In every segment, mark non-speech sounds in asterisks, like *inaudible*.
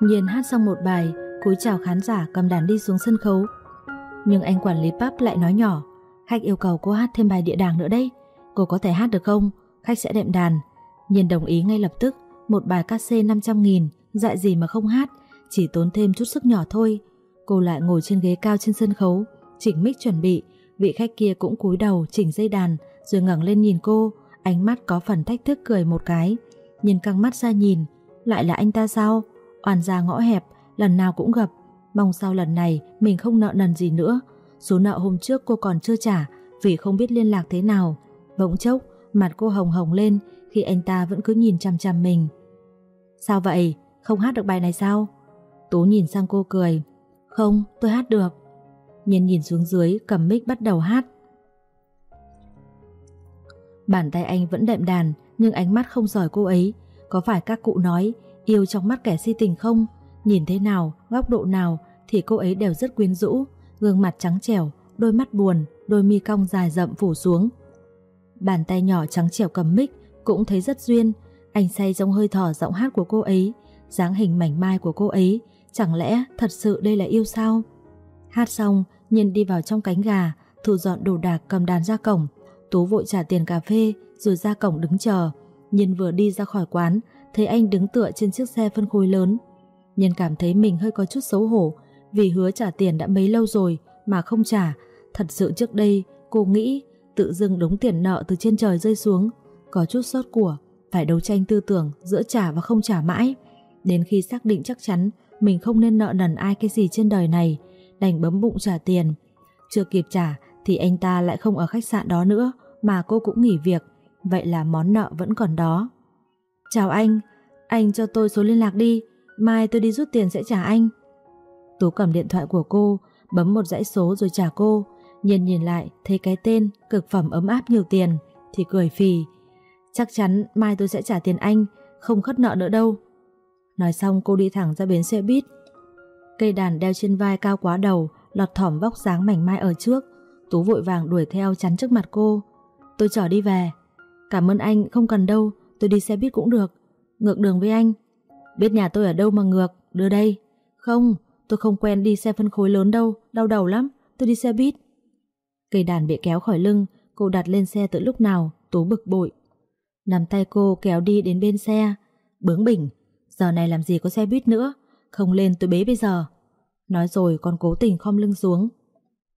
Nhiên hát xong một bài, cúi chào khán giả cầm đàn đi xuống sân khấu. Nhưng anh quản lý pub lại nói nhỏ, khách yêu cầu cô hát thêm bài địa đàng nữa đấy. Cô có thể hát được không? Khách sẽ đệm đàn. Nhiên đồng ý ngay lập tức, một bài ca c 500 nghìn, dại gì mà không hát, chỉ tốn thêm chút sức nhỏ thôi. Cô lại ngồi trên ghế cao trên sân khấu, chỉnh mic chuẩn bị, vị khách kia cũng cúi đầu chỉnh dây đàn, rồi ngẩng lên nhìn cô, ánh mắt có phần thách thức cười một cái. Nhìn căng mắt ra nhìn, lại là anh ta sao? Oan ra ngõ hẹp, lần nào cũng gặp. Mong sao lần này mình không nợ nần gì nữa. Số nợ hôm trước cô còn chưa trả vì không biết liên lạc thế nào. Bỗng chốc, mặt cô hồng hồng lên khi anh ta vẫn cứ nhìn chằm chằm mình. Sao vậy? Không hát được bài này sao? Tú nhìn sang cô cười. Không, tôi hát được. Nhiên nhìn xuống dưới, cầm mic bắt đầu hát. Bàn tay anh vẫn đệm đàn, nhưng ánh mắt không giỏi cô ấy. Có phải các cụ nói, yêu trong mắt kẻ si tình không? Nhìn thế nào, góc độ nào thì cô ấy đều rất quyến rũ, gương mặt trắng trẻo, đôi mắt buồn, đôi mi cong dài rậm phủ xuống. Bàn tay nhỏ trắng trẻo cầm mic cũng thấy rất duyên, anh say trong hơi thở giọng hát của cô ấy, dáng hình mảnh mai của cô ấy, chẳng lẽ thật sự đây là yêu sao? Hát xong, Nhiên đi vào trong cánh gà, thu dọn đồ đạc cầm đàn ra cổng. Tú vội trả tiền cà phê rồi ra cổng đứng chờ. Nhiên vừa đi ra khỏi quán, thấy anh đứng tựa trên chiếc xe phân khối lớn. nhân cảm thấy mình hơi có chút xấu hổ vì hứa trả tiền đã mấy lâu rồi mà không trả. Thật sự trước đây cô nghĩ tự dưng đống tiền nợ từ trên trời rơi xuống, có chút sót của, phải đấu tranh tư tưởng giữa trả và không trả mãi. Đến khi xác định chắc chắn mình không nên nợ nần ai cái gì trên đời này, đành bấm bụng trả tiền. Chưa kịp trả thì anh ta lại không ở khách sạn đó nữa mà cô cũng nghỉ việc, vậy là món nợ vẫn còn đó. Chào anh, anh cho tôi số liên lạc đi, mai tôi đi rút tiền sẽ trả anh. Tú cầm điện thoại của cô, bấm một dãy số rồi trả cô, nhìn nhìn lại thấy cái tên cực phẩm ấm áp nhiều tiền thì cười phì. Chắc chắn mai tôi sẽ trả tiền anh, không khất nợ nữa đâu. Nói xong cô đi thẳng ra bến xe buýt. Cây đàn đeo trên vai cao quá đầu, lọt thỏm vóc dáng mảnh mai ở trước. Tú vội vàng đuổi theo chắn trước mặt cô. Tôi chở đi về. Cảm ơn anh, không cần đâu, tôi đi xe buýt cũng được. Ngược đường với anh. Biết nhà tôi ở đâu mà ngược, đưa đây. Không, tôi không quen đi xe phân khối lớn đâu, đau đầu lắm, tôi đi xe buýt. Cây đàn bị kéo khỏi lưng, cô đặt lên xe từ lúc nào, Tú bực bội. Nắm tay cô kéo đi đến bên xe. Bướng bỉnh, giờ này làm gì có xe buýt nữa, không lên tôi bế bây giờ. Nói rồi còn cố tình khom lưng xuống.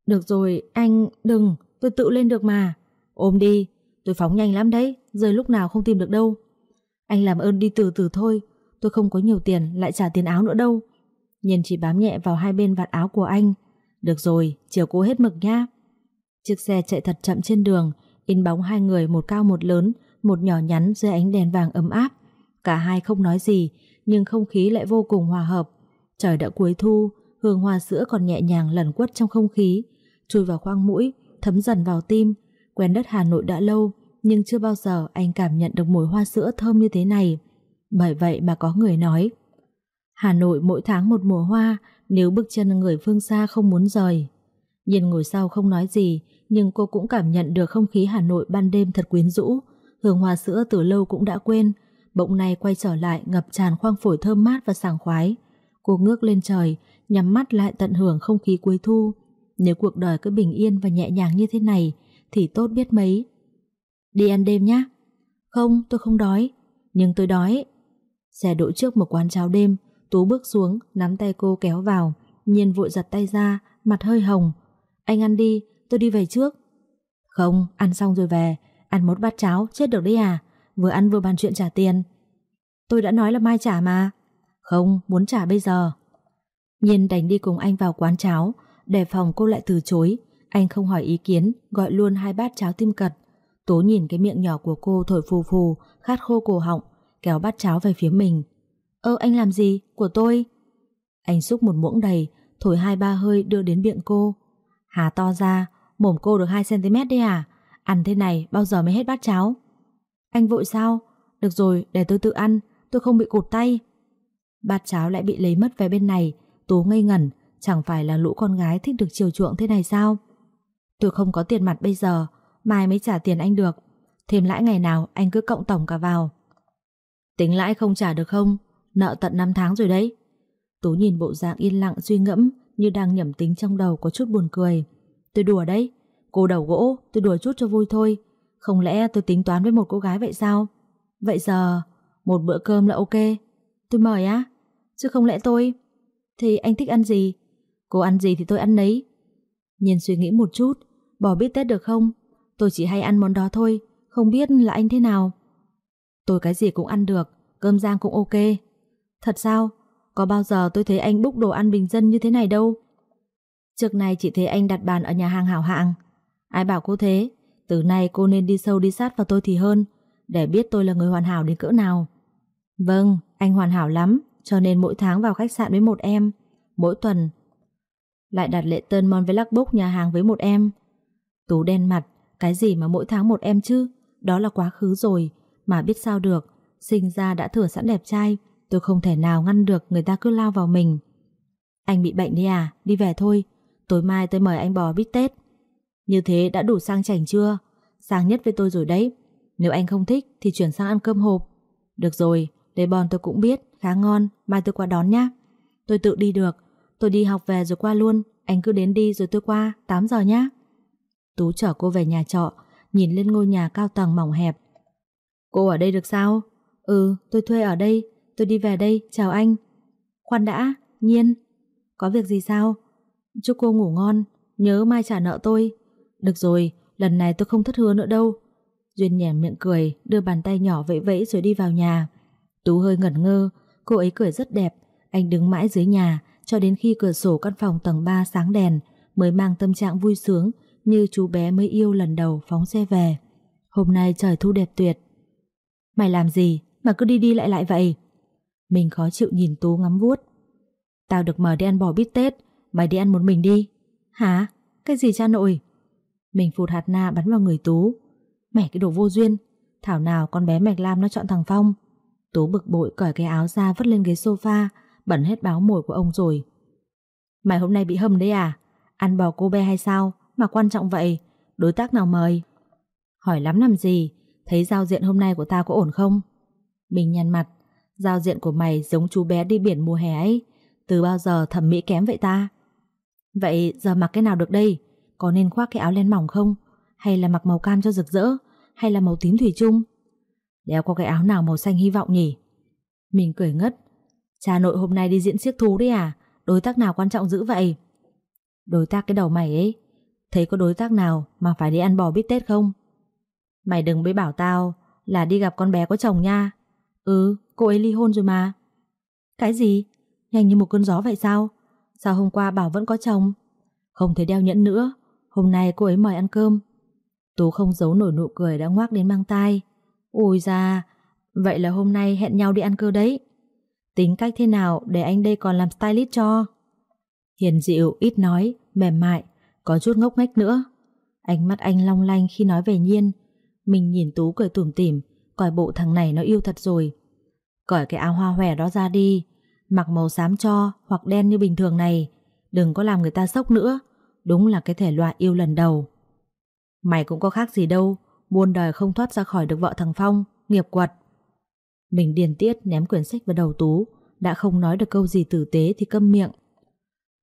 Được rồi, anh, đừng, tôi tự lên được mà. Ôm đi, tôi phóng nhanh lắm đấy, rơi lúc nào không tìm được đâu. Anh làm ơn đi từ từ thôi, tôi không có nhiều tiền lại trả tiền áo nữa đâu. Nhiên chỉ bám nhẹ vào hai bên vạt áo của anh. Được rồi, chiều cô hết mực nha. Chiếc xe chạy thật chậm trên đường, in bóng hai người một cao một lớn, một nhỏ nhắn dưới ánh đèn vàng ấm áp. Cả hai không nói gì, nhưng không khí lại vô cùng hòa hợp. Trời đã cuối thu, hương hoa sữa còn nhẹ nhàng lẩn quất trong không khí, chui vào khoang mũi, thấm dần vào tim. Quen đất Hà Nội đã lâu, nhưng chưa bao giờ anh cảm nhận được mùi hoa sữa thơm như thế này. Bởi vậy mà có người nói, Hà Nội mỗi tháng một mùa hoa, nếu bước chân người phương xa không muốn rời. Nhìn ngồi sau không nói gì, nhưng cô cũng cảm nhận được không khí Hà Nội ban đêm thật quyến rũ. Hương hoa sữa từ lâu cũng đã quên, bỗng nay quay trở lại ngập tràn khoang phổi thơm mát và sảng khoái. Cô ngước lên trời, nhắm mắt lại tận hưởng không khí cuối thu. Nếu cuộc đời cứ bình yên và nhẹ nhàng như thế này, thì tốt biết mấy. Đi ăn đêm nhé. Không, tôi không đói. Nhưng tôi đói. Xe đỗ trước một quán cháo đêm, Tú bước xuống, nắm tay cô kéo vào. Nhiên vội giật tay ra, mặt hơi hồng. Anh ăn đi, tôi đi về trước. Không, ăn xong rồi về. Ăn một bát cháo, chết được đấy à? Vừa ăn vừa bàn chuyện trả tiền. Tôi đã nói là mai trả mà. Không, muốn trả bây giờ. Nhiên đành đi cùng anh vào quán cháo, đề phòng cô lại từ chối. Anh không hỏi ý kiến, gọi luôn hai bát cháo tim cật. Tố nhìn cái miệng nhỏ của cô thổi phù phù, khát khô cổ họng, kéo bát cháo về phía mình. Ơ anh làm gì? Của tôi? Anh xúc một muỗng đầy, thổi hai ba hơi đưa đến miệng cô. Hà to ra, mồm cô được 2cm đấy à? Ăn thế này bao giờ mới hết bát cháo? Anh vội sao? Được rồi, để tôi tự ăn, tôi không bị cụt tay. Bát cháo lại bị lấy mất về bên này, Tú ngây ngẩn, chẳng phải là lũ con gái thích được chiều chuộng thế này sao? Tôi không có tiền mặt bây giờ, mai mới trả tiền anh được. Thêm lãi ngày nào anh cứ cộng tổng cả vào. Tính lãi không trả được không? Nợ tận 5 tháng rồi đấy. Tú nhìn bộ dạng yên lặng suy ngẫm như đang nhẩm tính trong đầu có chút buồn cười. Tôi đùa đấy, cô đầu gỗ, tôi đùa chút cho vui thôi. Không lẽ tôi tính toán với một cô gái vậy sao? Vậy giờ, một bữa cơm là ok. Tôi mời á, chứ không lẽ tôi... Thì anh thích ăn gì? Cô ăn gì thì tôi ăn nấy. Nhiên suy nghĩ một chút, bỏ biết Tết được không? Tôi chỉ hay ăn món đó thôi, không biết là anh thế nào. Tôi cái gì cũng ăn được, cơm rang cũng ok. Thật sao? Có bao giờ tôi thấy anh búc đồ ăn bình dân như thế này đâu. Trước này chỉ thấy anh đặt bàn ở nhà hàng hảo hạng. Ai bảo cô thế? Từ nay cô nên đi sâu đi sát vào tôi thì hơn, để biết tôi là người hoàn hảo đến cỡ nào. Vâng, anh hoàn hảo lắm, cho nên mỗi tháng vào khách sạn với một em, mỗi tuần lại đặt lệ tân mon với lắc bốc nhà hàng với một em. Tú đen mặt, cái gì mà mỗi tháng một em chứ, đó là quá khứ rồi, mà biết sao được, sinh ra đã thừa sẵn đẹp trai, tôi không thể nào ngăn được người ta cứ lao vào mình. Anh bị bệnh đi à, đi về thôi, tối mai tôi mời anh bò bít tết. Như thế đã đủ sang chảnh chưa? Sang nhất với tôi rồi đấy. Nếu anh không thích thì chuyển sang ăn cơm hộp. Được rồi, để bòn tôi cũng biết, khá ngon, mai tôi qua đón nhá. Tôi tự đi được, tôi đi học về rồi qua luôn, anh cứ đến đi rồi tôi qua, 8 giờ nhá. Tú chở cô về nhà trọ, nhìn lên ngôi nhà cao tầng mỏng hẹp. Cô ở đây được sao? Ừ, tôi thuê ở đây, tôi đi về đây, chào anh. Khoan đã, Nhiên. Có việc gì sao? Chúc cô ngủ ngon, nhớ mai trả nợ tôi. Được rồi, lần này tôi không thất hứa nữa đâu. Duyên nhèm miệng cười, đưa bàn tay nhỏ vẫy vẫy rồi đi vào nhà. Tú hơi ngẩn ngơ, cô ấy cười rất đẹp. Anh đứng mãi dưới nhà, cho đến khi cửa sổ căn phòng tầng 3 sáng đèn, mới mang tâm trạng vui sướng như chú bé mới yêu lần đầu phóng xe về. Hôm nay trời thu đẹp tuyệt. Mày làm gì mà cứ đi đi lại lại vậy? Mình khó chịu nhìn Tú ngắm vuốt. Tao được mời đi ăn bò bít tết, mày đi ăn một mình đi. Hả? Cái gì cha nội? Mình phụt hạt na bắn vào người Tú. Mẹ cái đồ vô duyên, thảo nào con bé Mạch Lam nó chọn thằng Phong. Tú bực bội cởi cái áo ra vứt lên ghế sofa, bẩn hết báo mồi của ông rồi. Mày hôm nay bị hâm đấy à? Ăn bò cô bé hay sao? Mà quan trọng vậy, đối tác nào mời? Hỏi lắm làm gì? Thấy giao diện hôm nay của ta có ổn không? Mình nhăn mặt, giao diện của mày giống chú bé đi biển mùa hè ấy. Từ bao giờ thẩm mỹ kém vậy ta? Vậy giờ mặc cái nào được đây? Có nên khoác cái áo len mỏng không? Hay là mặc màu cam cho rực rỡ? Hay là màu tím thủy chung? Đéo có cái áo nào màu xanh hy vọng nhỉ? Mình cười ngất. Cha nội hôm nay đi diễn siếc thú đấy à? Đối tác nào quan trọng dữ vậy? Đối tác cái đầu mày ấy. Thấy có đối tác nào mà phải đi ăn bò bít tết không? Mày đừng bấy bảo tao là đi gặp con bé có chồng nha. Ừ, cô ấy ly hôn rồi mà. Cái gì? Nhanh như một cơn gió vậy sao? Sao hôm qua bảo vẫn có chồng? Không thấy đeo nhẫn nữa. Hôm nay cô ấy mời ăn cơm. Tú không giấu nổi nụ cười đã ngoác đến mang tai. Ôi da, vậy là hôm nay hẹn nhau đi ăn cơ đấy. Tính cách thế nào để anh đây còn làm stylist cho? Hiền dịu, ít nói, mềm mại, có chút ngốc nghếch nữa. Ánh mắt anh long lanh khi nói về Nhiên. Mình nhìn Tú cười tủm tỉm, coi bộ thằng này nó yêu thật rồi. Cởi cái áo hoa hòe đó ra đi, mặc màu xám cho hoặc đen như bình thường này, đừng có làm người ta sốc nữa. Đúng là cái thể loại yêu lần đầu. Mày cũng có khác gì đâu, muôn đời không thoát ra khỏi được vợ thằng Phong, nghiệp quật. Mình điền tiết ném quyển sách vào đầu Tú, đã không nói được câu gì tử tế thì câm miệng.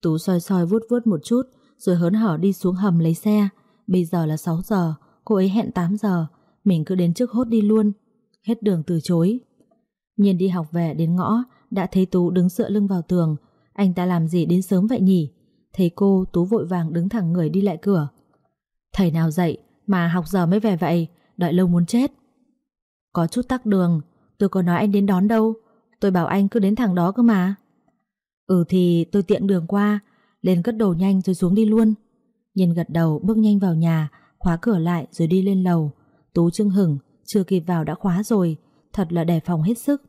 Tú soi soi vuốt vuốt một chút, rồi hớn hở đi xuống hầm lấy xe. Bây giờ là 6 giờ, cô ấy hẹn 8 giờ, mình cứ đến trước hốt đi luôn. Hết đường từ chối. Nhiên đi học về đến ngõ, đã thấy Tú đứng dựa lưng vào tường. Anh ta làm gì đến sớm vậy nhỉ? Thấy cô, Tú vội vàng đứng thẳng người đi lại cửa. Thầy nào dậy mà học giờ mới về vậy, đợi lâu muốn chết. Có chút tắc đường, tôi có nói anh đến đón đâu, tôi bảo anh cứ đến thẳng đó cơ mà. Ừ thì tôi tiện đường qua, lên cất đồ nhanh rồi xuống đi luôn. Nhìn gật đầu bước nhanh vào nhà, khóa cửa lại rồi đi lên lầu. Tú trưng hửng, chưa kịp vào đã khóa rồi, thật là đề phòng hết sức.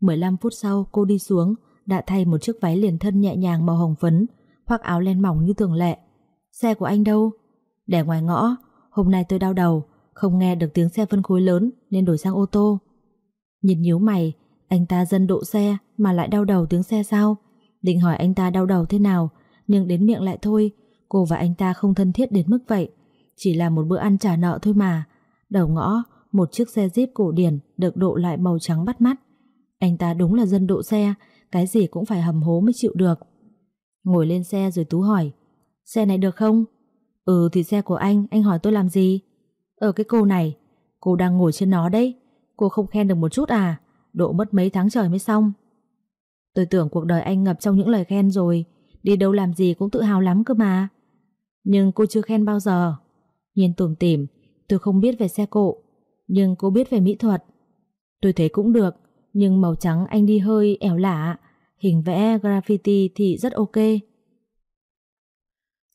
15 phút sau cô đi xuống, đã thay một chiếc váy liền thân nhẹ nhàng màu hồng phấn, khoác áo len mỏng như thường lệ. Xe của anh đâu? Để ngoài ngõ, hôm nay tôi đau đầu, không nghe được tiếng xe phân khối lớn nên đổi sang ô tô. Nhìn nhíu mày, anh ta dân độ xe mà lại đau đầu tiếng xe sao? Định hỏi anh ta đau đầu thế nào, nhưng đến miệng lại thôi, cô và anh ta không thân thiết đến mức vậy. Chỉ là một bữa ăn trả nợ thôi mà. Đầu ngõ, một chiếc xe Jeep cổ điển được độ lại màu trắng bắt mắt. Anh ta đúng là dân độ xe, cái gì cũng phải hầm hố mới chịu được. Ngồi lên xe rồi Tú hỏi, xe này được không? Ừ thì xe của anh, anh hỏi tôi làm gì? Ở cái cô này, cô đang ngồi trên nó đấy, cô không khen được một chút à? Độ mất mấy tháng trời mới xong. Tôi tưởng cuộc đời anh ngập trong những lời khen rồi, đi đâu làm gì cũng tự hào lắm cơ mà. Nhưng cô chưa khen bao giờ. Nhiên tủm tỉm, tôi không biết về xe cộ, nhưng cô biết về mỹ thuật. Tôi thấy cũng được, nhưng màu trắng anh đi hơi ẻo lả, hình vẽ graffiti thì rất ok.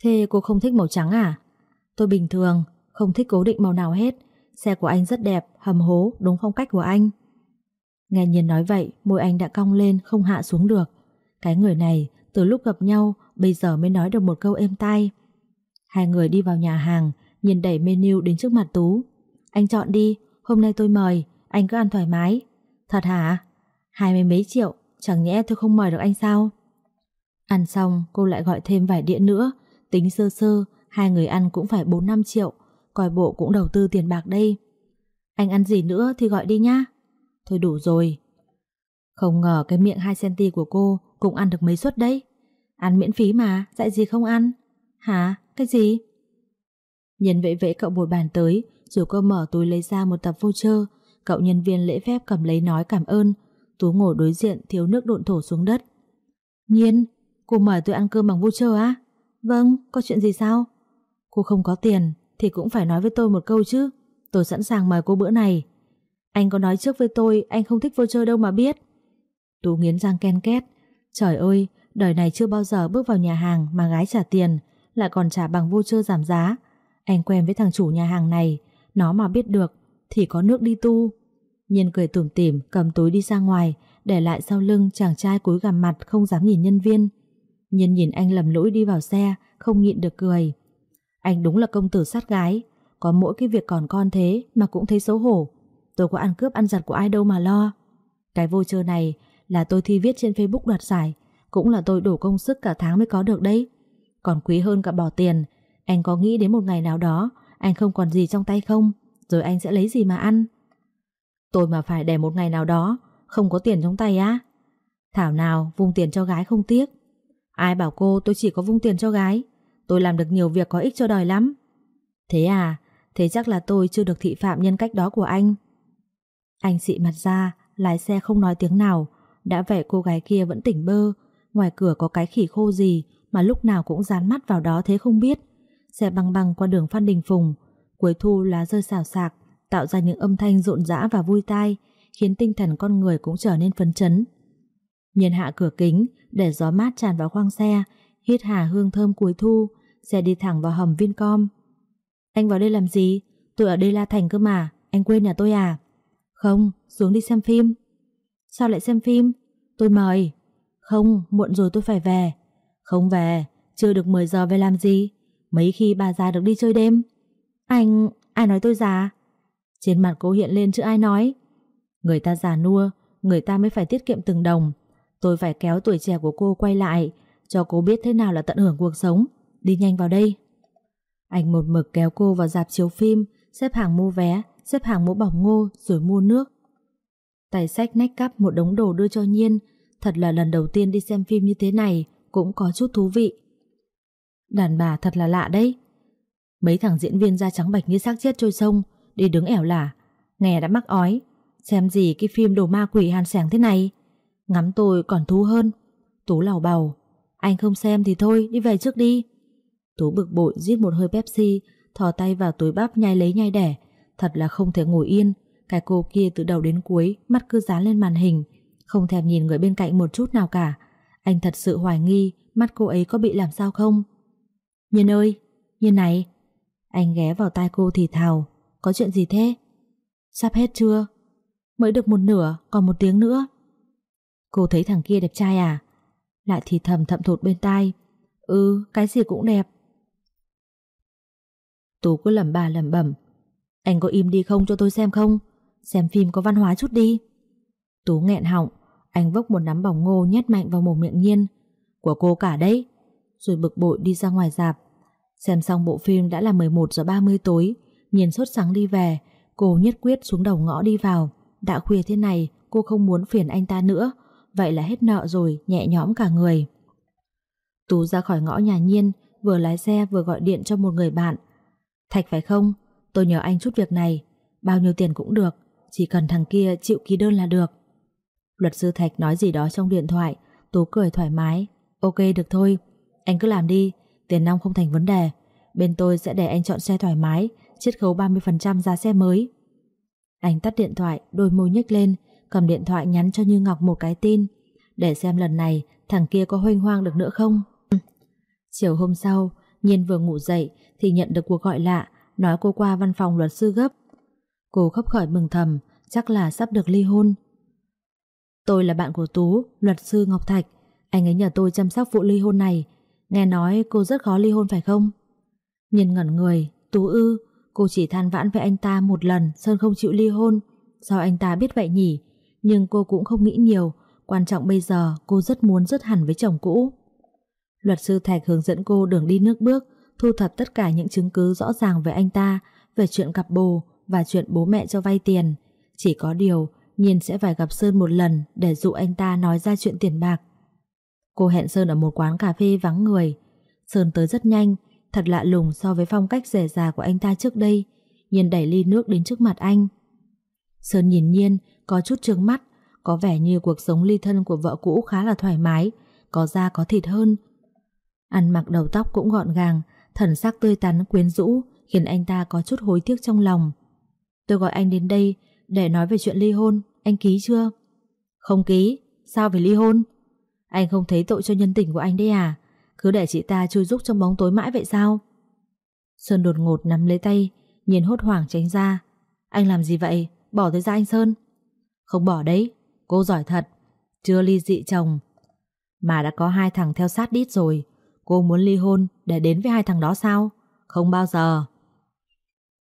Thế cô không thích màu trắng à? Tôi bình thường, không thích cố định màu nào hết. Xe của anh rất đẹp, hầm hố, đúng phong cách của anh. Nghe nhiên nói vậy, môi anh đã cong lên, không hạ xuống được. Cái người này, từ lúc gặp nhau, bây giờ mới nói được một câu êm tai. Hai người đi vào nhà hàng, nhìn đẩy menu đến trước mặt Tú. Anh chọn đi, hôm nay tôi mời, anh cứ ăn thoải mái. Thật hả? Hai mươi mấy triệu, chẳng nhẽ tôi không mời được anh sao? Ăn xong, cô lại gọi thêm vài đĩa nữa, tính sơ sơ, hai người ăn cũng phải 4-5 triệu, coi bộ cũng đầu tư tiền bạc đây. Anh ăn gì nữa thì gọi đi nhá. Thôi đủ rồi. Không ngờ cái miệng 2cm của cô cũng ăn được mấy suất đấy. Ăn miễn phí mà, dạy gì không ăn? Hả? Cái gì? Nhân vệ vệ cậu bồi bàn tới, rồi cô mở túi lấy ra một tập voucher. Cậu nhân viên lễ phép cầm lấy nói cảm ơn. Tú ngồi đối diện thiếu nước độn thổ xuống đất. Nhiên, cô mời tôi ăn cơm bằng voucher á? Vâng, có chuyện gì sao? Cô không có tiền thì cũng phải nói với tôi một câu chứ. Tôi sẵn sàng mời cô bữa này. Anh có nói trước với tôi anh không thích voucher đâu mà biết. Tú nghiến răng ken két. Trời ơi, đời này chưa bao giờ bước vào nhà hàng mà gái trả tiền, lại còn trả bằng voucher giảm giá. Anh quen với thằng chủ nhà hàng này, nó mà biết được thì có nước đi tu. Nhiên cười tủm tỉm cầm túi đi ra ngoài, để lại sau lưng chàng trai cúi gằm mặt không dám nhìn nhân viên. Nhiên nhìn anh lầm lũi đi vào xe, không nhịn được cười. Anh đúng là công tử sát gái, có mỗi cái việc còn con thế mà cũng thấy xấu hổ. Tôi có ăn cướp ăn giặt của ai đâu mà lo. Cái vô voucher này là tôi thi viết trên Facebook đoạt giải, cũng là tôi đổ công sức cả tháng mới có được đấy. Còn quý hơn cả bỏ tiền, anh có nghĩ đến một ngày nào đó anh không còn gì trong tay không, rồi anh sẽ lấy gì mà ăn? Tôi mà phải để một ngày nào đó không có tiền trong tay á. Thảo nào vung tiền cho gái không tiếc. Ai bảo cô tôi chỉ có vung tiền cho gái, tôi làm được nhiều việc có ích cho đời lắm. Thế à, thế chắc là tôi chưa được thị phạm nhân cách đó của anh. Anh xị mặt ra, lái xe không nói tiếng nào, đã vẻ cô gái kia vẫn tỉnh bơ, ngoài cửa có cái khỉ khô gì mà lúc nào cũng dán mắt vào đó thế không biết. Xe băng băng qua đường Phan Đình Phùng, cuối thu lá rơi xào xạc, tạo ra những âm thanh rộn rã và vui tai, khiến tinh thần con người cũng trở nên phấn chấn. nhân hạ cửa kính, để gió mát tràn vào khoang xe, hít hà hương thơm cuối thu, xe đi thẳng vào hầm Vincom. Anh vào đây làm gì? Tôi ở đây La Thành cơ mà, anh quên nhà tôi à? Không, xuống đi xem phim. Sao lại xem phim? Tôi mời. Không, muộn rồi tôi phải về. Không về, chưa được 10 giờ về làm gì? Mấy khi bà già được đi chơi đêm? Anh, ai nói tôi già? Trên mặt cô hiện lên chữ ai nói. Người ta già nua, người ta mới phải tiết kiệm từng đồng. Tôi phải kéo tuổi trẻ của cô quay lại, cho cô biết thế nào là tận hưởng cuộc sống. Đi nhanh vào đây. Anh một mực kéo cô vào dạp chiếu phim, xếp hàng mua vé, xếp hàng mua bỏng ngô rồi mua nước. Tài sách nách cắp một đống đồ đưa cho Nhiên, thật là lần đầu tiên đi xem phim như thế này, cũng có chút thú vị. Đàn bà thật là lạ đấy. Mấy thằng diễn viên da trắng bạch như xác chết trôi sông, đi đứng ẻo lả, nghe đã mắc ói. Xem gì cái phim đồ ma quỷ hàn sẻng thế này. Ngắm tôi còn thú hơn. Tú lào bầu. Anh không xem thì thôi, đi về trước đi. Tú bực bội giết một hơi Pepsi, thò tay vào túi bắp nhai lấy nhai đẻ. Thật là không thể ngồi yên. Cái cô kia từ đầu đến cuối, mắt cứ dán lên màn hình. Không thèm nhìn người bên cạnh một chút nào cả. Anh thật sự hoài nghi mắt cô ấy có bị làm sao không. Nhiên ơi, Nhiên này. Anh ghé vào tai cô thì thào. Có chuyện gì thế? Sắp hết chưa? Mới được một nửa, còn một tiếng nữa. Cô thấy thằng kia đẹp trai à? Lại thì thầm thậm thụt bên tai. Ừ, cái gì cũng đẹp. Tú cứ lẩm bà lẩm bẩm. Anh có im đi không cho tôi xem không? Xem phim có văn hóa chút đi. Tú nghẹn họng, anh vốc một nắm bỏng ngô nhét mạnh vào mồm miệng nhiên. Của cô cả đấy. Rồi bực bội đi ra ngoài dạp. Xem xong bộ phim đã là 11 giờ 30 tối, nhìn sốt sáng đi về, cô nhất quyết xuống đầu ngõ đi vào. Đã khuya thế này, cô không muốn phiền anh ta nữa, vậy là hết nợ rồi, nhẹ nhõm cả người. Tú ra khỏi ngõ nhà nhiên, vừa lái xe vừa gọi điện cho một người bạn. Thạch phải không? Tôi nhờ anh chút việc này, bao nhiêu tiền cũng được, chỉ cần thằng kia chịu ký đơn là được. Luật sư Thạch nói gì đó trong điện thoại, Tú cười thoải mái. Ok được thôi, anh cứ làm đi, tiền nong không thành vấn đề. Bên tôi sẽ để anh chọn xe thoải mái, chiết khấu 30% giá xe mới. Anh tắt điện thoại, đôi môi nhếch lên, cầm điện thoại nhắn cho Như Ngọc một cái tin, để xem lần này thằng kia có hoanh hoang được nữa không. Ừ. Chiều hôm sau, Nhiên vừa ngủ dậy thì nhận được cuộc gọi lạ, nói cô qua văn phòng luật sư gấp. Cô khấp khởi mừng thầm, chắc là sắp được ly hôn. Tôi là bạn của Tú, luật sư Ngọc Thạch. Anh ấy nhờ tôi chăm sóc vụ ly hôn này. Nghe nói cô rất khó ly hôn phải không? Nhìn ngẩn người, Tú ư, cô chỉ than vãn với anh ta một lần Sơn không chịu ly hôn. Sao anh ta biết vậy nhỉ? Nhưng cô cũng không nghĩ nhiều, quan trọng bây giờ cô rất muốn dứt hẳn với chồng cũ. Luật sư Thạch hướng dẫn cô đường đi nước bước, thu thập tất cả những chứng cứ rõ ràng về anh ta, về chuyện cặp bồ và chuyện bố mẹ cho vay tiền. Chỉ có điều, Nhiên sẽ phải gặp Sơn một lần để dụ anh ta nói ra chuyện tiền bạc. Cô hẹn Sơn ở một quán cà phê vắng người. Sơn tới rất nhanh, thật lạ lùng so với phong cách rẻ rà của anh ta trước đây. Nhiên đẩy ly nước đến trước mặt anh. Sơn nhìn Nhiên, có chút trương mắt, có vẻ như cuộc sống ly thân của vợ cũ khá là thoải mái, có da có thịt hơn. Ăn mặc đầu tóc cũng gọn gàng, thần sắc tươi tắn quyến rũ, khiến anh ta có chút hối tiếc trong lòng. Tôi gọi anh đến đây để nói về chuyện ly hôn, anh ký chưa? Không ký, sao phải ly hôn? Anh không thấy tội cho nhân tình của anh đấy à? Cứ để chị ta chui rúc trong bóng tối mãi vậy sao? Sơn đột ngột nắm lấy tay, nhìn hốt hoảng tránh ra. Anh làm gì vậy? Bỏ tới ra anh Sơn. Không bỏ đấy, cô giỏi thật. Chưa ly dị chồng. Mà đã có hai thằng theo sát đít rồi. Cô muốn ly hôn để đến với hai thằng đó sao? Không bao giờ.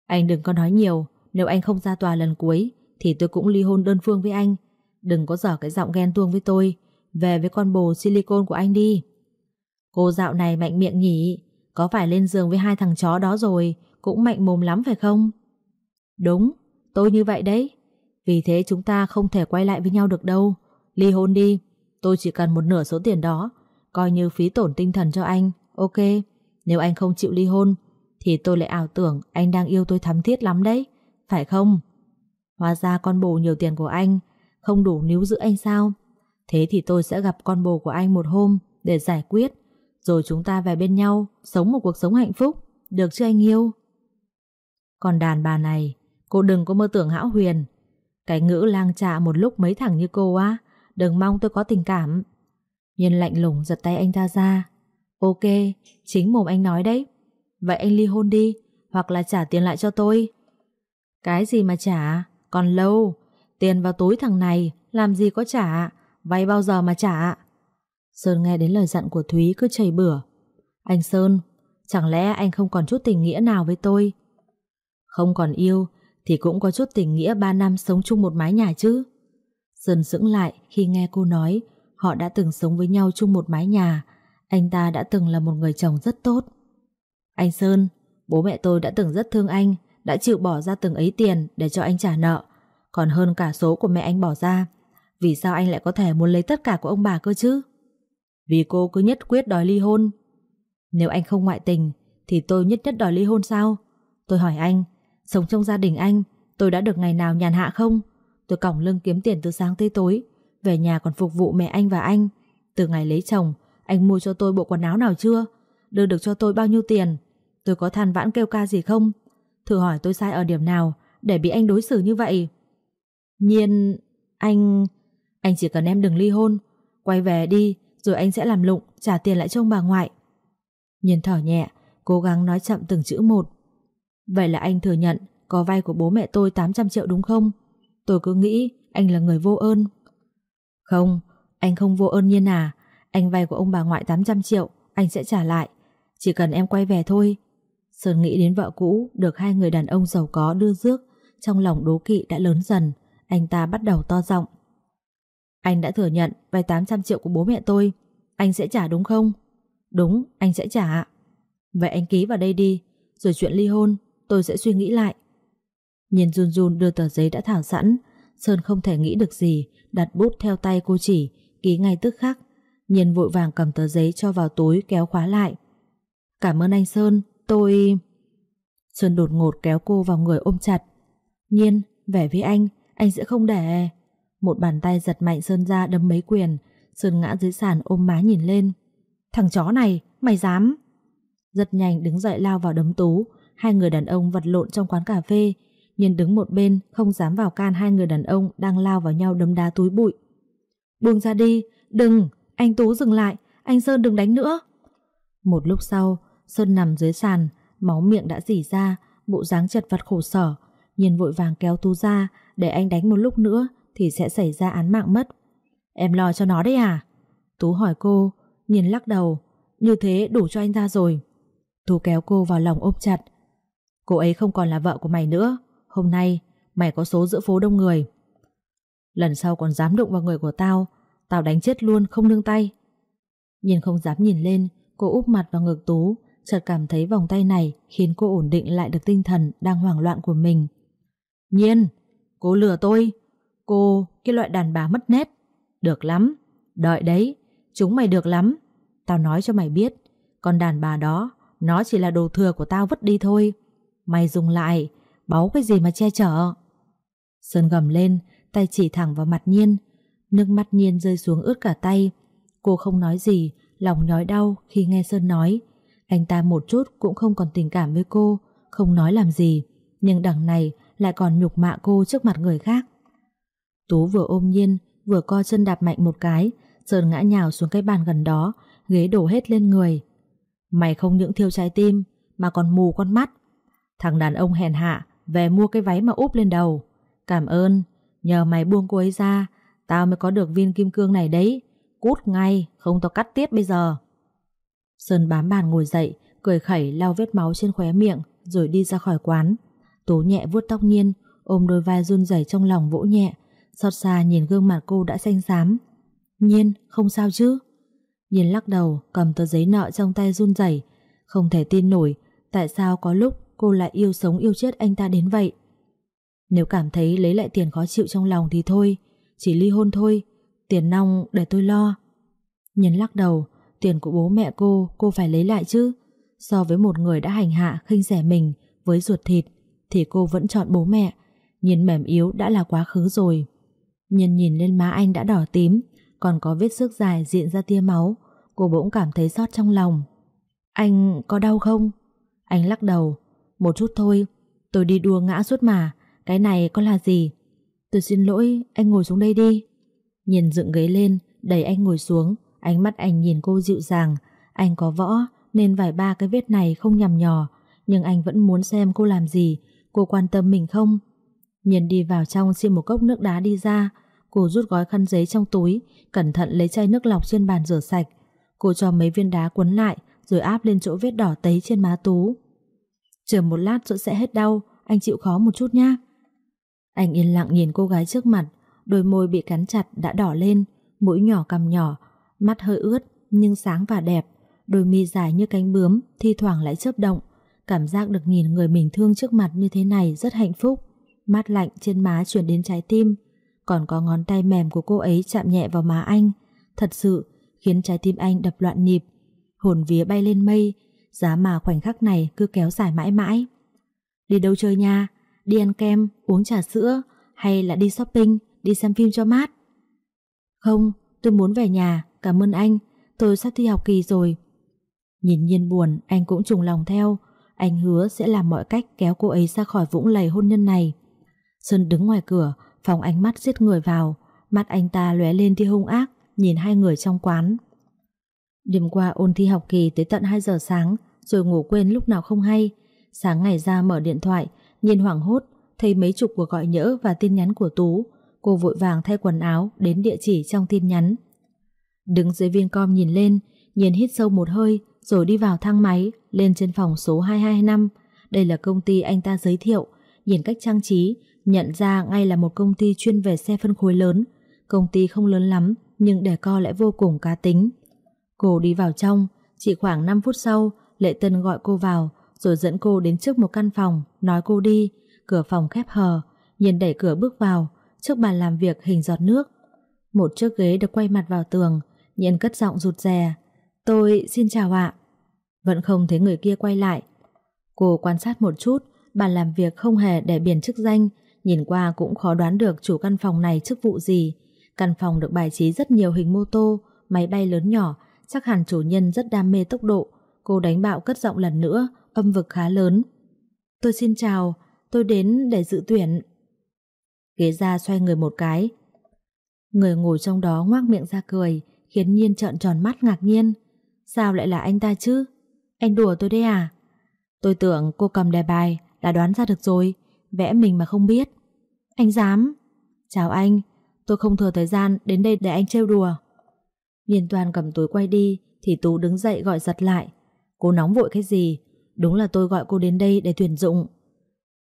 Anh đừng có nói nhiều, nếu anh không ra tòa lần cuối thì tôi cũng ly hôn đơn phương với anh. Đừng có dở cái giọng ghen tuông với tôi. Về với con bồ silicon của anh đi. Cô dạo này mạnh miệng nhỉ? Có phải lên giường với hai thằng chó đó rồi cũng mạnh mồm lắm phải không? Đúng, tôi như vậy đấy. Vì thế chúng ta không thể quay lại với nhau được đâu. Ly hôn đi. Tôi chỉ cần một nửa số tiền đó. Coi như phí tổn tinh thần cho anh. Ok. Nếu anh không chịu ly hôn thì tôi lại ảo tưởng anh đang yêu tôi thắm thiết lắm đấy phải không? Hóa ra con bồ nhiều tiền của anh không đủ níu giữ anh sao? Thế thì tôi sẽ gặp con bồ của anh một hôm để giải quyết, rồi chúng ta về bên nhau, sống một cuộc sống hạnh phúc, được chứ anh yêu? Còn đàn bà này, cô đừng có mơ tưởng hão huyền. Cái ngữ lang trạ một lúc mấy thằng như cô á, đừng mong tôi có tình cảm. Nhân lạnh lùng giật tay anh ta ra. Ok, chính mồm anh nói đấy. Vậy anh ly hôn đi, hoặc là trả tiền lại cho tôi. Cái gì mà trả? Còn lâu. Tiền vào túi thằng này, làm gì có trả? Vay bao giờ mà trả? Sơn nghe đến lời dặn của Thúy cứ chảy bửa. Anh Sơn, chẳng lẽ anh không còn chút tình nghĩa nào với tôi? Không còn yêu, thì cũng có chút tình nghĩa ba năm sống chung một mái nhà chứ. Sơn sững lại khi nghe cô nói họ đã từng sống với nhau chung một mái nhà. Anh ta đã từng là một người chồng rất tốt. Anh Sơn, bố mẹ tôi đã từng rất thương anh đã chịu bỏ ra từng ấy tiền để cho anh trả nợ, còn hơn cả số của mẹ anh bỏ ra. Vì sao anh lại có thể muốn lấy tất cả của ông bà cơ chứ? Vì cô cứ nhất quyết đòi ly hôn. Nếu anh không ngoại tình, thì tôi nhất nhất đòi ly hôn sao? Tôi hỏi anh, sống trong gia đình anh, tôi đã được ngày nào nhàn hạ không? Tôi còng lưng kiếm tiền từ sáng tới tối, về nhà còn phục vụ mẹ anh và anh. Từ ngày lấy chồng, anh mua cho tôi bộ quần áo nào chưa? Đưa được cho tôi bao nhiêu tiền? Tôi có than vãn kêu ca gì không? Thử hỏi tôi sai ở điểm nào Để bị anh đối xử như vậy? Nhiên, Anh Anh chỉ cần em đừng ly hôn, Quay về đi, Rồi anh sẽ làm lụng, Trả tiền lại cho ông bà ngoại. Nhiên thở nhẹ, Cố gắng nói chậm từng chữ một. Vậy là anh thừa nhận Có vay của bố mẹ tôi 800 triệu đúng không? Tôi cứ nghĩ anh là người vô ơn. Không, Anh không vô ơn nhiên à. Anh vay của ông bà ngoại 800 triệu, Anh sẽ trả lại. Chỉ cần em quay về thôi Sơn nghĩ đến vợ cũ được hai người đàn ông giàu có đưa rước, trong lòng đố kỵ đã lớn dần, anh ta bắt đầu to giọng. Anh đã thừa nhận vay 800 triệu của bố mẹ tôi, anh sẽ trả đúng không? Đúng, anh sẽ trả. Vậy anh ký vào đây đi, rồi chuyện ly hôn, tôi sẽ suy nghĩ lại. Nhìn run run đưa tờ giấy đã thảo sẵn, Sơn không thể nghĩ được gì, đặt bút theo tay cô chỉ, ký ngay tức khắc. Nhiên vội vàng cầm tờ giấy cho vào túi kéo khóa lại. Cảm ơn anh Sơn, tôi... Sơn đột ngột kéo cô vào người ôm chặt. Nhiên, vẻ với anh, anh sẽ không để... Một bàn tay giật mạnh Sơn ra đấm mấy quyền, Sơn ngã dưới sàn ôm má nhìn lên. Thằng chó này, mày dám... Rất nhanh đứng dậy lao vào đấm Tú, hai người đàn ông vật lộn trong quán cà phê, Nhiên đứng một bên không dám vào can hai người đàn ông đang lao vào nhau đấm đá túi bụi. Buông ra đi, đừng, anh Tú dừng lại, anh Sơn đừng đánh nữa. Một lúc sau, Sơn nằm dưới sàn, máu miệng đã dỉ ra, bộ dáng chật vật khổ sở. Nhiên vội vàng kéo Tú ra, để anh đánh một lúc nữa thì sẽ xảy ra án mạng mất. Em lo cho nó đấy à? Tú hỏi cô, Nhiên lắc đầu, như thế đủ cho anh ra rồi. Tú kéo cô vào lòng ôm chặt. Cô ấy không còn là vợ của mày nữa, Hôm nay mày có số giữa phố đông người Lần sau còn dám đụng vào người của tao Tao đánh chết luôn không nương tay Nhìn không dám nhìn lên Cô úp mặt vào ngực Tú Chợt cảm thấy vòng tay này Khiến cô ổn định lại được tinh thần Đang hoảng loạn của mình. Nhiên, Cô lừa tôi. Cô, cái loại đàn bà mất nét. Được lắm. Đợi đấy. Chúng mày được lắm. Tao nói cho mày biết, Con đàn bà đó, Nó chỉ là đồ thừa của tao vứt đi thôi. Mày dùng lại, Báu cái gì mà che chở? Sơn gầm lên, Tay chỉ thẳng vào mặt Nhiên. Nước mắt Nhiên rơi xuống ướt cả tay. Cô không nói gì, Lòng nhói đau khi nghe Sơn nói. Anh ta một chút cũng không còn tình cảm với cô Không nói làm gì Nhưng đằng này lại còn nhục mạ cô trước mặt người khác Tú vừa ôm Nhiên Vừa co chân đạp mạnh một cái Sơn ngã nhào xuống cái bàn gần đó Ghế đổ hết lên người Mày không những thiêu trái tim Mà còn mù con mắt Thằng đàn ông hèn hạ về mua cái váy mà úp lên đầu. Cảm ơn, nhờ mày buông cô ấy ra, tao mới có được viên kim cương này đấy. Cút ngay, không tao cắt tiết bây giờ. Sơn bám bàn ngồi dậy, cười khẩy lau vết máu trên khóe miệng, rồi đi ra khỏi quán. Tố nhẹ vuốt tóc nhiên, ôm đôi vai run rẩy trong lòng vỗ nhẹ, xót xa nhìn gương mặt cô đã xanh xám. Nhiên, không sao chứ? Nhiên lắc đầu, cầm tờ giấy nợ trong tay run rẩy, không thể tin nổi tại sao có lúc cô lại yêu sống yêu chết anh ta đến vậy. Nếu cảm thấy lấy lại tiền khó chịu trong lòng thì thôi, chỉ ly hôn thôi, tiền nong để tôi lo. Nhiên lắc đầu, tiền của bố mẹ cô, cô phải lấy lại chứ. So với một người đã hành hạ, khinh rẻ mình với ruột thịt, thì cô vẫn chọn bố mẹ. Nhìn mềm yếu đã là quá khứ rồi. Nhân nhìn lên má anh đã đỏ tím, còn có vết xước dài diện ra tia máu. Cô bỗng cảm thấy xót trong lòng. Anh có đau không? Anh lắc đầu, một chút thôi, tôi đi đua ngã suốt mà, cái này có là gì? Tôi xin lỗi, anh ngồi xuống đây đi. Nhìn dựng ghế lên, đẩy anh ngồi xuống, ánh mắt anh nhìn cô dịu dàng. Anh có võ, nên vài ba cái vết này không nhằm nhò, nhưng anh vẫn muốn xem cô làm gì, cô quan tâm mình không? Nhìn đi vào trong xin một cốc nước đá đi ra, cô rút gói khăn giấy trong túi, cẩn thận lấy chai nước lọc trên bàn rửa sạch. Cô cho mấy viên đá quấn lại, rồi áp lên chỗ vết đỏ tấy trên má Tú. Chờ một lát rồi sẽ hết đau Anh chịu khó một chút nhé. Anh yên lặng nhìn cô gái trước mặt Đôi môi bị cắn chặt đã đỏ lên Mũi nhỏ cằm nhỏ Mắt hơi ướt nhưng sáng và đẹp. Đôi mi dài như cánh bướm Thi thoảng lại chớp động. Cảm giác được nhìn người mình thương trước mặt như thế này Rất hạnh phúc. Mát lạnh trên má chuyển đến trái tim. Còn có ngón tay mềm của cô ấy chạm nhẹ vào má anh. Thật sự khiến trái tim anh đập loạn nhịp. Hồn vía bay lên mây. Giá mà khoảnh khắc này cứ kéo dài mãi mãi. Đi đâu chơi nha? Đi ăn kem, uống trà sữa Hay là đi shopping, đi xem phim cho mát? Không, tôi muốn về nhà. Cảm ơn anh, tôi sắp thi học kỳ rồi Nhìn nhiên buồn Anh cũng trùng lòng theo Anh hứa sẽ làm mọi cách kéo cô ấy ra khỏi vũng lầy hôn nhân này Sơn đứng ngoài cửa Phòng ánh mắt giết người vào Mắt anh ta lóe lên tia hung ác Nhìn hai người trong quán Đêm qua ôn thi học kỳ tới tận 2 giờ sáng rồi ngủ quên lúc nào không hay. Sáng ngày ra mở điện thoại, nhìn hoảng hốt, thấy mấy chục cuộc gọi nhỡ và tin nhắn của Tú. Cô vội vàng thay quần áo đến địa chỉ trong tin nhắn. Đứng dưới viên com nhìn lên, nhìn hít sâu một hơi rồi đi vào thang máy lên trên phòng số 225. Đây là công ty anh ta giới thiệu, nhìn cách trang trí, nhận ra ngay là một công ty chuyên về xe phân khối lớn. Công ty không lớn lắm, nhưng để co lại vô cùng cá tính. Cô đi vào trong, chỉ khoảng 5 phút sau, Lệ Tân gọi cô vào, rồi dẫn cô đến trước một căn phòng, nói cô đi. Cửa phòng khép hờ, nhìn đẩy cửa bước vào, trước bàn làm việc hình giọt nước. Một chiếc ghế được quay mặt vào tường, Nhiên cất giọng rụt rè. Tôi xin chào ạ. Vẫn không thấy người kia quay lại. Cô quan sát một chút, bàn làm việc không hề để biển chức danh, nhìn qua cũng khó đoán được chủ căn phòng này chức vụ gì. Căn phòng được bài trí rất nhiều hình mô tô, máy bay lớn nhỏ, chắc hẳn chủ nhân rất đam mê tốc độ. Cô đánh bạo cất giọng lần nữa, âm vực khá lớn. Tôi xin chào, tôi đến để dự tuyển. Ghế ra xoay người một cái. Người ngồi trong đó ngoác miệng ra cười, khiến Nhiên trợn tròn mắt ngạc nhiên. Sao lại là anh ta chứ? Anh đùa tôi đấy à? Tôi tưởng cô cầm đề bài là đoán ra được rồi, vẽ mình mà không biết. Anh dám? Chào anh, tôi không thừa thời gian đến đây để anh trêu đùa. Nhiên toàn cầm túi quay đi, thì Tú đứng dậy gọi giật lại. Cô nóng vội cái gì? Đúng là tôi gọi cô đến đây để tuyển dụng.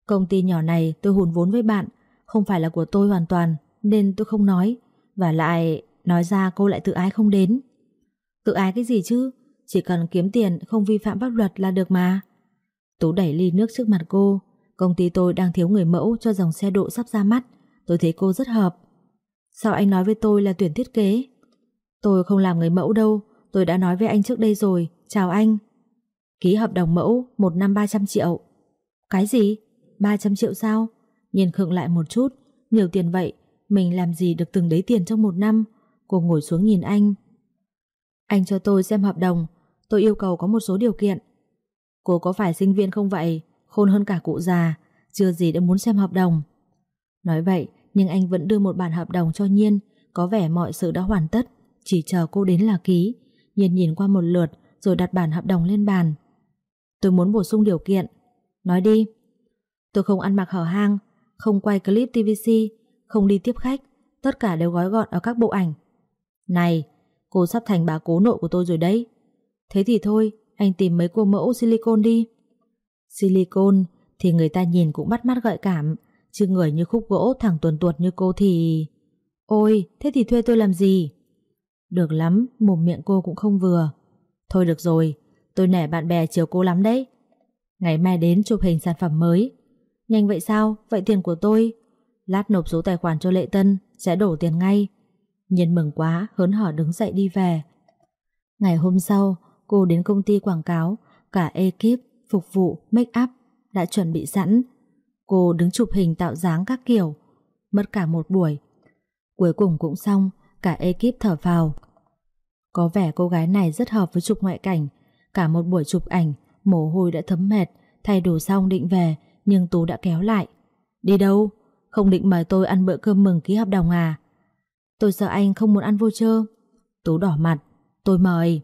Công ty nhỏ này tôi hùn vốn với bạn, không phải là của tôi hoàn toàn, nên tôi không nói. Và lại, nói ra cô lại tự ái không đến. Tự ái cái gì chứ? Chỉ cần kiếm tiền không vi phạm pháp luật là được mà. Tú đẩy ly nước trước mặt cô. Công ty tôi đang thiếu người mẫu cho dòng xe độ sắp ra mắt. Tôi thấy cô rất hợp. Sao anh nói với tôi là tuyển thiết kế? Tôi không làm người mẫu đâu. Tôi đã nói với anh trước đây rồi. Chào anh. Ký hợp đồng mẫu, một năm 300 triệu. Cái gì? 300 triệu sao? Nhìn khựng lại một chút. Nhiều tiền vậy. Mình làm gì được từng đấy tiền trong một năm? Cô ngồi xuống nhìn anh. Anh cho tôi xem hợp đồng. Tôi yêu cầu có một số điều kiện. Cô có phải sinh viên không vậy? Khôn hơn cả cụ già. Chưa gì đã muốn xem hợp đồng. Nói vậy, nhưng anh vẫn đưa một bản hợp đồng cho Nhiên. Có vẻ mọi sự đã hoàn tất. Chỉ chờ cô đến là ký. Nhiên nhìn qua một lượt rồi đặt bản hợp đồng lên bàn. Tôi muốn bổ sung điều kiện. Nói đi. Tôi không ăn mặc hở hang, không quay clip TVC, không đi tiếp khách. Tất cả đều gói gọn ở các bộ ảnh. Này, cô sắp thành bà cố nội của tôi rồi đấy. Thế thì thôi, anh tìm mấy cô mẫu silicon đi. Silicon thì người ta nhìn cũng bắt mắt gợi cảm, chứ người như khúc gỗ thẳng tuần tuột như cô thì... Ôi, thế thì thuê tôi làm gì? Được lắm, mồm miệng cô cũng không vừa. Thôi được rồi, tôi nể bạn bè chiều cô lắm đấy. Ngày mai đến chụp hình sản phẩm mới. Nhanh vậy sao? Vậy tiền của tôi? Lát nộp số tài khoản cho Lệ Tân, sẽ đổ tiền ngay. Nhân mừng quá, hớn hở đứng dậy đi về. Ngày hôm sau, cô đến công ty quảng cáo, cả ekip, phục vụ, make up đã chuẩn bị sẵn. Cô đứng chụp hình tạo dáng các kiểu, mất cả một buổi. Cuối cùng cũng xong, cả ekip thở vào. Có vẻ cô gái này rất hợp với chụp ngoại cảnh, cả một buổi chụp ảnh, mồ hôi đã thấm mệt, thay đồ xong định về, nhưng Tú đã kéo lại. Đi đâu? Không định mời tôi ăn bữa cơm mừng ký hợp đồng à? Tôi sợ anh không muốn ăn voucher. Tú đỏ mặt. Tôi mời.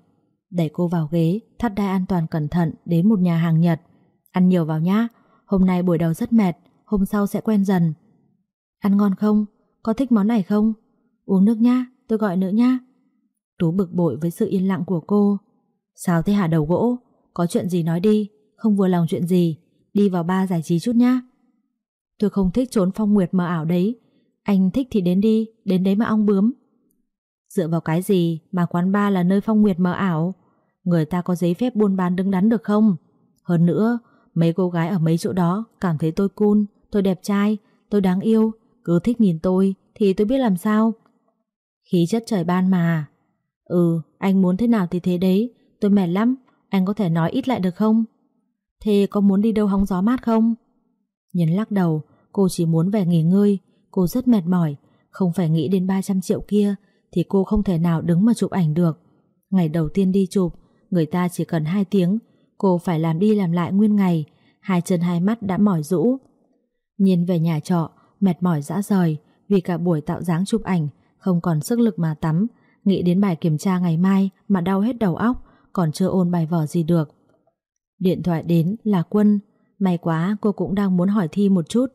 Đẩy cô vào ghế, thắt đai an toàn cẩn thận đến một nhà hàng Nhật. Ăn nhiều vào nhá. Hôm nay buổi đầu rất mệt, hôm sau sẽ quen dần. Ăn ngon không? Có thích món này không? Uống nước nhá, tôi gọi nữa nhá. Tú bực bội với sự yên lặng của cô. Sao thế hả đầu gỗ? Có chuyện gì nói đi, không vừa lòng chuyện gì. Đi vào ba giải trí chút nhá. Tôi không thích trốn phong nguyệt mờ ảo đấy. Anh thích thì đến đi, đến đấy mà ong bướm. Dựa vào cái gì mà quán bar là nơi phong nguyệt mờ ảo? Người ta có giấy phép buôn bán đứng đắn được không? Hơn nữa, mấy cô gái ở mấy chỗ đó cảm thấy tôi cool, tôi đẹp trai, tôi đáng yêu, cứ thích nhìn tôi thì tôi biết làm sao. Khí chất trời ban mà. Ừ, anh muốn thế nào thì thế đấy, tôi mệt lắm, anh có thể nói ít lại được không? Thế có muốn đi đâu hóng gió mát không? Nhân lắc đầu, cô chỉ muốn về nghỉ ngơi, cô rất mệt mỏi, không phải nghĩ đến 300 triệu kia thì cô không thể nào đứng mà chụp ảnh được. Ngày đầu tiên đi chụp, người ta chỉ cần 2 tiếng, cô phải làm đi làm lại nguyên ngày, hai chân hai mắt đã mỏi rũ. Nhìn về nhà trọ, mệt mỏi dã rời vì cả buổi tạo dáng chụp ảnh, không còn sức lực mà tắm, nghĩ đến bài kiểm tra ngày mai mà đau hết đầu óc, còn chưa ôn bài vở gì được. Điện thoại đến là Quân, may quá cô cũng đang muốn hỏi thi một chút.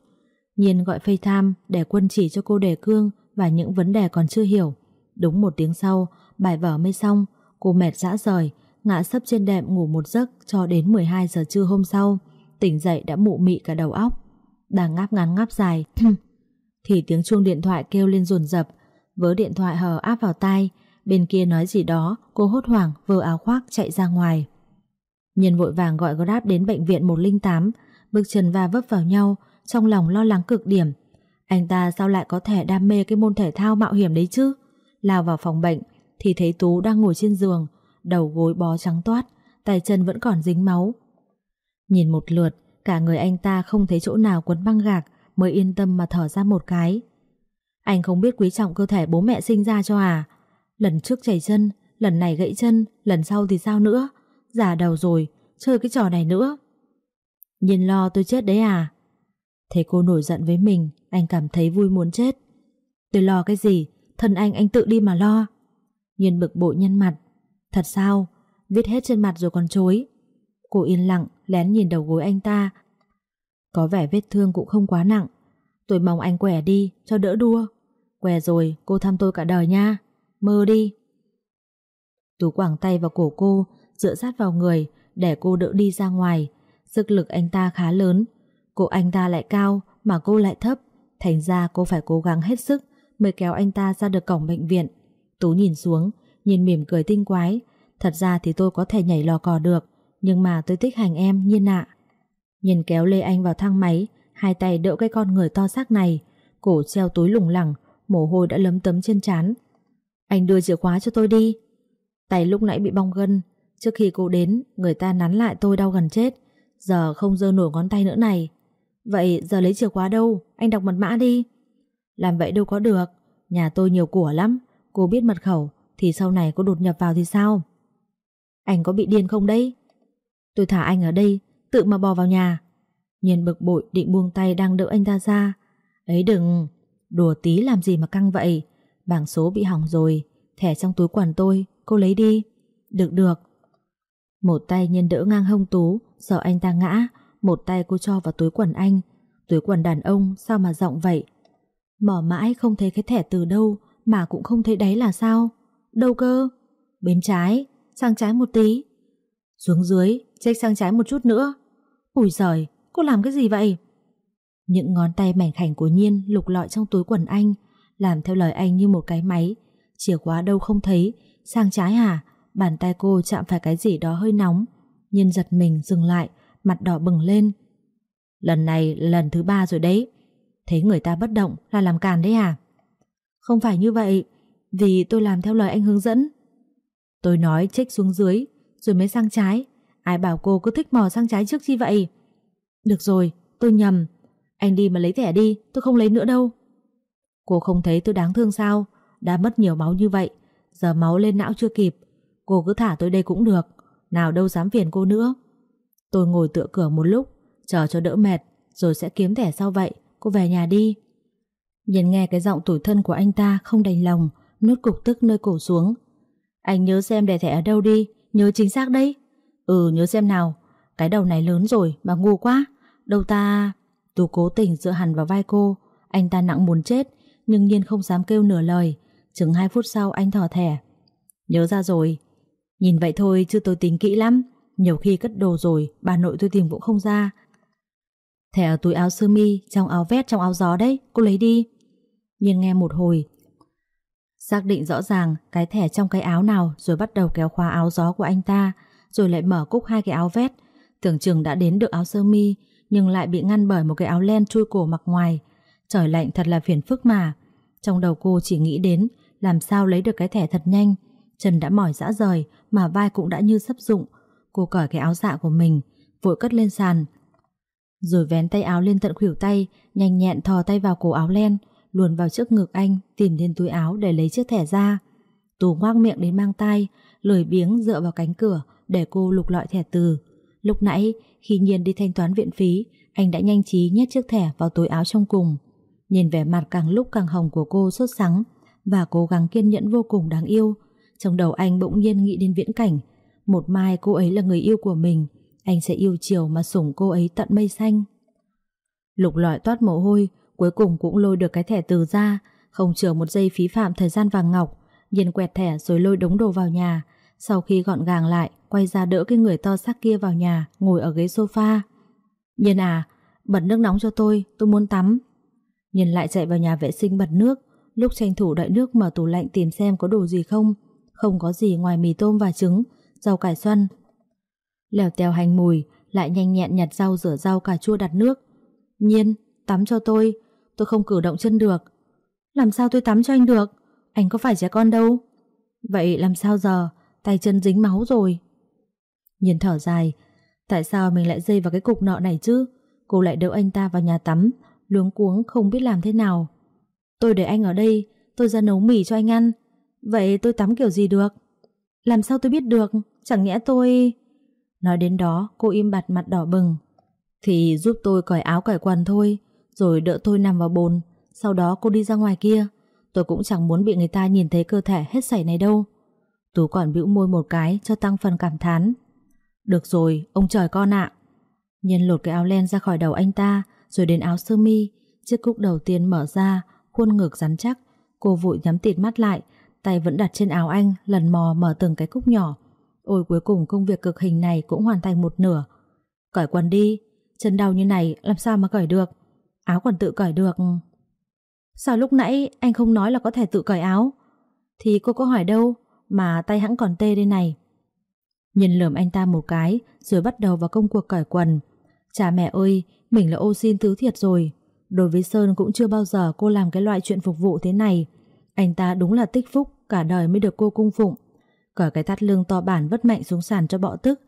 Nhiên gọi FaceTime để Quân chỉ cho cô đề cương và những vấn đề còn chưa hiểu. Đúng một tiếng sau, bài vở mới xong, cô mệt dã rời, ngã sấp trên đệm ngủ một giấc cho đến 12 giờ trưa hôm sau, tỉnh dậy đã mụ mị cả đầu óc. Đang ngáp ngắn ngáp dài, thì tiếng chuông điện thoại kêu lên rồn rập, vớ điện thoại hờ áp vào tai, bên kia nói gì đó, cô hốt hoảng vơ áo khoác chạy ra ngoài. Nhân vội vàng gọi Grab đến bệnh viện 108, bước chân va vấp vào nhau, trong lòng lo lắng cực điểm. Anh ta sao lại có thể đam mê cái môn thể thao mạo hiểm đấy chứ? Lao vào phòng bệnh thì thấy Tú đang ngồi trên giường, đầu gối bó trắng toát, tay chân vẫn còn dính máu. Nhìn một lượt, cả người anh ta không thấy chỗ nào quấn băng gạc mới yên tâm mà thở ra một cái. Anh không biết quý trọng cơ thể bố mẹ sinh ra cho à? Lần trước chảy chân, lần này gãy chân, lần sau thì sao nữa? Già đầu rồi, chơi cái trò này nữa. Nhìn lo tôi chết đấy à? Thấy cô nổi giận với mình, anh cảm thấy vui muốn chết. Tôi lo cái gì? Thân anh anh tự đi mà lo. Nhiên bực bội nhân mặt. Thật sao? Viết hết trên mặt rồi còn chối. Cô yên lặng, lén nhìn đầu gối anh ta. Có vẻ vết thương cũng không quá nặng. Tôi mong anh quẻ đi, cho đỡ đua. Quẻ rồi, cô thăm tôi cả đời nha. Mơ đi. Tú quảng tay vào cổ cô, dựa sát vào người, để cô đỡ đi ra ngoài. Sức lực anh ta khá lớn. Cô anh ta lại cao, mà cô lại thấp. Thành ra cô phải cố gắng hết sức mới kéo anh ta ra được cổng bệnh viện. Tú nhìn xuống, nhìn mỉm cười tinh quái. Thật ra thì tôi có thể nhảy lò cò được, nhưng mà tôi thích hành em nhiên ạ. Nhìn kéo Lê Anh vào thang máy, hai tay đỡ cái con người to xác này, cổ treo túi lủng lẳng, mồ hôi đã lấm tấm trên trán. Anh đưa chìa khóa cho tôi đi. Tay lúc nãy bị bong gân, trước khi cô đến, người ta nắn lại tôi đau gần chết. Giờ không dơ nổi ngón tay nữa này. Vậy giờ lấy chìa khóa đâu? Anh đọc mật mã đi. Làm vậy đâu có được. Nhà tôi nhiều của lắm. Cô biết mật khẩu thì sau này cô đột nhập vào thì sao? Anh có bị điên không đấy? Tôi thả anh ở đây, tự mà bò vào nhà. Nhiên bực bội định buông tay đang đỡ anh ta ra. Ấy đừng, đùa tí làm gì mà căng vậy. Bảng số bị hỏng rồi, thẻ trong túi quần tôi, cô lấy đi. Được được. Một tay nhiên đỡ ngang hông Tú, sợ anh ta ngã, một tay cô cho vào túi quần anh. Túi quần đàn ông sao mà rộng vậy? Mở mãi không thấy cái thẻ từ đâu mà cũng không thấy đấy là sao? Đâu cơ? Bên trái, sang trái một tí. Xuống dưới, check sang trái một chút nữa. Ủi giời, cô làm cái gì vậy? Những ngón tay mảnh khảnh của Nhiên lục lọi trong túi quần anh, làm theo lời anh như một cái máy. Chìa khóa đâu không thấy, sang trái à? Bàn tay cô chạm phải cái gì đó hơi nóng. Nhiên giật mình dừng lại, mặt đỏ bừng lên. Lần này lần thứ ba rồi đấy. Thấy người ta bất động là làm càn đấy à? Không phải như vậy, vì tôi làm theo lời anh hướng dẫn. Tôi nói trích xuống dưới, rồi mới sang trái. Ai bảo cô cứ thích mò sang trái trước chi vậy? Được rồi, tôi nhầm. Anh đi mà lấy thẻ đi, tôi không lấy nữa đâu. Cô không thấy tôi đáng thương sao? Đã mất nhiều máu như vậy, giờ máu lên não chưa kịp. Cô cứ thả tôi đây cũng được, nào đâu dám phiền cô nữa. Tôi ngồi tựa cửa một lúc, chờ cho đỡ mệt, rồi sẽ kiếm thẻ sau vậy. Cô về nhà đi. Nhìn nghe cái giọng tủi thân của anh ta không đành lòng, nút cục tức nơi cổ xuống. Anh nhớ xem để thẻ ở đâu đi, nhớ chính xác đấy. Ừ, nhớ xem nào. Cái đầu này lớn rồi mà ngu quá. Đâu ta... Tú cố tình dựa hẳn vào vai cô. Anh ta nặng muốn chết, nhưng nhiên không dám kêu nửa lời. Chừng hai phút sau anh thỏ thẻ. Nhớ ra rồi. Nhìn vậy thôi chứ tôi tính kỹ lắm. Nhiều khi cất đồ rồi, bà nội tôi tìm cũng không ra. Thẻ ở túi áo sơ mi, trong áo vest, trong áo gió đấy, cô lấy đi. Nhiên nghe một hồi. Xác định rõ ràng cái thẻ trong cái áo nào rồi bắt đầu kéo khóa áo gió của anh ta, rồi lại mở cúc hai cái áo vest. Tưởng chừng đã đến được áo sơ mi, nhưng lại bị ngăn bởi một cái áo len chui cổ mặc ngoài. Trời lạnh thật là phiền phức mà. Trong đầu cô chỉ nghĩ đến làm sao lấy được cái thẻ thật nhanh. Chân đã mỏi dã rời mà vai cũng đã như sắp dụng. Cô cởi cái áo dạ của mình, vội cất lên sàn, rồi vén tay áo lên tận khuỷu tay, nhanh nhẹn thò tay vào cổ áo len, luồn vào trước ngực anh, tìm đến túi áo để lấy chiếc thẻ ra. Tú ngoác miệng đến mang tay, lười biếng dựa vào cánh cửa để cô lục lọi thẻ từ. Lúc nãy, khi Nhiên đi thanh toán viện phí, anh đã nhanh trí nhét chiếc thẻ vào túi áo trong cùng. Nhìn vẻ mặt càng lúc càng hồng của cô sốt sắng và cố gắng kiên nhẫn vô cùng đáng yêu. Trong đầu anh bỗng nhiên nghĩ đến viễn cảnh. Một mai cô ấy là người yêu của mình, anh sẽ yêu chiều mà sủng cô ấy tận mây xanh. Lục lọi toát mồ hôi, cuối cùng cũng lôi được cái thẻ từ ra, không chờ một giây phí phạm thời gian vàng ngọc, nhìn quẹt thẻ rồi lôi đống đồ vào nhà. Sau khi gọn gàng lại, quay ra đỡ cái người to xác kia vào nhà, ngồi ở ghế sofa. nhân à, bật nước nóng cho tôi, tôi muốn tắm. nhân lại chạy vào nhà vệ sinh bật nước, lúc tranh thủ đợi nước mở tủ lạnh tìm xem có đồ gì không. Không có gì ngoài mì tôm và trứng, rau cải xoăn, lèo tèo hành mùi, lại nhanh nhẹn nhặt rau rửa rau cà chua đặt nước. Nhiên, tắm cho tôi, tôi không cử động chân được. Làm sao tôi tắm cho anh được? anh có phải trẻ con đâu. Vậy làm sao giờ, tay chân dính máu rồi. Nhiên thở dài, tại sao mình lại dây vào cái cục nợ này chứ? Cô lại đỡ anh ta vào nhà tắm, luống cuống không biết làm thế nào. Tôi để anh ở đây, tôi ra nấu mì cho anh ăn. Vậy tôi tắm kiểu gì được? Làm sao tôi biết được? Chẳng nhẽ tôi... Nói đến đó, cô im bặt mặt đỏ bừng. Thì giúp tôi cởi áo cởi quần thôi, rồi đỡ tôi nằm vào bồn. Sau đó cô đi ra ngoài kia. Tôi cũng chẳng muốn bị người ta nhìn thấy cơ thể hết sảy này đâu. Tú còn bĩu môi một cái cho tăng phần cảm thán. Được rồi, ông trời con ạ. Nhân lột cái áo len ra khỏi đầu anh ta, rồi đến áo sơ mi. Chiếc cúc đầu tiên mở ra, khuôn ngực rắn chắc. Cô vội nhắm tịt mắt lại, tay vẫn đặt trên áo anh, lần mò mở từng cái cúc nhỏ. Ôi cuối cùng công việc cực hình này cũng hoàn thành một nửa. Cởi quần đi, chân đau như này làm sao mà cởi được. Áo còn tự cởi được. Sao lúc nãy anh không nói là có thể tự cởi áo? Thì cô có hỏi đâu, mà tay hãng còn tê đây này. Nhìn lườm anh ta một cái, rồi bắt đầu vào công cuộc cởi quần. Cha mẹ ơi, mình là ô xin tứ thiệt rồi. Đối với Sơn cũng chưa bao giờ cô làm cái loại chuyện phục vụ thế này. Anh ta đúng là tích phúc, cả đời mới được cô cung phụng. Cởi cái thắt lưng to bản vất mạnh xuống sàn cho bọ tức.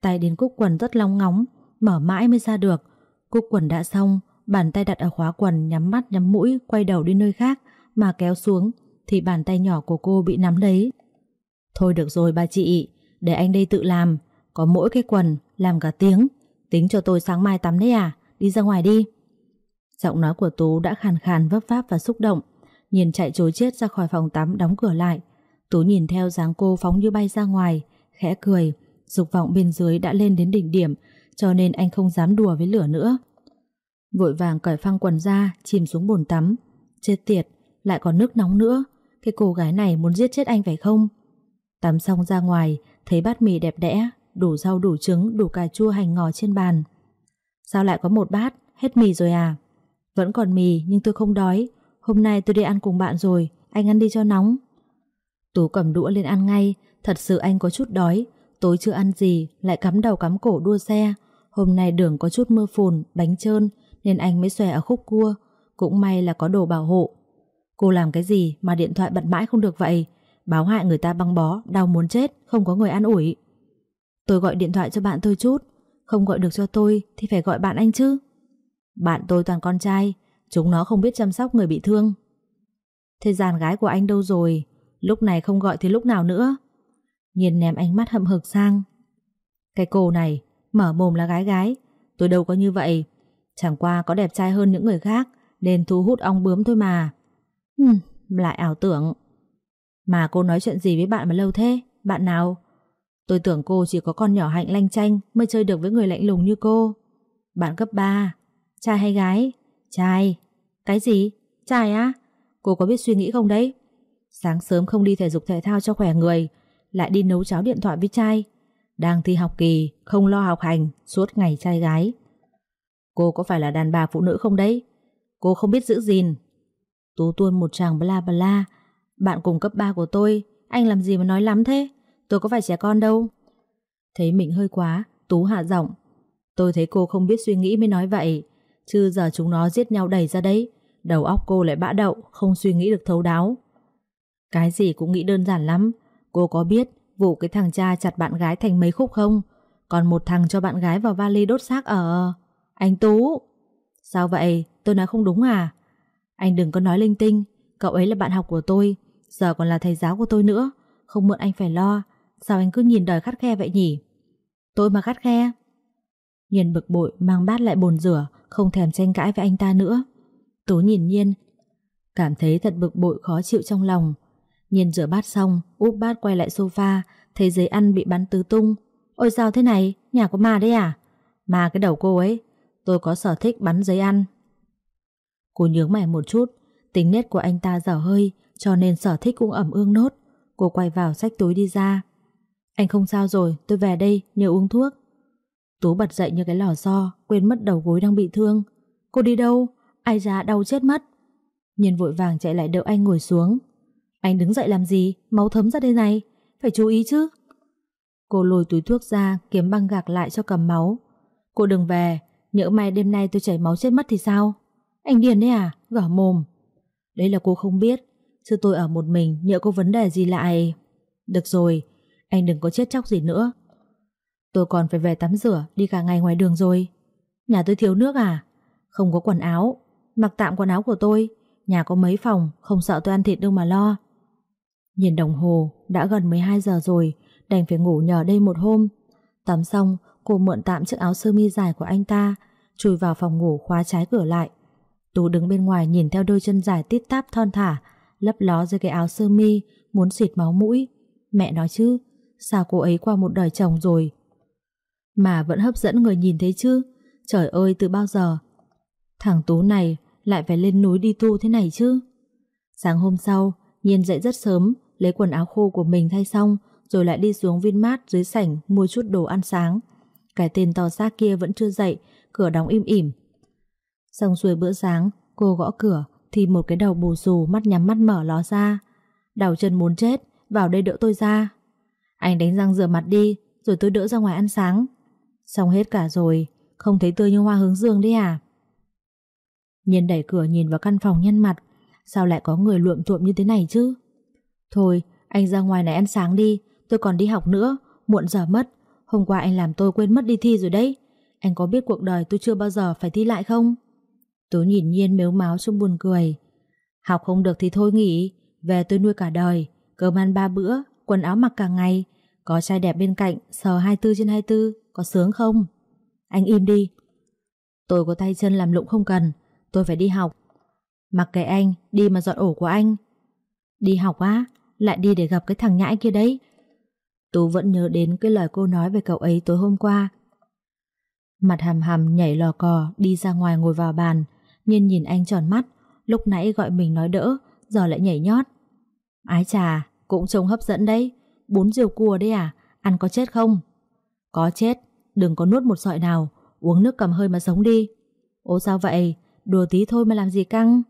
Tay đến cúc quần rất long ngóng, mở mãi mới ra được. Cúc quần đã xong, bàn tay đặt ở khóa quần nhắm mắt nhắm mũi quay đầu đi nơi khác mà kéo xuống thì bàn tay nhỏ của cô bị nắm lấy. Thôi được rồi bà chị, để anh đây tự làm, có mỗi cái quần làm cả tiếng, tính cho tôi sáng mai tắm đấy à, đi ra ngoài đi. Giọng nói của Tú đã khàn khàn vấp váp và xúc động, nhìn chạy chối chết ra khỏi phòng tắm đóng cửa lại. Tú nhìn theo dáng cô phóng như bay ra ngoài, khẽ cười, dục vọng bên dưới đã lên đến đỉnh điểm, cho nên anh không dám đùa với lửa nữa. Vội vàng cởi phăng quần ra, chìm xuống bồn tắm. Chết tiệt, lại còn nước nóng nữa. Cái cô gái này muốn giết chết anh phải không? Tắm xong ra ngoài, thấy bát mì đẹp đẽ, đủ rau đủ trứng, đủ cà chua hành ngò trên bàn. Sao lại có một bát, hết mì rồi à? Vẫn còn mì nhưng tôi không đói. Hôm nay tôi đi ăn cùng bạn rồi, anh ăn đi cho nóng. Tú cầm đũa lên ăn ngay, thật sự anh có chút đói. Tối chưa ăn gì, lại cắm đầu cắm cổ đua xe. Hôm nay đường có chút mưa phùn, bánh trơn, nên anh mới xòe ở khúc cua. Cũng may là có đồ bảo hộ. Cô làm cái gì mà điện thoại bật mãi không được vậy? Báo hại người ta băng bó, đau muốn chết, không có người an ủi. Tôi gọi điện thoại cho bạn tôi chút, không gọi được cho tôi thì phải gọi bạn anh chứ. Bạn tôi toàn con trai, chúng nó không biết chăm sóc người bị thương. Thế giàn gái của anh đâu rồi? Lúc này không gọi thì lúc nào nữa? Nhìn ném ánh mắt hậm hực sang. Cái cô này, mở mồm là gái gái, tôi đâu có như vậy. Chẳng qua có đẹp trai hơn những người khác nên thu hút ong bướm thôi mà. Hừm, lại ảo tưởng. Mà cô nói chuyện gì với bạn mà lâu thế? Bạn nào? Tôi tưởng cô chỉ có con nhỏ hạnh lanh chanh mới chơi được với người lạnh lùng như cô. Bạn cấp 3. Trai hay gái? Trai. Cái gì? Trai á? Cô có biết suy nghĩ không đấy? Sáng sớm không đi thể dục thể thao cho khỏe người, lại đi nấu cháo điện thoại với trai. Đang thi học kỳ, không lo học hành, suốt ngày trai gái. Cô có phải là đàn bà phụ nữ không đấy? Cô không biết giữ gìn. Tú tuôn một tràng bla bla. Bạn cùng cấp 3 của tôi, anh làm gì mà nói lắm thế? Tôi có phải trẻ con đâu. Thấy mình hơi quá, Tú hạ giọng. Tôi thấy cô không biết suy nghĩ mới nói vậy. Chứ giờ chúng nó giết nhau đẩy ra đấy. Đầu óc cô lại bã đậu, không suy nghĩ được thấu đáo. Cái gì cũng nghĩ đơn giản lắm. Cô có biết vụ cái thằng cha chặt bạn gái thành mấy khúc không? Còn một thằng cho bạn gái vào vali đốt xác ở... Anh Tú! Sao vậy? Tôi nói không đúng à? Anh đừng có nói linh tinh. Cậu ấy là bạn học của tôi. Giờ còn là thầy giáo của tôi nữa. Không mượn anh phải lo. Sao anh cứ nhìn đời khắt khe vậy nhỉ? Tôi mà khắt khe. Nhiên bực bội mang bát lại bồn rửa, không thèm tranh cãi với anh ta nữa. Tú nhìn Nhiên, cảm thấy thật bực bội khó chịu trong lòng. Nhiên rửa bát xong, úp bát quay lại sofa, thấy giấy ăn bị bắn tứ tung. Ôi sao thế này, nhà có ma đấy à? Mà cái đầu cô ấy, tôi có sở thích bắn giấy ăn. Cô nhướng mày một chút, tính nét của anh ta dở hơi, cho nên sở thích cũng ẩm ương nốt. Cô quay vào sách túi đi ra. Anh không sao rồi, tôi về đây, nhờ uống thuốc. Tú bật dậy như cái lò xo, quên mất đầu gối đang bị thương. Cô đi đâu? Ai ra đau chết mất. Nhân vội vàng chạy lại đỡ anh ngồi xuống. Anh đứng dậy làm gì? Máu thấm ra đây này. Phải chú ý chứ. Cô lôi túi thuốc ra, kiếm băng gạc lại cho cầm máu. Cô đừng về, nhỡ mai đêm nay tôi chảy máu chết mất thì sao? Anh điền đấy à? Gở mồm. Đấy là cô không biết. Chứ tôi ở một mình nhỡ có vấn đề gì lại Được rồi Anh đừng có chết chóc gì nữa Tôi còn phải về tắm rửa Đi cả ngày ngoài đường rồi Nhà tôi thiếu nước à Không có quần áo Mặc tạm quần áo của tôi Nhà có mấy phòng Không sợ tôi ăn thịt đâu mà lo Nhìn đồng hồ Đã gần 12 giờ rồi Đành phải ngủ nhờ đây một hôm Tắm xong cô mượn tạm chiếc áo sơ mi dài của anh ta Chui vào phòng ngủ khóa trái cửa lại Tú đứng bên ngoài nhìn theo đôi chân dài tít táp thon thả lấp ló dưới cái áo sơ mi muốn xịt máu mũi. Mẹ nói chứ, sao cô ấy qua một đời chồng rồi mà vẫn hấp dẫn người nhìn thấy chứ? Trời ơi từ bao giờ? Thằng Tú này lại phải lên núi đi tu thế này chứ? Sáng hôm sau, Nhiên dậy rất sớm, lấy quần áo khô của mình thay xong, rồi lại đi xuống Vinmart dưới sảnh mua chút đồ ăn sáng. Cái tên to xác kia vẫn chưa dậy, cửa đóng im ỉm. Xong xuôi bữa sáng, cô gõ cửa, thì một cái đầu bù xù mắt nhắm mắt mở ló ra. Đầu chân muốn chết, vào đây đỡ tôi ra. Anh đánh răng rửa mặt đi, rồi tôi đỡ ra ngoài ăn sáng. Xong hết cả rồi, không thấy tươi như hoa hướng dương đấy à? Nhiên đẩy cửa nhìn vào căn phòng nhân mặt, sao lại có người luộm thuộm như thế này chứ? Thôi, anh ra ngoài này ăn sáng đi, tôi còn đi học nữa, muộn giờ mất. Hôm qua anh làm tôi quên mất đi thi rồi đấy. Anh có biết cuộc đời tôi chưa bao giờ phải thi lại không? Tố nhìn nhiên mếu máu trong buồn cười. Học không được thì thôi nghỉ, về tôi nuôi cả đời, cơm ăn ba bữa, quần áo mặc cả ngày, có trai đẹp bên cạnh, sờ 24 trên 24, có sướng không? Anh im đi. Tôi có tay chân làm lụng không cần, tôi phải đi học. Mặc kệ anh, đi mà dọn ổ của anh. Đi học á, lại đi để gặp cái thằng nhãi kia đấy. Tú vẫn nhớ đến cái lời cô nói về cậu ấy tối hôm qua. Mặt hàm hàm nhảy lò cò đi ra ngoài ngồi vào bàn, Nhiên nhìn anh tròn mắt, lúc nãy gọi mình nói đỡ, giờ lại nhảy nhót. Ái trà, cũng trông hấp dẫn đấy, bún riêu cua đấy à, ăn có chết không? Có chết, đừng có nuốt một sợi nào, uống nước cầm hơi mà sống đi. ô sao vậy, đùa tí thôi mà làm gì căng?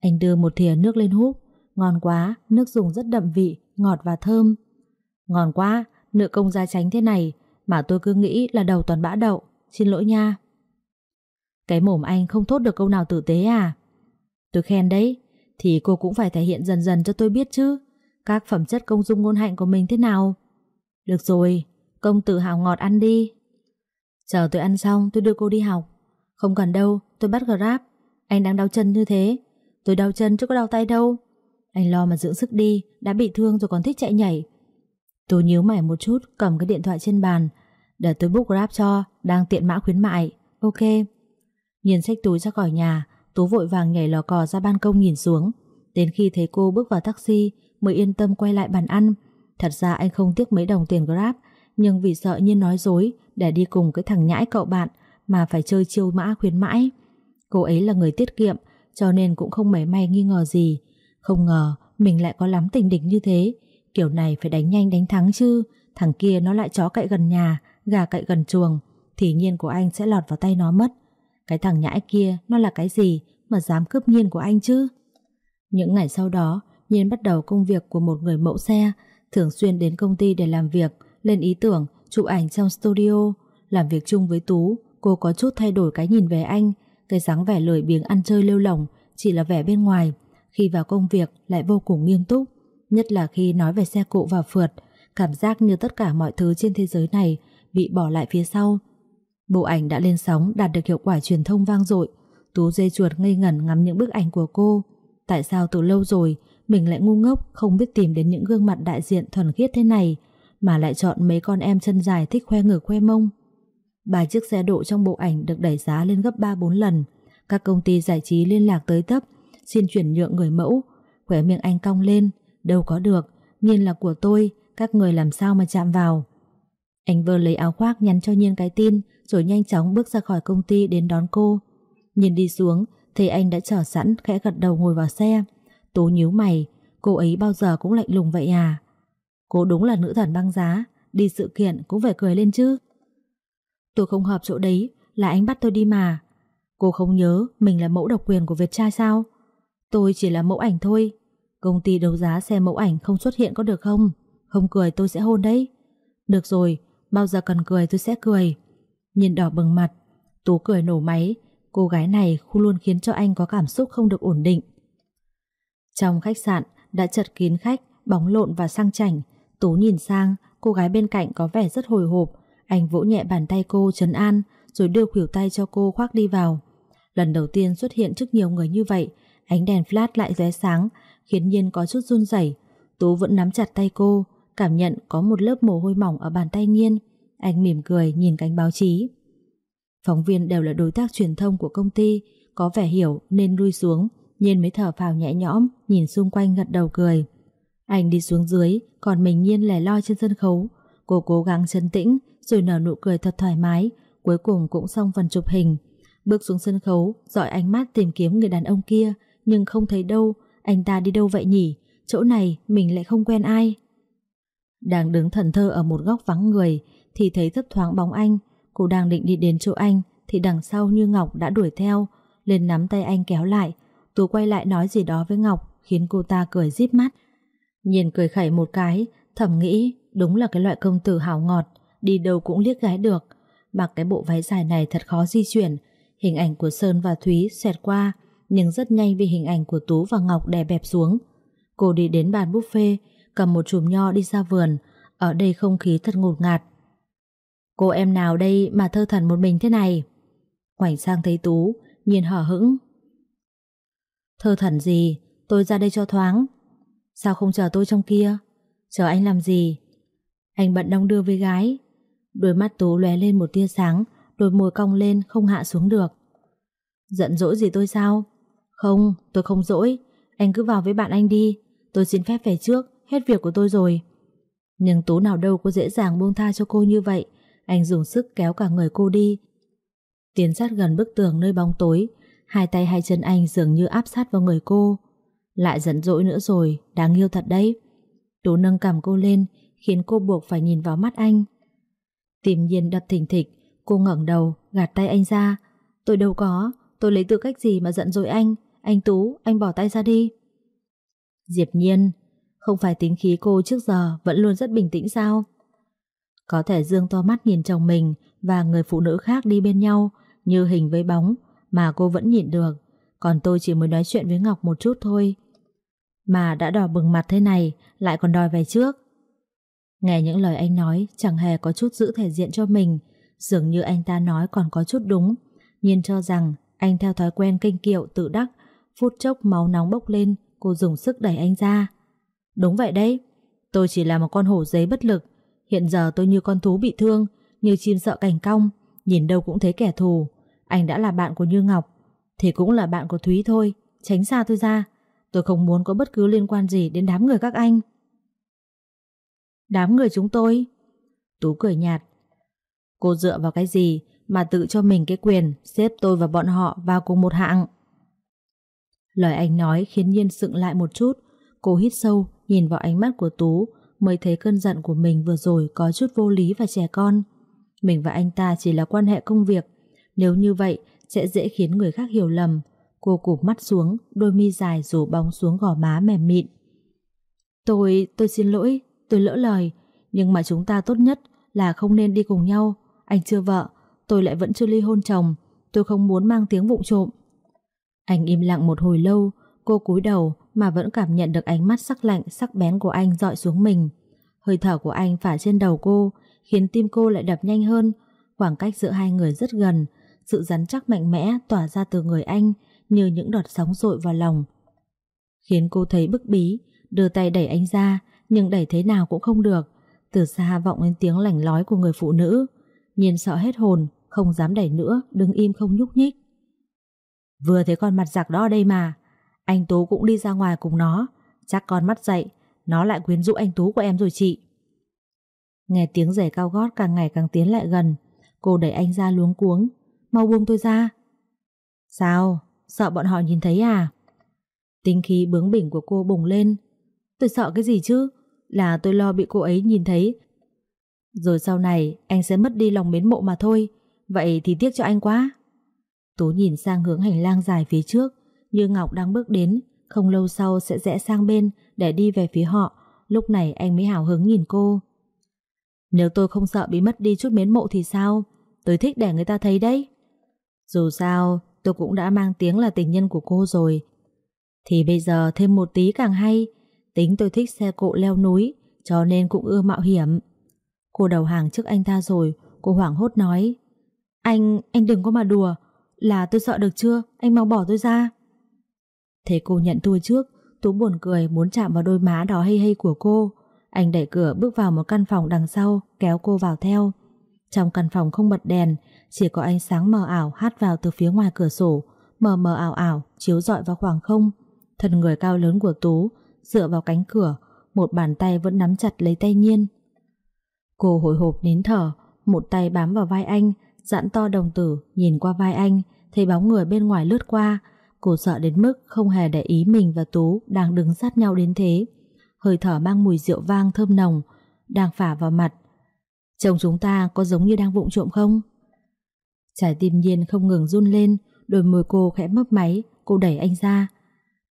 Anh đưa một thìa nước lên húp, ngon quá, nước dùng rất đậm vị, ngọt và thơm. Ngon quá, nợ công gia tránh thế này, mà tôi cứ nghĩ là đầu toàn bã đậu, xin lỗi nha. Cái mồm anh không thốt được câu nào tử tế à? Tôi khen đấy, thì cô cũng phải thể hiện dần dần cho tôi biết chứ. Các phẩm chất công dung ngôn hạnh của mình thế nào? Được rồi, công tử hào ngọt ăn đi. Chờ tôi ăn xong tôi đưa cô đi học. Không cần đâu, tôi bắt Grab. Anh đang đau chân như thế. Tôi đau chân chứ có đau tay đâu. Anh lo mà dưỡng sức đi, đã bị thương rồi còn thích chạy nhảy. Tôi nhíu mày một chút, cầm cái điện thoại trên bàn. Để tôi book Grab cho, đang tiện mã khuyến mại. Ok. Nhìn sách túi ra khỏi nhà, Tú vội vàng nhảy lò cò ra ban công nhìn xuống. Đến khi thấy cô bước vào taxi mới yên tâm quay lại bàn ăn. Thật ra anh không tiếc mấy đồng tiền Grab, nhưng vì sợ nhiên nói dối để đi cùng cái thằng nhãi cậu bạn mà phải chơi chiêu mã khuyến mãi. Cô ấy là người tiết kiệm, cho nên cũng không mấy may nghi ngờ gì. Không ngờ mình lại có lắm tình địch như thế. Kiểu này phải đánh nhanh đánh thắng chứ. Thằng kia nó lại chó cậy gần nhà, gà cậy gần chuồng. Thì nhiên của anh sẽ lọt vào tay nó mất. Cái thằng nhãi kia nó là cái gì mà dám cướp nhiên của anh chứ? Những ngày sau đó, Nhiên bắt đầu công việc của một người mẫu xe, thường xuyên đến công ty để làm việc, lên ý tưởng, chụp ảnh trong studio. Làm việc chung với Tú, cô có chút thay đổi cái nhìn về anh, cái dáng vẻ lười biếng ăn chơi lêu lỏng chỉ là vẻ bên ngoài. Khi vào công việc lại vô cùng nghiêm túc, nhất là khi nói về xe cộ và phượt, cảm giác như tất cả mọi thứ trên thế giới này bị bỏ lại phía sau. Bộ ảnh đã lên sóng đạt được hiệu quả truyền thông vang dội. Tú dây chuột ngây ngẩn ngắm những bức ảnh của cô. Tại sao từ lâu rồi mình lại ngu ngốc không biết tìm đến những gương mặt đại diện thuần khiết thế này mà lại chọn mấy con em chân dài thích khoe ngực khoe mông. Ba chiếc xe độ trong bộ ảnh được đẩy giá lên gấp 3-4 lần. Các công ty giải trí liên lạc tới tấp xin chuyển nhượng người mẫu. Khỏe miệng anh cong lên. Đâu có được, nhiên là của tôi, các người làm sao mà chạm vào. Anh vơ lấy áo khoác nhắn cho Nhiên cái tin rồi nhanh chóng bước ra khỏi công ty đến đón cô. Nhìn đi xuống, thấy anh đã chờ sẵn khẽ gật đầu ngồi vào xe. Tố nhíu mày, cô ấy bao giờ cũng lạnh lùng vậy à? Cô đúng là nữ thần băng giá, đi sự kiện cũng phải cười lên chứ. Tôi không hợp chỗ đấy, là anh bắt tôi đi mà. Cô không nhớ mình là mẫu độc quyền của Việt trai sao? Tôi chỉ là mẫu ảnh thôi. Công ty đấu giá xe mẫu ảnh không xuất hiện có được không? Không cười tôi sẽ hôn đấy. Được rồi, bao giờ cần cười tôi sẽ cười. Nhìn đỏ bừng mặt, Tú cười nổ máy, cô gái này luôn khiến cho anh có cảm xúc không được ổn định. Trong khách sạn đã chật kín khách, bóng lộn và sang chảnh. Tú nhìn sang, cô gái bên cạnh có vẻ rất hồi hộp. Anh vỗ nhẹ bàn tay cô trấn an, rồi đưa khuỷu tay cho cô khoác đi vào. Lần đầu tiên xuất hiện trước nhiều người như vậy, ánh đèn flash lại lóe sáng, khiến Nhiên có chút run rẩy. Tú vẫn nắm chặt tay cô, cảm nhận có một lớp mồ hôi mỏng ở bàn tay Nhiên. Anh mỉm cười nhìn cánh báo chí. Phóng viên đều là đối tác truyền thông của công ty, có vẻ hiểu nên lui xuống, Nhiên mới thở phào nhẹ nhõm, nhìn xung quanh gật đầu cười. Anh đi xuống dưới, còn mình Nhiên lẻ loi trên sân khấu. Cô cố gắng chân tĩnh, rồi nở nụ cười thật thoải mái, cuối cùng cũng xong phần chụp hình. Bước xuống sân khấu, dọi ánh mắt tìm kiếm người đàn ông kia, nhưng không thấy đâu, anh ta đi đâu vậy nhỉ? Chỗ này mình lại không quen ai. Đang đứng thần thơ ở một góc vắng người, thì thấy thấp thoáng bóng anh. Cô đang định đi đến chỗ anh, thì đằng sau như Ngọc đã đuổi theo, lên nắm tay anh kéo lại. Tú quay lại nói gì đó với Ngọc, khiến cô ta cười díp mắt. Nhìn cười khẩy một cái, thầm nghĩ đúng là cái loại công tử hào ngọt, đi đâu cũng liếc gái được. Mặc cái bộ váy dài này thật khó di chuyển, hình ảnh của Sơn và Thúy xẹt qua, nhưng rất nhanh vì hình ảnh của Tú và Ngọc đè bẹp xuống. Cô đi đến bàn buffet, cầm một chùm nho đi ra vườn, ở đây không khí thật ngột ngạt. Cô em nào đây mà thơ thần một mình thế này? Quảnh sang thấy Tú, nhìn hở hững. Thơ thần gì, tôi ra đây cho thoáng. Sao không chờ tôi trong kia? Chờ anh làm gì? Anh bận đông đưa với gái. Đôi mắt Tú lóe lên một tia sáng, đôi môi cong lên không hạ xuống được. Giận dỗi gì tôi sao? Không, tôi không dỗi. Anh cứ vào với bạn anh đi. Tôi xin phép về trước, hết việc của tôi rồi. Nhưng Tú nào đâu có dễ dàng buông tha cho cô như vậy. Anh dùng sức kéo cả người cô đi. Tiến sát gần bức tường nơi bóng tối, hai tay hai chân anh dường như áp sát vào người cô. Lại giận dỗi nữa rồi, đáng yêu thật đấy. Tú nâng cầm cô lên, khiến cô buộc phải nhìn vào mắt anh. Tìm nhiên đập thình thịch, cô ngẩng đầu, gạt tay anh ra. Tôi đâu có, tôi lấy tư cách gì mà giận dỗi anh. Anh Tú, anh bỏ tay ra đi. Diệp nhiên, không phải tính khí cô trước giờ vẫn luôn rất bình tĩnh sao? Có thể dương to mắt nhìn chồng mình và người phụ nữ khác đi bên nhau như hình với bóng mà cô vẫn nhịn được. Còn tôi chỉ mới nói chuyện với Ngọc một chút thôi. Mà đã đỏ bừng mặt thế này lại còn đòi về trước. Nghe những lời anh nói chẳng hề có chút giữ thể diện cho mình. Dường như anh ta nói còn có chút đúng. Nhìn cho rằng anh theo thói quen kinh kiệu tự đắc. Phút chốc máu nóng bốc lên cô dùng sức đẩy anh ra. Đúng vậy đấy. Tôi chỉ là một con hổ giấy bất lực. Hiện giờ tôi như con thú bị thương, như chim sợ cành cong, nhìn đâu cũng thấy kẻ thù. Anh đã là bạn của Như Ngọc, thì cũng là bạn của Thúy thôi, tránh xa tôi ra. Tôi không muốn có bất cứ liên quan gì đến đám người các anh. Đám người chúng tôi? Tú cười nhạt. Cô dựa vào cái gì mà tự cho mình cái quyền xếp tôi và bọn họ vào cùng một hạng? Lời anh nói khiến Nhiên sững lại một chút. Cô hít sâu, nhìn vào ánh mắt của Tú, mới thấy cơn giận của mình vừa rồi có chút vô lý và trẻ con. Mình và anh ta chỉ là quan hệ công việc. Nếu như vậy, sẽ dễ khiến người khác hiểu lầm. Cô cụp mắt xuống, đôi mi dài rủ bóng xuống gò má mềm mịn. Tôi, tôi xin lỗi, tôi lỡ lời. Nhưng mà chúng ta tốt nhất là không nên đi cùng nhau. Anh chưa vợ, tôi lại vẫn chưa ly hôn chồng. Tôi không muốn mang tiếng vụng trộm. Anh im lặng một hồi lâu, cô cúi đầu mà vẫn cảm nhận được ánh mắt sắc lạnh, sắc bén của anh dọi xuống mình. Hơi thở của anh phả trên đầu cô, khiến tim cô lại đập nhanh hơn. Khoảng cách giữa hai người rất gần, sự rắn chắc mạnh mẽ tỏa ra từ người anh như những đợt sóng dội vào lòng. Khiến cô thấy bức bí, đưa tay đẩy anh ra, nhưng đẩy thế nào cũng không được. Từ xa vọng lên tiếng lảnh lói của người phụ nữ. Nhiên sợ hết hồn, không dám đẩy nữa, đứng im không nhúc nhích. Vừa thấy con mặt giặc đó đây mà. Anh Tú cũng đi ra ngoài cùng nó. Chắc con mắt dậy, Nó lại quyến rũ anh Tú của em rồi chị. Nghe tiếng giày cao gót càng ngày càng tiến lại gần, Cô đẩy anh ra luống cuống. Mau buông tôi ra. Sao? Sợ bọn họ nhìn thấy à? tinh khí bướng bỉnh của cô bùng lên. Tôi sợ cái gì chứ? Là tôi lo bị cô ấy nhìn thấy. Rồi sau này anh sẽ mất đi lòng mến mộ mà thôi. Vậy thì tiếc cho anh quá. Tú nhìn sang hướng hành lang dài phía trước, như Ngọc đang bước đến, không lâu sau sẽ rẽ sang bên để đi về phía họ. Lúc này anh mới hào hứng nhìn cô. Nếu tôi không sợ bị mất đi chút mến mộ thì sao? Tôi thích để người ta thấy đấy. Dù sao, tôi cũng đã mang tiếng là tình nhân của cô rồi. Thì bây giờ thêm một tí càng hay Tính tôi thích xe cộ leo núi Cho nên cũng ưa mạo hiểm Cô đầu hàng trước anh ta rồi Cô hoảng hốt nói Anh, anh đừng có mà đùa là tôi sợ được chưa, anh mau bỏ tôi ra. Thế cô nhận thua trước Tú buồn cười muốn chạm vào đôi má đỏ hay hay của cô. Anh đẩy cửa bước vào một căn phòng đằng sau Kéo cô vào theo. Trong căn phòng không bật đèn Chỉ có ánh sáng mờ ảo hát vào từ phía ngoài cửa sổ Mờ mờ ảo ảo Chiếu rọi vào khoảng không. Thân người cao lớn của Tú Dựa vào cánh cửa Một bàn tay vẫn nắm chặt lấy tay nhiên. Cô hồi hộp nín thở Một tay bám vào vai anh Dặn to đồng tử Nhìn qua vai anh Thấy bóng người bên ngoài lướt qua Cô sợ đến mức không hề để ý mình và Tú đang đứng sát nhau đến thế. Hơi thở mang mùi rượu vang thơm nồng, đang phả vào mặt. Chồng chúng ta có giống như đang vụng trộm không? Trái tim nhiên không ngừng run lên, đôi môi cô khẽ mấp máy, cô đẩy anh ra.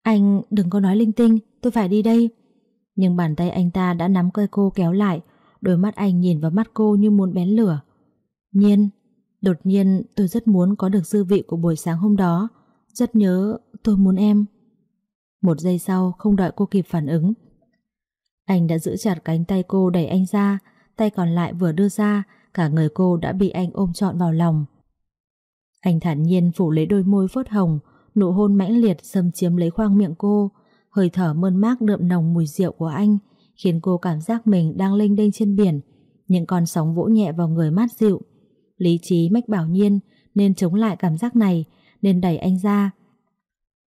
Anh đừng có nói linh tinh, tôi phải đi đây. Nhưng bàn tay anh ta đã nắm cây cô kéo lại, đôi mắt anh nhìn vào mắt cô như muốn bén lửa. Nhiên, đột nhiên tôi rất muốn có được dư vị của buổi sáng hôm đó, rất nhớ, tôi muốn em. Một giây sau, không đợi cô kịp phản ứng. Anh đã giữ chặt cánh tay cô đẩy anh ra, tay còn lại vừa đưa ra, cả người cô đã bị anh ôm trọn vào lòng. Anh thản nhiên phủ lấy đôi môi phớt hồng, nụ hôn mãnh liệt xâm chiếm lấy khoang miệng cô, hơi thở mơn mác đượm nồng mùi rượu của anh, khiến cô cảm giác mình đang lênh đênh trên biển, những con sóng vỗ nhẹ vào người mát dịu. Lý trí mách bảo nhiên nên chống lại cảm giác này, nên đẩy anh ra.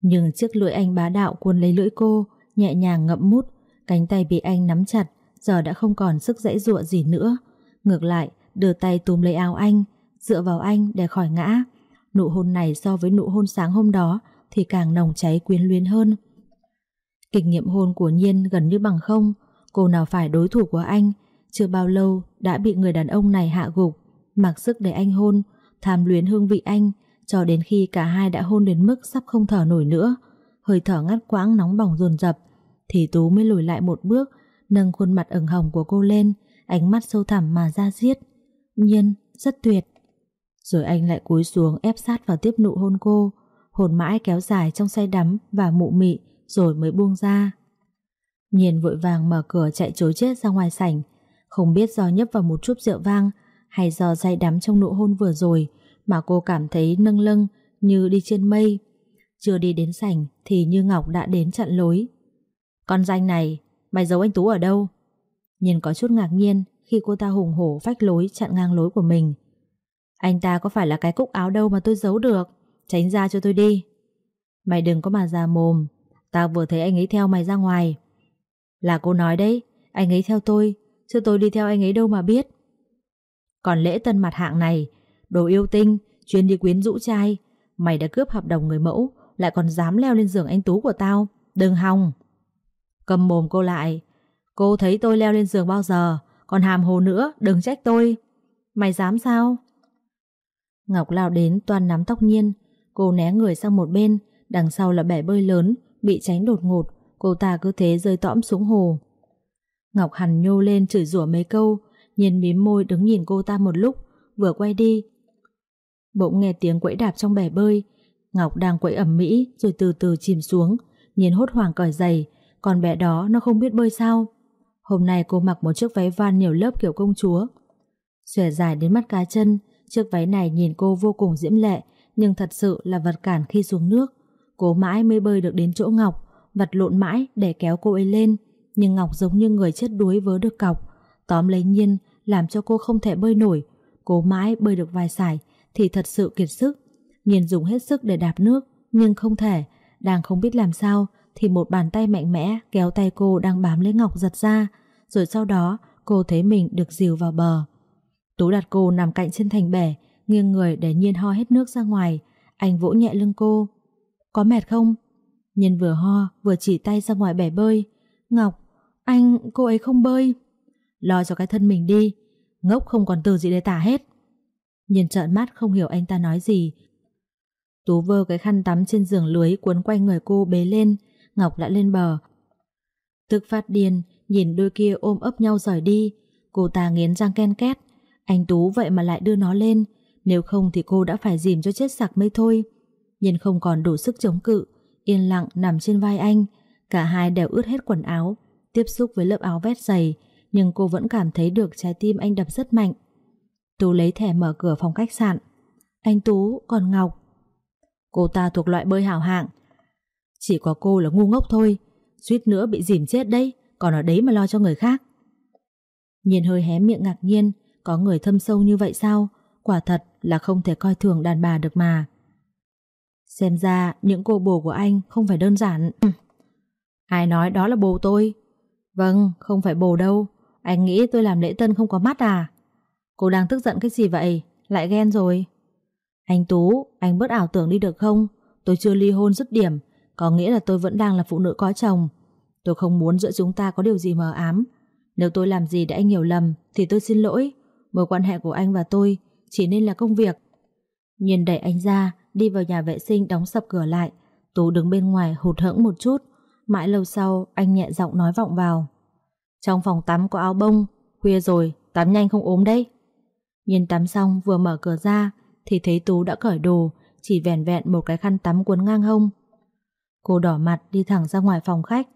Nhưng chiếc lưỡi anh bá đạo cuốn lấy lưỡi cô, nhẹ nhàng ngậm mút, cánh tay bị anh nắm chặt, giờ đã không còn sức dãy dụa gì nữa. Ngược lại, đưa tay túm lấy áo anh, dựa vào anh để khỏi ngã. Nụ hôn này so với nụ hôn sáng hôm đó thì càng nồng cháy quyến luyến hơn. Kinh nghiệm hôn của Nhiên gần như bằng không, cô nào phải đối thủ của anh, chưa bao lâu đã bị người đàn ông này hạ gục, mặc sức để anh hôn, tham luyến hương vị anh, cho đến khi cả hai đã hôn đến mức sắp không thở nổi nữa, hơi thở ngắt quãng nóng bỏng dồn dập, thì Tú mới lùi lại một bước, nâng khuôn mặt ửng hồng của cô lên, ánh mắt sâu thẳm mà ra diết. Nhiên, rất tuyệt. Rồi anh lại cúi xuống ép sát vào tiếp nụ hôn cô, hồn mãi kéo dài trong say đắm và mụ mị, rồi mới buông ra. Nhiên vội vàng mở cửa chạy trối chết ra ngoài sảnh, không biết do nhấp vào một chút rượu vang hay do say đắm trong nụ hôn vừa rồi mà cô cảm thấy nâng lưng như đi trên mây. Chưa đi đến sảnh thì Như Ngọc đã đến chặn lối. Con danh này, mày giấu anh Tú ở đâu? Nhìn có chút ngạc nhiên khi cô ta hùng hổ phách lối chặn ngang lối của mình. Anh ta có phải là cái cúc áo đâu mà tôi giấu được, tránh ra cho tôi đi. Mày đừng có mà ra mồm, tao vừa thấy anh ấy theo mày ra ngoài. Là cô nói đấy, anh ấy theo tôi, chứ tôi đi theo anh ấy đâu mà biết. Còn lễ tân mặt hạng này Đồ yêu tinh, chuyên đi quyến rũ trai Mày đã cướp hợp đồng người mẫu Lại còn dám leo lên giường anh Tú của tao Đừng hòng. Cầm mồm cô lại Cô thấy tôi leo lên giường bao giờ Còn hàm hồ nữa đừng trách tôi. Mày dám sao? Ngọc lao đến toàn nắm tóc nhiên Cô né người sang một bên Đằng sau là bể bơi lớn Bị tránh đột ngột Cô ta cứ thế rơi tõm xuống hồ. Ngọc hằn nhô lên chửi rủa mấy câu Nhiên mím môi đứng nhìn cô ta một lúc, Vừa quay đi. Bỗng nghe tiếng quẫy đạp trong bể bơi, Ngọc đang quẫy ẩm mỹ Rồi từ từ chìm xuống. Nhiên hốt hoảng cởi giày, Còn bé đó nó không biết bơi sao. Hôm nay cô mặc một chiếc váy van nhiều lớp kiểu công chúa. Xòe dài đến mắt cá chân, Chiếc váy này nhìn cô vô cùng diễm lệ, Nhưng thật sự là vật cản khi xuống nước. Cố mãi mới bơi được đến chỗ Ngọc, Vật lộn mãi để kéo cô ấy lên, Nhưng Ngọc giống như người chết đuối vớ được cọc. Tóm lấy nhiên làm cho cô không thể bơi nổi Cố mãi bơi được vài sải thì thật sự kiệt sức. Nhiên dùng hết sức để đạp nước, nhưng không thể. Đang không biết làm sao, thì một bàn tay mạnh mẽ kéo tay cô đang bám lấy Ngọc giật ra, rồi sau đó cô thấy mình được dìu vào bờ. Tú đặt cô nằm cạnh trên thành bể, nghiêng người để Nhiên ho hết nước ra ngoài. Anh vỗ nhẹ lưng cô. Có mệt không? Nhiên vừa ho, vừa chỉ tay ra ngoài bể bơi. Ngọc, anh, cô ấy không bơi. Lo cho cái thân mình đi, ngốc không còn từ gì để tả hết. Nhìn trợn mắt không hiểu anh ta nói gì. Tú vơ cái khăn tắm trên giường lưới cuốn quanh người cô bế lên, Ngọc đã lên bờ. Tức phát điên, nhìn đôi kia ôm ấp nhau rời đi, cô ta nghiến răng ken két. Anh Tú vậy mà lại đưa nó lên, nếu không thì cô đã phải dìm cho chết sặc mây thôi. Nhìn không còn đủ sức chống cự, yên lặng nằm trên vai anh. Cả hai đều ướt hết quần áo, tiếp xúc với lớp áo vét dày, nhưng cô vẫn cảm thấy được trái tim anh đập rất mạnh. Tú lấy thẻ mở cửa phòng khách sạn. Anh Tú, còn Ngọc. Cô ta thuộc loại bơi hảo hạng. Chỉ có cô là ngu ngốc thôi, suýt nữa bị dìm chết đấy, còn ở đấy mà lo cho người khác. nhìn hơi hé miệng ngạc nhiên, có người thâm sâu như vậy sao? Quả thật là không thể coi thường đàn bà được mà. Xem ra những cô bồ của anh không phải đơn giản. Ai nói đó là bồ tôi? Vâng, không phải bồ đâu. Anh nghĩ tôi làm lễ tân không có mắt à? Cô đang tức giận cái gì vậy? Lại ghen rồi. Anh Tú, anh bớt ảo tưởng đi được không? Tôi chưa ly hôn dứt điểm, có nghĩa là tôi vẫn đang là phụ nữ có chồng. Tôi không muốn giữa chúng ta có điều gì mờ ám. Nếu tôi làm gì để anh hiểu lầm, thì tôi xin lỗi. Mối quan hệ của anh và tôi chỉ nên là công việc. Nhìn đẩy anh ra, đi vào nhà vệ sinh đóng sập cửa lại. Tú đứng bên ngoài hụt hẫng một chút. Mãi lâu sau, anh nhẹ giọng nói vọng vào. Trong phòng tắm có áo bông, khuya rồi, tắm nhanh không ốm đấy. Nhìn tắm xong vừa mở cửa ra, thì thấy Tú đã cởi đồ, chỉ vẻn vẹn một cái khăn tắm cuốn ngang hông. Cô đỏ mặt đi thẳng ra ngoài phòng khách.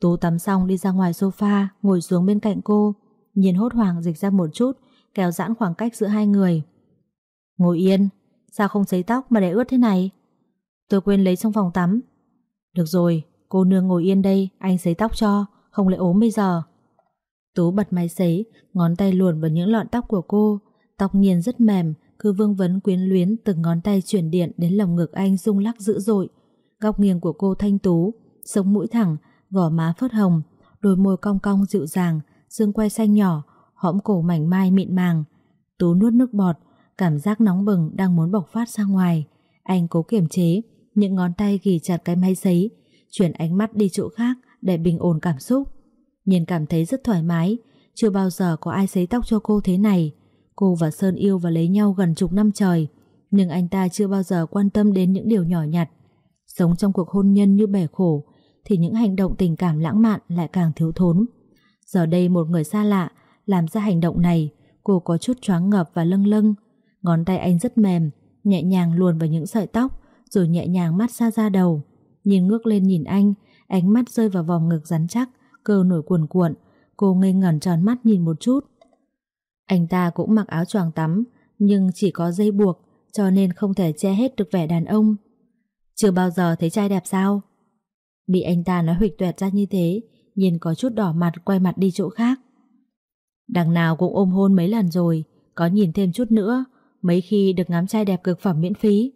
Tú tắm xong đi ra ngoài sofa, ngồi xuống bên cạnh cô, nhìn hốt hoảng dịch ra một chút, kéo giãn khoảng cách giữa hai người. Ngồi yên, sao không sấy tóc mà để ướt thế này? Tôi quên lấy trong phòng tắm. Được rồi, cô nương ngồi yên đây, anh sấy tóc cho, không lại ốm bây giờ. Tú bật máy sấy, ngón tay luồn vào những lọn tóc của cô, tóc nghiền rất mềm, cứ vương vấn quyến luyến từng ngón tay chuyển điện đến lồng ngực anh rung lắc dữ dội. Góc nghiêng của cô thanh tú, sống mũi thẳng, gò má phớt hồng, đôi môi cong cong dịu dàng, xương quai xanh nhỏ, hõm cổ mảnh mai mịn màng. Tú nuốt nước bọt, cảm giác nóng bừng đang muốn bộc phát ra ngoài. Anh cố kiềm chế, những ngón tay ghi chặt cái máy sấy, chuyển ánh mắt đi chỗ khác để bình ổn cảm xúc. Nhìn cảm thấy rất thoải mái, chưa bao giờ có ai sấy tóc cho cô thế này. Cô và Sơn yêu và lấy nhau gần chục năm trời, nhưng anh ta chưa bao giờ quan tâm đến những điều nhỏ nhặt. Sống trong cuộc hôn nhân như bể khổ, thì những hành động tình cảm lãng mạn lại càng thiếu thốn. Giờ đây một người xa lạ làm ra hành động này, cô có chút choáng ngợp và lâng lâng. Ngón tay anh rất mềm, nhẹ nhàng luồn vào những sợi tóc, rồi nhẹ nhàng mát xa ra đầu. Nhìn ngước lên nhìn anh, ánh mắt rơi vào vòng ngực rắn chắc, cơ nổi cuồn cuộn. Cô ngây ngẩn tròn mắt nhìn một chút. Anh ta cũng mặc áo choàng tắm, nhưng chỉ có dây buộc, cho nên không thể che hết được vẻ đàn ông. Chưa bao giờ thấy trai đẹp sao? Bị anh ta nói huỵch tuẹt ra như thế, nhìn có chút đỏ mặt quay mặt đi chỗ khác. Đằng nào cũng ôm hôn mấy lần rồi, có nhìn thêm chút nữa, mấy khi được ngắm trai đẹp cực phẩm miễn phí.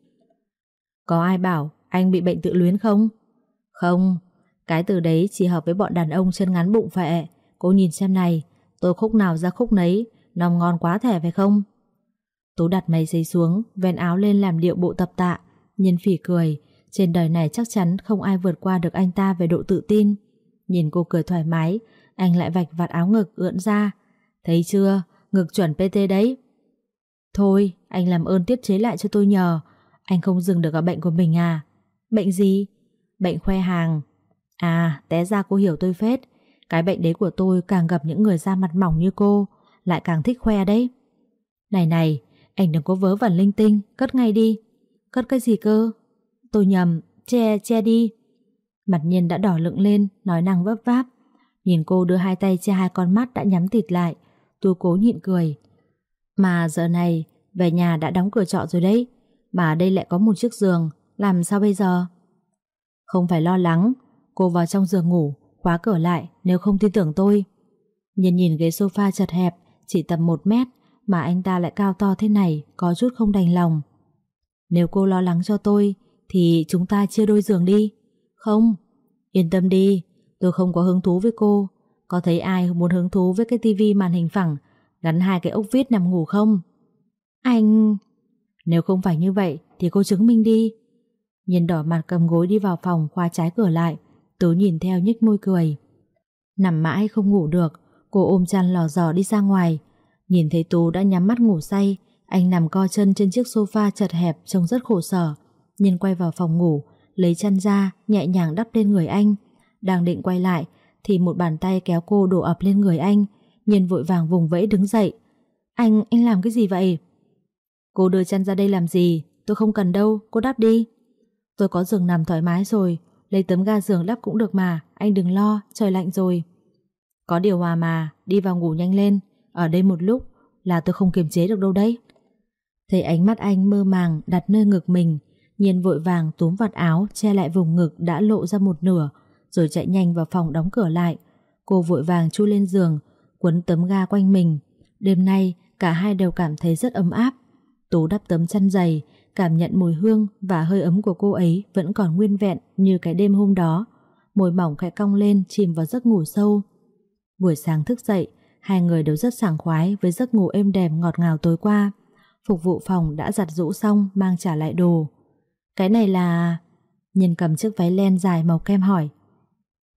Có ai bảo anh bị bệnh tự luyến không? Không, cái từ đấy chỉ hợp với bọn đàn ông chân ngắn bụng phệ. Cô nhìn xem này, tôi khúc nào ra khúc nấy, nòng ngon quá thẻ phải không? Tú đặt máy giấy xuống, ven áo lên làm điệu bộ tập tạ, nhìn phỉ cười. Trên đời này chắc chắn không ai vượt qua được anh ta về độ tự tin. Nhìn cô cười thoải mái, anh lại vạch vạt áo ngực ưỡn ra. Thấy chưa, ngực chuẩn PT đấy. Thôi, anh làm ơn tiết chế lại cho tôi nhờ. Anh không dừng được ở bệnh của mình à? Bệnh gì? Bệnh khoe hàng. À, té ra cô hiểu tôi phết. Cái bệnh đấy của tôi càng gặp những người da mặt mỏng như cô, lại càng thích khoe đấy. Này này, anh đừng có vớ vẩn linh tinh, cất ngay đi. Cất cái gì cơ? Tôi nhầm, che, che đi. Mặt nhiên đã đỏ lựng lên, nói năng vấp váp. Nhìn cô đưa hai tay che hai con mắt đã nhắm thịt lại. Tôi cố nhịn cười. Mà giờ này, về nhà đã đóng cửa trọ rồi đấy. Mà đây lại có một chiếc giường, làm sao bây giờ? Không phải lo lắng, cô vào trong giường ngủ, khóa cửa lại nếu không tin tưởng tôi. Nhìn nhìn ghế sofa chật hẹp, chỉ tầm một mét, mà anh ta lại cao to thế này, có chút không đành lòng. Nếu cô lo lắng cho tôi, thì chúng ta chia đôi giường đi. Không, yên tâm đi, tôi không có hứng thú với cô. Có thấy ai muốn hứng thú với cái tivi màn hình phẳng, gắn hai cái ốc vít nằm ngủ không? Anh... Nếu không phải như vậy thì cô chứng minh đi. Nhìn đỏ mặt cầm gối đi vào phòng khóa trái cửa lại, Tú nhìn theo nhếch môi cười. Nằm mãi không ngủ được, cô ôm chăn lò dò đi ra ngoài. Nhìn thấy Tú đã nhắm mắt ngủ say, anh nằm co chân trên chiếc sofa chật hẹp trông rất khổ sở. Nhìn quay vào phòng ngủ, lấy chăn ra, nhẹ nhàng đắp lên người anh. Đang định quay lại, thì một bàn tay kéo cô đổ ập lên người anh. Nhìn vội vàng vùng vẫy đứng dậy. Anh, anh làm cái gì vậy? Cô đưa chăn ra đây làm gì? Tôi không cần đâu, cô đắp đi. Tôi có giường nằm thoải mái rồi, lấy tấm ga giường đắp cũng được mà, anh đừng lo, trời lạnh rồi. Có điều hòa mà, đi vào ngủ nhanh lên, ở đây một lúc là tôi không kiềm chế được đâu đấy. Thấy ánh mắt anh mơ màng đặt nơi ngực mình, Nhiên vội vàng túm vạt áo che lại vùng ngực đã lộ ra một nửa, rồi chạy nhanh vào phòng đóng cửa lại. Cô vội vàng chui lên giường, quấn tấm ga quanh mình. Đêm nay, cả hai đều cảm thấy rất ấm áp. Tú đắp tấm chăn dày, cảm nhận mùi hương và hơi ấm của cô ấy vẫn còn nguyên vẹn như cái đêm hôm đó. Môi mỏng khẽ cong lên chìm vào giấc ngủ sâu. Buổi sáng thức dậy, hai người đều rất sảng khoái với giấc ngủ êm đềm ngọt ngào tối qua. Phục vụ phòng đã giặt rũ xong mang trả lại đồ. Cái này là... Nhân cầm chiếc váy len dài màu kem hỏi.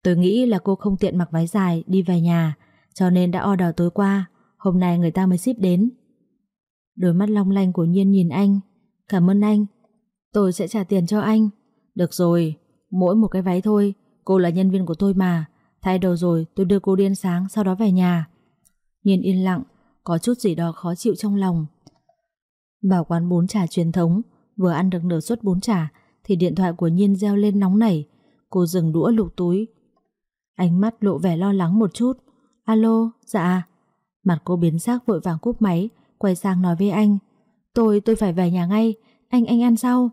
Tôi nghĩ là cô không tiện mặc váy dài đi về nhà, cho nên đã order tối qua, hôm nay người ta mới ship đến. Đôi mắt long lanh của Nhiên nhìn anh. Cảm ơn anh. Tôi sẽ trả tiền cho anh. Được rồi, mỗi một cái váy thôi, cô là nhân viên của tôi mà. Thay đồ rồi tôi đưa cô đi ăn sáng sau đó về nhà. Nhiên yên lặng, có chút gì đó khó chịu trong lòng. Bảo quán bún chả truyền thống, vừa ăn được nửa suất bún chả thì điện thoại của Nhiên reo lên nóng nảy. Cô dừng đũa lục túi. Ánh mắt lộ vẻ lo lắng một chút. Alo, dạ. Mặt cô biến sắc vội vàng cúp máy, quay sang nói với anh. Tôi, tôi phải về nhà ngay, anh anh ăn sau.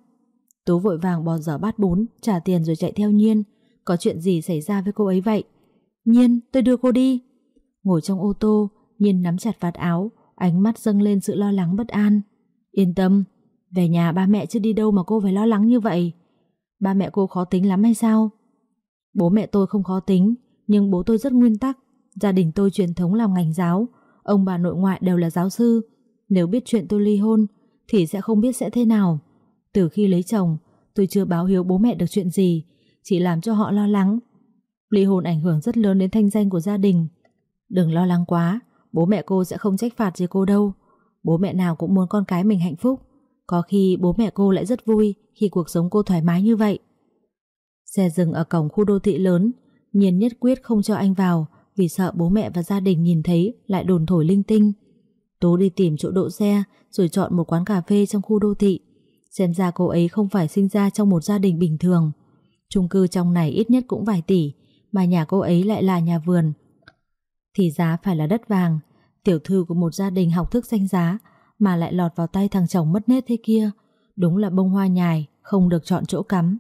Tú vội vàng bò dở bát bún, trả tiền rồi chạy theo Nhiên. Có chuyện gì xảy ra với cô ấy vậy? Nhiên, tôi đưa cô đi. Ngồi trong ô tô, Nhiên nắm chặt vạt áo, ánh mắt dâng lên sự lo lắng bất an. Yên tâm, về nhà ba mẹ chưa đi đâu mà cô phải lo lắng như vậy. Ba mẹ cô khó tính lắm hay sao? Bố mẹ tôi không khó tính, nhưng bố tôi rất nguyên tắc. Gia đình tôi truyền thống làm ngành giáo, ông bà nội ngoại đều là giáo sư. Nếu biết chuyện tôi ly hôn, thì sẽ không biết sẽ thế nào. Từ khi lấy chồng, tôi chưa báo hiếu bố mẹ được chuyện gì, chỉ làm cho họ lo lắng. Ly hôn ảnh hưởng rất lớn đến thanh danh của gia đình. Đừng lo lắng quá, bố mẹ cô sẽ không trách phạt gì cô đâu. Bố mẹ nào cũng muốn con cái mình hạnh phúc. Có khi bố mẹ cô lại rất vui khi cuộc sống cô thoải mái như vậy. Xe dừng ở cổng khu đô thị lớn, Nhiên nhất quyết không cho anh vào vì sợ bố mẹ và gia đình nhìn thấy lại đồn thổi linh tinh. Tố đi tìm chỗ đỗ xe rồi chọn một quán cà phê trong khu đô thị. Xem ra cô ấy không phải sinh ra trong một gia đình bình thường. chung cư trong này ít nhất cũng vài tỷ, mà nhà cô ấy lại là nhà vườn. Thì giá phải là đất vàng, tiểu thư của một gia đình học thức danh giá mà lại lọt vào tay thằng chồng mất nết thế kia. Đúng là bông hoa nhài, không được chọn chỗ cắm.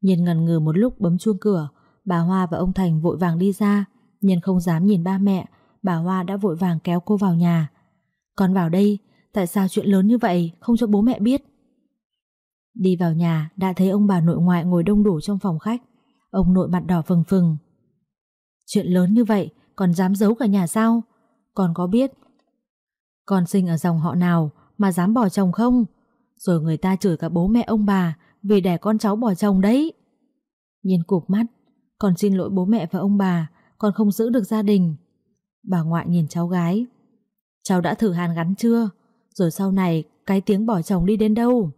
Nhiên ngần ngừ một lúc bấm chuông cửa, bà Hoa và ông Thành vội vàng đi ra, Nhiên không dám nhìn ba mẹ, bà Hoa đã vội vàng kéo cô vào nhà. Con vào đây, tại sao chuyện lớn như vậy không cho bố mẹ biết? Đi vào nhà đã thấy ông bà nội ngoại ngồi đông đủ trong phòng khách. Ông nội mặt đỏ phừng phừng. Chuyện lớn như vậy còn dám giấu cả nhà sao? Con có biết con sinh ở dòng họ nào mà dám bỏ chồng không? Rồi người ta chửi cả bố mẹ ông bà vì đẻ con cháu bỏ chồng đấy. Nhìn cụp mắt, con xin lỗi bố mẹ và ông bà, con không giữ được gia đình. Bà ngoại nhìn cháu gái. Cháu đã thử hàn gắn chưa? Rồi sau này cái tiếng bỏ chồng đi đến đâu?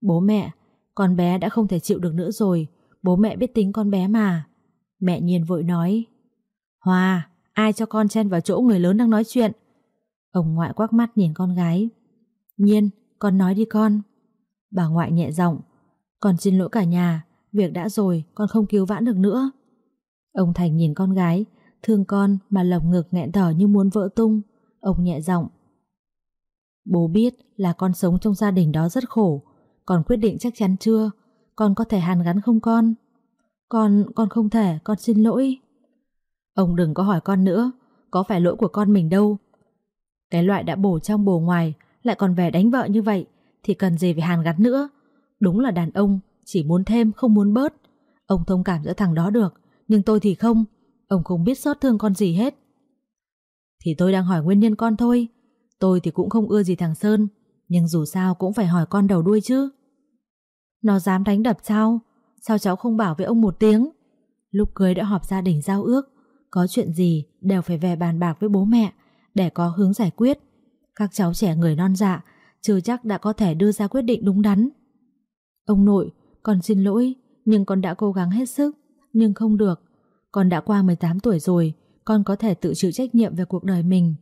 Bố mẹ, con bé đã không thể chịu được nữa rồi, bố mẹ biết tính con bé mà. Mẹ nhiên vội nói. Hòa, ai cho con chen vào chỗ người lớn đang nói chuyện? Ông ngoại quắc mắt nhìn con gái. Nhiên, con nói đi con. Bà ngoại nhẹ giọng, con xin lỗi cả nhà, việc đã rồi, con không cứu vãn được nữa. Ông Thành nhìn con gái, thương con mà lồng ngực nghẹn thở như muốn vỡ tung. Ông nhẹ giọng. Bố biết là con sống trong gia đình đó rất khổ, con quyết định chắc chắn chưa? Con có thể hàn gắn không con? Con, con không thể, con xin lỗi. Ông đừng có hỏi con nữa, có phải lỗi của con mình đâu, cái loại đã bổ trong bổ ngoài lại còn về đánh vợ như vậy thì cần gì phải hàn gắn nữa. Đúng là đàn ông chỉ muốn thêm không muốn bớt. Ông thông cảm giữa thằng đó được nhưng tôi thì không. Ông không biết xót thương con gì hết. Thì tôi đang hỏi nguyên nhân con thôi. Tôi thì cũng không ưa gì thằng Sơn nhưng dù sao cũng phải hỏi con đầu đuôi chứ. Nó dám đánh đập sao? Sao cháu không bảo với ông một tiếng? Lúc cưới đã họp gia đình giao ước có chuyện gì đều phải về bàn bạc với bố mẹ để có hướng giải quyết. Các cháu trẻ người non dạ chưa chắc đã có thể đưa ra quyết định đúng đắn. Ông nội, con xin lỗi, nhưng con đã cố gắng hết sức, nhưng không được. Con đã qua 18 tuổi rồi, con có thể tự chịu trách nhiệm về cuộc đời mình.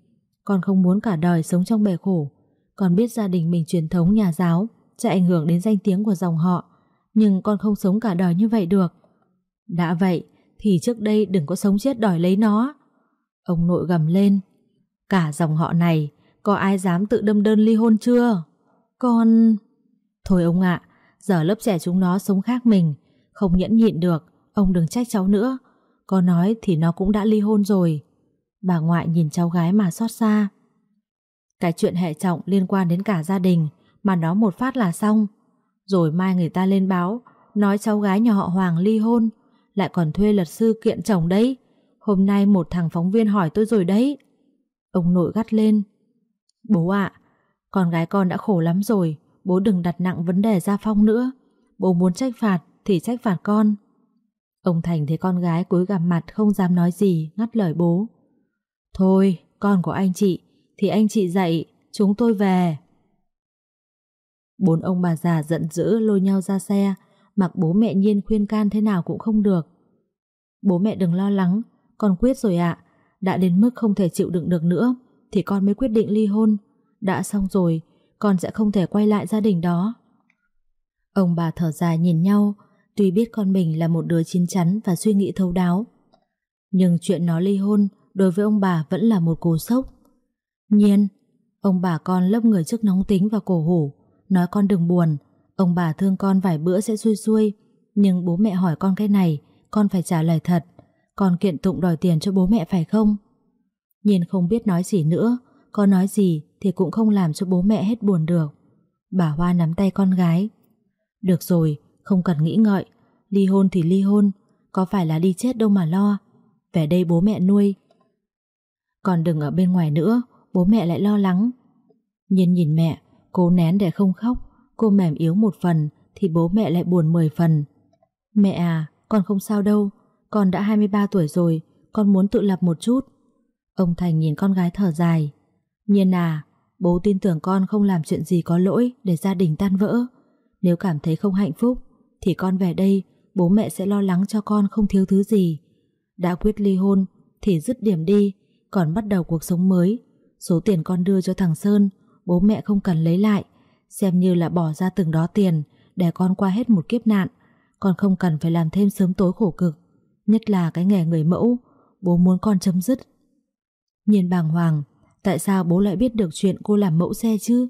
Con không muốn cả đời sống trong bể khổ. Con biết gia đình mình truyền thống nhà giáo, sẽ ảnh hưởng đến danh tiếng của dòng họ. Nhưng con không sống cả đời như vậy được Đã vậy, Thì trước đây đừng có sống chết đòi lấy nó Ông nội gầm lên Cả dòng họ này, Có ai dám tự đâm đơn ly hôn chưa Con Thôi ông ạ, Giờ lớp trẻ chúng nó sống khác mình Không nhẫn nhịn được, Ông đừng trách cháu nữa có nói thì nó cũng đã ly hôn rồi. Bà ngoại nhìn cháu gái mà xót xa. Cái chuyện hệ trọng liên quan đến cả gia đình Mà nó một phát là xong. Rồi mai người ta lên báo, Nói cháu gái nhà họ Hoàng ly hôn, Lại còn thuê luật sư kiện chồng đấy. Hôm nay một thằng phóng viên hỏi tôi rồi đấy. Ông nội gắt lên. Bố ạ, Con gái con đã khổ lắm rồi, Bố đừng đặt nặng vấn đề Gia Phong nữa. Bố muốn trách phạt thì trách phạt con. Ông Thành thấy con gái cúi gằm mặt không dám nói gì, ngắt lời bố. Thôi, con của anh chị, Thì anh chị dạy Chúng tôi về. Bốn ông bà già giận dữ lôi nhau ra xe, Mặc bố mẹ nhiên khuyên can thế nào cũng không được. Bố mẹ đừng lo lắng, Con quyết rồi ạ. Đã đến mức không thể chịu đựng được nữa, Thì con mới quyết định ly hôn. Đã xong rồi, Con sẽ không thể quay lại gia đình đó. Ông bà thở dài nhìn nhau Tuy biết con mình là một đứa chín chắn Và suy nghĩ thấu đáo, Nhưng chuyện nó ly hôn Đối với ông bà vẫn là một cú sốc. Nhiên, Ông bà con lấp người trước nóng tính và cổ hủ, Nói con đừng buồn, Ông bà thương con vài bữa sẽ xuôi xuôi, Nhưng bố mẹ hỏi con cái này, Con phải trả lời thật, Con kiện tụng đòi tiền cho bố mẹ phải không? Nhiên không biết nói gì nữa Con nói gì thì cũng không làm cho bố mẹ hết buồn được. Bà Hoa nắm tay con gái. Được rồi không cần nghĩ ngợi. Ly hôn thì ly hôn, Có phải là đi chết đâu mà lo. Về đây bố mẹ nuôi. Còn đừng ở bên ngoài nữa, Bố mẹ lại lo lắng. Nhiên nhìn mẹ, Cố nén để không khóc. Cô mềm yếu một phần, Thì bố mẹ lại buồn 10 phần. Mẹ à con không sao đâu. Con đã 23 tuổi rồi, Con muốn tự lập một chút. Ông Thành nhìn con gái thở dài. Nhiên à Bố tin tưởng con không làm chuyện gì có lỗi Để gia đình tan vỡ. Nếu cảm thấy không hạnh phúc thì con về đây, Bố mẹ sẽ lo lắng cho con không thiếu thứ gì. Đã quyết ly hôn Thì dứt điểm đi, Còn bắt đầu cuộc sống mới. Số tiền con đưa cho thằng Sơn, Bố mẹ không cần lấy lại, Xem như là bỏ ra từng đó tiền Để con qua hết một kiếp nạn. Con không cần phải làm thêm sớm tối khổ cực, Nhất là cái nghề người mẫu, Bố muốn con chấm dứt. Nhiên bàng hoàng, Tại sao bố lại biết được chuyện cô làm mẫu xe chứ?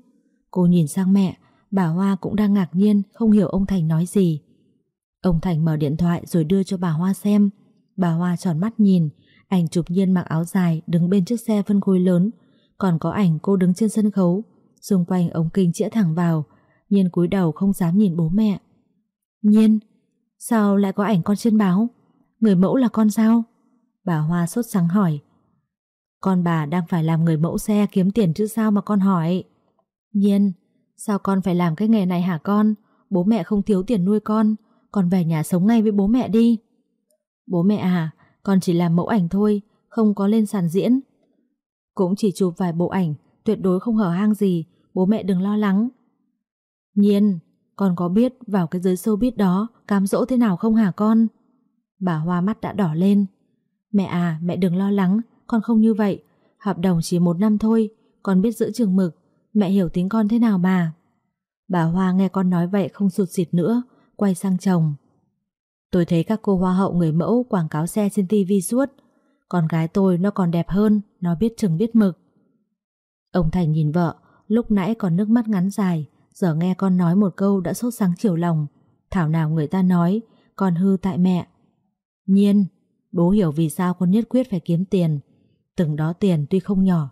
Cô nhìn sang mẹ, Bà Hoa cũng đang ngạc nhiên, Không hiểu ông Thành nói gì. Ông Thành mở điện thoại rồi đưa cho bà Hoa xem. Bà Hoa tròn mắt nhìn, Ảnh chụp nhiên mặc áo dài Đứng bên chiếc xe phân khối lớn. Còn có ảnh cô đứng trên sân khấu. Xung quanh ống kinh chĩa thẳng vào, Nhiên cúi đầu không dám nhìn bố mẹ. Nhiên, Sao lại có ảnh con trên báo? Người mẫu là con sao? Bà Hoa sốt sáng hỏi. Con bà đang phải làm người mẫu xe kiếm tiền chứ sao mà con hỏi? Nhiên, Sao con phải làm cái nghề này hả con? Bố mẹ không thiếu tiền nuôi con. Con về nhà sống ngay với bố mẹ đi. Bố mẹ à Con chỉ làm mẫu ảnh thôi, Không có lên sàn diễn. Cũng chỉ chụp vài bộ ảnh, Tuyệt đối không hở hang gì, Bố mẹ đừng lo lắng. Nhiên, Con có biết vào cái giới showbiz đó Cám dỗ thế nào không hả con? Bà Hoa mắt đã đỏ lên. Mẹ à mẹ đừng lo lắng, Con không như vậy. Hợp đồng chỉ một năm thôi, Con biết giữ trường mực. Mẹ hiểu tính con thế nào mà. Bà Hoa nghe con nói vậy không sụt xịt nữa Quay sang chồng. Tôi thấy các cô hoa hậu người mẫu Quảng cáo xe trên tivi suốt. Con gái tôi nó còn đẹp hơn, Nó biết chừng biết mực. Ông Thành nhìn vợ, Lúc nãy còn nước mắt ngắn dài, Giờ nghe con nói một câu đã sốt sáng chiều lòng. Thảo nào người ta nói, Con hư tại mẹ. Nhiên, Bố hiểu vì sao con nhất quyết phải kiếm tiền. Từng đó tiền tuy không nhỏ,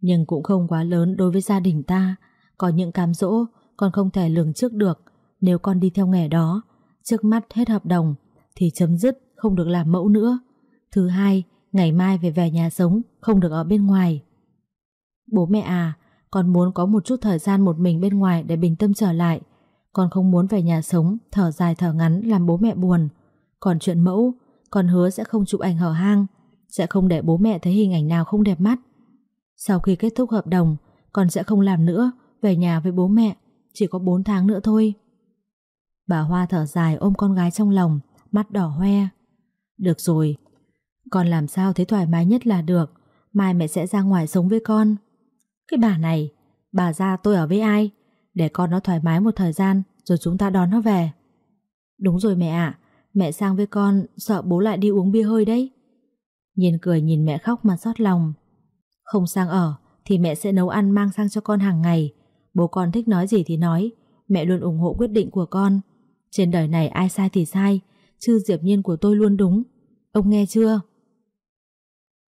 Nhưng cũng không quá lớn đối với gia đình ta. Có những cám dỗ, Con không thể lường trước được. Nếu con đi theo nghề đó, Trước mắt hết hợp đồng, Thì chấm dứt, không được làm mẫu nữa. Thứ hai, Ngày mai về về nhà sống, Không được ở bên ngoài. Bố mẹ à Con muốn có một chút thời gian một mình bên ngoài Để bình tâm trở lại. Con không muốn về nhà sống, Thở dài thở ngắn làm bố mẹ buồn. Còn chuyện mẫu, Con hứa sẽ không chụp ảnh hở hang, Sẽ không để bố mẹ thấy hình ảnh nào không đẹp mắt. Sau khi kết thúc hợp đồng, Con sẽ không làm nữa, Về nhà với bố mẹ, Chỉ có 4 tháng nữa thôi. Bà Hoa thở dài ôm con gái trong lòng Mắt đỏ hoe Được rồi Con làm sao thấy thoải mái nhất là được Mai mẹ sẽ ra ngoài sống với con Cái bà này Bà ra tôi ở với ai Để con nó thoải mái một thời gian Rồi chúng ta đón nó về Đúng rồi mẹ ạ, mẹ sang với con sợ bố lại đi uống bia hơi đấy. Nhiên cười nhìn mẹ khóc mà xót lòng. Không sang ở thì mẹ sẽ nấu ăn mang sang cho con hàng ngày. Bố con thích nói gì thì nói, mẹ luôn ủng hộ quyết định của con. Trên đời này ai sai thì sai, chứ Diệp Nhiên của tôi luôn đúng. Ông nghe chưa?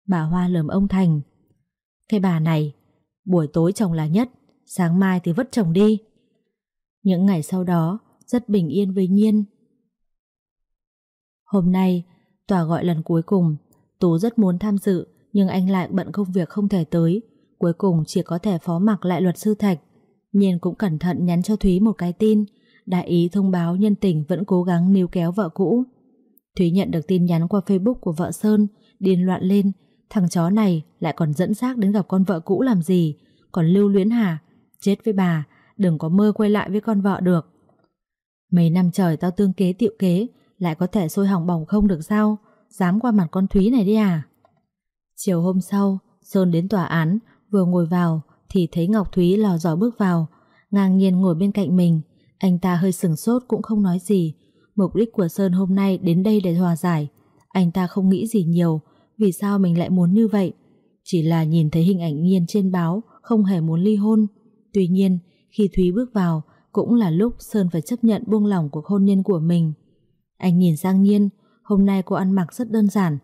Bà Hoa lườm ông Thành. Cái bà này, buổi tối chồng là nhất, sáng mai thì vất chồng đi. Những ngày sau đó, rất bình yên với Nhiên. Hôm nay, tòa gọi lần cuối cùng, Tú rất muốn tham dự, nhưng anh lại bận công việc không thể tới. Cuối cùng chỉ có thể phó mặc lại luật sư Thạch. Nhiên cũng cẩn thận nhắn cho Thúy một cái tin, đại ý thông báo nhân tình vẫn cố gắng níu kéo vợ cũ. Thúy nhận được tin nhắn qua Facebook của vợ Sơn, điên loạn lên, thằng chó này lại còn dẫn xác đến gặp con vợ cũ làm gì, còn lưu luyến hả? Chết với bà, đừng có mơ quay lại với con vợ được. Mấy năm trời tao tương kế tiệu kế, lại có thể sôi hỏng bỏng không được sao? Dám qua mặt con Thúy này đi à? Chiều hôm sau, Sơn đến tòa án, vừa ngồi vào thì thấy Ngọc Thúy lò dò bước vào, ngang nhiên ngồi bên cạnh mình. Anh ta hơi sừng sốt cũng không nói gì. Mục đích của Sơn hôm nay đến đây để hòa giải. Anh ta không nghĩ gì nhiều, vì sao mình lại muốn như vậy. Chỉ là nhìn thấy hình ảnh Nhiên trên báo, không hề muốn ly hôn. Tuy nhiên, khi Thúy bước vào, cũng là lúc Sơn phải chấp nhận buông lỏng cuộc hôn nhân của mình. Anh nhìn sang Nhiên, hôm nay cô ăn mặc rất đơn giản.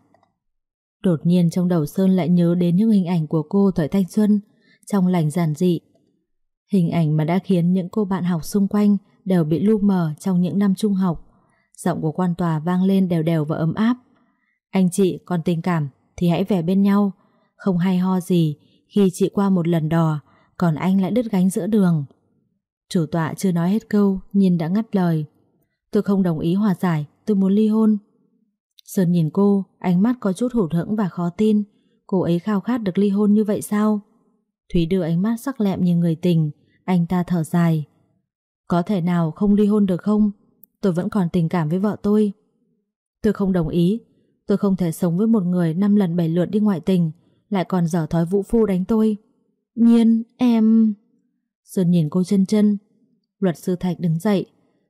Đột nhiên trong đầu Sơn lại nhớ đến những hình ảnh của cô thời thanh xuân, trong lành giản dị. Hình ảnh mà đã khiến những cô bạn học xung quanh đều bị lu mờ trong những năm trung học. Giọng của quan tòa vang lên đều đều và ấm áp. Anh chị còn tình cảm thì hãy về bên nhau, không hay ho gì khi chị qua một lần đò, còn anh lại đứt gánh giữa đường. Chủ tọa chưa nói hết câu, nhìn đã ngắt lời. Tôi không đồng ý hòa giải, tôi muốn ly hôn. Sơn nhìn cô, ánh mắt có chút hụt hẫng và khó tin. Cô ấy khao khát được ly hôn như vậy sao? Thúy đưa ánh mắt sắc lẹm như người tình, anh ta thở dài. Có thể nào không ly hôn được không? Tôi vẫn còn tình cảm với vợ tôi. Tôi không đồng ý. Tôi không thể sống với một người năm lần bảy lượt đi ngoại tình, lại còn dở thói vũ phu đánh tôi. Nhiên, em... Sơn nhìn cô chân chân. Luật sư Thạch đứng dậy.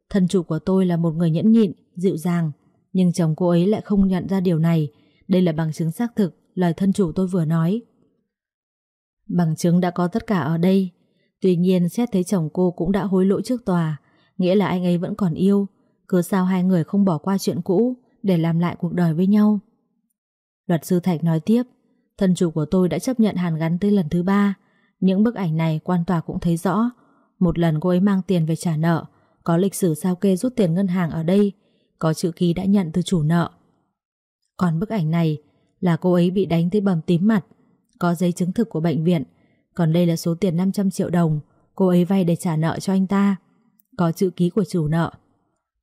Thân chủ của tôi là một người nhẫn nhịn, dịu dàng, nhưng chồng cô ấy lại không nhận ra điều này. Đây là bằng chứng xác thực, lời thân chủ tôi vừa nói. Bằng chứng đã có tất cả ở đây. Tuy nhiên xét thấy chồng cô cũng đã hối lỗi trước tòa, nghĩa là anh ấy vẫn còn yêu. Cứ sao hai người không bỏ qua chuyện cũ để làm lại cuộc đời với nhau. Luật sư Thạch nói tiếp, thân chủ của tôi đã chấp nhận hàn gắn tới lần thứ ba. Những bức ảnh này quan tòa cũng thấy rõ. Một lần cô ấy mang tiền về trả nợ, có lịch sử sao kê rút tiền ngân hàng ở đây, có chữ ký đã nhận từ chủ nợ. Còn bức ảnh này là cô ấy bị đánh tới bầm tím mặt, có giấy chứng thực của bệnh viện, còn đây là số tiền 500 triệu đồng cô ấy vay để trả nợ cho anh ta. Có chữ ký của chủ nợ.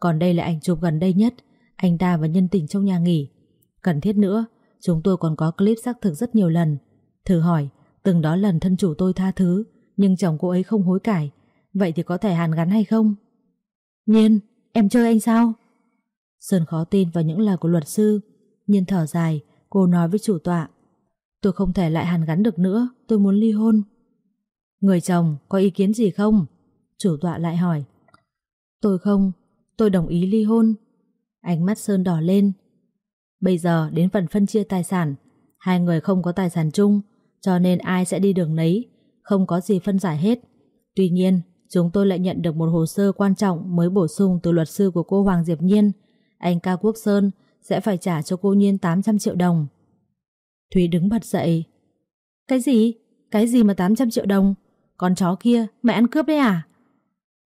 Còn đây là ảnh chụp gần đây nhất, anh ta và nhân tình trong nhà nghỉ. Cần thiết nữa, chúng tôi còn có clip xác thực rất nhiều lần. Thử hỏi, từng đó lần thân chủ tôi tha thứ, nhưng chồng cô ấy không hối cải. Vậy thì có thể hàn gắn hay không? Nhiên, em chơi anh sao? Sơn khó tin vào những lời của luật sư. Nhiên thở dài, cô nói với chủ tọa. Tôi không thể lại hàn gắn được nữa, tôi muốn ly hôn. Người chồng có ý kiến gì không? Chủ tọa lại hỏi. Tôi không, tôi đồng ý ly hôn. Ánh mắt Sơn đỏ lên. Bây giờ đến phần phân chia tài sản, hai người không có tài sản chung, cho nên ai sẽ đi đường nấy, không có gì phân giải hết. Tuy nhiên, chúng tôi lại nhận được một hồ sơ quan trọng mới bổ sung từ luật sư của cô Hoàng Diệp Nhiên. Anh Cao Quốc Sơn sẽ phải trả cho cô Nhiên 800 triệu đồng. Thúy đứng bật dậy. Cái gì? Cái gì mà 800 triệu đồng? Con chó kia, mẹ ăn cướp đấy à?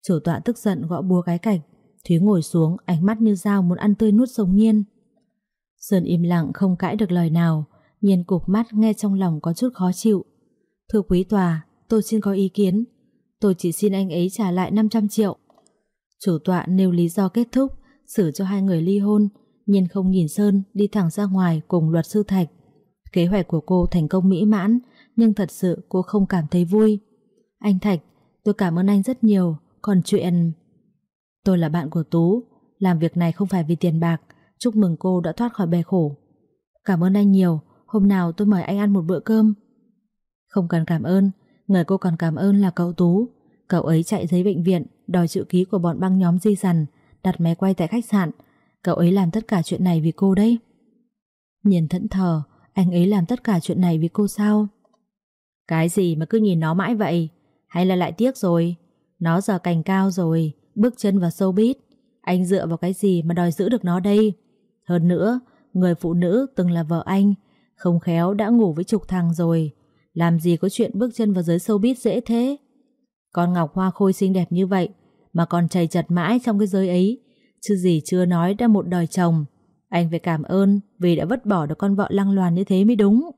Chủ tọa tức giận gõ búa cái cạch. Thúy ngồi xuống, ánh mắt như dao muốn ăn tươi nuốt sống nhiên. Sơn im lặng không cãi được lời nào, nhiên cục mắt nghe trong lòng có chút khó chịu. Thưa quý tòa, tôi xin có ý kiến. Tôi chỉ xin anh ấy trả lại 500 triệu. Chủ tọa nêu lý do kết thúc, xử cho hai người ly hôn, nhiên không nhìn Sơn đi thẳng ra ngoài cùng luật sư Thạch. Kế hoạch của cô thành công mỹ mãn, nhưng thật sự cô không cảm thấy vui. Anh Thạch, tôi cảm ơn anh rất nhiều, còn chuyện... Tôi là bạn của Tú, làm việc này không phải vì tiền bạc, chúc mừng cô đã thoát khỏi bè khổ. Cảm ơn anh nhiều, hôm nào tôi mời anh ăn một bữa cơm. Không cần cảm ơn, người cô còn cảm ơn là cậu Tú. Cậu ấy chạy giấy bệnh viện, đòi chữ ký của bọn băng nhóm di dằn, đặt máy quay tại khách sạn. Cậu ấy làm tất cả chuyện này vì cô đấy. nhìn thẫn thờ, anh ấy làm tất cả chuyện này vì cô sao? Cái gì mà cứ nhìn nó mãi vậy? Hay là lại tiếc rồi? Nó giờ cành cao rồi, bước chân vào showbiz. Anh dựa vào cái gì mà đòi giữ được nó đây? Hơn nữa, người phụ nữ từng là vợ anh, không khéo đã ngủ với chục thằng rồi. Làm gì có chuyện bước chân vào giới showbiz dễ thế? Con Ngọc Hoa Khôi xinh đẹp như vậy mà còn chảy chật mãi trong cái giới ấy, chứ gì chưa nói đã một đời chồng. Anh phải cảm ơn vì đã vứt bỏ được con vợ lăng loàn như thế mới đúng.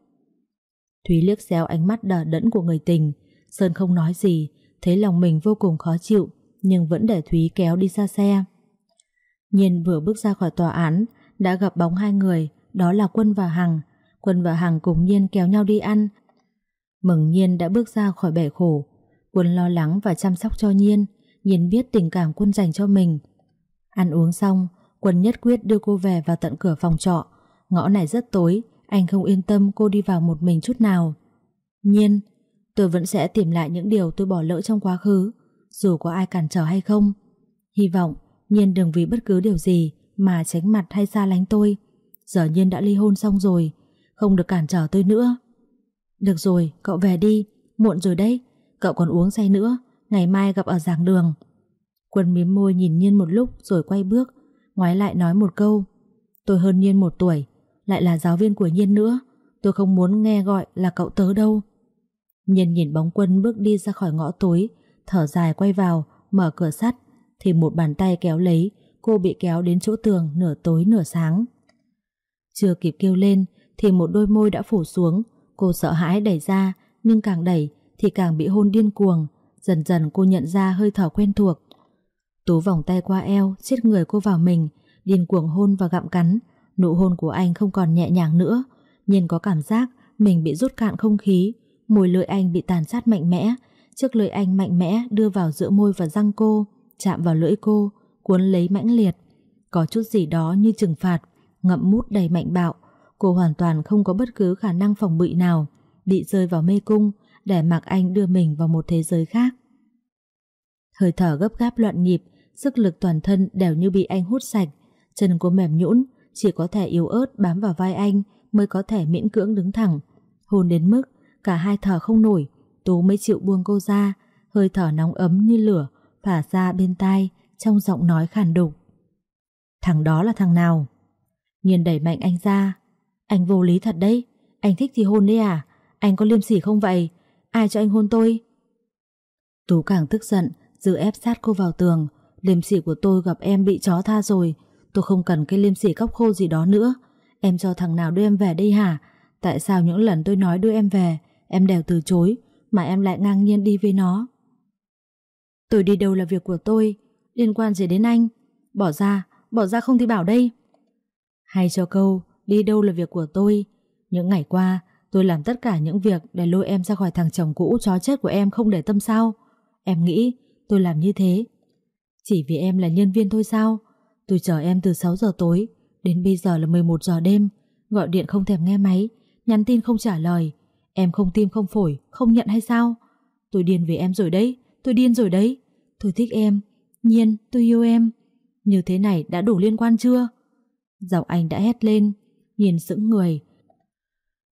Thúy liếc xéo ánh mắt đờ đẫn của người tình. Sơn không nói gì, thấy lòng mình vô cùng khó chịu, nhưng vẫn để Thúy kéo đi xa xe. Nhiên vừa bước ra khỏi tòa án, đã gặp bóng hai người, đó là Quân và Hằng. Quân và Hằng cùng Nhiên kéo nhau đi ăn. Mừng Nhiên đã bước ra khỏi bể khổ. Quân lo lắng và chăm sóc cho Nhiên, Nhiên biết tình cảm Quân dành cho mình. Ăn uống xong, Quân nhất quyết đưa cô về vào tận cửa phòng trọ. Ngõ này rất tối, anh không yên tâm cô đi vào một mình chút nào. Nhiên, tôi vẫn sẽ tìm lại những điều tôi bỏ lỡ trong quá khứ, dù có ai cản trở hay không. Hy vọng Nhiên đừng vì bất cứ điều gì mà tránh mặt hay xa lánh tôi. Giờ Nhiên đã ly hôn xong rồi, không được cản trở tôi nữa. Được rồi, cậu về đi, muộn rồi đấy, cậu còn uống say nữa, ngày mai gặp ở giảng đường. Quân mím môi nhìn Nhiên một lúc rồi quay bước, ngoái lại nói một câu. Tôi hơn Nhiên một tuổi, lại là giáo viên của Nhiên nữa, tôi không muốn nghe gọi là cậu tớ đâu. Nhiên nhìn bóng quân bước đi ra khỏi ngõ tối, thở dài quay vào, mở cửa sắt, thì một bàn tay kéo lấy, cô bị kéo đến chỗ tường nửa tối nửa sáng. Chưa kịp kêu lên thì một đôi môi đã phủ xuống, cô sợ hãi đẩy ra, nhưng càng đẩy thì càng bị hôn điên cuồng, dần dần cô nhận ra hơi thở quen thuộc. Tú vòng tay qua eo, siết người cô vào mình, điên cuồng hôn và gặm cắn, nụ hôn của anh không còn nhẹ nhàng nữa, nhìn có cảm giác mình bị rút cạn không khí, mùi lưỡi anh bị tàn sát mạnh mẽ, chiếc lưỡi anh mạnh mẽ đưa vào giữa môi và răng cô, chạm vào lưỡi cô, cuốn lấy mãnh liệt. Có chút gì đó như trừng phạt, ngậm mút đầy mạnh bạo, cô hoàn toàn không có bất cứ khả năng phòng bị nào, bị rơi vào mê cung để mặc anh đưa mình vào một thế giới khác. Hơi thở gấp gáp loạn nhịp, sức lực toàn thân đều như bị anh hút sạch, chân cô mềm nhũn, chỉ có thể yếu ớt bám vào vai anh mới có thể miễn cưỡng đứng thẳng. Hôn đến mức cả hai thở không nổi, Tú mới chịu buông cô ra, hơi thở nóng ấm như lửa phả ra bên tai trong giọng nói khàn đục. Thằng đó là thằng nào? Nhiên đẩy mạnh anh ra. Anh vô lý thật đấy, anh thích thì hôn đấy à? Anh có liêm sỉ không vậy? Ai cho anh hôn tôi? Tú càng tức giận, giữ ép sát cô vào tường. Liêm sỉ của tôi gặp em bị chó tha rồi. Tôi không cần cái liêm sỉ cóc khô gì đó nữa. Em cho thằng nào đưa em về đây hả? Tại sao những lần tôi nói đưa em về, em đều từ chối, mà em lại ngang nhiên đi với nó? Tôi đi đâu là việc của tôi, liên quan gì đến anh? Bỏ ra, bỏ ra không thì bảo đây. Hay cho câu, đi đâu là việc của tôi. Những ngày qua, tôi làm tất cả những việc để lôi em ra khỏi thằng chồng cũ chó chết của em không để tâm sao. Em nghĩ tôi làm như thế. Chỉ vì em là nhân viên thôi sao? Tôi chờ em từ 6 giờ tối, đến bây giờ là 11 giờ đêm, gọi điện không thèm nghe máy, nhắn tin không trả lời. Em không tim không phổi, không nhận hay sao? Tôi điên vì em rồi đấy, tôi điên rồi đấy. Tôi thích em, nhiên tôi yêu em. Như thế này đã đủ liên quan chưa? Giọng anh đã hét lên, nhìn sững người.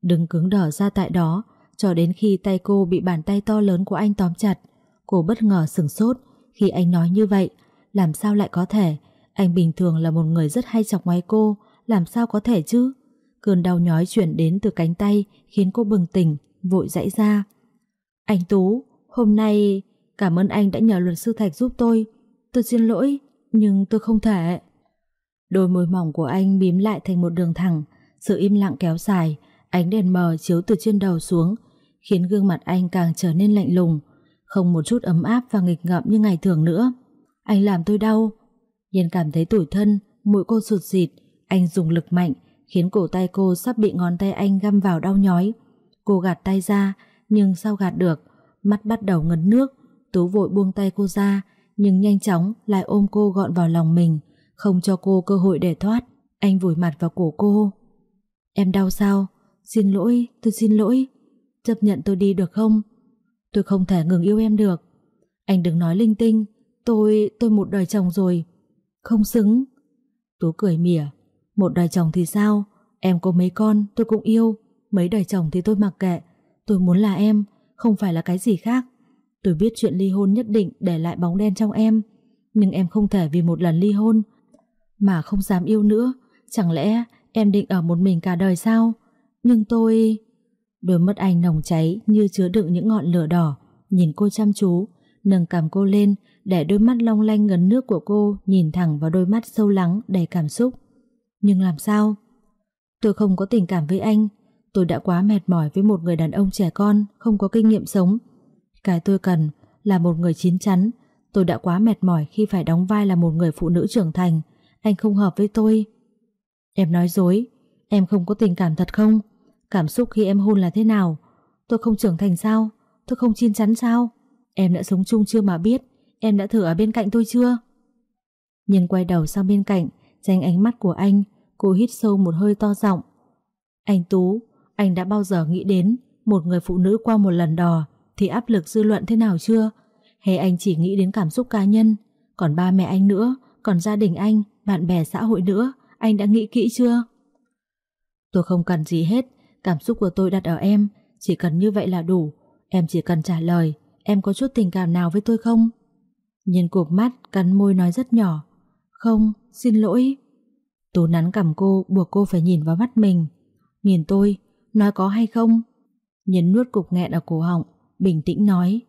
Đừng cứng đờ ra tại đó, cho đến khi tay cô bị bàn tay to lớn của anh tóm chặt. Cô bất ngờ sửng sốt khi anh nói như vậy. Làm sao lại có thể? Anh bình thường là một người rất hay chọc ngoái cô, làm sao có thể chứ? Cơn đau nhói chuyển đến từ cánh tay khiến cô bừng tỉnh, vội dãy ra. Anh Tú, hôm nay... Cảm ơn anh đã nhờ luật sư Thạch giúp tôi. Tôi xin lỗi, nhưng tôi không thể. Đôi môi mỏng của anh bím lại thành một đường thẳng, sự im lặng kéo dài, ánh đèn mờ chiếu từ trên đầu xuống, khiến gương mặt anh càng trở nên lạnh lùng, không một chút ấm áp và nghịch ngợm như ngày thường nữa. Anh làm tôi đau. nhân cảm thấy tủi thân, mũi cô sụt xịt, anh dùng lực mạnh, khiến cổ tay cô sắp bị ngón tay anh găm vào đau nhói. Cô gạt tay ra, nhưng sao gạt được, mắt bắt đầu ngấn nước, Tú vội buông tay cô ra, nhưng nhanh chóng lại ôm cô gọn vào lòng mình, không cho cô cơ hội để thoát. Anh vùi mặt vào cổ cô. Em đau sao? Xin lỗi, tôi xin lỗi. Chấp nhận tôi đi được không? Tôi không thể ngừng yêu em được. Anh đừng nói linh tinh. Tôi, tôi một đời chồng rồi. Không xứng. Tú cười mỉa. Một đời chồng thì sao? Em có mấy con tôi cũng yêu. Mấy đời chồng thì tôi mặc kệ. Tôi muốn là em, không phải là cái gì khác. Tôi biết chuyện ly hôn nhất định để lại bóng đen trong em. Nhưng em không thể vì một lần ly hôn mà không dám yêu nữa. Chẳng lẽ em định ở một mình cả đời sao? Nhưng tôi... Đôi mắt anh nồng cháy như chứa đựng những ngọn lửa đỏ. Nhìn cô chăm chú, nâng cầm cô lên để đôi mắt long lanh ngấn nước của cô nhìn thẳng vào đôi mắt sâu lắng đầy cảm xúc. Nhưng làm sao? Tôi không có tình cảm với anh. Tôi đã quá mệt mỏi với một người đàn ông trẻ con, không có kinh nghiệm sống. Cái tôi cần là một người chín chắn. Tôi đã quá mệt mỏi khi phải đóng vai là một người phụ nữ trưởng thành. Anh không hợp với tôi. Em nói dối. Em không có tình cảm thật không? Cảm xúc khi em hôn là thế nào? Tôi không trưởng thành sao? Tôi không chín chắn sao? Em đã sống chung chưa mà biết Em đã thử ở bên cạnh tôi chưa? Nhân quay đầu sang bên cạnh Tránh ánh mắt của anh, Cô hít sâu một hơi to giọng. Anh Tú, Anh đã bao giờ nghĩ đến Một người phụ nữ qua một lần đò Thì áp lực dư luận thế nào chưa? Hay anh chỉ nghĩ đến cảm xúc cá nhân? Còn ba mẹ anh nữa, Còn gia đình anh, Bạn bè xã hội nữa, Anh đã nghĩ kỹ chưa? Tôi không cần gì hết, Cảm xúc của tôi đặt ở em, Chỉ cần như vậy là đủ. Em chỉ cần trả lời, Em có chút tình cảm nào với tôi không? Nhìn cụp mắt cắn môi nói rất nhỏ. Không, xin lỗi. Tú nắn cầm cô buộc cô phải nhìn vào mắt mình. Nhìn tôi, nói có hay không? Nhìn nuốt cục nghẹn ở cổ họng Bình tĩnh nói.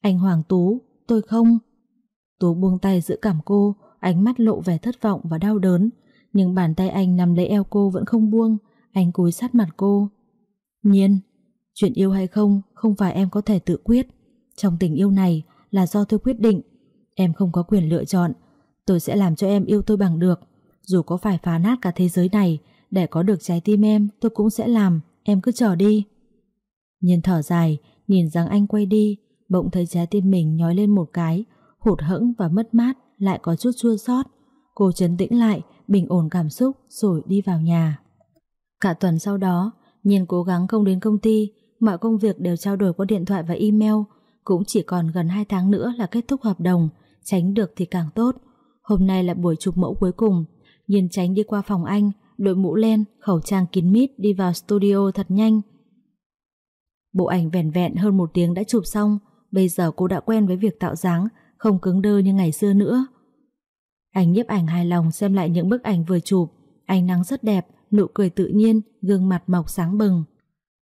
Anh Hoàng Tú, tôi không. Tú buông tay giữ cảm cô Ánh mắt lộ vẻ thất vọng và đau đớn. Nhưng bàn tay anh nằm lấy eo cô vẫn không buông Anh cúi sát mặt cô. Nhiên Chuyện yêu hay không Không phải em có thể tự quyết. Trong tình yêu này là do tôi quyết định. Em không có quyền lựa chọn. Tôi sẽ làm cho em yêu tôi bằng được. Dù có phải phá nát cả thế giới này Để có được trái tim em tôi cũng sẽ làm. Em cứ chờ đi. Nhiên thở dài Nhìn rằng anh quay đi Bỗng thấy trái tim mình nhói lên một cái Hụt hẫng và mất mát Lại có chút chua xót. Cô chấn tĩnh lại Bình ổn cảm xúc rồi đi vào nhà. Cả tuần sau đó Nhiên cố gắng không đến công ty Mọi công việc đều trao đổi qua điện thoại và email. Cũng chỉ còn gần 2 tháng nữa là kết thúc hợp đồng, tránh được thì càng tốt. Hôm nay là buổi chụp mẫu cuối cùng, Nhiên tránh đi qua phòng anh, đội mũ len, khẩu trang kín mít đi vào studio thật nhanh. Bộ ảnh vẻn vẹn hơn một tiếng đã chụp xong, bây giờ cô đã quen với việc tạo dáng, không cứng đơ như ngày xưa nữa. Anh nhiếp ảnh hài lòng xem lại những bức ảnh vừa chụp, ánh nắng rất đẹp, nụ cười tự nhiên, gương mặt mọc sáng bừng.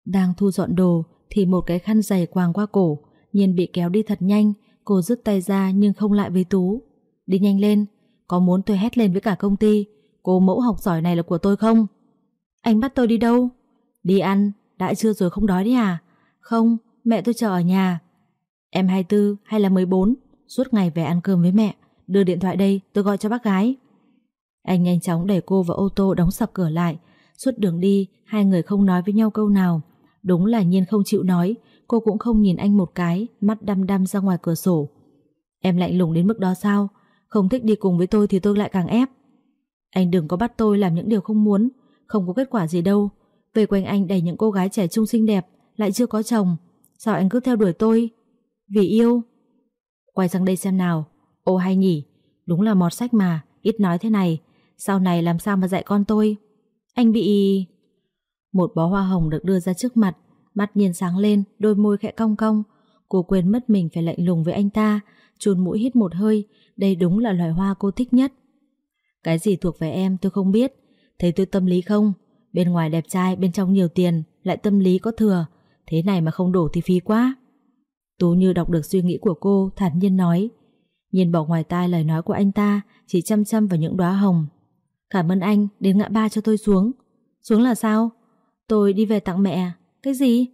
Đang thu dọn đồ thì một cái khăn dày quàng qua cổ, Nhiên bị kéo đi thật nhanh Cô rứt tay ra nhưng không lại với Tú. Đi nhanh lên, Có muốn tôi hét lên với cả công ty, Cô mẫu học giỏi này là của tôi không? Anh bắt tôi đi đâu? Đi ăn, Đã chưa rồi không đói đấy à? Không, Mẹ tôi chờ ở nhà. Em 24 hay là 14 Suốt ngày về ăn cơm với mẹ, Đưa điện thoại đây, tôi gọi cho bác gái. Anh nhanh chóng đẩy cô vào ô tô đóng sập cửa lại. Suốt đường đi, Hai người không nói với nhau câu nào. Đúng là nhiên không chịu nói Cô cũng không nhìn anh một cái, Mắt đăm đăm ra ngoài cửa sổ. Em lạnh lùng đến mức đó sao? Không thích đi cùng với tôi thì tôi lại càng ép. Anh đừng có bắt tôi làm những điều không muốn, Không có kết quả gì đâu. Về quanh anh đầy những cô gái trẻ trung xinh đẹp, Lại chưa có chồng. Sao anh cứ theo đuổi tôi? Vì yêu. Quay sang đây xem nào. Ô hay nhỉ, Đúng là mọt sách mà, Ít nói thế này. Sau này làm sao mà dạy con tôi? Anh bị... Một bó hoa hồng được đưa ra trước mặt Mắt nhiên sáng lên, đôi môi khẽ cong cong. Cô quên mất mình phải lạnh lùng với anh ta, chun mũi hít một hơi, đây đúng là loài hoa cô thích nhất. Cái gì thuộc về em tôi không biết, thấy tôi tâm lý không? Bên ngoài đẹp trai, bên trong nhiều tiền, lại tâm lý có thừa, thế này mà không đổ thì phí quá. Tú như đọc được suy nghĩ của cô, thản nhiên nói. Nhìn bỏ ngoài tai lời nói của anh ta, chỉ chăm chăm vào những đóa hồng. Cảm ơn anh, đến ngã ba cho tôi xuống. Xuống là sao? Tôi đi về tặng mẹ. Cái gì?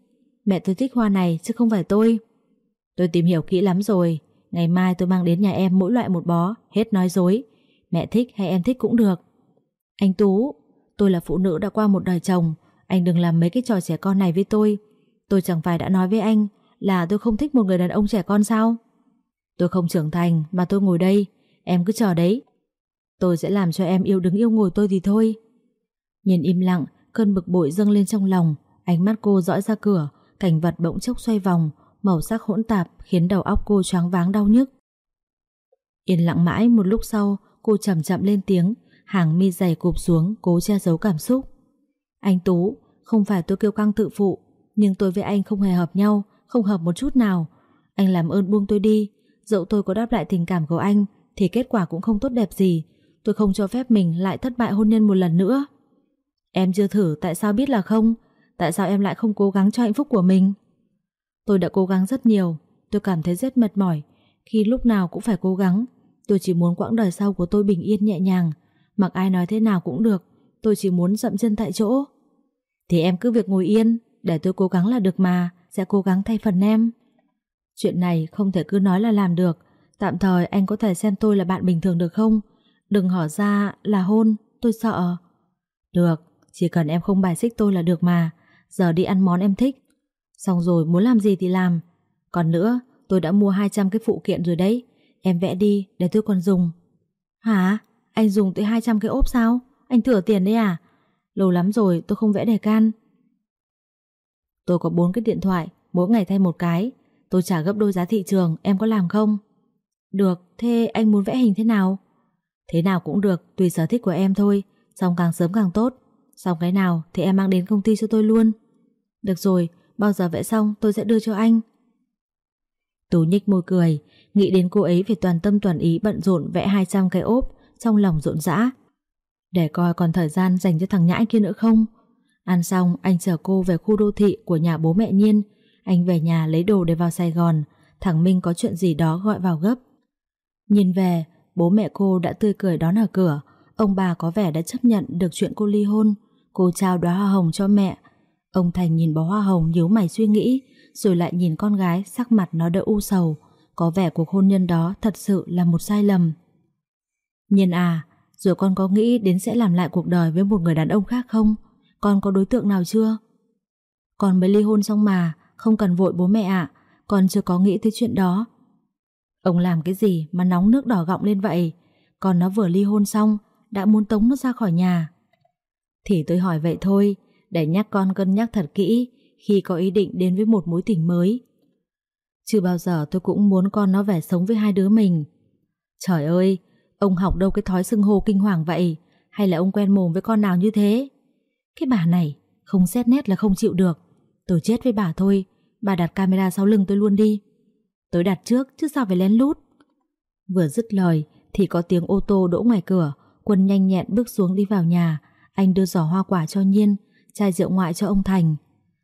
Mẹ tôi thích hoa này chứ không phải tôi. Tôi tìm hiểu kỹ lắm rồi. Ngày mai tôi mang đến nhà em mỗi loại một bó, hết nói dối. Mẹ thích hay em thích cũng được. Anh Tú, tôi là phụ nữ đã qua một đời chồng. Anh đừng làm mấy cái trò trẻ con này với tôi. Tôi chẳng phải đã nói với anh là tôi không thích một người đàn ông trẻ con sao? Tôi không trưởng thành mà tôi ngồi đây. Em cứ chờ đấy. Tôi sẽ làm cho em yêu đứng yêu ngồi tôi thì thôi. Nhìn im lặng, cơn bực bội dâng lên trong lòng. Ánh mắt cô dõi ra cửa, cảnh vật bỗng chốc xoay vòng, màu sắc hỗn tạp khiến đầu óc cô choáng váng đau nhức. Yên lặng mãi một lúc sau, Cô chậm chậm lên tiếng Hàng mi dày cụp xuống cố che giấu cảm xúc. Anh Tú Không phải tôi kêu căng tự phụ Nhưng tôi với anh không hề hợp nhau Không hợp một chút nào. Anh làm ơn buông tôi đi Dẫu tôi có đáp lại tình cảm của anh Thì kết quả cũng không tốt đẹp gì. Tôi không cho phép mình lại thất bại hôn nhân một lần nữa. Em chưa thử tại sao biết là không? Tại sao em lại không cố gắng cho hạnh phúc của mình? Tôi đã cố gắng rất nhiều. Tôi cảm thấy rất mệt mỏi. Khi lúc nào cũng phải cố gắng. Tôi chỉ muốn quãng đời sau của tôi bình yên nhẹ nhàng. Mặc ai nói thế nào cũng được. Tôi chỉ muốn dậm chân tại chỗ. Thì em cứ việc ngồi yên. Để tôi cố gắng là được mà. Sẽ cố gắng thay phần em. Chuyện này không thể cứ nói là làm được. Tạm thời anh có thể xem tôi là bạn bình thường được không? Đừng hỏi ra là hôn. Tôi sợ. Được, chỉ cần em không bài xích tôi là được mà. Giờ đi ăn món em thích Xong rồi muốn làm gì thì làm Còn nữa tôi đã mua 200 cái phụ kiện rồi đấy Em vẽ đi để tôi còn dùng Hả? Anh dùng tới 200 cái ốp sao? Anh thừa tiền đấy à? Lâu lắm rồi tôi không vẽ đề can Tôi có 4 cái điện thoại Mỗi ngày thay một cái Tôi trả gấp đôi giá thị trường Em có làm không? Được, thế anh muốn vẽ hình thế nào? Thế nào cũng được, tùy sở thích của em thôi Xong càng sớm càng tốt Xong cái nào thì em mang đến công ty cho tôi luôn được rồi, bao giờ vẽ xong tôi sẽ đưa cho anh. Tú nhích môi cười Nghĩ đến cô ấy phải toàn tâm toàn ý bận rộn vẽ 200 cái ốp Trong lòng rộn rã. Để coi còn thời gian dành cho thằng nhãi kia nữa không? Ăn xong anh chở cô về khu đô thị của nhà bố mẹ Nhiên Anh về nhà lấy đồ để vào Sài Gòn Thằng Minh có chuyện gì đó gọi vào gấp. Nhìn về Bố mẹ cô đã tươi cười đón ở cửa. Ông bà có vẻ đã chấp nhận được chuyện cô ly hôn. Cô trao đóa hoa hồng cho mẹ Ông Thành nhìn bó hoa hồng nhíu mày suy nghĩ, Rồi lại nhìn con gái Sắc mặt nó đỡ u sầu. Có vẻ cuộc hôn nhân đó thật sự là một sai lầm. Nhiên à Rồi con có nghĩ đến sẽ làm lại cuộc đời Với một người đàn ông khác không? Con có đối tượng nào chưa? Con mới ly hôn xong mà, Không cần vội bố mẹ ạ. Con chưa có nghĩ tới chuyện đó. Ông làm cái gì mà nóng nước đỏ gọng lên vậy? Còn nó vừa ly hôn xong, Đã muốn tống nó ra khỏi nhà. Thì tôi hỏi vậy thôi để nhắc con cân nhắc thật kỹ Khi có ý định đến với một mối tình mới. Chưa bao giờ tôi cũng muốn con nó về sống với hai đứa mình. Trời ơi, Ông học đâu cái thói xưng hô kinh hoàng vậy? Hay là ông quen mồm với con nào như thế? Cái bà này, Không xét nét là không chịu được. Tôi chết với bà thôi, Bà đặt camera sau lưng tôi luôn đi. Tôi đặt trước, chứ sao phải lén lút? Vừa dứt lời Thì có tiếng ô tô đỗ ngoài cửa, Quân nhanh nhẹn bước xuống đi vào nhà. Anh đưa giỏ hoa quả cho Nhiên Chai rượu ngoại cho ông Thành.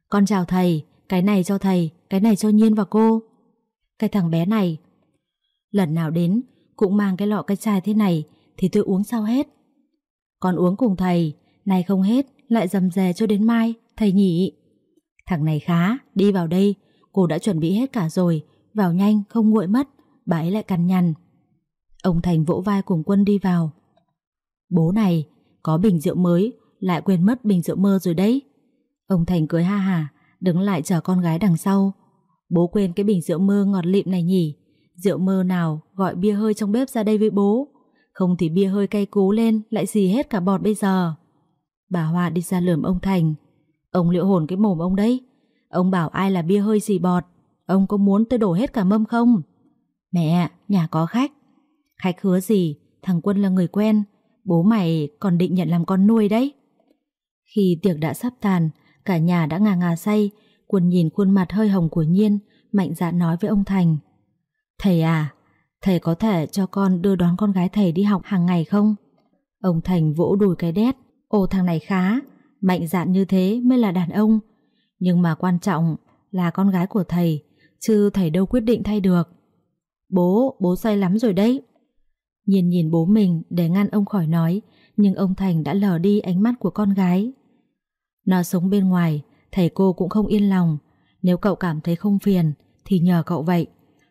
Con chào thầy, cái này cho thầy Cái này cho Nhiên và cô. Cái thằng bé này Lần nào đến cũng mang cái lọ cái chai thế này Thì tôi uống sao hết. Con uống cùng thầy Này không hết lại dầm dè cho đến mai Thầy nhỉ? Thằng này khá, đi vào đây Cô đã chuẩn bị hết cả rồi vào nhanh không nguội mất Bà ấy lại cằn nhằn. Ông Thành vỗ vai cùng quân đi vào. Bố này Có bình rượu mới lại quên mất bình rượu mơ rồi đấy Ông Thành cười ha hà Đứng lại chờ con gái đằng sau Bố quên cái bình rượu mơ ngọt lịm này nhỉ Rượu mơ nào gọi bia hơi trong bếp ra đây với bố Không thì bia hơi cay cú lên Lại dì hết cả bọt bây giờ Bà Hoa đi ra lườm ông Thành Ông liệu hồn cái mồm ông đấy Ông bảo ai là bia hơi dì bọt Ông có muốn tôi đổ hết cả mâm không? Mẹ, nhà có khách. Khách hứa gì? Thằng Quân là người quen. Bố mày còn định nhận làm con nuôi đấy. Khi tiệc đã sắp tàn, cả nhà đã ngà ngà say. Quân nhìn khuôn mặt hơi hồng của Nhiên, mạnh dạn nói với ông Thành. Thầy à, thầy có thể cho con đưa đón con gái thầy đi học hàng ngày không? Ông Thành vỗ đùi cái đét. Ồ thằng này khá, mạnh dạn như thế mới là đàn ông. Nhưng mà quan trọng là con gái của thầy chứ thầy đâu quyết định thay được. Bố, bố say lắm rồi đấy. Nhìn nhìn bố mình để ngăn ông khỏi nói, nhưng ông Thành đã lờ đi ánh mắt của con gái. Nó sống bên ngoài, thầy cô cũng không yên lòng. Nếu cậu cảm thấy không phiền, thì nhờ cậu vậy.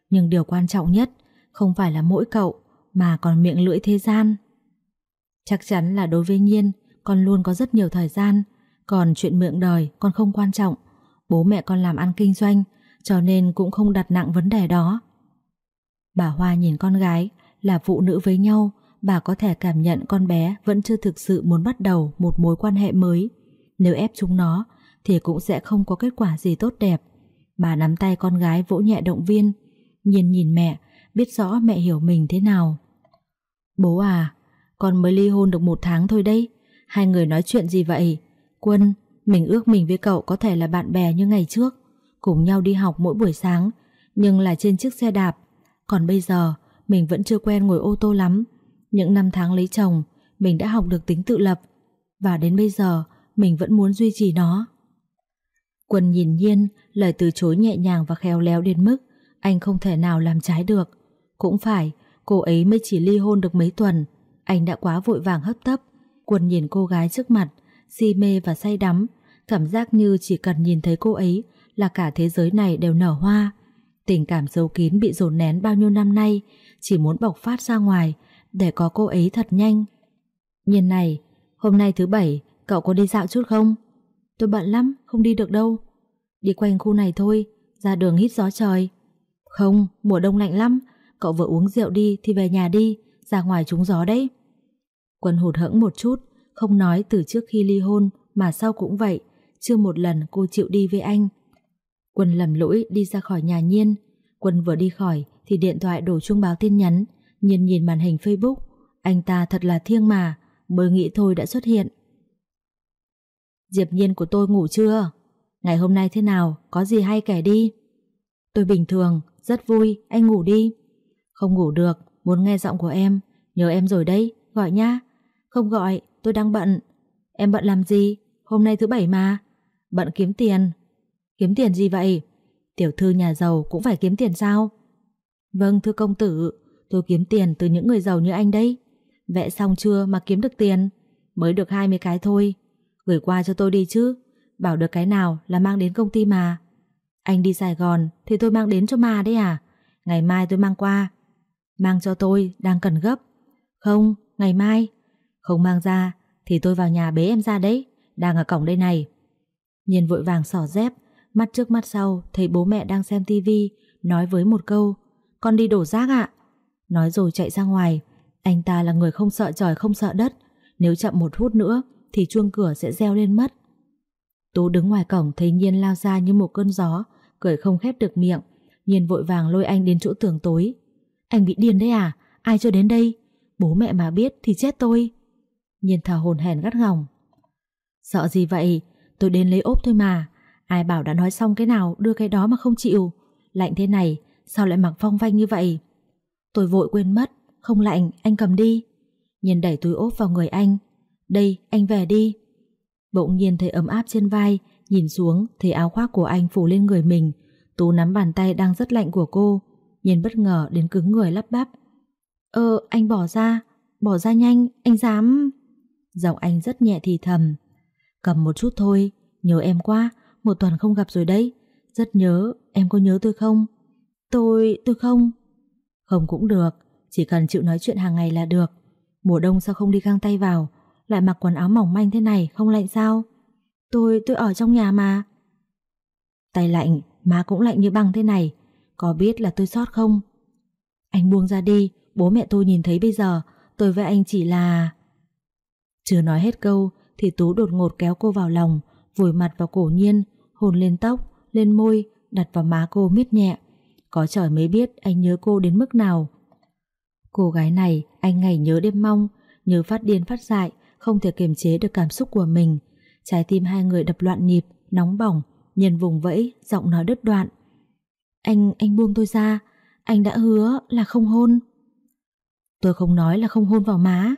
Nhưng điều quan trọng nhất, không phải là mỗi cậu, mà còn miệng lưỡi thế gian. Chắc chắn là đối với Nhiên, con luôn có rất nhiều thời gian, còn chuyện mượn đời con không quan trọng. Bố mẹ con làm ăn kinh doanh, cho nên cũng không đặt nặng vấn đề đó. Bà Hoa nhìn con gái là phụ nữ với nhau, bà có thể cảm nhận con bé vẫn chưa thực sự muốn bắt đầu một mối quan hệ mới. Nếu ép chúng nó thì cũng sẽ không có kết quả gì tốt đẹp. Bà nắm tay con gái vỗ nhẹ động viên, nhìn nhìn mẹ, biết rõ mẹ hiểu mình thế nào. Bố à, Con mới ly hôn được một tháng thôi đấy. Hai người nói chuyện gì vậy? Quân, mình ước mình với cậu có thể là bạn bè như ngày trước Cùng nhau đi học mỗi buổi sáng Nhưng là trên chiếc xe đạp. Còn bây giờ Mình vẫn chưa quen ngồi ô tô lắm. Những năm tháng lấy chồng Mình đã học được tính tự lập. Và đến bây giờ mình vẫn muốn duy trì nó. Quân nhìn nhiên, Lời từ chối nhẹ nhàng và khéo léo đến mức Anh không thể nào làm trái được. Cũng phải, Cô ấy mới chỉ ly hôn được mấy tuần. Anh đã quá vội vàng hấp tấp. Quân nhìn cô gái trước mặt, Si mê và say đắm. Cảm giác như chỉ cần nhìn thấy cô ấy Là cả thế giới này đều nở hoa. Tình cảm giấu kín bị dồn nén bao nhiêu năm nay, Chỉ muốn bộc phát ra ngoài Để có cô ấy thật nhanh. Nhìn này, Hôm nay thứ bảy Cậu có đi dạo chút không? Tôi bận lắm, không đi được đâu. Đi quanh khu này thôi, Ra đường hít gió trời. Không, mùa đông lạnh lắm. Cậu vừa uống rượu đi thì về nhà đi, Ra ngoài trúng gió đấy. Quân hụt hẫng một chút, Không nói từ trước khi ly hôn, Mà sau cũng vậy. Chưa một lần cô chịu đi với anh. Quân lầm lỗi đi ra khỏi nhà Nhiên. Quân vừa đi khỏi Thì điện thoại đổ chuông báo tin nhắn. Nhiên nhìn màn hình Facebook. Anh ta thật là thiêng mà, Mới nghĩ thôi đã xuất hiện. Diệp Nhiên của tôi ngủ chưa? Ngày hôm nay thế nào? Có gì hay kể đi? Tôi bình thường, rất vui, anh ngủ đi. Không ngủ được, muốn nghe giọng của em, nhớ em rồi đấy, gọi nhá. Không gọi, tôi đang bận. Em bận làm gì? Hôm nay thứ bảy mà. Bận kiếm tiền. Kiếm tiền gì vậy? Tiểu thư nhà giàu cũng phải kiếm tiền sao? Vâng thưa công tử, tôi kiếm tiền từ những người giàu như anh đấy. Vẽ xong chưa mà kiếm được tiền? Mới được 20 cái thôi. Gửi qua cho tôi đi chứ. Bảo được cái nào là mang đến công ty mà. Anh đi Sài Gòn thì tôi mang đến cho mà đấy à? Ngày mai tôi mang qua. Mang cho tôi, đang cần gấp. Không, ngày mai. Không mang ra, thì tôi vào nhà bế em ra đấy. Đang ở cổng đây này. Nhiên vội vàng xỏ dép, mắt trước mắt sau, thấy bố mẹ đang xem tivi, nói với một câu. Con đi đổ rác ạ. Nói rồi chạy ra ngoài. Anh ta là người không sợ trời không sợ đất. Nếu chậm một phút nữa, thì chuông cửa sẽ reo lên mất. Tú đứng ngoài cổng thấy Nhiên lao ra như một cơn gió, cười không khép được miệng. Nhiên vội vàng lôi anh đến chỗ tường tối. Anh bị điên đấy à? Ai cho đến đây? Bố mẹ mà biết thì chết tôi. Nhiên thở hồn hển gắt gỏng. Sợ gì vậy? Tôi đến lấy ốp thôi mà. Ai bảo đã nói xong cái nào đưa cái đó mà không chịu. Lạnh thế này, sao lại mặc phong vanh như vậy? Tôi vội quên mất, không lạnh, anh cầm đi. Nhiên đẩy túi ốp vào người anh. Đây, anh về đi. Bỗng nhiên thấy ấm áp trên vai, nhìn xuống thấy áo khoác của anh phủ lên người mình. Tú nắm bàn tay đang rất lạnh của cô, nhìn bất ngờ đến cứng người lắp bắp. Ờ, anh bỏ ra, bỏ ra nhanh, anh dám... Giọng anh rất nhẹ thì thầm. Cầm một chút thôi, nhớ em quá, một tuần không gặp rồi đấy. Rất nhớ, em có nhớ tôi không? Tôi, tôi không. Không cũng được, chỉ cần chịu nói chuyện hàng ngày là được. Mùa đông sao không đi găng tay vào, lại mặc quần áo mỏng manh thế này không lạnh sao? Tôi, tôi ở trong nhà mà. Tay lạnh, má cũng lạnh như băng thế này, có biết là tôi sót không? Anh buông ra đi, bố mẹ tôi nhìn thấy bây giờ, tôi với anh chỉ là... Chưa nói hết câu, thì Tú đột ngột kéo cô vào lòng, vùi mặt vào cổ nhiên, hôn lên tóc, lên môi, đặt vào má cô miết nhẹ. Có trời mới biết anh nhớ cô đến mức nào. Cô gái này anh ngày nhớ đêm mong, nhớ phát điên phát dại, không thể kiềm chế được cảm xúc của mình. Trái tim hai người đập loạn nhịp, nóng bỏng, nhân vùng vẫy, giọng nói đứt đoạn. Anh, anh buông tôi ra, anh đã hứa là không hôn. Tôi không nói là không hôn vào má.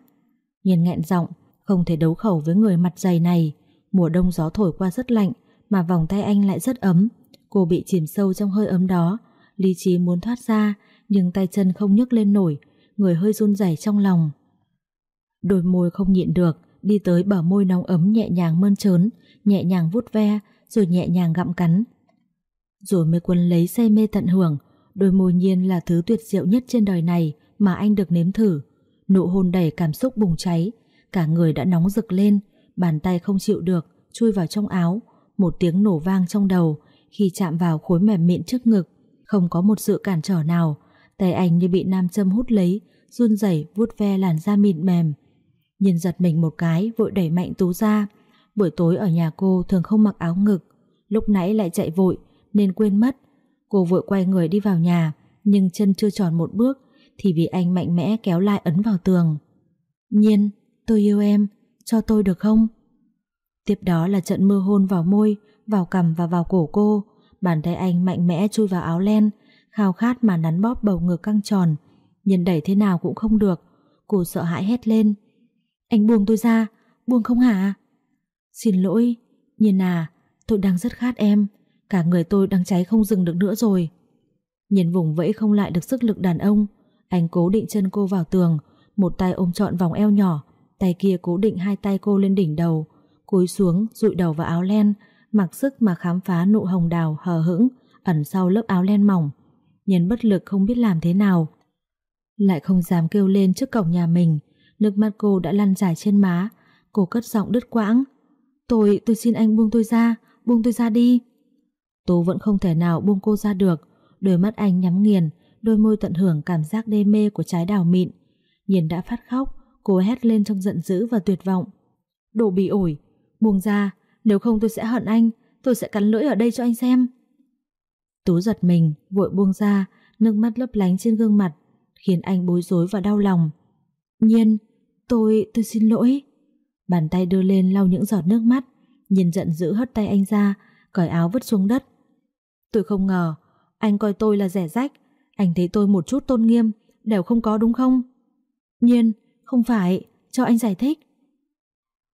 Nhiên nghẹn giọng, không thể đấu khẩu với người mặt dày này. Mùa đông gió thổi qua rất lạnh, mà vòng tay anh lại rất ấm. Cô bị chìm sâu trong hơi ấm đó, lý trí muốn thoát ra, nhưng tay chân không nhấc lên nổi, người hơi run rẩy trong lòng. Đôi môi không nhịn được, đi tới bờ môi nóng ấm nhẹ nhàng mơn trớn, nhẹ nhàng vuốt ve, rồi nhẹ nhàng gặm cắn. Rồi mới quân lấy say mê tận hưởng, đôi môi nhiên là thứ tuyệt diệu nhất trên đời này mà anh được nếm thử. Nụ hôn đầy cảm xúc bùng cháy, cả người đã nóng rực lên, bàn tay không chịu được, chui vào trong áo, một tiếng nổ vang trong đầu khi chạm vào khối mềm mịn trước ngực, không có một sự cản trở nào, tay anh như bị nam châm hút lấy, run rẩy vuốt ve làn da mịn mềm. Nhìn giật mình một cái, vội đẩy mạnh Tú ra. Buổi tối ở nhà cô thường không mặc áo ngực, lúc nãy lại chạy vội nên quên mất. Cô vội quay người đi vào nhà, nhưng chân chưa tròn một bước thì bị anh mạnh mẽ kéo lại ấn vào tường. Nhiên, tôi yêu em, cho tôi được không? Tiếp đó là trận mưa hôn vào môi, vào cằm và vào cổ cô. Bàn tay anh mạnh mẽ chui vào áo len, khao khát mà nắn bóp bầu ngực căng tròn. Nhìn đẩy thế nào cũng không được. Cô sợ hãi hét lên. Anh buông tôi ra, buông không hả? Xin lỗi, Nhiên à, tôi đang rất khát em. Cả người tôi đang cháy không dừng được nữa rồi. Nhìn vùng vẫy không lại được sức lực đàn ông. Anh cố định chân cô vào tường, một tay ôm trọn vòng eo nhỏ, tay kia cố định hai tay cô lên đỉnh đầu, cúi xuống dụi đầu vào áo len, mặc sức mà khám phá nụ hồng đào hờ hững ẩn sau lớp áo len mỏng. Nhiên bất lực không biết làm thế nào. Lại không dám kêu lên trước cổng nhà mình, nước mắt cô đã lăn dài trên má, cô cất giọng đứt quãng. Tôi, tôi xin anh buông tôi ra, buông tôi ra đi. Tú vẫn không thể nào buông cô ra được, đôi mắt anh nhắm nghiền, đôi môi tận hưởng cảm giác đê mê của trái đào mịn. Nhiên đã phát khóc, cô hét lên trong giận dữ và tuyệt vọng. Đồ bị ổi, buông ra, nếu không tôi sẽ hận anh, tôi sẽ cắn lưỡi ở đây cho anh xem. Tú giật mình, vội buông ra, nước mắt lấp lánh trên gương mặt, khiến anh bối rối và đau lòng. Nhiên, tôi, tôi xin lỗi. Bàn tay đưa lên lau những giọt nước mắt, nhìn giận dữ hất tay anh ra, cởi áo vứt xuống đất. Tôi không ngờ, anh coi tôi là rẻ rách, anh thấy tôi một chút tôn nghiêm, đều không có đúng không? Nhiên, không phải, cho anh giải thích.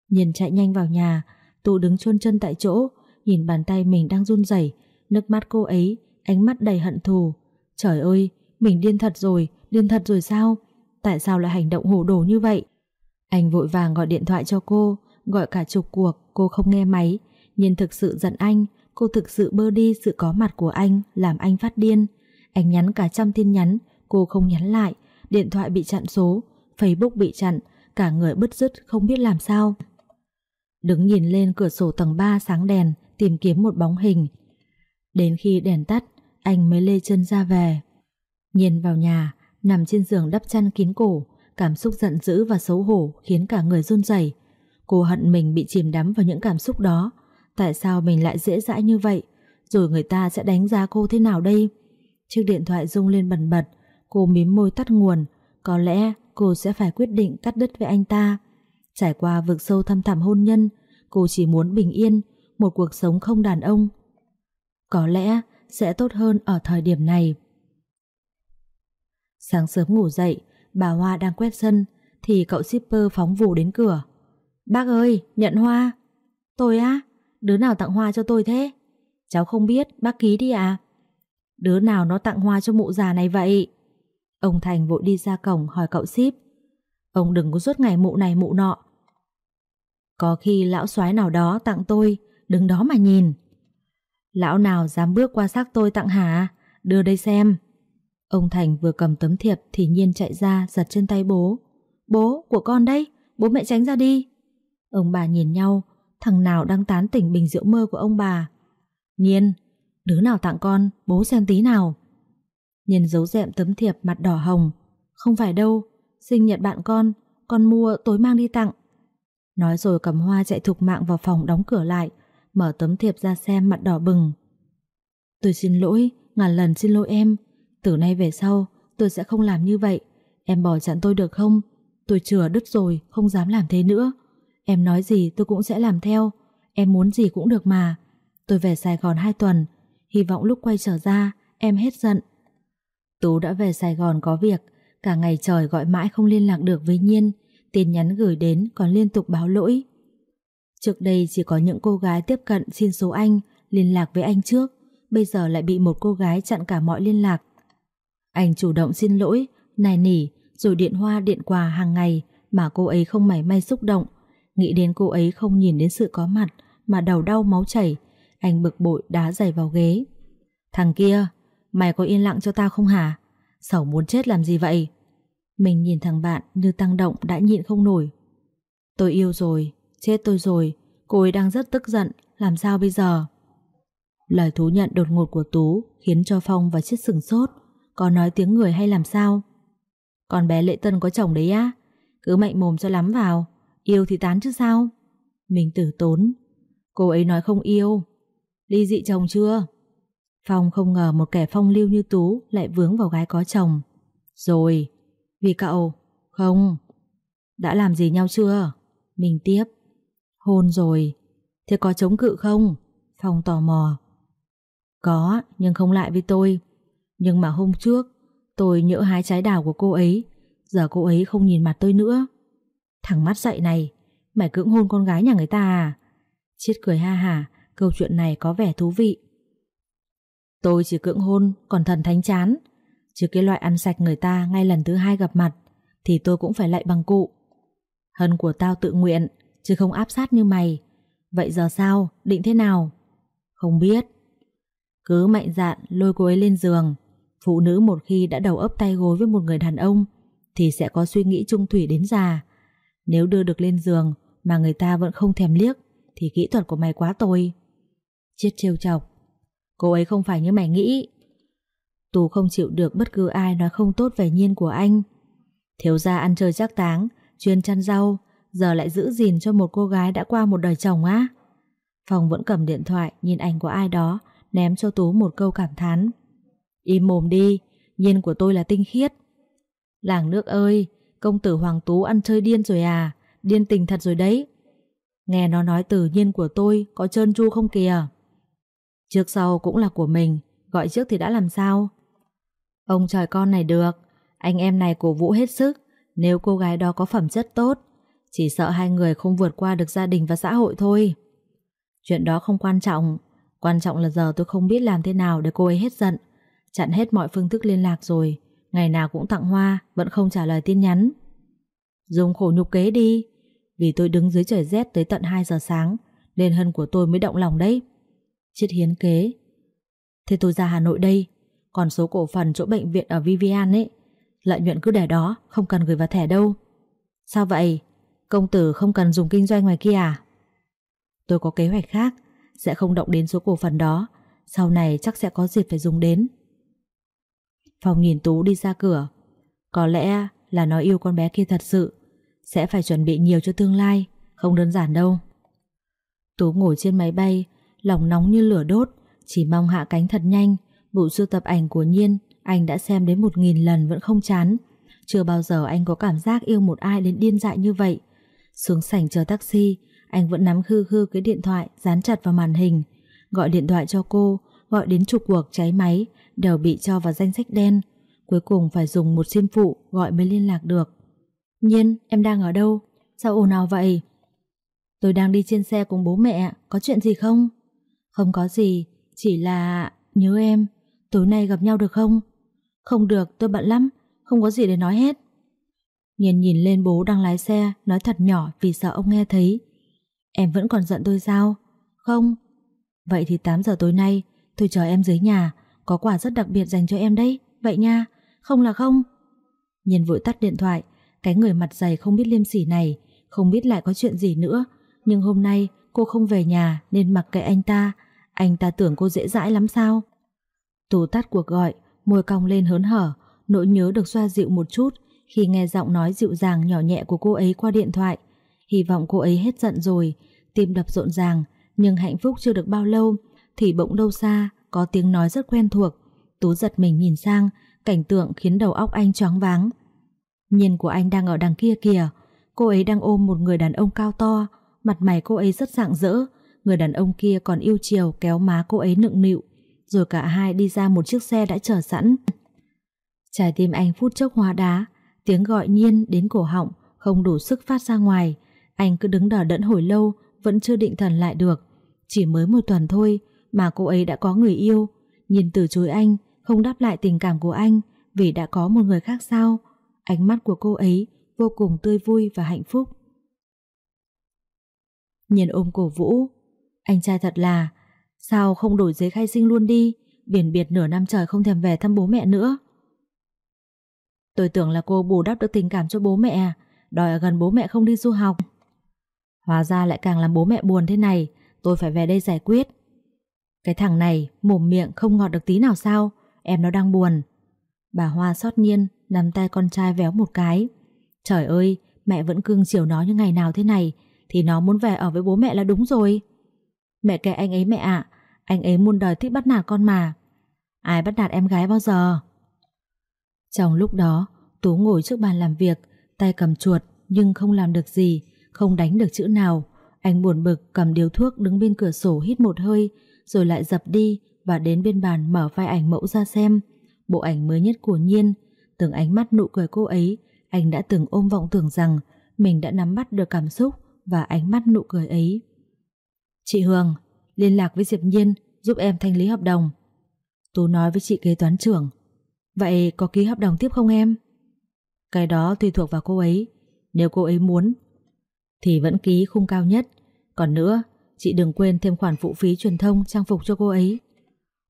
Nhiên chạy nhanh vào nhà, Tú đứng chôn chân tại chỗ, nhìn bàn tay mình đang run rẩy, nước mắt cô ấy, ánh mắt đầy hận thù. Trời ơi, mình điên thật rồi, điên thật rồi sao? Tại sao lại hành động hồ đồ như vậy? Anh vội vàng gọi điện thoại cho cô, gọi cả chục cuộc, cô không nghe máy. nhìn thực sự giận anh, cô thực sự bơ đi sự có mặt của anh, làm anh phát điên. Anh nhắn cả trăm tin nhắn, cô không nhắn lại, điện thoại bị chặn số, Facebook bị chặn, cả người bứt rứt không biết làm sao. Đứng nhìn lên cửa sổ tầng 3 sáng đèn, tìm kiếm một bóng hình. Đến khi đèn tắt, anh mới lê chân ra về. Nhìn vào nhà, nằm trên giường đắp chăn kín cổ, cảm xúc giận dữ và xấu hổ khiến cả người run rẩy. Cô hận mình bị chìm đắm vào những cảm xúc đó. Tại sao mình lại dễ dãi như vậy? Rồi người ta sẽ đánh giá cô thế nào đây? Chiếc điện thoại rung lên bần bật, cô mím môi tắt nguồn. Có lẽ cô sẽ phải quyết định cắt đứt với anh ta. Trải qua vực sâu thăm thẳm hôn nhân, cô chỉ muốn bình yên, một cuộc sống không đàn ông. Có lẽ sẽ tốt hơn ở thời điểm này. Sáng sớm ngủ dậy, bà Hoa đang quét sân, thì cậu shipper phóng vù đến cửa. Bác ơi, nhận hoa. Tôi á? Đứa nào tặng hoa cho tôi thế? Cháu không biết, bác ký đi à? Đứa nào nó tặng hoa cho mụ già này vậy? Ông Thành vội đi ra cổng hỏi cậu ship. Ông đừng có suốt ngày mụ này mụ nọ. Có khi lão soái nào đó tặng tôi, đứng đó mà nhìn. Lão nào dám bước qua xác tôi tặng hả? Đưa đây xem. Ông Thành vừa cầm tấm thiệp thì nhiên chạy ra giật trên tay bố. Bố, của con đây, bố mẹ tránh ra đi. Ông bà nhìn nhau, thằng nào đang tán tỉnh bình rượu mơ của ông bà. Nhiên, đứa nào tặng con, bố xem tí nào. Nhiên giấu dẹm tấm thiệp mặt đỏ hồng. Không phải đâu, sinh nhật bạn con, con mua tối mang đi tặng. Nói rồi cầm hoa chạy thục mạng vào phòng đóng cửa lại, mở tấm thiệp ra xem mặt đỏ bừng. Tôi xin lỗi, ngàn lần xin lỗi em. Từ nay về sau, tôi sẽ không làm như vậy. Em bỏ chặn tôi được không? Tôi chừa đứt rồi, không dám làm thế nữa. Em nói gì tôi cũng sẽ làm theo. Em muốn gì cũng được mà. Tôi về Sài Gòn 2 tuần. Hy vọng lúc quay trở ra, em hết giận. Tú đã về Sài Gòn có việc. Cả ngày trời gọi mãi không liên lạc được với Nhiên. Tin nhắn gửi đến còn liên tục báo lỗi. Trước đây chỉ có những cô gái tiếp cận xin số anh, liên lạc với anh trước. Bây giờ lại bị một cô gái chặn cả mọi liên lạc. Anh chủ động xin lỗi, nài nỉ, rồi điện hoa điện quà hàng ngày mà cô ấy không mảy may xúc động. Nghĩ đến cô ấy không nhìn đến sự có mặt mà đầu đau máu chảy. Anh bực bội đá giày vào ghế. Thằng kia, mày có yên lặng cho tao không hả? Sẩu muốn chết làm gì vậy? Mình nhìn thằng bạn như tăng động đã nhịn không nổi. Tôi yêu rồi, chết tôi rồi, cô ấy đang rất tức giận, làm sao bây giờ? Lời thú nhận đột ngột của Tú khiến cho Phong và chiếc sừng sốt, có nói tiếng người hay làm sao? Con bé Lệ Tân có chồng đấy á, cứ mạnh mồm cho lắm vào, yêu thì tán chứ sao? Mình tử tốn, cô ấy nói không yêu, ly dị chồng chưa? Phong không ngờ một kẻ phong lưu như Tú lại vướng vào gái có chồng. Rồi, vì cậu, không. Đã làm gì nhau chưa? Mình tiếp. Hôn rồi. Thế có chống cự không? Phong tò mò. Có, nhưng không lại với tôi. Nhưng mà hôm trước, tôi nhỡ hái trái đào của cô ấy. Giờ cô ấy không nhìn mặt tôi nữa. Thằng mắt dậy này, mày cưỡng hôn con gái nhà người ta à? Chiết cười ha hà, câu chuyện này có vẻ thú vị. Tôi chỉ cưỡng hôn, còn thần thánh chán. Chứ cái loại ăn sạch người ta ngay lần thứ hai gặp mặt, thì tôi cũng phải lạy bằng cụ. Hân của tao tự nguyện, chứ không áp sát như mày. Vậy giờ sao, định thế nào? Không biết. Cứ mạnh dạn lôi cô ấy lên giường. Phụ nữ một khi đã đầu ấp tay gối với một người đàn ông, thì sẽ có suy nghĩ trung thủy đến già. Nếu đưa được lên giường mà người ta vẫn không thèm liếc, thì kỹ thuật của mày quá tồi. Chết trêu chọc. Cô ấy không phải như mày nghĩ. Tú không chịu được bất cứ ai nói không tốt về nhiên của anh. Thiếu gia ăn chơi chắc táng, chuyên chăn rau, giờ lại giữ gìn cho một cô gái đã qua một đời chồng á. Phòng vẫn cầm điện thoại nhìn ảnh của ai đó, ném cho Tú một câu cảm thán. Im mồm đi, nhiên của tôi là tinh khiết. Làng nước ơi, công tử Hoàng Tú ăn chơi điên rồi à, điên tình thật rồi đấy. Nghe nó nói tự nhiên của tôi có trơn tru không kìa. Trước sau cũng là của mình, gọi trước thì đã làm sao? Ông trời con này được, anh em này cổ vũ hết sức, nếu cô gái đó có phẩm chất tốt, chỉ sợ hai người không vượt qua được gia đình và xã hội thôi. Chuyện đó không quan trọng, quan trọng là giờ tôi không biết làm thế nào để cô ấy hết giận, chặn hết mọi phương thức liên lạc rồi, ngày nào cũng tặng hoa, vẫn không trả lời tin nhắn. Dùng khổ nhục kế đi, vì tôi đứng dưới trời rét tới tận 2 giờ sáng, nên hân của tôi mới động lòng đấy. Chết hiến kế. Thế tôi ra Hà Nội đây, còn số cổ phần chỗ bệnh viện ở Vivian ấy, lợi nhuận cứ để đó, không cần gửi vào thẻ đâu. Sao vậy? Công tử không cần dùng kinh doanh ngoài kia à? Tôi có kế hoạch khác, sẽ không động đến số cổ phần đó, sau này chắc sẽ có dịp phải dùng đến. Phòng nhìn Tú đi ra cửa, có lẽ là nó yêu con bé kia thật sự, sẽ phải chuẩn bị nhiều cho tương lai, không đơn giản đâu. Tú ngồi trên máy bay, lòng nóng như lửa đốt, chỉ mong hạ cánh thật nhanh. Bộ sưu tập ảnh của Nhiên, anh đã xem đến một nghìn lần vẫn không chán. Chưa bao giờ anh có cảm giác yêu một ai đến điên dại như vậy. Xuống sảnh chờ taxi, anh vẫn nắm khư khư cái điện thoại dán chặt vào màn hình. Gọi điện thoại cho cô, gọi đến chục cuộc cháy máy, đều bị cho vào danh sách đen. Cuối cùng phải dùng một sim phụ gọi mới liên lạc được. Nhiên, em đang ở đâu? Sao ồn ào vậy? Tôi đang đi trên xe cùng bố mẹ, có chuyện gì không? Không có gì, chỉ là nhớ em, tối nay gặp nhau được không? Không được, tôi bận lắm, không có gì để nói hết. Nhiên nhìn lên bố đang lái xe, nói thật nhỏ vì sợ ông nghe thấy. Em vẫn còn giận tôi sao? Không. Vậy thì 8 giờ tối nay, tôi chờ em dưới nhà, có quà rất đặc biệt dành cho em đấy, vậy nha, không là không. Nhân vội tắt điện thoại, cái người mặt dày không biết liêm sỉ này, không biết lại có chuyện gì nữa, nhưng hôm nay cô không về nhà nên mặc kệ anh ta, anh ta tưởng cô dễ dãi lắm sao? Tú tắt cuộc gọi, môi cong lên hớn hở, nỗi nhớ được xoa dịu một chút khi nghe giọng nói dịu dàng nhỏ nhẹ của cô ấy qua điện thoại. Hy vọng cô ấy hết giận rồi, tim đập rộn ràng, nhưng hạnh phúc chưa được bao lâu thì bỗng đâu xa có tiếng nói rất quen thuộc. Tú giật mình nhìn sang, cảnh tượng khiến đầu óc anh choáng váng. Nhìn của anh đang ở đằng kia kìa, cô ấy đang ôm một người đàn ông cao to, mặt mày cô ấy rất rạng rỡ, người đàn ông kia còn yêu chiều kéo má cô ấy nựng nịu, rồi cả hai đi ra một chiếc xe đã chờ sẵn. Trái tim anh phút chốc hóa đá, tiếng gọi nhiên đến cổ họng, không đủ sức phát ra ngoài. Anh cứ đứng đỏ đẫn hồi lâu, vẫn chưa định thần lại được. Chỉ mới một tuần thôi mà cô ấy đã có người yêu. Nhìn từ chối anh, không đáp lại tình cảm của anh vì đã có một người khác sao. Ánh mắt của cô ấy vô cùng tươi vui và hạnh phúc. Nhìn ôm cổ Vũ, anh trai thật là, sao không đổi giấy khai sinh luôn đi, biển biệt nửa năm trời không thèm về thăm bố mẹ nữa. Tôi tưởng là cô bù đắp được tình cảm cho bố mẹ, đòi ở gần bố mẹ không đi du học. Hóa ra lại càng làm bố mẹ buồn thế này, tôi phải về đây giải quyết. Cái thằng này mồm miệng không ngọt được tí nào sao, em nó đang buồn. Bà Hoa xót nhiên, nắm tay con trai véo một cái. Trời ơi, mẹ vẫn cưng chiều nó như ngày nào thế này, thì nó muốn về ở với bố mẹ là đúng rồi. Mẹ kệ anh ấy mẹ ạ, anh ấy muôn đời thích bắt nạt con mà. Ai bắt nạt em gái bao giờ? Trong lúc đó, Tú ngồi trước bàn làm việc, tay cầm chuột, nhưng không làm được gì, không đánh được chữ nào. Anh buồn bực cầm điếu thuốc đứng bên cửa sổ hít một hơi, rồi lại dập đi và đến bên bàn mở file ảnh mẫu ra xem. Bộ ảnh mới nhất của Nhiên, từng ánh mắt nụ cười cô ấy, anh đã từng ôm vọng tưởng rằng mình đã nắm bắt được cảm xúc và ánh mắt nụ cười ấy. Chị Hương, liên lạc với Diệp Nhiên giúp em thanh lý hợp đồng. Tú nói với chị kế toán trưởng. Vậy có ký hợp đồng tiếp không em? Cái đó tùy thuộc vào cô ấy. Nếu cô ấy muốn thì vẫn ký khung cao nhất. Còn nữa, chị đừng quên thêm khoản phụ phí truyền thông trang phục cho cô ấy.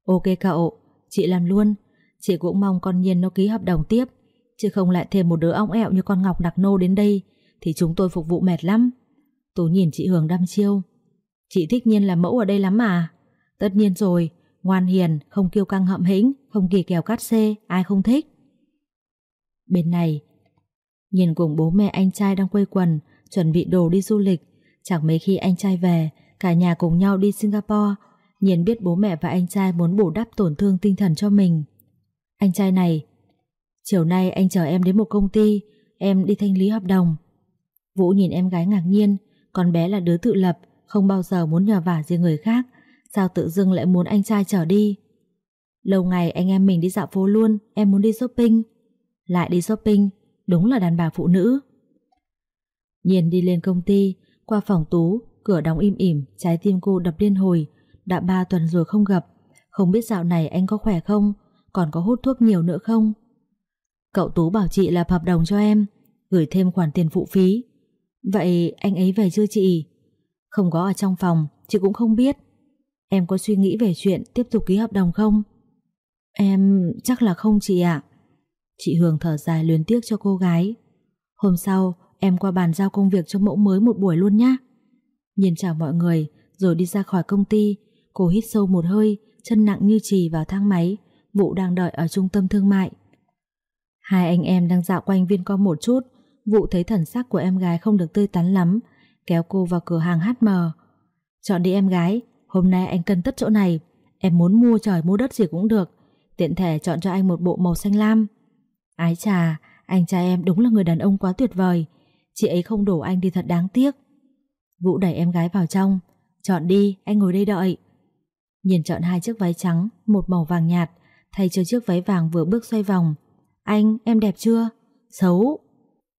Ok cậu, chị làm luôn. Chị cũng mong con Nhiên nó ký hợp đồng tiếp, chứ không lại thêm một đứa ong ẹo như con Ngọc Đặc Nô đến đây thì chúng tôi phục vụ mệt lắm. Tú nhìn chị Hường đăm chiêu. Chị thích Nhiên làm mẫu ở đây lắm mà. Tất nhiên rồi, ngoan hiền, không kiêu căng hậm hĩnh, không kỳ kèo cắt xê, ai không thích. Bên này, nhìn cùng bố mẹ anh trai đang quây quần, chuẩn bị đồ đi du lịch. Chẳng mấy khi anh trai về, cả nhà cùng nhau đi Singapore. Nhiên biết bố mẹ và anh trai muốn bù đắp tổn thương tinh thần cho mình. Anh trai này, chiều nay anh chờ em đến một công ty, em đi thanh lý hợp đồng. Vũ nhìn em gái ngạc nhiên, con bé là đứa tự lập, không bao giờ muốn nhờ vả gì người khác, sao tự dưng lại muốn anh trai chở đi. Lâu ngày anh em mình đi dạo phố luôn, em muốn đi shopping. Lại đi shopping, đúng là đàn bà phụ nữ. Nhiên đi lên công ty, qua phòng tú, cửa đóng im ỉm, trái tim cô đập liên hồi, đã ba tuần rồi không gặp, không biết dạo này anh có khỏe không, còn có hút thuốc nhiều nữa không. Cậu Tú bảo chị là hợp đồng cho em, gửi thêm khoản tiền phụ phí. Vậy anh ấy về chưa chị? Không có ở trong phòng, chị cũng không biết. Em có suy nghĩ về chuyện tiếp tục ký hợp đồng không? Em chắc là không chị ạ. Chị Hương thở dài luyến tiếc cho cô gái. Hôm sau, em qua bàn giao công việc cho mẫu mới một buổi luôn nhé. Nhìn chào mọi người, rồi đi ra khỏi công ty. Cô hít sâu một hơi, chân nặng như trì vào thang máy. Vụ đang đợi ở trung tâm thương mại. Hai anh em đang dạo quanh viên com một chút. Vụ thấy thần sắc của em gái không được tươi tắn lắm, kéo cô vào cửa hàng HM. Chọn đi em gái, hôm nay anh cần tất chỗ này. Em muốn mua trời mua đất gì cũng được. Tiện thể chọn cho anh một bộ màu xanh lam. Ái trà, anh trai em đúng là người đàn ông quá tuyệt vời. Chị ấy không đổ anh thì thật đáng tiếc. Vũ đẩy em gái vào trong. Chọn đi, anh ngồi đây đợi. Nhìn chọn hai chiếc váy trắng, một màu vàng nhạt, thay cho chiếc váy vàng vừa bước xoay vòng. Anh, em đẹp chưa? Xấu.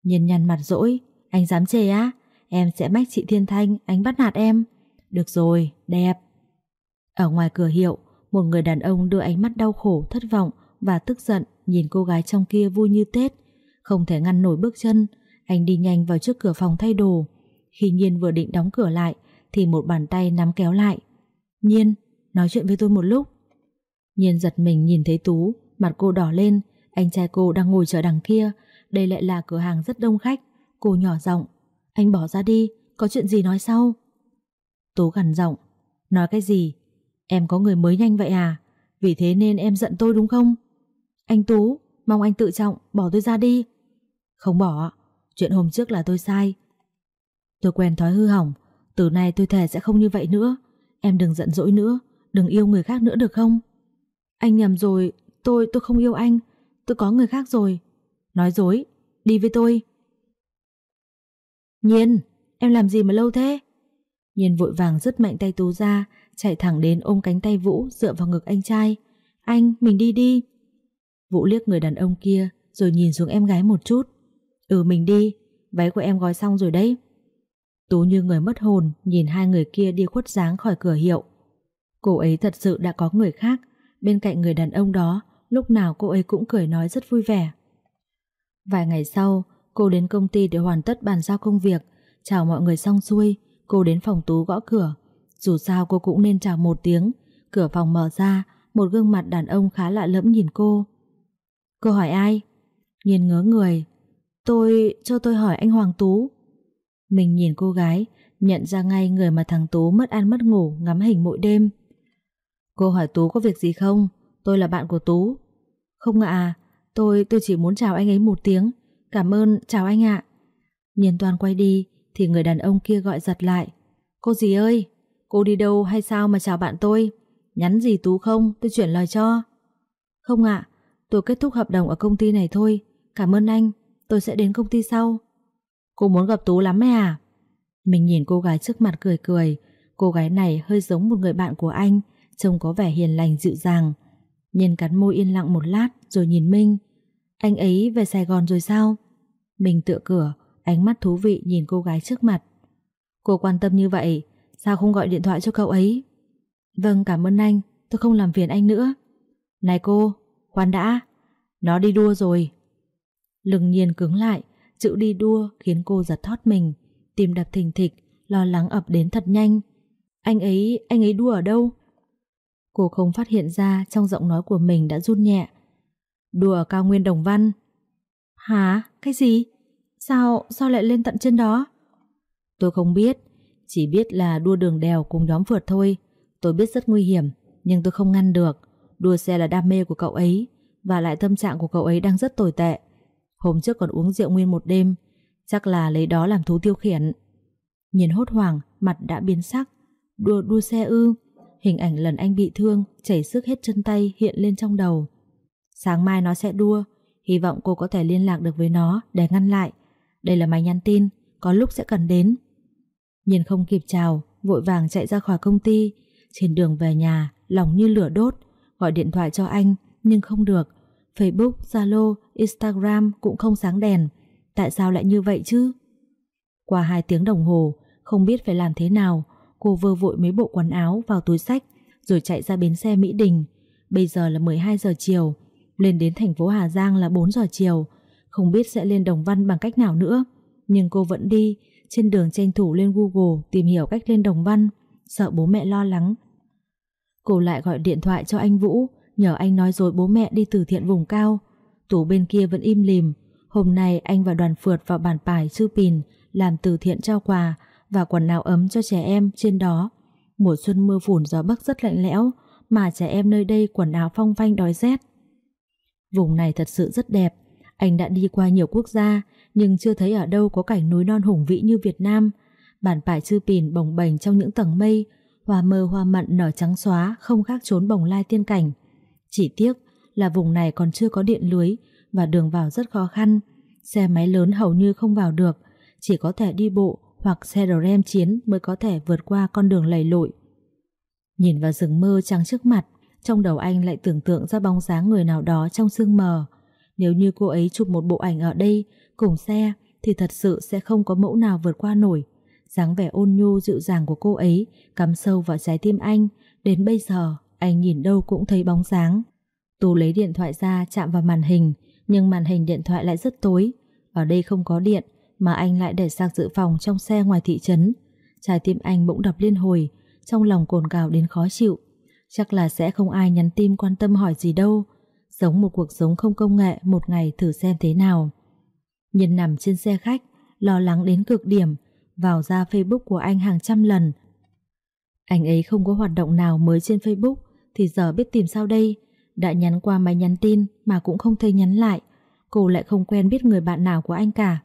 Nhìn nhăn mặt dỗi, anh dám chê á? Em sẽ mách chị Thiên Thanh, anh bắt nạt em. Được rồi, đẹp. Ở ngoài cửa hiệu, một người đàn ông đưa ánh mắt đau khổ, thất vọng và tức giận nhìn cô gái trong kia vui như Tết. Không thể ngăn nổi bước chân, anh đi nhanh vào trước cửa phòng thay đồ. Khi Nhiên vừa định đóng cửa lại, thì một bàn tay nắm kéo lại. Nhiên, nói chuyện với tôi một lúc. Nhiên giật mình nhìn thấy Tú, mặt cô đỏ lên, anh trai cô đang ngồi chờ đằng kia, đây lại là cửa hàng rất đông khách. Cô nhỏ giọng, anh bỏ ra đi, có chuyện gì nói sau. Tú gằn giọng, nói cái gì? Em có người mới nhanh vậy à? Vì thế nên em giận tôi đúng không? Anh Tú, mong anh tự trọng, bỏ tôi ra đi. Không bỏ, chuyện hôm trước là tôi sai. Tôi quen thói hư hỏng, từ nay tôi thề sẽ không như vậy nữa. Em đừng giận dỗi nữa, đừng yêu người khác nữa được không? Anh nhầm rồi, tôi, tôi không yêu anh, tôi có người khác rồi. Nói dối, đi với tôi. Nhiên, em làm gì mà lâu thế? Nhiên vội vàng rứt mạnh tay Tú ra, chạy thẳng đến ôm cánh tay Vũ dựa vào ngực anh trai. Anh, mình đi đi. Vũ liếc người đàn ông kia rồi nhìn xuống em gái một chút. Ừ mình đi, váy của em gói xong rồi đấy. Tú như người mất hồn nhìn hai người kia đi khuất dáng khỏi cửa hiệu. Cô ấy thật sự đã có người khác, bên cạnh người đàn ông đó, lúc nào cô ấy cũng cười nói rất vui vẻ. Vài ngày sau, cô đến công ty để hoàn tất bàn giao công việc, chào mọi người xong xuôi, cô đến phòng Tú gõ cửa. Dù sao cô cũng nên chào một tiếng, cửa phòng mở ra, một gương mặt đàn ông khá lạ lẫm nhìn cô. Cô hỏi ai? Nhìn ngớ người. Tôi, cho tôi hỏi anh Hoàng Tú. Mình nhìn cô gái, nhận ra ngay người mà thằng Tú mất ăn mất ngủ ngắm hình mỗi đêm. Cô hỏi Tú có việc gì không? Tôi là bạn của Tú. Không ạ, à, tôi tôi chỉ muốn chào anh ấy một tiếng. Cảm ơn, chào anh ạ. Nhìn toàn quay đi thì người đàn ông kia gọi giật lại. Cô gì ơi, cô đi đâu hay sao mà chào bạn tôi? Nhắn gì Tú không, tôi chuyển lời cho. Không ạ, tôi kết thúc hợp đồng ở công ty này thôi. Cảm ơn anh, tôi sẽ đến công ty sau. Cô muốn gặp Tú lắm ấy à? Mình nhìn cô gái trước mặt cười cười, cô gái này hơi giống một người bạn của anh, trông có vẻ hiền lành dịu dàng. Nhân cắn môi yên lặng một lát rồi nhìn Minh. Anh ấy về Sài Gòn rồi sao? Mình tựa cửa, ánh mắt thú vị nhìn cô gái trước mặt. Cô quan tâm như vậy, sao không gọi điện thoại cho cậu ấy? Vâng, cảm ơn anh, tôi không làm phiền anh nữa. Này cô, khoan đã, nó đi đua rồi. Lừng nhiên cứng lại, chữ đi đua khiến cô giật thót mình, tim đập thình thịch, lo lắng ập đến thật nhanh. Anh ấy, anh ấy đua ở đâu? Cô không phát hiện ra trong giọng nói của mình đã run nhẹ. Đua ở cao nguyên Đồng Văn. Hả? Cái gì? Sao, sao lại lên tận trên đó? Tôi không biết, chỉ biết là đua đường đèo cùng nhóm phượt thôi. Tôi biết rất nguy hiểm, nhưng tôi không ngăn được. Đua xe là đam mê của cậu ấy, và lại tâm trạng của cậu ấy đang rất tồi tệ. Hôm trước còn uống rượu nguyên một đêm, chắc là lấy đó làm thú tiêu khiển. Nhìn hốt hoảng, mặt đã biến sắc. Đua đua xe ư? Hình ảnh lần anh bị thương, chảy sức hết chân tay hiện lên trong đầu. Sáng mai nó sẽ đua, hy vọng cô có thể liên lạc được với nó để ngăn lại. Đây là máy nhắn tin, có lúc sẽ cần đến. Nhìn không kịp chào, vội vàng chạy ra khỏi công ty. Trên đường về nhà, lòng như lửa đốt, gọi điện thoại cho anh, nhưng không được. Facebook, Zalo, Instagram cũng không sáng đèn. Tại sao lại như vậy chứ? Qua hai tiếng đồng hồ, không biết phải làm thế nào, cô vơ vội mấy bộ quần áo vào túi sách, rồi chạy ra bến xe Mỹ Đình. Bây giờ là 12 giờ chiều, lên đến thành phố Hà Giang là 4 giờ chiều, không biết sẽ lên Đồng Văn bằng cách nào nữa. Nhưng cô vẫn đi, trên đường tranh thủ lên Google tìm hiểu cách lên Đồng Văn, sợ bố mẹ lo lắng. Cô lại gọi điện thoại cho anh Vũ, nhờ anh nói rồi bố mẹ đi từ thiện vùng cao. Tủ bên kia vẫn im lìm. Hôm nay anh và đoàn phượt vào bàn bài Sư Pìn làm từ thiện trao quà và quần áo ấm cho trẻ em trên đó. Mùa xuân mưa phùn gió bắc rất lạnh lẽo, mà trẻ em nơi đây quần áo phong phanh đói rét. Vùng này thật sự rất đẹp. Anh đã đi qua nhiều quốc gia, nhưng chưa thấy ở đâu có cảnh núi non hùng vĩ như Việt Nam. Bản bài Chư Pìn bồng bềnh trong những tầng mây, hoa mơ hoa mận nở trắng xóa, không khác trốn bồng lai tiên cảnh. Chỉ tiếc là vùng này còn chưa có điện lưới và đường vào rất khó khăn. Xe máy lớn hầu như không vào được, chỉ có thể đi bộ hoặc xe rem chiến mới có thể vượt qua con đường lầy lội. Nhìn vào rừng mơ trắng trước mặt, trong đầu anh lại tưởng tượng ra bóng dáng người nào đó trong sương mờ. Nếu như cô ấy chụp một bộ ảnh ở đây cùng xe thì thật sự sẽ không có mẫu nào vượt qua nổi. dáng vẻ ôn nhu dịu dàng của cô ấy cắm sâu vào trái tim anh. Đến bây giờ, anh nhìn đâu cũng thấy bóng dáng. Tú lấy điện thoại ra chạm vào màn hình, nhưng màn hình điện thoại lại rất tối. Ở đây không có điện, mà anh lại để sạc dự phòng trong xe ngoài thị trấn. Trái tim anh bỗng đập liên hồi, trong lòng cồn cào đến khó chịu. Chắc là sẽ không ai nhắn tin quan tâm hỏi gì đâu. Sống một cuộc sống không công nghệ một ngày thử xem thế nào. Nhân nằm trên xe khách, lo lắng đến cực điểm, vào ra Facebook của anh hàng trăm lần. Anh ấy không có hoạt động nào mới trên Facebook thì giờ biết tìm sao đây. Đã nhắn qua máy nhắn tin mà cũng không thấy nhắn lại. Cô lại không quen biết người bạn nào của anh cả.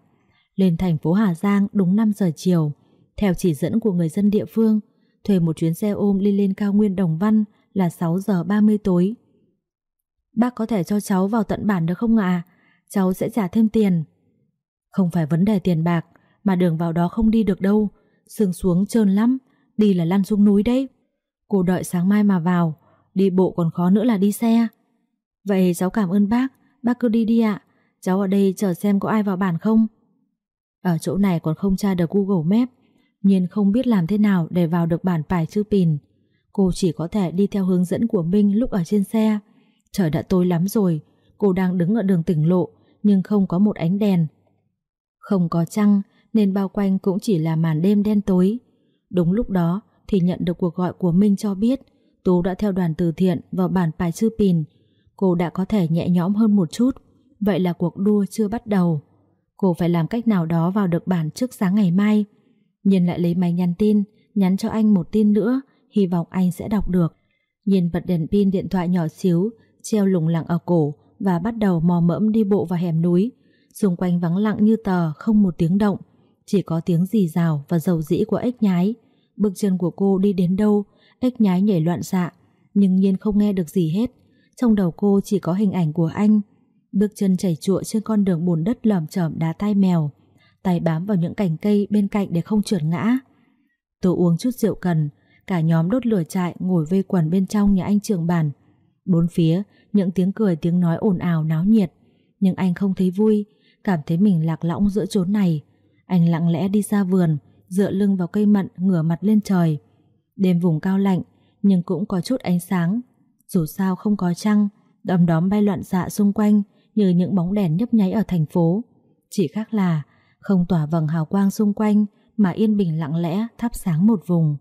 Lên thành phố Hà Giang đúng 5 giờ chiều. Theo chỉ dẫn của người dân địa phương, thuê một chuyến xe ôm đi lên cao nguyên Đồng Văn là 6 giờ 30 tối. Bác có thể cho cháu vào tận bản được không ạ? Cháu sẽ trả thêm tiền. Không phải vấn đề tiền bạc, mà đường vào đó không đi được đâu. Sương xuống trơn lắm, đi là lăn xuống núi đấy. Cô đợi sáng mai mà vào, đi bộ còn khó nữa là đi xe. Vậy cháu cảm ơn bác, bác cứ đi đi ạ. Cháu ở đây chờ xem có ai vào bản không. Ở chỗ này còn không tra được Google Maps, nhiên không biết làm thế nào để vào được bản bài chữ pìn. Cô chỉ có thể đi theo hướng dẫn của Minh lúc ở trên xe. Trời đã tối lắm rồi, cô đang đứng ở đường tỉnh lộ nhưng không có một ánh đèn. Không có trăng nên bao quanh cũng chỉ là màn đêm đen tối. Đúng lúc đó thì nhận được cuộc gọi của Minh cho biết Tú đã theo đoàn từ thiện vào bản bài chư pìn. Cô đã có thể nhẹ nhõm hơn một chút. Vậy là cuộc đua chưa bắt đầu. Cô phải làm cách nào đó vào được bản trước sáng ngày mai. Nhiên lại lấy máy nhắn tin, nhắn cho anh một tin nữa, hy vọng anh sẽ đọc được. Nhiên bật đèn pin điện thoại nhỏ xíu, treo lủng lẳng ở cổ và bắt đầu mò mẫm đi bộ vào hẻm núi. Xung quanh vắng lặng như tờ, không một tiếng động. Chỉ có tiếng rì rào và dầu dĩ của ếch nhái. Bước chân của cô đi đến đâu, ếch nhái nhảy loạn xạ, nhưng Nhiên không nghe được gì hết. Trong đầu cô chỉ có hình ảnh của anh. Bước chân chảy trụa trên con đường bùn đất lởm chởm đá tai mèo. tay bám vào những cành cây bên cạnh để không trượt ngã. Tôi uống chút rượu cần, cả nhóm đốt lửa trại ngồi vây quần bên trong nhà anh trường bản. Bốn phía, những tiếng cười tiếng nói ồn ào náo nhiệt, nhưng anh không thấy vui, cảm thấy mình lạc lõng giữa chốn này. Anh lặng lẽ đi ra vườn, dựa lưng vào cây mận ngửa mặt lên trời. Đêm vùng cao lạnh, nhưng cũng có chút ánh sáng. Dù sao không có trăng, đom đóm bay loạn xạ xung quanh như những bóng đèn nhấp nháy ở thành phố. Chỉ khác là không tỏa vầng hào quang xung quanh mà yên bình lặng lẽ thắp sáng một vùng.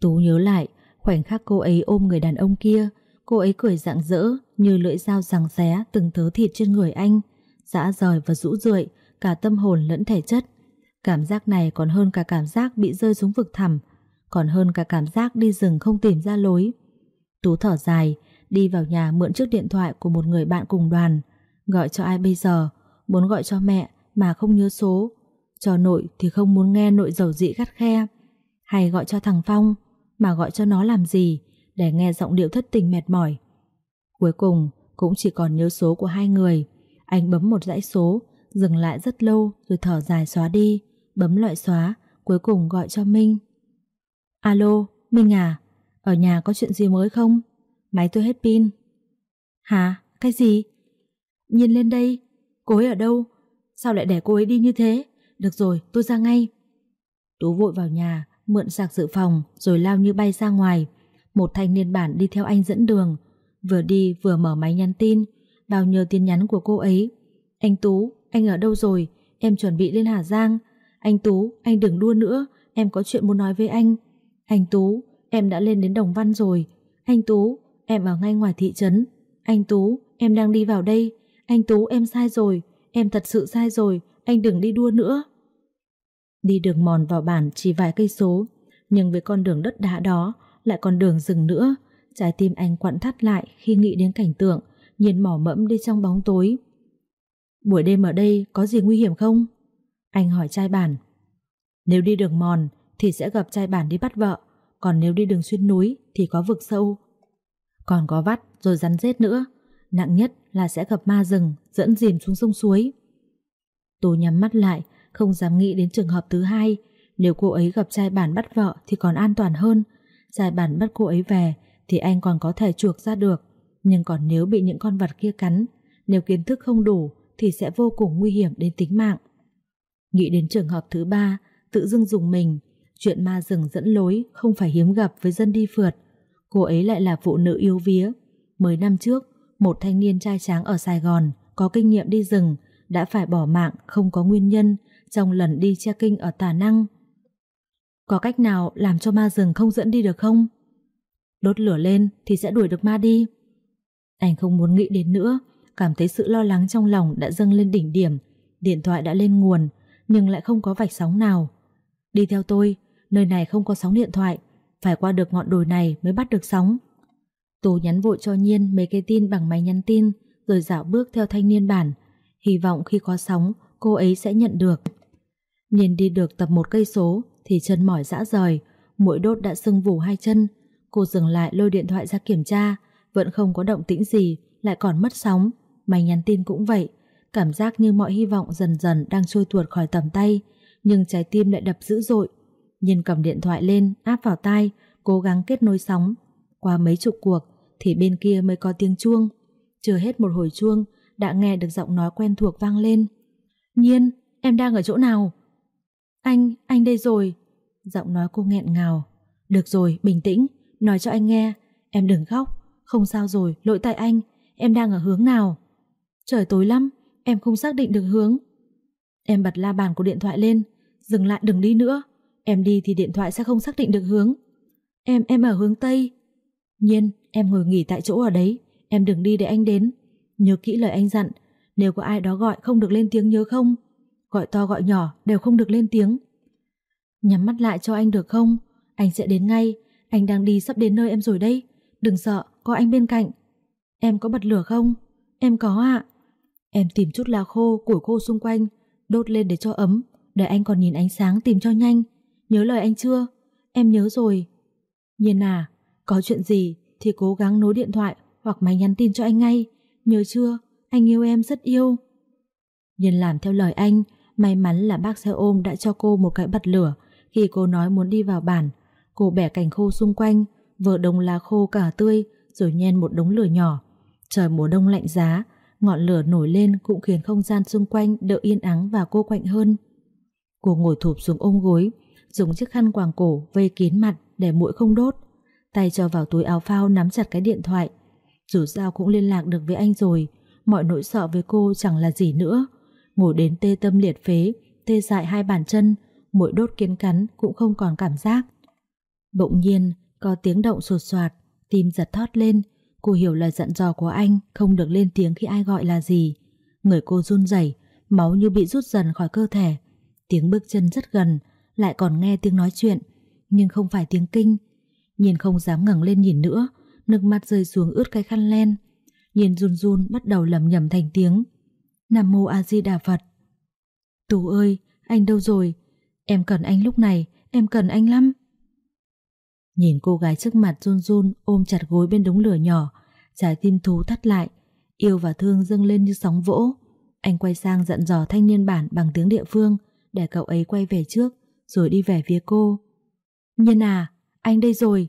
Tú nhớ lại khoảnh khắc cô ấy ôm người đàn ông kia, cô ấy cười rạng rỡ như lưỡi dao giằng xé từng thớ thịt trên người anh, dã rời và rũ rượi cả tâm hồn lẫn thể chất. Cảm giác này còn hơn cả cảm giác bị rơi xuống vực thẳm, còn hơn cả cảm giác đi rừng không tìm ra lối. Tú thở dài, đi vào nhà mượn chiếc điện thoại của một người bạn cùng đoàn, gọi cho ai bây giờ, muốn gọi cho mẹ mà không nhớ số, cho nội thì không muốn nghe nội dầu dị gắt khe, hay gọi cho thằng Phong, mà gọi cho nó làm gì, để nghe giọng điệu thất tình mệt mỏi. Cuối cùng cũng chỉ còn nhớ số của hai người, anh bấm một dãy số, dừng lại rất lâu rồi thở dài xóa đi, bấm loại xóa, cuối cùng gọi cho Minh. Alo, Minh à, ở nhà có chuyện gì mới không? Máy tôi hết pin. Hả? Cái gì? Nhìn lên đây, cô ấy ở đâu? Sao lại để cô ấy đi như thế? Được rồi, tôi ra ngay. Tú vội vào nhà, mượn sạc dự phòng rồi lao như bay ra ngoài. Một thanh niên bản đi theo anh dẫn đường. Vừa đi vừa mở máy nhắn tin, bao nhiêu tin nhắn của cô ấy. Anh Tú, anh ở đâu rồi? Em chuẩn bị lên Hà Giang. Anh Tú, anh đừng đua nữa, em có chuyện muốn nói với anh. Anh Tú, em đã lên đến Đồng Văn rồi. Anh Tú, em ở ngay ngoài thị trấn. Anh Tú, em đang đi vào đây. Anh Tú, em sai rồi. Em thật sự sai rồi, anh đừng đi đua nữa. Đi đường mòn vào bản chỉ vài cây số, nhưng với con đường đất đá đó lại còn đường rừng nữa. Trái tim anh quặn thắt lại khi nghĩ đến cảnh tượng, nhìn mỏ mẫm đi trong bóng tối. Buổi đêm ở đây có gì nguy hiểm không? Anh hỏi trai bản. Nếu đi đường mòn thì sẽ gặp trai bản đi bắt vợ, còn nếu đi đường xuyên núi thì có vực sâu. Còn có vắt rồi rắn rết nữa, nặng nhất là sẽ gặp ma rừng dẫn dìm xuống sông suối. Tôi nhắm mắt lại, không dám nghĩ đến trường hợp thứ hai. Nếu cô ấy gặp trai bản bắt vợ thì còn an toàn hơn. Trai bản bắt cô ấy về thì anh còn có thể chuộc ra được. Nhưng còn nếu bị những con vật kia cắn, nếu kiến thức không đủ thì sẽ vô cùng nguy hiểm đến tính mạng. Nghĩ đến trường hợp thứ ba, tự dưng dùng mình, chuyện ma rừng dẫn lối không phải hiếm gặp với dân đi phượt. Cô ấy lại là phụ nữ yếu vía. Mới năm trước, một thanh niên trai tráng ở Sài Gòn có kinh nghiệm đi rừng đã phải bỏ mạng không có nguyên nhân trong lần đi che kinh ở Tà Năng. Có cách nào làm cho ma rừng không dẫn đi được không? Đốt lửa lên thì sẽ đuổi được ma đi. Anh không muốn nghĩ đến nữa, cảm thấy sự lo lắng trong lòng đã dâng lên đỉnh điểm. Điện thoại đã lên nguồn, nhưng lại không có vạch sóng nào. Đi theo tôi, nơi này không có sóng điện thoại, phải qua được ngọn đồi này mới bắt được sóng. Tú nhắn vội cho Nhiên mấy cái tin bằng máy nhắn tin, rồi dạo bước theo thanh niên bản, hy vọng khi có sóng cô ấy sẽ nhận được. Nhiên đi được tập một cây số thì chân mỏi dã rời, mũi đốt đã sưng vù hai chân. Cô dừng lại lôi điện thoại ra kiểm tra, vẫn không có động tĩnh gì, lại còn mất sóng. Máy nhắn tin cũng vậy, cảm giác như mọi hy vọng dần dần đang trôi tuột khỏi tầm tay, nhưng trái tim lại đập dữ dội. Nhiên cầm điện thoại lên, áp vào tai, cố gắng kết nối sóng. Qua mấy chục cuộc thì bên kia mới có tiếng chuông. Chưa hết một hồi chuông, đã nghe được giọng nói quen thuộc vang lên. Nhiên, em đang ở chỗ nào? Anh, anh đây rồi. Giọng nói cô nghẹn ngào. Được rồi, bình tĩnh, nói cho anh nghe. Em đừng khóc, không sao rồi, lỗi tại anh. Em đang ở hướng nào? Trời tối lắm, em không xác định được hướng. Em bật la bàn của điện thoại lên, dừng lại đừng đi nữa. Em đi thì điện thoại sẽ không xác định được hướng. Em, em ở hướng Tây. Nhiên, em ngồi nghỉ tại chỗ ở đấy. Em đừng đi để anh đến. Nhớ kỹ lời anh dặn, nếu có ai đó gọi không được lên tiếng nhớ không? Gọi to gọi nhỏ đều không được lên tiếng. Nhắm mắt lại cho anh được không? Anh sẽ đến ngay, anh đang đi sắp đến nơi em rồi đây. Đừng sợ, có anh bên cạnh. Em có bật lửa không? Em có ạ. Em tìm chút lá khô, củi khô xung quanh, đốt lên để cho ấm, để anh còn nhìn ánh sáng tìm cho nhanh. Nhớ lời anh chưa? Em nhớ rồi. Nhiên à, có chuyện gì thì cố gắng nối điện thoại hoặc máy nhắn tin cho anh ngay. Nhớ chưa? Anh yêu em rất yêu. Nhiên làm theo lời anh, May mắn là bác xe ôm đã cho cô một cái bật lửa khi cô nói muốn đi vào bản. Cô bẻ cành khô xung quanh, vỡ đống lá khô cả tươi rồi nhen một đống lửa nhỏ. Trời mùa đông lạnh giá, ngọn lửa nổi lên cũng khiến không gian xung quanh đỡ yên ắng và cô quạnh hơn. Cô ngồi thụp xuống ôm gối, dùng chiếc khăn quàng cổ vây kín mặt để mũi không đốt. Tay cho vào túi áo phao nắm chặt cái điện thoại. Dù sao cũng liên lạc được với anh rồi, mọi nỗi sợ với cô chẳng là gì nữa. Ngồi đến tê tâm liệt phế, tê dại hai bàn chân, mũi đốt kiến cắn cũng không còn cảm giác. Bỗng nhiên, có tiếng động sột soạt, tim giật thót lên. Cô hiểu lời dặn dò của anh không được lên tiếng khi ai gọi là gì. Người cô run rẩy, máu như bị rút dần khỏi cơ thể. Tiếng bước chân rất gần, lại còn nghe tiếng nói chuyện, nhưng không phải tiếng kinh. Nhìn không dám ngẩng lên nhìn nữa, nước mắt rơi xuống ướt cái khăn len. Nhìn run run bắt đầu lầm nhầm thành tiếng. Nam mô A Di Đà Phật. Tú ơi, anh đâu rồi? Em cần anh lúc này, em cần anh lắm. Nhìn cô gái trước mặt run run ôm chặt gối bên đống lửa nhỏ, trái tim thú thắt lại, yêu và thương dâng lên như sóng vỗ. Anh quay sang dặn dò thanh niên bản bằng tiếng địa phương để cậu ấy quay về trước rồi đi về phía cô. Nhiên à, anh đây rồi.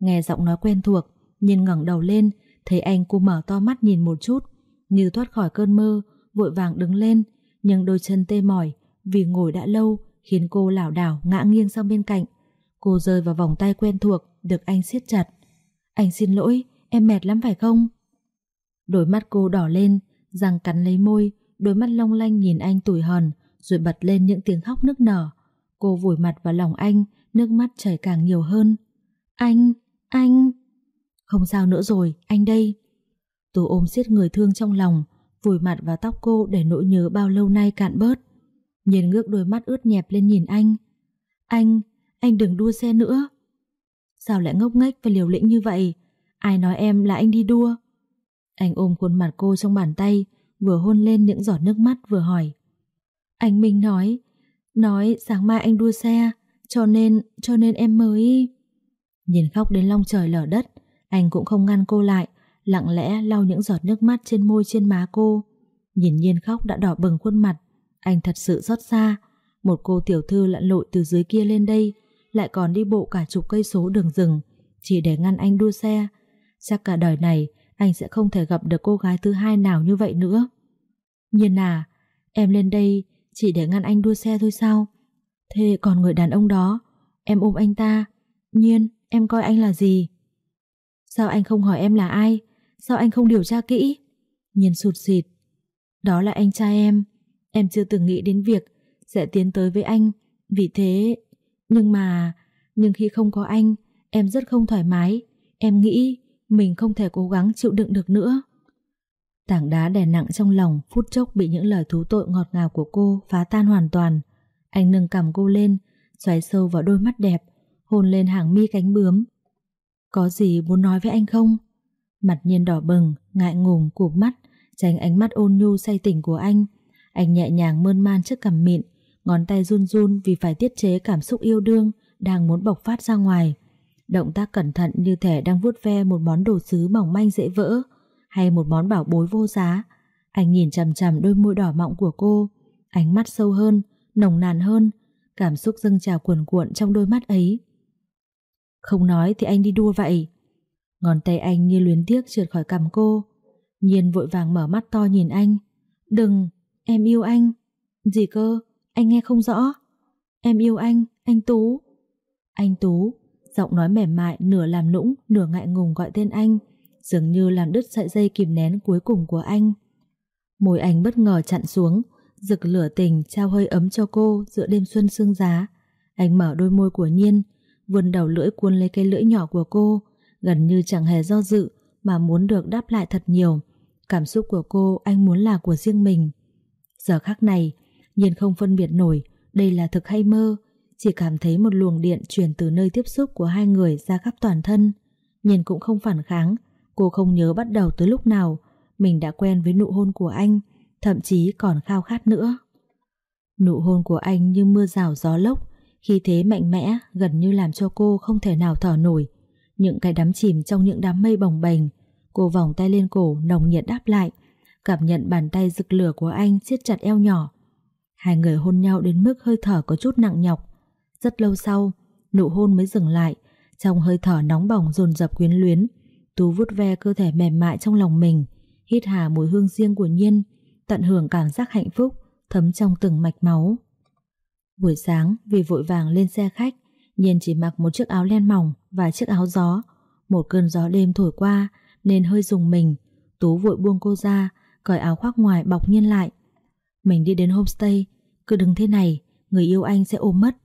Nghe giọng nói quen thuộc, Nhiên ngẩng đầu lên, thấy anh cô mở to mắt nhìn một chút, như thoát khỏi cơn mơ, vội vàng đứng lên, nhưng đôi chân tê mỏi vì ngồi đã lâu khiến cô lảo đảo ngã nghiêng sang bên cạnh. Cô rơi vào vòng tay quen thuộc được anh siết chặt. Anh xin lỗi, em mệt lắm phải không? Đôi mắt cô đỏ lên, răng cắn lấy môi, đôi mắt long lanh nhìn anh tủi hờn, rồi bật lên những tiếng khóc nức nở. Cô vùi mặt vào lòng anh, nước mắt chảy càng nhiều hơn. Anh, anh... Không sao nữa rồi, anh đây. Tú ôm siết người thương trong lòng, vùi mặt vào tóc cô để nỗi nhớ bao lâu nay cạn bớt. Nhìn ngước đôi mắt ướt nhẹp lên nhìn anh. Anh, anh đừng đua xe nữa. Sao lại ngốc nghếch và liều lĩnh như vậy? Ai nói em là anh đi đua? Anh ôm khuôn mặt cô trong bàn tay, vừa hôn lên những giọt nước mắt vừa hỏi. Anh Minh nói, nói sáng mai anh đua xe, cho nên, cho nên em mới... Nhìn khóc đến long trời lở đất, anh cũng không ngăn cô lại, lặng lẽ lau những giọt nước mắt trên môi trên má cô. Nhìn nhiên khóc đã đỏ bừng khuôn mặt, anh thật sự xót xa. Một cô tiểu thư lặn lội từ dưới kia lên đây, lại còn đi bộ cả chục cây số đường rừng, chỉ để ngăn anh đua xe. Chắc cả đời này anh sẽ không thể gặp được cô gái thứ hai nào như vậy nữa. Nhiên à, em lên đây chỉ để ngăn anh đua xe thôi sao? Thế còn người đàn ông đó, em ôm anh ta, Nhiên, em coi anh là gì? Sao anh không hỏi em là ai? Sao anh không điều tra kỹ? Nhiên sụt xịt. Đó là anh trai em. Em chưa từng nghĩ đến việc sẽ tiến tới với anh. Vì thế... Nhưng mà... Nhưng khi không có anh, em rất không thoải mái. Em nghĩ mình không thể cố gắng chịu đựng được nữa. Tảng đá đè nặng trong lòng phút chốc bị những lời thú tội ngọt ngào của cô phá tan hoàn toàn. Anh nâng cầm cô lên, xoáy sâu vào đôi mắt đẹp, hôn lên hàng mi cánh bướm. Có gì muốn nói với anh không? Mặt nhiên đỏ bừng, ngại ngùng, cụp mắt, tránh ánh mắt ôn nhu say tỉnh của anh. Anh nhẹ nhàng mơn man trước cằm mịn, ngón tay run run vì phải tiết chế cảm xúc yêu đương đang muốn bộc phát ra ngoài. Động tác cẩn thận như thể đang vuốt ve một món đồ sứ mỏng manh dễ vỡ hay một món bảo bối vô giá. Anh nhìn chằm chằm đôi môi đỏ mọng của cô, ánh mắt sâu hơn, nồng nàn hơn, cảm xúc dâng trào cuồn cuộn trong đôi mắt ấy. Không nói thì anh đi đua vậy. Ngón tay anh như luyến tiếc trượt khỏi cằm cô. Nhiên vội vàng mở mắt to nhìn anh. Đừng, em yêu anh. Gì cơ, anh nghe không rõ. Em yêu anh, anh Tú. Anh Tú, giọng nói mềm mại nửa làm nũng, nửa ngại ngùng gọi tên anh, dường như làm đứt sợi dây kìm nén cuối cùng của anh. Môi anh bất ngờ chặn xuống, rực lửa tình trao hơi ấm cho cô giữa đêm xuân sương giá. Anh mở đôi môi của Nhiên, vươn đầu lưỡi cuốn lấy cái lưỡi nhỏ của cô, gần như chẳng hề do dự mà muốn được đáp lại thật nhiều. Cảm xúc của cô anh muốn là của riêng mình. Giờ khắc này, Nhiên không phân biệt nổi đây là thực hay mơ, chỉ cảm thấy một luồng điện truyền từ nơi tiếp xúc của hai người ra khắp toàn thân. Nhiên cũng không phản kháng, cô không nhớ bắt đầu tới lúc nào mình đã quen với nụ hôn của anh, thậm chí còn khao khát nữa. Nụ hôn của anh như mưa rào gió lốc, khi thế mạnh mẽ gần như làm cho cô không thể nào thở nổi. Những cái đắm chìm trong những đám mây bồng bềnh, cô vòng tay lên cổ nồng nhiệt đáp lại, cảm nhận bàn tay rực lửa của anh siết chặt eo nhỏ. Hai người hôn nhau đến mức hơi thở có chút nặng nhọc. Rất lâu sau, nụ hôn mới dừng lại, trong hơi thở nóng bỏng dồn dập quyến luyến. Tú vuốt ve cơ thể mềm mại trong lòng mình, hít hà mùi hương riêng của Nhiên, tận hưởng cảm giác hạnh phúc thấm trong từng mạch máu. Buổi sáng vì vội vàng lên xe khách, Nhiên chỉ mặc một chiếc áo len mỏng và chiếc áo gió. Một cơn gió đêm thổi qua nên hơi dùng mình. Tú vội buông cô ra, cởi áo khoác ngoài bọc Nhiên lại. Mình đi đến homestay, cứ đứng thế này, người yêu anh sẽ ôm mất.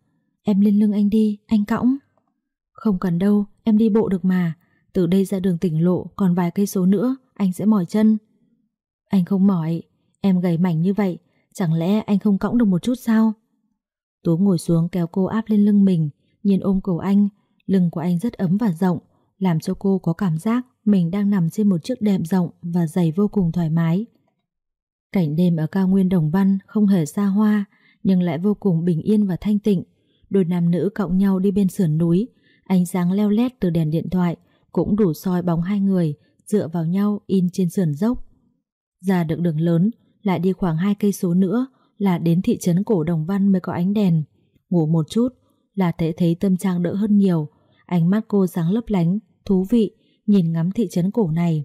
Em lên lưng anh đi, anh cõng. Không cần đâu, em đi bộ được mà. Từ đây ra đường tỉnh lộ còn vài cây số nữa, anh sẽ mỏi chân. Anh không mỏi, em gầy mảnh như vậy, chẳng lẽ anh không cõng được một chút sao? Tú ngồi xuống kéo cô áp lên lưng mình, nhìn ôm cổ anh, lưng của anh rất ấm và rộng, làm cho cô có cảm giác mình đang nằm trên một chiếc đệm rộng và dày vô cùng thoải mái. Cảnh đêm ở cao nguyên Đồng Văn không hề xa hoa, nhưng lại vô cùng bình yên và thanh tịnh. Đôi nam nữ cộng nhau đi bên sườn núi, ánh sáng leo lét từ đèn điện thoại cũng đủ soi bóng hai người dựa vào nhau in trên sườn dốc. Ra được đường lớn, lại đi khoảng hai cây số nữa là đến thị trấn cổ Đồng Văn mới có ánh đèn. Ngủ một chút là thể thấy tâm trạng đỡ hơn nhiều, ánh mắt cô sáng lấp lánh, thú vị, nhìn ngắm thị trấn cổ này.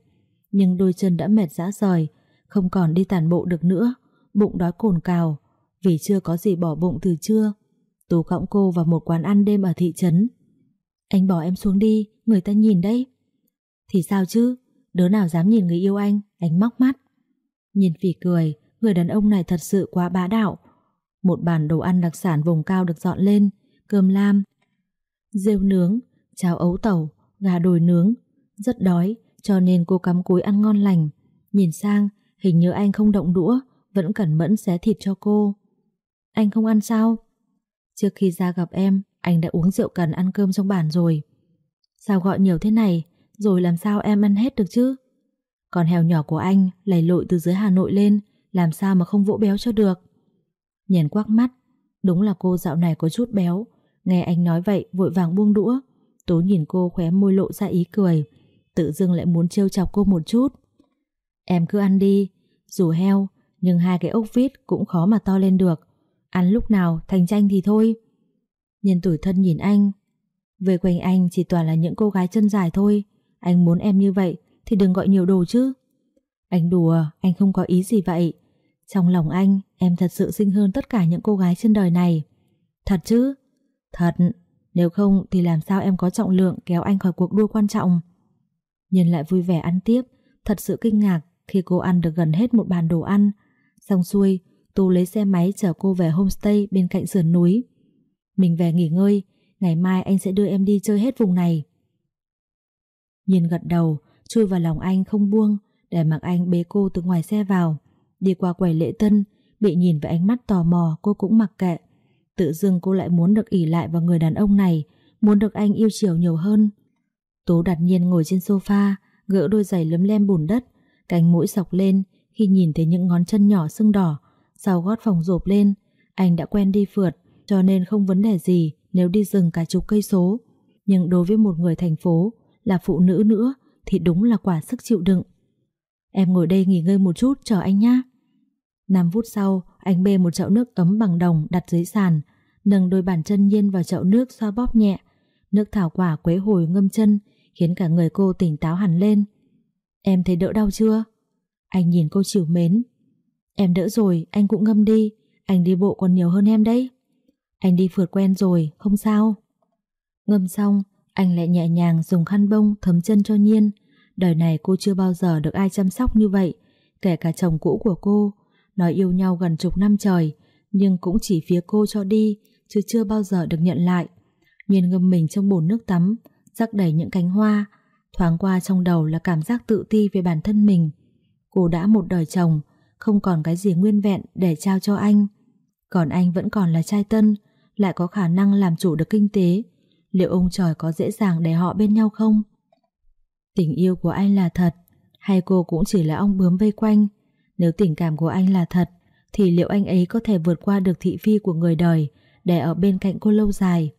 Nhưng đôi chân đã mệt rã rời, không còn đi tàn bộ được nữa, bụng đói cồn cào, vì chưa có gì bỏ bụng từ trưa. Tú cõng cô vào một quán ăn đêm ở thị trấn. Anh bỏ em xuống đi, người ta nhìn đấy. Thì sao chứ, đứa nào dám nhìn người yêu anh, anh móc mắt. Nhìn phỉ cười, người đàn ông này thật sự quá bá đạo. Một bàn đồ ăn đặc sản vùng cao được dọn lên, cơm lam, rêu nướng, cháo ấu tẩu, gà đồi nướng. Rất đói, cho nên cô cắm cúi ăn ngon lành. Nhìn sang, hình như anh không động đũa, vẫn cẩn mẫn xé thịt cho cô. Anh không ăn sao? Trước khi ra gặp em, anh đã uống rượu cần ăn cơm trong bàn rồi. Sao gọi nhiều thế này, rồi làm sao em ăn hết được chứ? Còn heo nhỏ của anh lầy lội từ dưới Hà Nội lên, làm sao mà không vỗ béo cho được? Nhìn quắc mắt, đúng là cô dạo này có chút béo. Nghe anh nói vậy vội vàng buông đũa. Tố nhìn cô khóe môi lộ ra ý cười, tự dưng lại muốn trêu chọc cô một chút. Em cứ ăn đi, dù heo, nhưng hai cái ốc vít cũng khó mà to lên được. Ăn lúc nào thành chanh thì thôi. Nhân tuổi thân nhìn anh. Về quanh anh chỉ toàn là những cô gái chân dài thôi. Anh muốn em như vậy thì đừng gọi nhiều đồ chứ. Anh đùa, anh không có ý gì vậy. Trong lòng anh, em thật sự xinh hơn tất cả những cô gái trên đời này. Thật chứ? Thật, nếu không thì làm sao em có trọng lượng kéo anh khỏi cuộc đua quan trọng. Nhân lại vui vẻ ăn tiếp, thật sự kinh ngạc khi cô ăn được gần hết một bàn đồ ăn. Xong xuôi, Tú lấy xe máy chở cô về homestay bên cạnh sườn núi. Mình về nghỉ ngơi, ngày mai anh sẽ đưa em đi chơi hết vùng này. Nhìn gật đầu, chui vào lòng anh không buông, để mặc anh bế cô từ ngoài xe vào. Đi qua quầy lễ tân, bị nhìn với ánh mắt tò mò cô cũng mặc kệ. Tự dưng cô lại muốn được ỉ lại vào người đàn ông này, muốn được anh yêu chiều nhiều hơn. Tú đặt nhiên ngồi trên sofa, gỡ đôi giày lấm lem bùn đất, cánh mũi sọc lên khi nhìn thấy những ngón chân nhỏ sưng đỏ, sau gót phòng rộp lên. Anh đã quen đi phượt, cho nên không vấn đề gì nếu đi rừng cả chục cây số. Nhưng đối với một người thành phố, là phụ nữ nữa, thì đúng là quả sức chịu đựng. Em ngồi đây nghỉ ngơi một chút chờ anh nhá. 5 phút sau, anh bê một chậu nước ấm bằng đồng đặt dưới sàn, nâng đôi bàn chân nhiên vào chậu nước xoa bóp nhẹ. Nước thảo quả quế hồi ngâm chân, khiến cả người cô tỉnh táo hẳn lên. Em thấy đỡ đau chưa? Anh nhìn cô chịu mến. Em đỡ rồi, anh cũng ngâm đi, anh đi bộ còn nhiều hơn em đấy. Anh đi phượt quen rồi, không sao. Ngâm xong, anh lại nhẹ nhàng dùng khăn bông thấm chân cho Nhiên. Đời này cô chưa bao giờ được ai chăm sóc như vậy, kể cả chồng cũ của cô. Nói yêu nhau gần chục năm trời, nhưng cũng chỉ phía cô cho đi, chứ chưa bao giờ được nhận lại. Nhiên ngâm mình trong bồn nước tắm, rắc đầy những cánh hoa. Thoáng qua trong đầu là cảm giác tự ti về bản thân mình. Cô đã một đời chồng, không còn cái gì nguyên vẹn để trao cho anh. Còn anh vẫn còn là trai tân, lại có khả năng làm chủ được kinh tế. Liệu ông trời có dễ dàng để họ bên nhau không? Tình yêu của anh là thật, hay cô cũng chỉ là ông bướm vây quanh? Nếu tình cảm của anh là thật, thì liệu anh ấy có thể vượt qua được thị phi của người đời để ở bên cạnh cô lâu dài?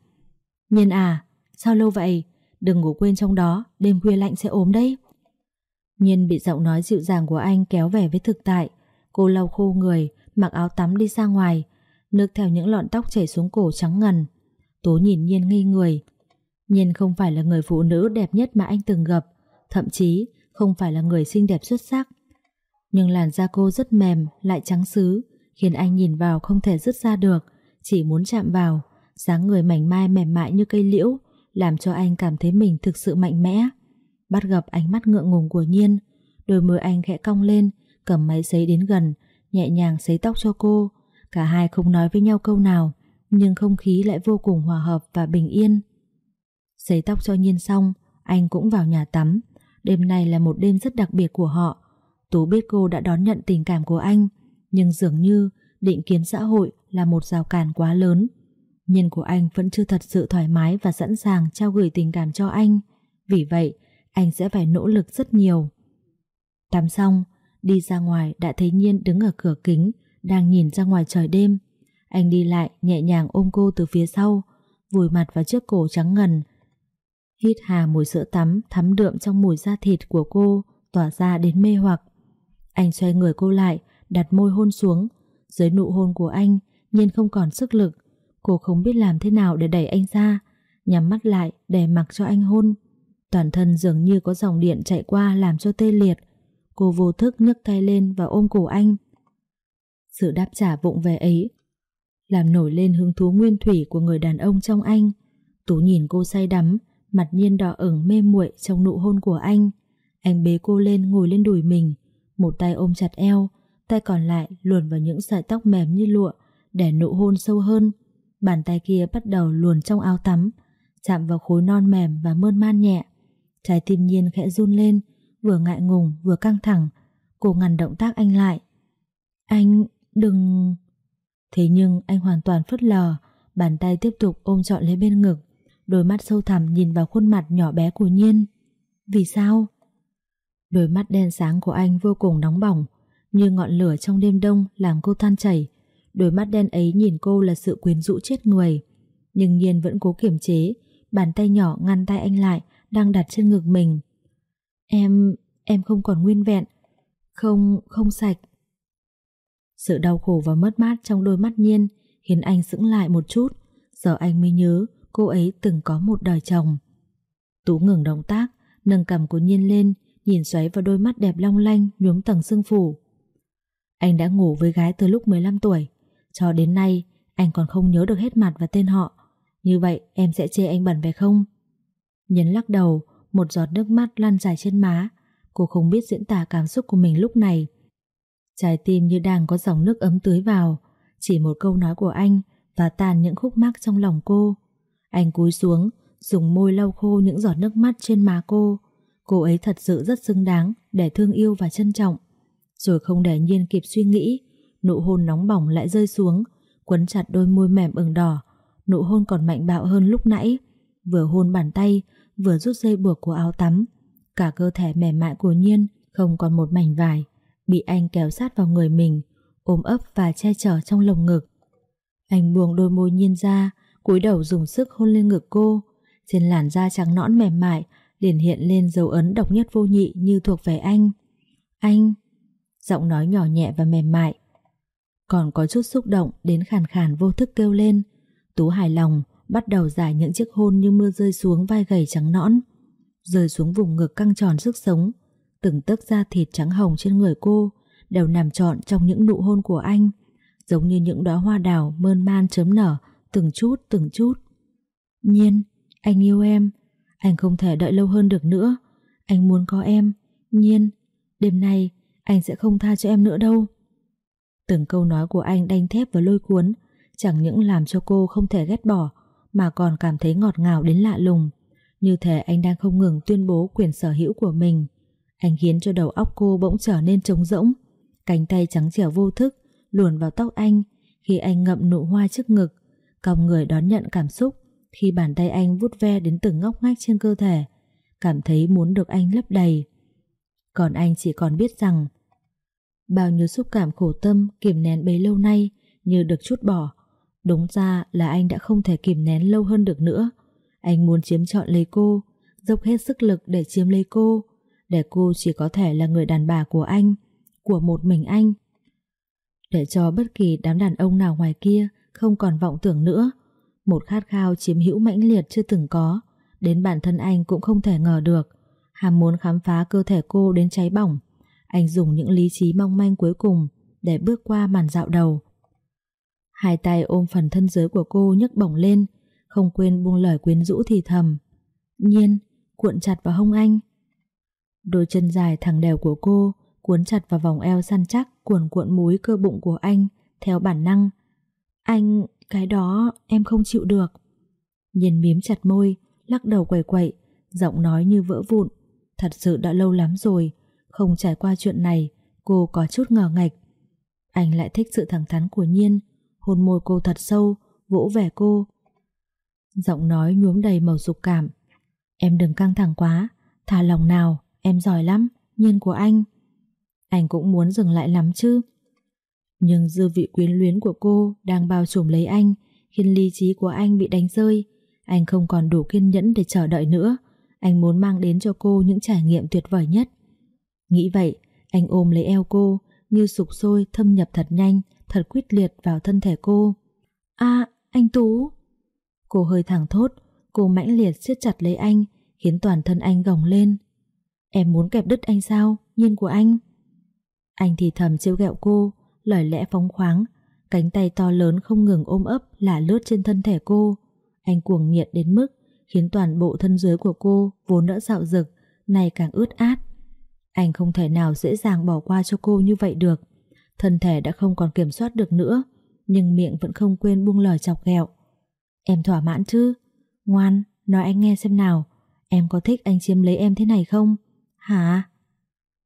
Nhiên à, sao lâu vậy? Đừng ngủ quên trong đó, đêm khuya lạnh sẽ ốm đấy. Nhiên bị giọng nói dịu dàng của anh kéo về với thực tại. Cô lau khô người, mặc áo tắm đi ra ngoài nước theo những lọn tóc chảy xuống cổ trắng ngần. Tú nhìn Nhiên nghi người. Nhiên không phải là người phụ nữ đẹp nhất mà anh từng gặp, thậm chí không phải là người xinh đẹp xuất sắc. Nhưng làn da cô rất mềm, lại trắng xứ, khiến anh nhìn vào không thể dứt ra được, chỉ muốn chạm vào, dáng người mảnh mai mềm mại như cây liễu, làm cho anh cảm thấy mình thực sự mạnh mẽ. Bắt gặp ánh mắt ngượng ngùng của Nhiên, đôi môi anh khẽ cong lên, cầm máy sấy đến gần, nhẹ nhàng sấy tóc cho cô. Cả hai không nói với nhau câu nào, nhưng không khí lại vô cùng hòa hợp và bình yên. Sấy tóc cho Nhiên xong, anh cũng vào nhà tắm. Đêm này là một đêm rất đặc biệt của họ. Tú biết cô đã đón nhận tình cảm của anh, nhưng dường như định kiến xã hội là một rào cản quá lớn. Nhân của anh vẫn chưa thật sự thoải mái và sẵn sàng trao gửi tình cảm cho anh. Vì vậy, anh sẽ phải nỗ lực rất nhiều. Tắm xong, đi ra ngoài đã thấy Nhiên đứng ở cửa kính, đang nhìn ra ngoài trời đêm. Anh đi lại nhẹ nhàng ôm cô từ phía sau, vùi mặt vào chiếc cổ trắng ngần. Hít hà mùi sữa tắm thắm đượm trong mùi da thịt của cô, tỏa ra đến mê hoặc. Anh xoay người cô lại, đặt môi hôn xuống. Dưới nụ hôn của anh, Nhiên không còn sức lực. Cô không biết làm thế nào để đẩy anh ra, nhắm mắt lại để mặc cho anh hôn. Toàn thân dường như có dòng điện chạy qua làm cho tê liệt. Cô vô thức nhấc tay lên và ôm cổ anh. Sự đáp trả vụng về ấy làm nổi lên hứng thú nguyên thủy của người đàn ông trong anh. Tú nhìn cô say đắm, mặt nhiên đỏ ửng mê muội trong nụ hôn của anh. Anh bế cô lên ngồi lên đùi mình, một tay ôm chặt eo, tay còn lại luồn vào những sợi tóc mềm như lụa để nụ hôn sâu hơn. Bàn tay kia bắt đầu luồn trong áo tắm, chạm vào khối non mềm và mơn man nhẹ. Trái tim nhiên khẽ run lên, vừa ngại ngùng vừa căng thẳng. Cô ngăn động tác anh lại. Anh, đừng... Thế nhưng anh hoàn toàn phớt lờ, bàn tay tiếp tục ôm trọn lấy bên ngực, đôi mắt sâu thẳm nhìn vào khuôn mặt nhỏ bé của Nhiên. Vì sao? Đôi mắt đen sáng của anh vô cùng nóng bỏng, như ngọn lửa trong đêm đông làm cô than chảy. Đôi mắt đen ấy nhìn cô là sự quyến rũ chết người. Nhưng Nhiên vẫn cố kiềm chế, bàn tay nhỏ ngăn tay anh lại, đang đặt trên ngực mình. Em, em không còn nguyên vẹn. Không, không sạch. Sự đau khổ và mất mát trong đôi mắt Nhiên khiến anh sững lại một chút. Giờ anh mới nhớ cô ấy từng có một đời chồng. Tú ngừng động tác, nâng cầm của Nhiên lên, nhìn xoáy vào đôi mắt đẹp long lanh nhuốm tầng sương phủ. Anh đã ngủ với gái từ lúc 15 tuổi, cho đến nay anh còn không nhớ được hết mặt và tên họ. Như vậy em sẽ chê anh bẩn phải không? Nhấn lắc đầu, một giọt nước mắt lan dài trên má. Cô không biết diễn tả cảm xúc của mình lúc này. Trái tim như đang có dòng nước ấm tưới vào. Chỉ một câu nói của anh và tàn những khúc mắc trong lòng cô. Anh cúi xuống, dùng môi lau khô những giọt nước mắt trên má cô. Cô ấy thật sự rất xứng đáng để thương yêu và trân trọng. Rồi không để nhiên kịp suy nghĩ, nụ hôn nóng bỏng lại rơi xuống, quấn chặt đôi môi mềm ửng đỏ. Nụ hôn còn mạnh bạo hơn lúc nãy. Vừa hôn bàn tay, vừa rút dây buộc của áo tắm. Cả cơ thể mềm mại của Nhiên không còn một mảnh vải, bị anh kéo sát vào người mình, ôm ấp và che chở trong lồng ngực. Anh buông đôi môi Nhiên ra, cúi đầu dùng sức hôn lên ngực cô. Trên làn da trắng nõn mềm mại liền hiện lên dấu ấn độc nhất vô nhị như thuộc về anh. Anh, giọng nói nhỏ nhẹ và mềm mại. Còn có chút xúc động đến khàn khàn vô thức kêu lên. Tú hài lòng, bắt đầu giải những chiếc hôn như mưa rơi xuống vai gầy trắng nõn, rơi xuống vùng ngực căng tròn sức sống. Từng tấc da thịt trắng hồng trên người cô đều nằm trọn trong những nụ hôn của anh, giống như những đóa hoa đào mơn man chớm nở, từng chút từng chút. Nhiên, anh yêu em, anh không thể đợi lâu hơn được nữa, anh muốn có em, Nhiên, đêm nay anh sẽ không tha cho em nữa đâu. Từng câu nói của anh đanh thép và lôi cuốn, chẳng những làm cho cô không thể ghét bỏ, mà còn cảm thấy ngọt ngào đến lạ lùng. Như thể anh đang không ngừng tuyên bố quyền sở hữu của mình. Anh khiến cho đầu óc cô bỗng trở nên trống rỗng. Cánh tay trắng trẻo vô thức luồn vào tóc anh khi anh ngậm nụ hoa trước ngực, còng người đón nhận cảm xúc khi bàn tay anh vút ve đến từng ngóc ngách trên cơ thể, cảm thấy muốn được anh lấp đầy. Còn anh chỉ còn biết rằng bao nhiêu xúc cảm khổ tâm kiềm nén bấy lâu nay như được chút bỏ, Đúng ra là anh đã không thể kìm nén lâu hơn được nữa. Anh muốn chiếm trọn lấy cô, dốc hết sức lực để chiếm lấy cô, để cô chỉ có thể là người đàn bà của anh, của một mình anh. Để cho bất kỳ đám đàn ông nào ngoài kia không còn vọng tưởng nữa. Một khát khao chiếm hữu mãnh liệt chưa từng có, đến bản thân anh cũng không thể ngờ được. Hàm muốn khám phá cơ thể cô đến cháy bỏng. Anh dùng những lý trí mong manh cuối cùng để bước qua màn dạo đầu. Hai tay ôm phần thân dưới của cô nhấc bổng lên, không quên buông lời quyến rũ thì thầm. Nhiên, cuộn chặt vào hông anh. Đôi chân dài thẳng đều của cô cuốn chặt vào vòng eo săn chắc cuộn cuộn múi cơ bụng của anh theo bản năng. Anh, cái đó em không chịu được. Nhìn miếm chặt môi, lắc đầu quẩy quậy, giọng nói như vỡ vụn. Thật sự đã lâu lắm rồi, không trải qua chuyện này, cô có chút ngờ ngạch. Anh lại thích sự thẳng thắn của Nhiên, hôn môi cô thật sâu, vỗ vẻ cô. Giọng nói nhuốm đầy màu dục cảm. Em đừng căng thẳng quá, thả lòng nào, em giỏi lắm, Nhiên của anh. Anh cũng muốn dừng lại lắm chứ. Nhưng dư vị quyến luyến của cô đang bao trùm lấy anh, khiến lý trí của anh bị đánh rơi. Anh không còn đủ kiên nhẫn để chờ đợi nữa. Anh muốn mang đến cho cô những trải nghiệm tuyệt vời nhất. Nghĩ vậy, anh ôm lấy eo cô, như sục sôi thâm nhập thật nhanh, thật quyết liệt vào thân thể cô. À, anh Tú! Cô hơi thẳng thốt, cô mãnh liệt siết chặt lấy anh, khiến toàn thân anh gồng lên. Em muốn kẹp đứt anh sao, nhiên của anh? Anh thì thầm trêu ghẹo cô, lời lẽ phóng khoáng, cánh tay to lớn không ngừng ôm ấp lả lướt trên thân thể cô. Anh cuồng nhiệt đến mức khiến toàn bộ thân dưới của cô vốn đã dạo rực, này càng ướt át. Anh không thể nào dễ dàng bỏ qua cho cô như vậy được. Thân thể đã không còn kiểm soát được nữa, nhưng miệng vẫn không quên buông lời chọc ghẹo. Em thỏa mãn chứ? Ngoan, nói anh nghe xem nào, em có thích anh chiếm lấy em thế này không? Hả?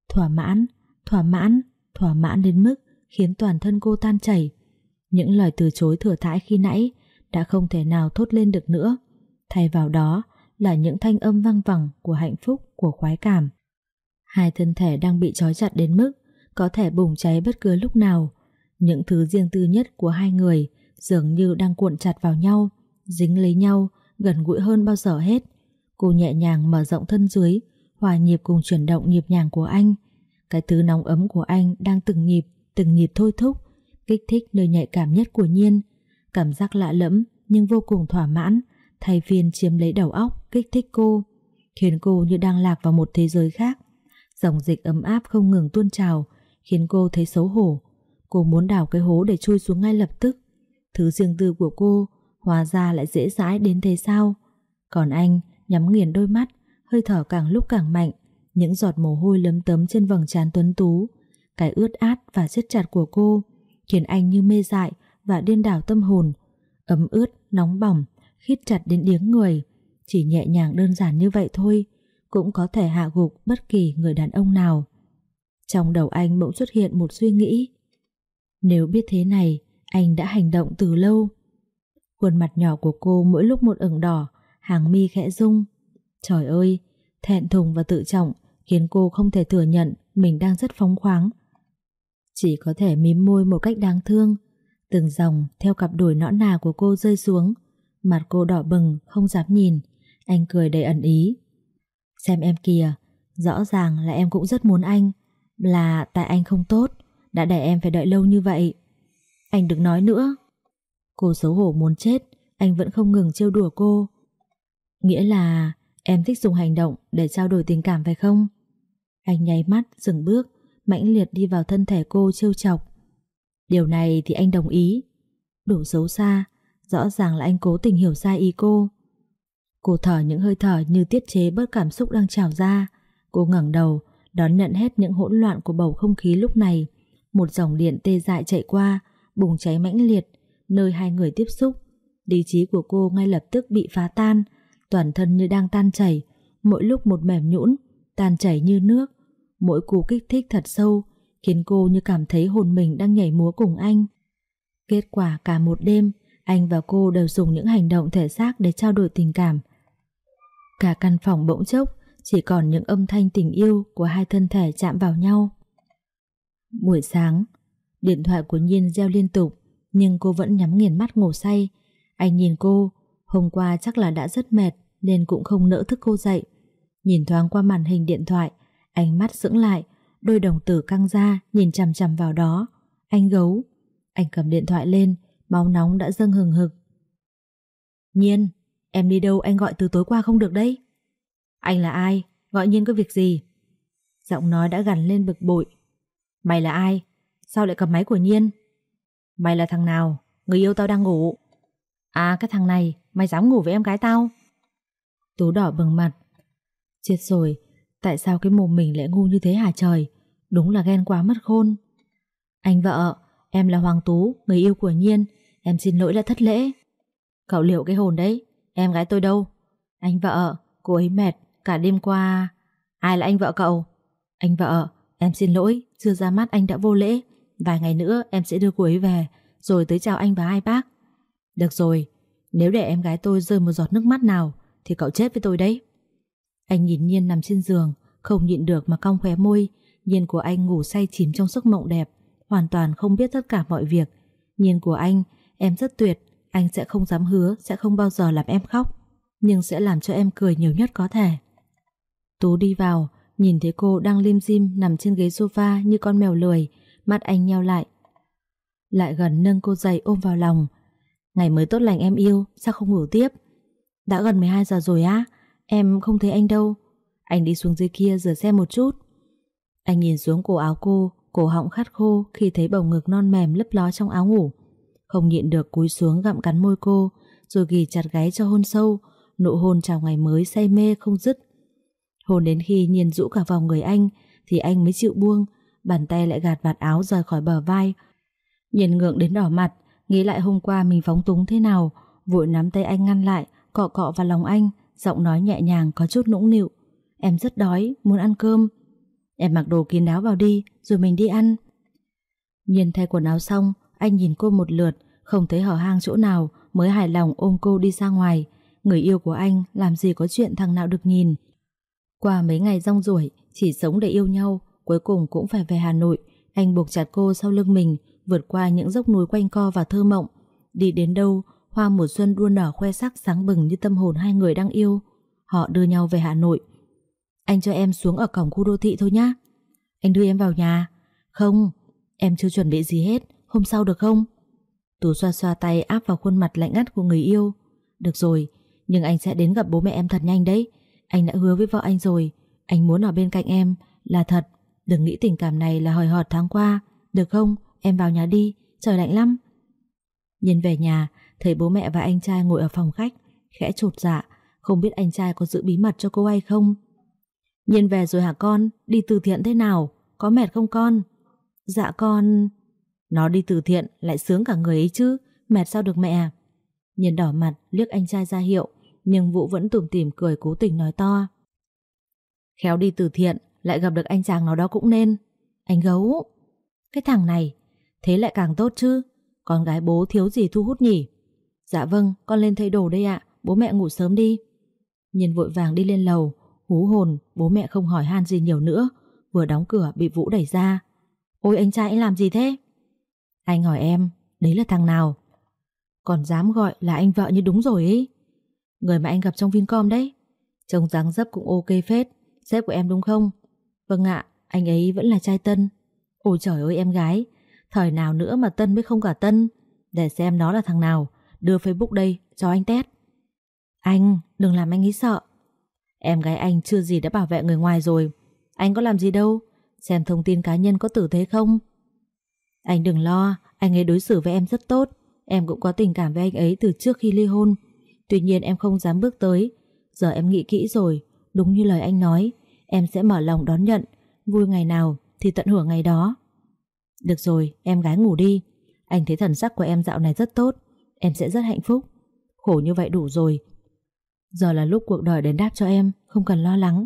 Thỏa mãn, thỏa mãn, thỏa mãn đến mức khiến toàn thân cô tan chảy. Những lời từ chối thừa thãi khi nãy đã không thể nào thốt lên được nữa. Thay vào đó là những thanh âm vang vẳng của hạnh phúc, của khoái cảm. Hai thân thể đang bị trói chặt đến mức có thể bùng cháy bất cứ lúc nào. Những thứ riêng tư nhất của hai người dường như đang cuộn chặt vào nhau, dính lấy nhau, gần gũi hơn bao giờ hết. Cô nhẹ nhàng mở rộng thân dưới, hòa nhịp cùng chuyển động nhịp nhàng của anh. Cái thứ nóng ấm của anh đang từng nhịp, từng nhịp thôi thúc, kích thích nơi nhạy cảm nhất của Nhiên. Cảm giác lạ lẫm nhưng vô cùng thỏa mãn, thay phiên chiếm lấy đầu óc, kích thích cô, khiến cô như đang lạc vào một thế giới khác. Dòng dịch ấm áp không ngừng tuôn trào, khiến cô thấy xấu hổ. Cô muốn đào cái hố để chui xuống ngay lập tức. Thứ riêng tư của cô hóa ra lại dễ dãi đến thế sao? Còn anh nhắm nghiền đôi mắt, hơi thở càng lúc càng mạnh, những giọt mồ hôi lấm tấm trên vầng trán tuấn tú, cái ướt át và siết chặt của cô khiến anh như mê dại và điên đảo tâm hồn, ấm ướt, nóng bỏng, khít chặt đến điếng người. Chỉ nhẹ nhàng đơn giản như vậy thôi, cũng có thể hạ gục bất kỳ người đàn ông nào. Trong đầu anh bỗng xuất hiện một suy nghĩ. Nếu biết thế này, anh đã hành động từ lâu. Khuôn mặt nhỏ của cô mỗi lúc một ửng đỏ, hàng mi khẽ rung. Trời ơi, thẹn thùng và tự trọng khiến cô không thể thừa nhận mình đang rất phóng khoáng. Chỉ có thể mím môi một cách đáng thương, từng dòng theo cặp đùi nõn nà của cô rơi xuống, mặt cô đỏ bừng không dám nhìn, anh cười đầy ẩn ý. Xem em kìa, rõ ràng là em cũng rất muốn anh, là tại anh không tốt, đã để em phải đợi lâu như vậy. Anh đừng nói nữa. Cô xấu hổ muốn chết, anh vẫn không ngừng trêu đùa cô. Nghĩa là em thích dùng hành động để trao đổi tình cảm phải không? Anh nháy mắt, dừng bước, mãnh liệt đi vào thân thể cô trêu chọc. Điều này thì anh đồng ý. Đủ xấu xa, rõ ràng là anh cố tình hiểu sai ý cô. Cô thở những hơi thở như tiết chế bớt cảm xúc đang trào ra. Cô ngẩng đầu, đón nhận hết những hỗn loạn của bầu không khí lúc này. Một dòng điện tê dại chạy qua, bùng cháy mãnh liệt, nơi hai người tiếp xúc. Lý trí của cô ngay lập tức bị phá tan, toàn thân như đang tan chảy, mỗi lúc một mềm nhũn, tan chảy như nước. Mỗi cú kích thích thật sâu, khiến cô như cảm thấy hồn mình đang nhảy múa cùng anh. Kết quả cả một đêm, anh và cô đều dùng những hành động thể xác để trao đổi tình cảm. Cả căn phòng bỗng chốc chỉ còn những âm thanh tình yêu của hai thân thể chạm vào nhau. Buổi sáng, điện thoại của Nhiên reo liên tục, nhưng cô vẫn nhắm nghiền mắt ngủ say. Anh nhìn cô, hôm qua chắc là đã rất mệt nên cũng không nỡ thức cô dậy. Nhìn thoáng qua màn hình điện thoại, ánh mắt sững lại, đôi đồng tử căng ra nhìn chằm chằm vào đó. Anh gấu. Anh cầm điện thoại lên, máu nóng đã dâng hừng hực. Nhiên, em đi đâu anh gọi từ tối qua không được đấy. Anh là ai? Gọi Nhiên có việc gì? Giọng nói đã gằn lên bực bội. Mày là ai? Sao lại cầm máy của Nhiên? Mày là thằng nào? Người yêu tao đang ngủ. À cái thằng này, mày dám ngủ với em gái tao? Tú đỏ bừng mặt. Chết rồi, tại sao cái mồm mình lại ngu như thế hả trời? Đúng là ghen quá mất khôn. Anh vợ, em là Hoàng Tú, người yêu của Nhiên. Em xin lỗi là thất lễ. Cậu liệu cái hồn đấy, em gái tôi đâu? Anh vợ, cô ấy mệt, cả đêm qua... Ai là anh vợ cậu? Anh vợ, em xin lỗi, chưa ra mắt anh đã vô lễ. Vài ngày nữa em sẽ đưa cô ấy về, rồi tới chào anh và hai bác. Được rồi, nếu để em gái tôi rơi một giọt nước mắt nào, thì cậu chết với tôi đấy. Anh nhìn Nhiên nằm trên giường, không nhịn được mà cong khóe môi. Nhiên của anh ngủ say chìm trong giấc mộng đẹp, hoàn toàn không biết tất cả mọi việc. Nhiên của anh, em rất tuyệt, anh sẽ không dám hứa, sẽ không bao giờ làm em khóc, nhưng sẽ làm cho em cười nhiều nhất có thể. Tú đi vào, nhìn thấy cô đang lim dim nằm trên ghế sofa như con mèo lười, mắt anh nheo lại. Lại gần nâng cô dậy ôm vào lòng. Ngày mới tốt lành em yêu, sao không ngủ tiếp? Đã gần 12 giờ rồi á, em không thấy anh đâu. Anh đi xuống dưới kia rửa xe một chút. Anh nhìn xuống cổ áo cô, cổ họng khát khô khi thấy bầu ngực non mềm lấp ló trong áo ngủ. Không nhịn được cúi xuống gặm cắn môi cô, rồi ghi chặt gáy cho hôn sâu, nụ hôn chào ngày mới say mê không dứt. Hôn đến khi nhìn rũ cả vào người anh, thì anh mới chịu buông, bàn tay lại gạt vạt áo rời khỏi bờ vai. Nhìn ngượng đến đỏ mặt, nghĩ lại hôm qua mình phóng túng thế nào, vội nắm tay anh ngăn lại, cọ cọ vào lòng anh, giọng nói nhẹ nhàng có chút nũng nịu. Em rất đói, muốn ăn cơm. Em mặc đồ kín đáo vào đi, rồi mình đi ăn. Nhìn thay quần áo xong, anh nhìn cô một lượt, không thấy hở hang chỗ nào, mới hài lòng ôm cô đi ra ngoài. Người yêu của anh làm gì có chuyện thằng nào được nhìn. Qua mấy ngày rong ruổi, chỉ sống để yêu nhau, cuối cùng cũng phải về Hà Nội. Anh buộc chặt cô sau lưng mình, vượt qua những dốc núi quanh co và thơ mộng. Đi đến đâu, hoa mùa xuân đua nở khoe sắc sáng bừng như tâm hồn hai người đang yêu. Họ đưa nhau về Hà Nội. Anh cho em xuống ở cổng khu đô thị thôi nhá. Anh đưa em vào nhà. Không, em chưa chuẩn bị gì hết, hôm sau được không? Tú xoa xoa tay áp vào khuôn mặt lạnh ngắt của người yêu. Được rồi, nhưng anh sẽ đến gặp bố mẹ em thật nhanh đấy. Anh đã hứa với vợ anh rồi, anh muốn ở bên cạnh em, là thật. Đừng nghĩ tình cảm này là hời hợt tháng qua. Được không? Em vào nhà đi, trời lạnh lắm. Nhìn về nhà, thấy bố mẹ và anh trai ngồi ở phòng khách, khẽ chột dạ, không biết anh trai có giữ bí mật cho cô hay không. Nhìn về rồi hả con, đi từ thiện thế nào, có mệt không con? Dạ con... Nó đi từ thiện lại sướng cả người ấy chứ, mệt sao được mẹ Nhìn đỏ mặt liếc anh trai ra hiệu, nhưng Vũ vẫn tủm tỉm cười cố tình nói to. Khéo đi từ thiện, lại gặp được anh chàng nào đó cũng nên. Anh gấu. Cái thằng này, thế lại càng tốt chứ. Con gái bố thiếu gì thu hút nhỉ? Dạ vâng, con lên thay đồ đây ạ, bố mẹ ngủ sớm đi. Nhìn vội vàng đi lên lầu, hú hồn, bố mẹ không hỏi han gì nhiều nữa. Vừa đóng cửa bị Vũ đẩy ra. Ôi anh trai anh làm gì thế? Anh hỏi em, đấy là thằng nào? Còn dám gọi là anh vợ như đúng rồi ấy. Người mà anh gặp trong Vincom đấy. Trông dáng dấp cũng ok phết. Sếp của em đúng không? Vâng ạ, anh ấy vẫn là trai Tân. Ôi trời ơi em gái, thời nào nữa mà Tân mới không cả Tân. Để xem nó là thằng nào, đưa Facebook đây cho anh test. Anh, đừng làm anh ấy sợ. Em gái anh chưa gì đã bảo vệ người ngoài rồi. Anh có làm gì đâu, xem thông tin cá nhân có tử thế không. Anh đừng lo, anh ấy đối xử với em rất tốt. Em cũng có tình cảm với anh ấy từ trước khi ly hôn. Tuy nhiên em không dám bước tới. Giờ em nghĩ kỹ rồi, đúng như lời anh nói, em sẽ mở lòng đón nhận. Vui ngày nào thì tận hưởng ngày đó. Được rồi, em gái ngủ đi. Anh thấy thần sắc của em dạo này rất tốt. Em sẽ rất hạnh phúc. Khổ như vậy đủ rồi. Giờ là lúc cuộc đời đến đáp cho em, không cần lo lắng.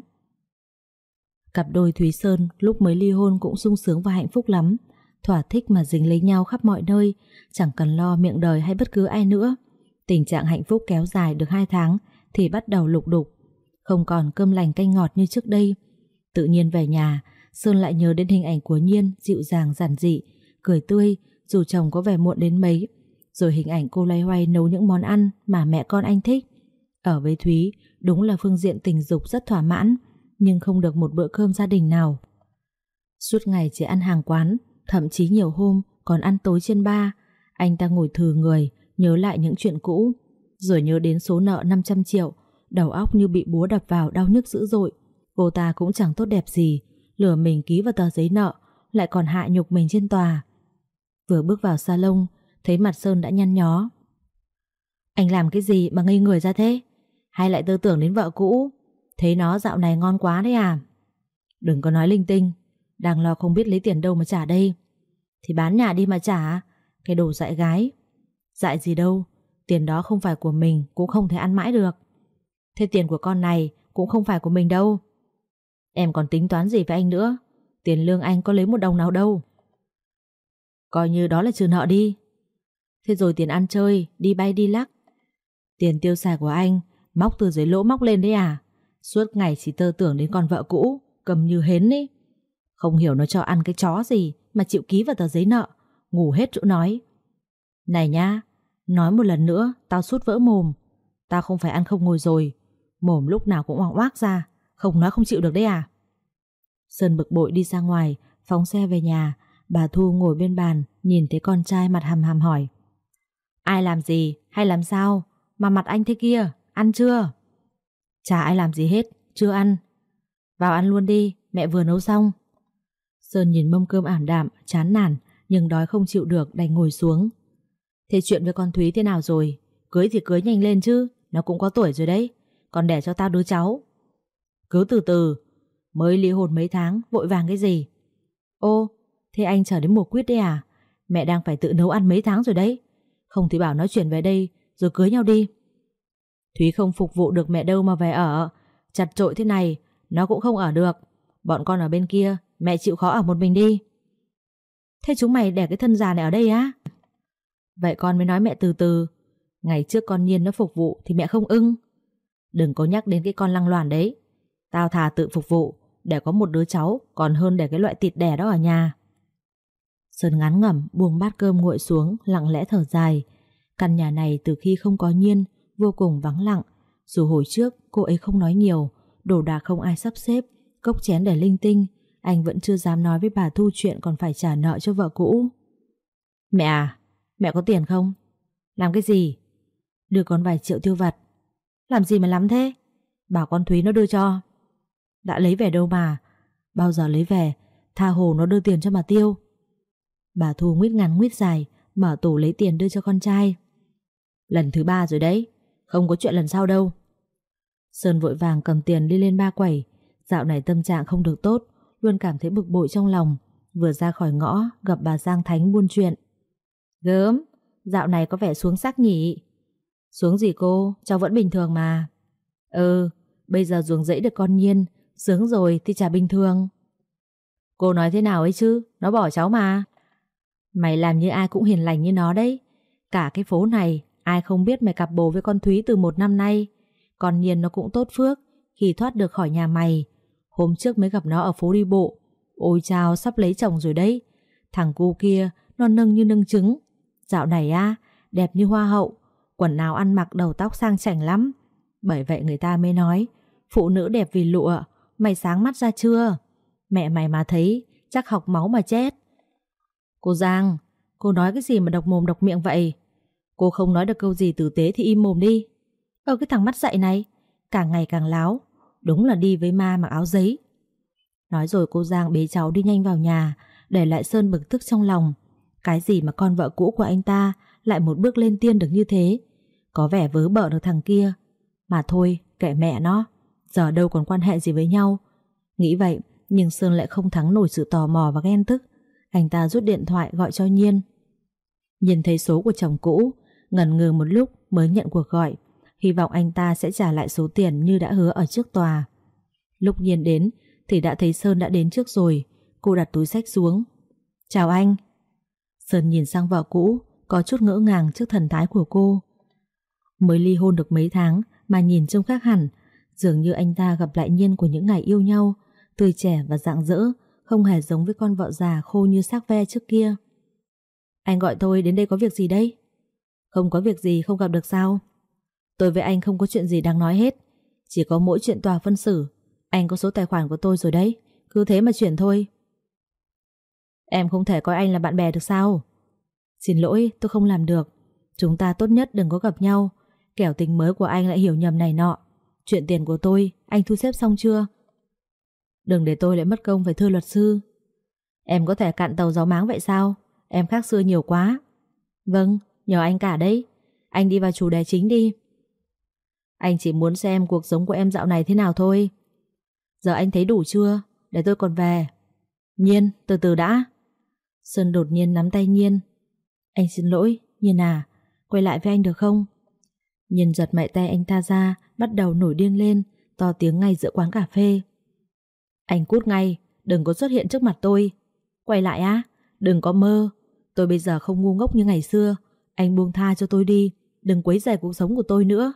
Cặp đôi Thúy Sơn lúc mới ly hôn cũng sung sướng và hạnh phúc lắm. Thỏa thích mà dính lấy nhau khắp mọi nơi, chẳng cần lo miệng đời hay bất cứ ai nữa. Tình trạng hạnh phúc kéo dài được 2 tháng thì bắt đầu lục đục. Không còn cơm lành canh ngọt như trước đây. Tự nhiên về nhà, Sơn lại nhớ đến hình ảnh của Nhiên dịu dàng giản dị, cười tươi dù chồng có vẻ muộn đến mấy. Rồi hình ảnh cô loay hoay nấu những món ăn mà mẹ con anh thích. Ở với Thúy, đúng là phương diện tình dục rất thỏa mãn, nhưng không được một bữa cơm gia đình nào. Suốt ngày chỉ ăn hàng quán, thậm chí nhiều hôm còn ăn tối trên ba. Anh ta ngồi thừ người, nhớ lại những chuyện cũ, rồi nhớ đến số nợ 500 triệu, đầu óc như bị búa đập vào đau nhức dữ dội. Cô ta cũng chẳng tốt đẹp gì, lừa mình ký vào tờ giấy nợ, lại còn hạ nhục mình trên tòa. Vừa bước vào salon, thấy mặt Sơn đã nhăn nhó. Anh làm cái gì mà ngây người ra thế? Hay lại tư tưởng đến vợ cũ? Thấy nó dạo này ngon quá đấy à? Đừng có nói linh tinh, đang lo không biết lấy tiền đâu mà trả đây. Thì bán nhà đi mà trả, cái đồ dại gái. Dại gì đâu, tiền đó không phải của mình cũng không thể ăn mãi được. Thế tiền của con này cũng không phải của mình đâu. Em còn tính toán gì với anh nữa, tiền lương anh có lấy một đồng nào đâu. Coi như đó là trừ nợ đi. Thế rồi tiền ăn chơi, đi bay đi lắc. Tiền tiêu xài của anh, móc từ dưới lỗ móc lên đấy à? Suốt ngày chỉ tơ tưởng đến con vợ cũ, cầm như hến ấy. Không hiểu nó cho ăn cái chó gì mà chịu ký vào tờ giấy nợ, ngủ hết chỗ nói. Này nha, nói một lần nữa, tao sút vỡ mồm. Tao không phải ăn không ngồi rồi, mồm lúc nào cũng oang oác ra, không nói không chịu được đấy à? Sơn bực bội đi ra ngoài, phóng xe về nhà, bà Thu ngồi bên bàn, nhìn thấy con trai mặt hầm hầm hỏi. Ai làm gì, hay làm sao, mà mặt anh thế kia, ăn chưa? Chả ai làm gì hết, chưa ăn. Vào ăn luôn đi, mẹ vừa nấu xong. Sơn nhìn mâm cơm ảm đạm, chán nản, nhưng đói không chịu được đành ngồi xuống. Thế chuyện với con Thúy thế nào rồi? Cưới thì cưới nhanh lên chứ, nó cũng có tuổi rồi đấy. Còn đẻ cho tao đứa cháu. Cứ từ từ, mới ly hôn mấy tháng, vội vàng cái gì? Ô, thế anh chờ đến mùa quyết đấy à? Mẹ đang phải tự nấu ăn mấy tháng rồi đấy. Không thì bảo nói chuyện về đây, rồi cưới nhau đi. Thúy không phục vụ được mẹ đâu mà về ở. Chặt trội thế này, nó cũng không ở được. Bọn con ở bên kia, mẹ chịu khó ở một mình đi. Thế chúng mày đẻ cái thân già này ở đây á? Vậy con mới nói mẹ từ từ. Ngày trước con nhiên nó phục vụ thì mẹ không ưng. Đừng có nhắc đến cái con lăng loàn đấy. Tao thà tự phục vụ để có một đứa cháu còn hơn để cái loại thịt đẻ đó ở nhà. Sơn ngắn ngẩm buông bát cơm nguội xuống lặng lẽ thở dài. Căn nhà này từ khi không có nhiên vô cùng vắng lặng. Dù hồi trước cô ấy không nói nhiều, đồ đạc không ai sắp xếp, cốc chén để linh tinh, anh vẫn chưa dám nói với bà Thu chuyện còn phải trả nợ cho vợ cũ. Mẹ à, mẹ có tiền không? Làm cái gì? Đưa con vài triệu tiêu vặt. Làm gì mà lắm thế? Bảo con Thúy nó đưa cho. Đã lấy về đâu mà, bao giờ lấy về, tha hồ nó đưa tiền cho mà tiêu. Bà Thu nguyết ngắn nguyết dài, mở tủ lấy tiền đưa cho con trai. Lần thứ ba rồi đấy, không có chuyện lần sau đâu. Sơn vội vàng cầm tiền đi lên ba quẩy, dạo này tâm trạng không được tốt, luôn cảm thấy bực bội trong lòng. Vừa ra khỏi ngõ, gặp bà Giang Thánh buôn chuyện. Gớm, dạo này có vẻ xuống sắc nhỉ? Xuống gì cô, cháu vẫn bình thường mà. Ừ, bây giờ ruồng dẫy được con nhiên, sướng rồi thì chả bình thường. Cô nói thế nào ấy chứ, nó bỏ cháu mà. Mày làm như ai cũng hiền lành như nó đấy. Cả cái phố này, ai không biết mày cặp bồ với con Thúy từ một năm nay. Còn nhiên nó cũng tốt phước khi thoát được khỏi nhà mày. Hôm trước mới gặp nó ở phố đi bộ. Ôi chào, sắp lấy chồng rồi đấy. Thằng cu kia, nó nâng như nâng trứng. Dạo này á, đẹp như hoa hậu. Quần áo ăn mặc đầu tóc sang chảnh lắm. Bởi vậy người ta mới nói, phụ nữ đẹp vì lụa, mày sáng mắt ra chưa? Mẹ mày mà thấy, chắc học máu mà chết. Cô Giang, cô nói cái gì mà độc mồm độc miệng vậy? Cô không nói được câu gì tử tế thì im mồm đi. ở cái thằng mắt dậy này, càng ngày càng láo, đúng là đi với ma mặc áo giấy. Nói rồi cô Giang bế cháu đi nhanh vào nhà, để lại Sơn bực tức trong lòng. Cái gì mà con vợ cũ của anh ta lại một bước lên tiên được như thế? Có vẻ vớ bợ được thằng kia. Mà thôi, kệ mẹ nó, giờ đâu còn quan hệ gì với nhau. Nghĩ vậy, nhưng Sơn lại không thắng nổi sự tò mò và ghen tức. Anh ta rút điện thoại gọi cho Nhiên. Nhìn thấy số của chồng cũ, ngần ngừ một lúc mới nhận cuộc gọi. Hy vọng anh ta sẽ trả lại số tiền như đã hứa ở trước tòa. Lúc Nhiên đến thì đã thấy Sơn đã đến trước rồi. Cô đặt túi sách xuống. Chào anh. Sơn nhìn sang vợ cũ, có chút ngỡ ngàng trước thần thái của cô. Mới ly hôn được mấy tháng mà nhìn trông khác hẳn, dường như anh ta gặp lại Nhiên của những ngày yêu nhau, tươi trẻ và rạng rỡ, không hề giống với con vợ già khô như xác ve trước kia. Anh gọi tôi đến đây có việc gì đây? Không có việc gì không gặp được sao? Tôi với anh không có chuyện gì đáng nói hết, chỉ có mỗi chuyện tòa phân xử. Anh có số tài khoản của tôi rồi đấy, cứ thế mà chuyển thôi. Em không thể coi anh là bạn bè được sao? Xin lỗi tôi không làm được Chúng ta tốt nhất đừng có gặp nhau Kẻo tình mới của anh lại hiểu nhầm này nọ Chuyện tiền của tôi, Anh thu xếp xong chưa? Đừng để tôi lại mất công phải thưa luật sư. Em có thể cạn tàu gió máng vậy sao? Em khác xưa nhiều quá. Vâng nhờ anh cả đấy. Anh đi vào chủ đề chính đi. Anh chỉ muốn xem cuộc sống của em dạo này thế nào thôi. Giờ anh thấy đủ chưa? Để tôi còn về. Nhiên, từ từ đã. Sơn đột nhiên nắm tay Nhiên. Anh xin lỗi, Nhiên à Quay lại với anh được không? Nhiên giật mạnh tay anh ta ra Bắt đầu nổi điên lên, To tiếng ngay giữa quán cà phê. Anh cút ngay, Đừng có xuất hiện trước mặt tôi. Quay lại á, Đừng có mơ. Tôi bây giờ không ngu ngốc như ngày xưa. Anh buông tha cho tôi đi, Đừng quấy rầy cuộc sống của tôi nữa.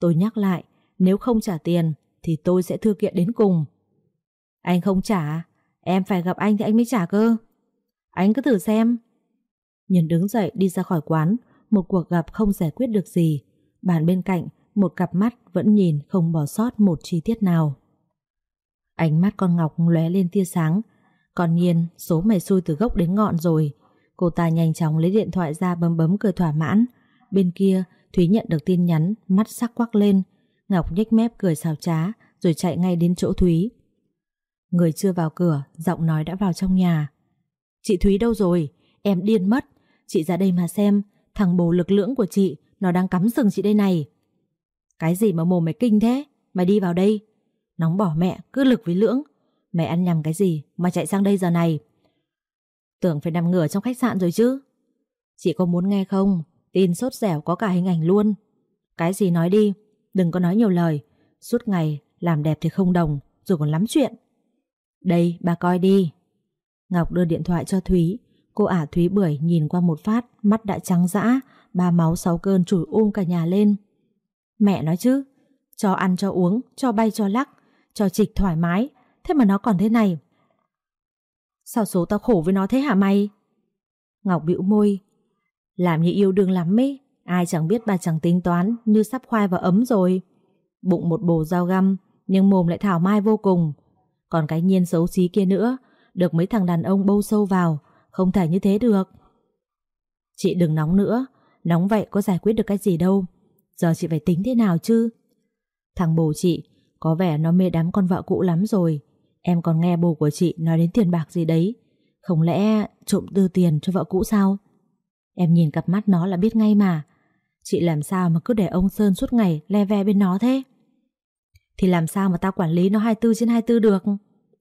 Tôi nhắc lại, Nếu không trả tiền Thì tôi sẽ thư kiện đến cùng. Anh không trả à? Em phải gặp anh thì anh mới trả cơ. Anh cứ thử xem. Nhân đứng dậy đi ra khỏi quán, Một cuộc gặp không giải quyết được gì. Bàn bên cạnh một cặp mắt vẫn nhìn không bỏ sót một chi tiết nào. Ánh mắt con Ngọc lóe lên tia sáng. Còn nhiên, số mày xui từ gốc đến ngọn rồi. Cô ta nhanh chóng lấy điện thoại ra bấm bấm cười thỏa mãn. Bên kia, Thúy nhận được tin nhắn, Mắt sắc quắc lên. Ngọc nhếch mép cười xào trá, Rồi chạy ngay đến chỗ Thúy. Người chưa vào cửa, Giọng nói đã vào trong nhà. Chị Thúy đâu rồi? Em điên mất. Chị ra đây mà xem. Thằng bồ lực lưỡng của chị, Nó đang cắm sừng chị đây này. Cái gì mà mồm mày kinh thế? Mày đi vào đây. Nóng bỏ mẹ, cứ lực với lưỡng. Mày ăn nhầm cái gì mà chạy sang đây giờ này? Tưởng phải nằm ngửa trong khách sạn rồi chứ. Chị có muốn nghe không? Tin sốt dẻo có cả hình ảnh luôn. Cái gì nói đi, Đừng có nói nhiều lời. Suốt ngày làm đẹp thì không đồng, Rồi còn lắm chuyện. Đây, bà coi đi. Ngọc đưa điện thoại cho Thúy. Cô ả Thúy Bưởi nhìn qua một phát, Mắt đã trắng dã, Ba máu, sáu cơn chủi ôm um cả nhà lên. Mẹ nói chứ Cho ăn cho uống, cho bay cho lắc Cho trịch thoải mái. Thế mà nó còn thế này. Sao số tao khổ với nó thế hả mày? Ngọc bĩu môi. Làm như yêu đương lắm ấy. Ai chẳng biết bà chẳng tính toán Như sắp khoai vào ấm rồi. Bụng một bồ dao găm Nhưng mồm lại thảo mai vô cùng. Còn cái nhiên xấu xí kia nữa Được mấy thằng đàn ông bâu sâu vào Không thể như thế được. Chị đừng nóng nữa. Nóng vậy có giải quyết được cái gì đâu. Giờ chị phải tính thế nào chứ? Thằng bồ chị Có vẻ nó mê đám con vợ cũ lắm rồi. Em còn nghe bồ của chị nói đến tiền bạc gì đấy. Không lẽ trộm tư tiền cho vợ cũ sao? Em nhìn cặp mắt nó là biết ngay mà. Chị làm sao mà cứ để ông Sơn suốt ngày le ve bên nó thế? Thì làm sao mà tao quản lý nó 24 trên 24 được?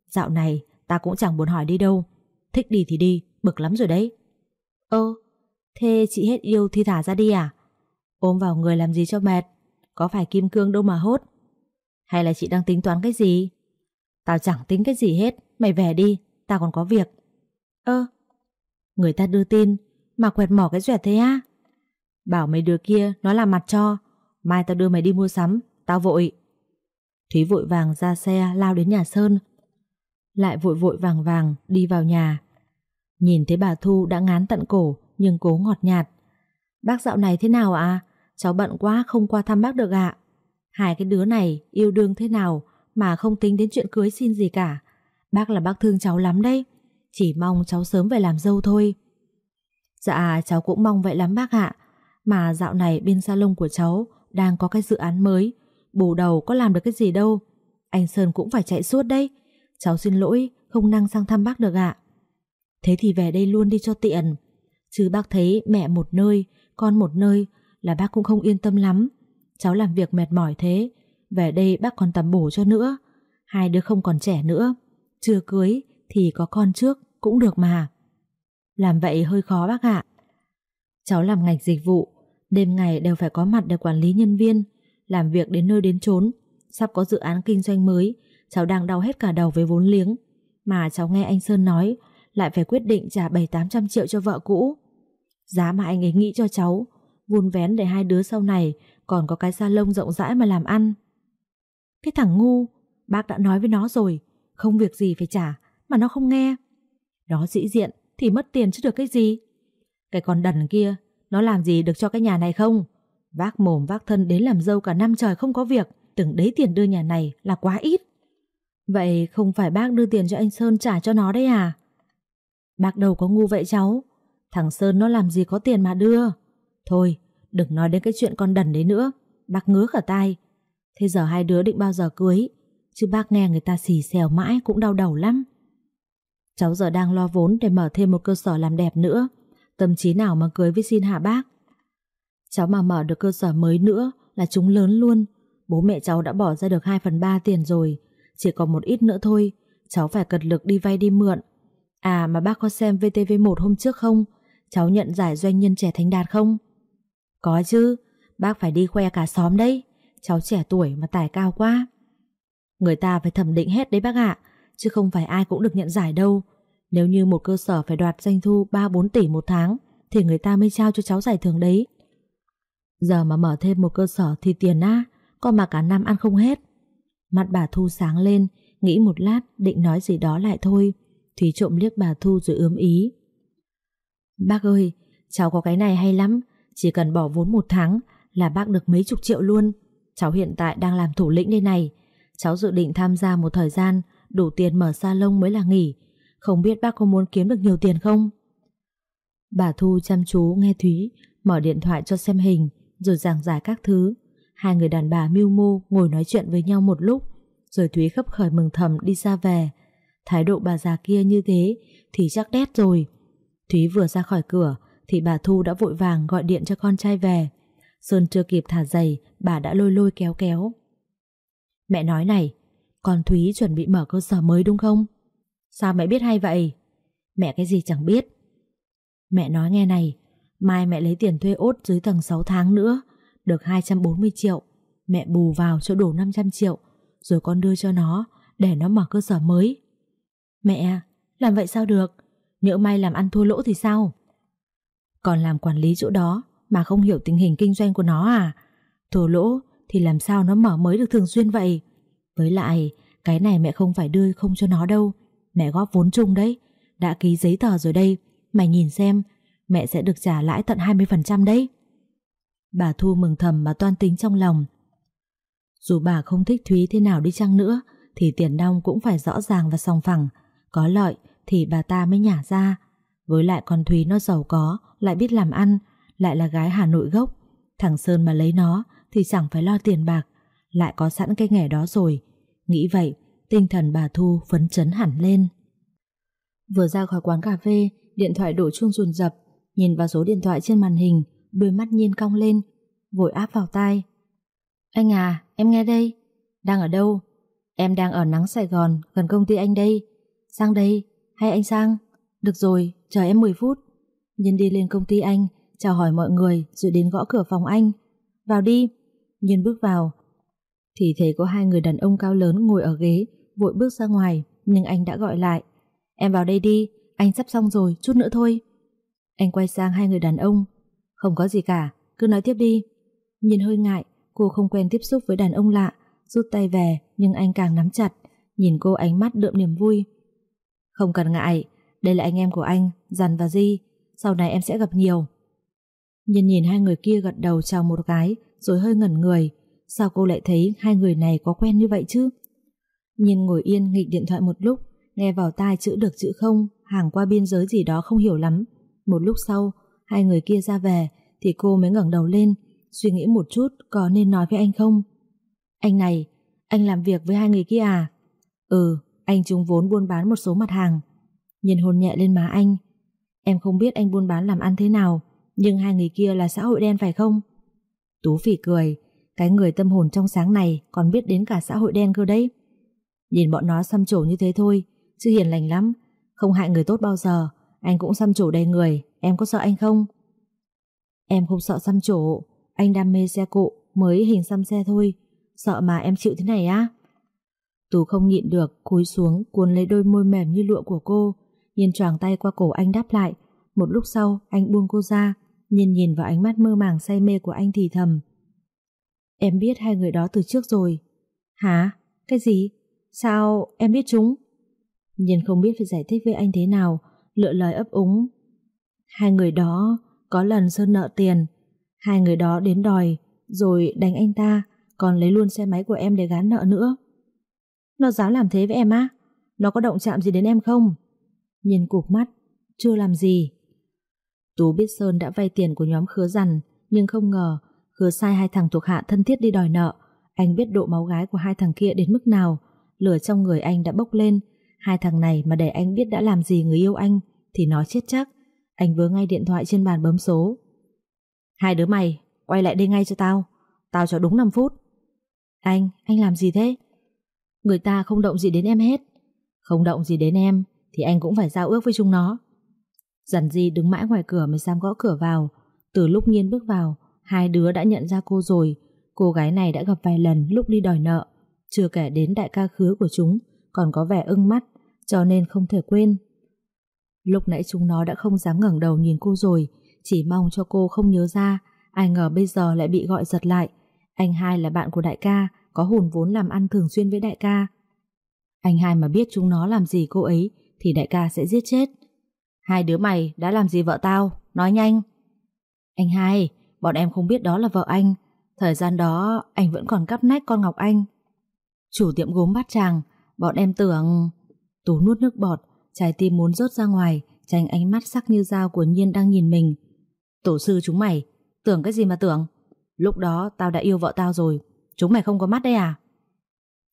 Dạo này ta cũng chẳng buồn hỏi đi đâu. Thích đi thì đi, bực lắm rồi đấy. Ơ, thế chị hết yêu thì thả ra đi à? Ôm vào người làm gì cho mệt? Có phải kim cương đâu mà hốt? Hay là chị đang tính toán cái gì? Tao chẳng tính cái gì hết Mày về đi, tao còn có việc. Ơ, người ta đưa tin Mà quẹt mỏ cái duyệt thế á. Bảo mấy đứa kia nó làm mặt cho Mai tao đưa mày đi mua sắm Tao vội. Thúy vội vàng ra xe lao đến nhà Sơn. Lại vội vội vàng vàng đi vào nhà. Nhìn thấy bà Thu đã ngán tận cổ Nhưng cố ngọt nhạt. Bác dạo này thế nào ạ? Cháu bận quá không qua thăm bác được ạ. Hai cái đứa này yêu đương thế nào Mà không tính đến chuyện cưới xin gì cả. Bác là bác thương cháu lắm đấy. Chỉ mong cháu sớm về làm dâu thôi. Dạ cháu cũng mong vậy lắm bác ạ. Mà dạo này bên salon của cháu Đang có cái dự án mới. Bù đầu có làm được cái gì đâu. Anh Sơn cũng phải chạy suốt đấy. Cháu xin lỗi, không năng sang thăm bác được ạ. Thế thì về đây luôn đi cho tiện. Chứ bác thấy mẹ một nơi, Con một nơi là bác cũng không yên tâm lắm. Cháu làm việc mệt mỏi thế, Về đây bác còn tầm bổ cho nữa. Hai đứa không còn trẻ nữa. Chưa cưới thì có con trước Cũng được mà. Làm vậy hơi khó bác ạ. Cháu làm ngành dịch vụ, Đêm ngày đều phải có mặt để quản lý nhân viên, Làm việc đến nơi đến chốn. Sắp có dự án kinh doanh mới, Cháu đang đau hết cả đầu với vốn liếng. Mà cháu nghe anh Sơn nói, Lại phải quyết định trả 7-800 triệu cho vợ cũ. Giá mà anh ấy nghĩ cho cháu Vun vén để hai đứa sau này Còn có cái salon rộng rãi mà làm ăn. Cái thằng ngu, Bác đã nói với nó rồi, Không việc gì phải trả Mà nó không nghe. Nó dĩ diện thì mất tiền chứ được cái gì. Cái con đần kia, Nó làm gì được cho cái nhà này không? Vác mồm vác thân đến làm dâu cả năm trời không có việc, Từng đấy tiền đưa nhà này là quá ít. Vậy không phải bác đưa tiền cho anh Sơn trả cho nó đấy à? Bác đâu có ngu vậy cháu. Thằng Sơn nó làm gì có tiền mà đưa. Thôi, đừng nói đến cái chuyện con đần đấy nữa. Bác ngứa cả tai. Thế giờ hai đứa định bao giờ cưới? Chứ bác nghe người ta xì xèo mãi cũng đau đầu lắm. Cháu giờ đang lo vốn để mở thêm một cơ sở làm đẹp nữa. Tâm trí nào mà cưới với xin hả bác? Cháu mà mở được cơ sở mới nữa là chúng lớn luôn. Bố mẹ cháu đã bỏ ra được 2 phần 3 tiền rồi. Chỉ còn một ít nữa thôi. Cháu phải cật lực đi vay đi mượn. À mà bác có xem VTV1 hôm trước không? Cháu nhận giải doanh nhân trẻ thành đạt không? Có chứ. Bác phải đi khoe cả xóm đấy. Cháu trẻ tuổi mà tài cao quá. Người ta phải thẩm định hết đấy bác ạ. Chứ không phải ai cũng được nhận giải đâu. Nếu như một cơ sở phải đoạt doanh thu 3-4 tỷ một tháng thì người ta mới trao cho cháu giải thưởng đấy. Giờ mà mở thêm một cơ sở thì tiền á, con mà cả năm ăn không hết. Mặt bà Thu sáng lên, nghĩ một lát định nói gì đó lại thôi. Thúy trộm liếc bà Thu rồi ướm ý. Bác ơi, cháu có cái này hay lắm, chỉ cần bỏ vốn một tháng là bác được mấy chục triệu luôn. Cháu hiện tại đang làm thủ lĩnh đây này. Cháu dự định tham gia một thời gian, đủ tiền mở salon mới là nghỉ. Không biết bác có muốn kiếm được nhiều tiền không? Bà Thu chăm chú nghe Thúy, mở điện thoại cho xem hình, rồi giảng giải các thứ. Hai người đàn bà mưu mô ngồi nói chuyện với nhau một lúc, rồi Thúy khấp khởi mừng thầm đi ra về. Thái độ bà già kia như thế thì chắc đét rồi. Thúy vừa ra khỏi cửa thì bà Thu đã vội vàng gọi điện cho con trai về. Sơn chưa kịp thả giày, bà đã lôi lôi kéo kéo. Mẹ nói này, con Thúy chuẩn bị mở cơ sở mới đúng không? Sao mẹ biết hay vậy? Mẹ cái gì chẳng biết. Mẹ nói nghe này, mai mẹ lấy tiền thuê ốt dưới tầng 6 tháng nữa, được 240 triệu. Mẹ bù vào cho đủ 500 triệu, rồi con đưa cho nó, để nó mở cơ sở mới. Mẹ, làm vậy sao được? Nhỡ may làm ăn thua lỗ thì sao? Còn làm quản lý chỗ đó mà không hiểu tình hình kinh doanh của nó à? Thua lỗ thì làm sao nó mở mới được thường xuyên vậy? Với lại, cái này mẹ không phải đưa không cho nó đâu. Mẹ góp vốn chung đấy. Đã ký giấy tờ rồi đây. Mày nhìn xem, mẹ sẽ được trả lãi tận 20% đấy. Bà Thu mừng thầm mà toan tính trong lòng. Dù bà không thích Thúy thế nào đi chăng nữa, thì tiền nong cũng phải rõ ràng và song phẳng. Có lợi thì bà ta mới nhả ra. Với lại con Thúy nó giàu có, lại biết làm ăn, lại là gái Hà Nội gốc. Thằng Sơn mà lấy nó thì chẳng phải lo tiền bạc, lại có sẵn cái nghề đó rồi. Nghĩ vậy, tinh thần bà Thu phấn chấn hẳn lên. Vừa ra khỏi quán cà phê, điện thoại đổ chuông rùn dập, nhìn vào số điện thoại trên màn hình, đôi mắt nhiên cong lên, vội áp vào tai. Anh à, em nghe đây. Đang ở đâu? Em đang ở nắng Sài Gòn, gần công ty anh đây. Sang đây, hay anh sang? Được rồi, chờ em 10 phút. Nhân đi lên công ty anh, chào hỏi mọi người rồi đến gõ cửa phòng anh. Vào đi. Nhân bước vào. Thì thấy có hai người đàn ông cao lớn ngồi ở ghế, vội bước ra ngoài, nhưng anh đã gọi lại. Em vào đây đi, anh sắp xong rồi, chút nữa thôi. Anh quay sang hai người đàn ông. Không có gì cả, cứ nói tiếp đi. Nhìn hơi ngại, cô không quen tiếp xúc với đàn ông lạ, rút tay về nhưng anh càng nắm chặt, nhìn cô ánh mắt đượm niềm vui. Không cần ngại, đây là anh em của anh, Dằn và Di, sau này em sẽ gặp nhiều. Nhìn nhìn hai người kia gật đầu chào một cái, rồi hơi ngẩn người. Sao cô lại thấy hai người này có quen như vậy chứ? Nhìn ngồi yên nghịch điện thoại một lúc, nghe vào tai chữ được chữ không, hàng qua biên giới gì đó không hiểu lắm. Một lúc sau, hai người kia ra về, thì cô mới ngẩng đầu lên, suy nghĩ một chút có nên nói với anh không. Anh này, anh làm việc với hai người kia à? Ừ, anh chúng vốn buôn bán một số mặt hàng. Nhìn hôn nhẹ lên má anh. Em không biết anh buôn bán làm ăn thế nào, nhưng hai người kia là xã hội đen phải không? Tú phỉ cười, cái người tâm hồn trong sáng này còn biết đến cả xã hội đen cơ đấy. Nhìn bọn nó xăm trổ như thế thôi, chứ hiền lành lắm, không hại người tốt bao giờ. Anh cũng xăm trổ đầy người, em có sợ anh không? Em không sợ xăm trổ, anh đam mê xe cộ, mới hình xăm xe thôi. Sợ mà em chịu thế này á? Tú không nhịn được, cúi xuống cuốn lấy đôi môi mềm như lụa của cô, Nhiên choàng tay qua cổ anh đáp lại. Một lúc sau, anh buông cô ra, nhìn nhìn vào ánh mắt mơ màng say mê của anh thì thầm. Em biết hai người đó từ trước rồi. Hả? Cái gì? Sao em biết chúng? Nhìn không biết phải giải thích với anh thế nào, lựa lời ấp úng. Hai người đó có lần Sơn nợ tiền, hai người đó đến đòi, rồi đánh anh ta, còn lấy luôn xe máy của em để gán nợ nữa. Nó dám làm thế với em á? Nó có động chạm gì đến em không? Nhìn cụp mắt, chưa làm gì. Tú biết Sơn đã vay tiền của nhóm khứa rằn, nhưng không ngờ khứa sai hai thằng thuộc hạ thân thiết đi đòi nợ. Anh biết độ máu gái của hai thằng kia đến mức nào, lửa trong người anh đã bốc lên. Hai thằng này mà để anh biết đã làm gì người yêu anh, thì nó chết chắc. Anh vớ ngay điện thoại trên bàn bấm số. Hai đứa mày, quay lại đây ngay cho tao. Tao cho đúng 5 phút. Anh, anh làm gì thế? Người ta không động gì đến em hết. Không động gì đến em, thì anh cũng phải giao ước với chúng nó. Dần di đứng mãi ngoài cửa mới dám gõ cửa vào. Từ lúc Nhiên bước vào, hai đứa đã nhận ra cô rồi. Cô gái này đã gặp vài lần lúc đi đòi nợ. Chưa kể đến đại ca khứa của chúng, còn có vẻ ưng mắt, cho nên không thể quên. Lúc nãy chúng nó đã không dám ngẩng đầu nhìn cô rồi, chỉ mong cho cô không nhớ ra. Ai ngờ bây giờ lại bị gọi giật lại. Anh hai là bạn của đại ca, có hùn vốn làm ăn thường xuyên với đại ca. Anh hai mà biết chúng nó làm gì cô ấy, thì đại ca sẽ giết chết. Hai đứa mày đã làm gì vợ tao? Nói nhanh. Anh hai, bọn em không biết đó là vợ anh. Thời gian đó anh vẫn còn cắp nách con Ngọc Anh. Chủ tiệm gốm bát chàng, bọn em tưởng... Tú nuốt nước bọt, trái tim muốn rớt ra ngoài, tránh ánh mắt sắc như dao của Nhiên đang nhìn mình. Tổ sư chúng mày, tưởng cái gì mà tưởng? Lúc đó tao đã yêu vợ tao rồi, chúng mày không có mắt đấy à?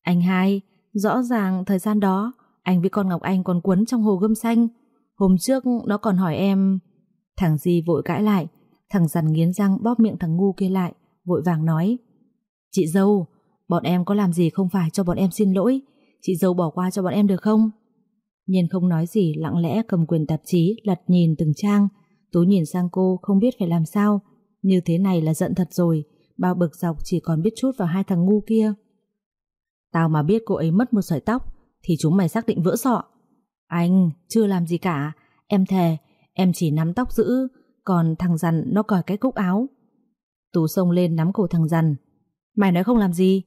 Anh hai, rõ ràng thời gian đó anh với con Ngọc Anh còn quấn trong hồ gươm xanh. Hôm trước nó còn hỏi em... Thằng Di vội cãi lại, thằng dằn nghiến răng bóp miệng thằng ngu kia lại, vội vàng nói. Chị dâu, bọn em có làm gì không phải cho bọn em xin lỗi, chị dâu bỏ qua cho bọn em được không? Nhiên không nói gì lặng lẽ cầm quyền tạp chí lật nhìn từng trang. Tú nhìn sang cô không biết phải làm sao. Như thế này là giận thật rồi, bao bực dọc chỉ còn biết chút vào hai thằng ngu kia. Tao mà biết cô ấy mất một sợi tóc thì chúng mày xác định vỡ sọ. Anh chưa làm gì cả, em thề, em chỉ nắm tóc giữ, còn thằng rằn nó còi cái cúc áo. Tú xông lên nắm cổ thằng rằn. Mày nói không làm gì?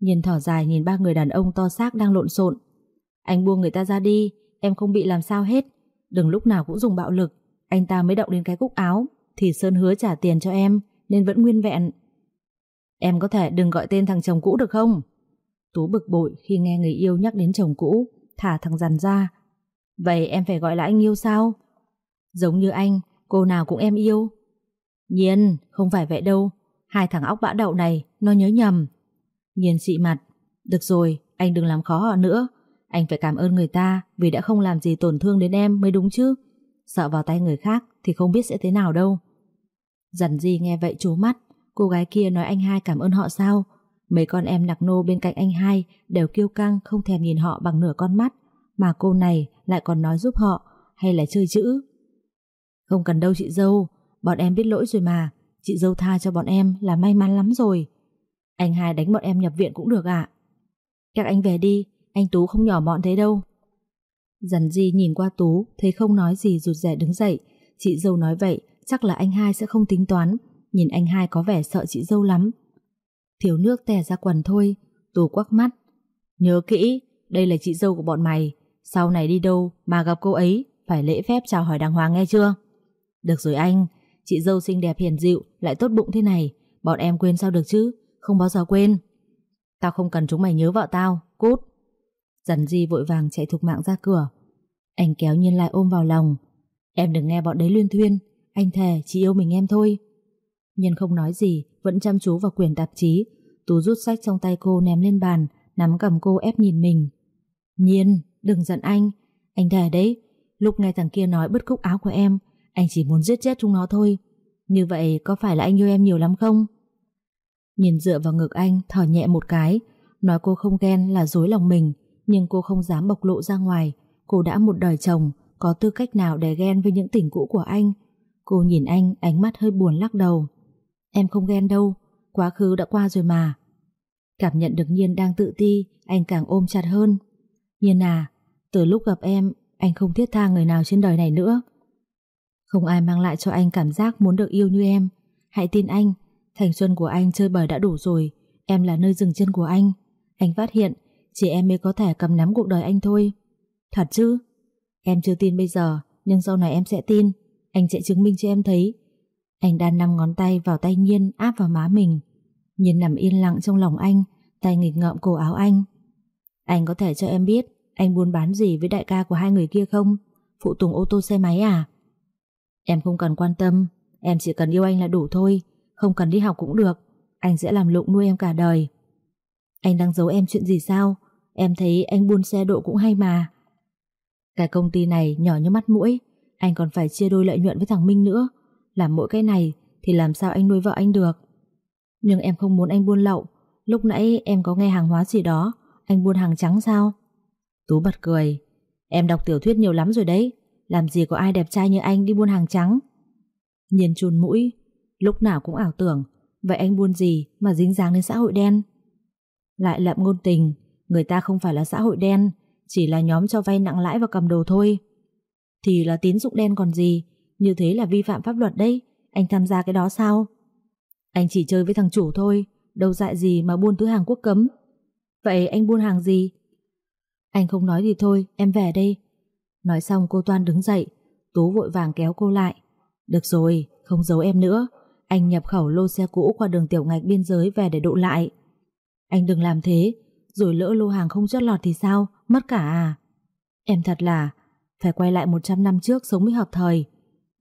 Nhìn thở dài nhìn ba người đàn ông to xác đang lộn xộn. Anh buông người ta ra đi, em không bị làm sao hết. Đừng lúc nào cũng dùng bạo lực, anh ta mới động đến cái cúc áo, thì Sơn hứa trả tiền cho em, nên vẫn nguyên vẹn. Em có thể đừng gọi tên thằng chồng cũ được không? Tú bực bội khi nghe người yêu nhắc đến chồng cũ, thả thằng dằn ra. Vậy em phải gọi là anh yêu sao? Giống như anh, cô nào cũng em yêu. Nhiên, không phải vậy đâu. Hai thằng óc bã đậu này, nó nhớ nhầm. Nhiên xị mặt. Được rồi, anh đừng làm khó họ nữa. Anh phải cảm ơn người ta vì đã không làm gì tổn thương đến em mới đúng chứ. Sợ vào tay người khác thì không biết sẽ thế nào đâu. Dần gì nghe vậy chố mắt. Cô gái kia nói anh hai cảm ơn họ sao? Mấy con em nặc nô bên cạnh anh hai đều kiêu căng không thèm nhìn họ bằng nửa con mắt, mà cô này lại còn nói giúp họ hay là chơi chữ. Không cần đâu chị dâu, bọn em biết lỗi rồi mà, chị dâu tha cho bọn em là may mắn lắm rồi. Anh hai đánh bọn em nhập viện cũng được ạ. Các anh về đi, anh Tú không nhỏ mọn thế đâu. Dần di nhìn qua Tú, thấy không nói gì rụt rè đứng dậy. Chị dâu nói vậy, chắc là anh hai sẽ không tính toán. Nhìn anh hai có vẻ sợ chị dâu lắm, Thiếu nước tè ra quần thôi Tú quắc mắt. Nhớ kỹ, đây là chị dâu của bọn mày. Sau này đi đâu mà gặp cô ấy Phải lễ phép chào hỏi đàng hoàng nghe chưa? Được rồi anh Chị dâu xinh đẹp hiền dịu Lại tốt bụng thế này. Bọn em quên sao được chứ? Không bao giờ quên. Tao không cần chúng mày nhớ vợ tao Cút. Dần di vội vàng chạy thục mạng ra cửa. Anh kéo nhiên lại ôm vào lòng. Em đừng nghe bọn đấy luyên thuyên. Anh thề chỉ yêu mình em thôi. Nhân không nói gì vẫn chăm chú vào quyển tạp chí. Tú rút sách trong tay cô ném lên bàn, nắm cầm cô ép nhìn mình. Nhiên, đừng giận anh. Anh thề đấy, lúc nghe thằng kia nói bứt cúc áo của em, anh chỉ muốn giết chết chúng nó thôi. Như vậy có phải là anh yêu em nhiều lắm không? Nhìn dựa vào ngực anh, thở nhẹ một cái. Nói cô không ghen là dối lòng mình, nhưng cô không dám bộc lộ ra ngoài. Cô đã một đời chồng, có tư cách nào để ghen với những tình cũ của anh? Cô nhìn anh, ánh mắt hơi buồn lắc đầu. Em không ghen đâu, quá khứ đã qua rồi mà. Cảm nhận được Nhiên đang tự ti, anh càng ôm chặt hơn. Nhiên à, từ lúc gặp em, anh không thiết tha người nào trên đời này nữa. Không ai mang lại cho anh cảm giác muốn được yêu như em. Hãy tin anh, thành xuân của anh chơi bời đã đủ rồi, em là nơi dừng chân của anh. Anh phát hiện, chỉ em mới có thể cầm nắm cuộc đời anh thôi. Thật chứ? Em chưa tin bây giờ, nhưng sau này em sẽ tin. Anh sẽ chứng minh cho em thấy anh đan năm ngón tay vào tay Nhiên áp vào má mình. Nhiên nằm yên lặng trong lòng anh, tay nghịch ngợm cổ áo anh. Anh có thể cho em biết anh buôn bán gì với đại ca của hai người kia không? Phụ tùng ô tô xe máy à? Em không cần quan tâm, em chỉ cần yêu anh là đủ thôi, không cần đi học cũng được, anh sẽ làm lụng nuôi em cả đời. Anh đang giấu em chuyện gì sao? Em thấy anh buôn xe độ cũng hay mà. Cái công ty này nhỏ như mắt mũi, anh còn phải chia đôi lợi nhuận với thằng Minh nữa. Làm mỗi cái này thì làm sao anh nuôi vợ anh được? Nhưng em không muốn anh buôn lậu. Lúc nãy em có nghe hàng hóa gì đó, anh buôn hàng trắng sao? Tú bật cười. Em đọc tiểu thuyết nhiều lắm rồi đấy. Làm gì có ai đẹp trai như anh đi buôn hàng trắng? Nhiên chun mũi, lúc nào cũng ảo tưởng. Vậy anh buôn gì mà dính dáng đến xã hội đen? Lại lậm ngôn tình, người ta không phải là xã hội đen, chỉ là nhóm cho vay nặng lãi và cầm đồ thôi. Thì là tín dụng đen còn gì, như thế là vi phạm pháp luật đấy, anh tham gia cái đó sao? Anh chỉ chơi với thằng chủ thôi, đâu dại gì mà buôn thứ hàng quốc cấm. Vậy anh buôn hàng gì? Anh không nói thì thôi, em về đây. Nói xong cô Toan đứng dậy, Tú vội vàng kéo cô lại. Được rồi, không giấu em nữa. Anh nhập khẩu lô xe cũ qua đường tiểu ngạch biên giới về để độ lại. Anh đừng làm thế, rồi lỡ lô hàng không chót lọt thì sao, mất cả à? Em thật là phải quay lại 100 năm trước sống mới hợp thời.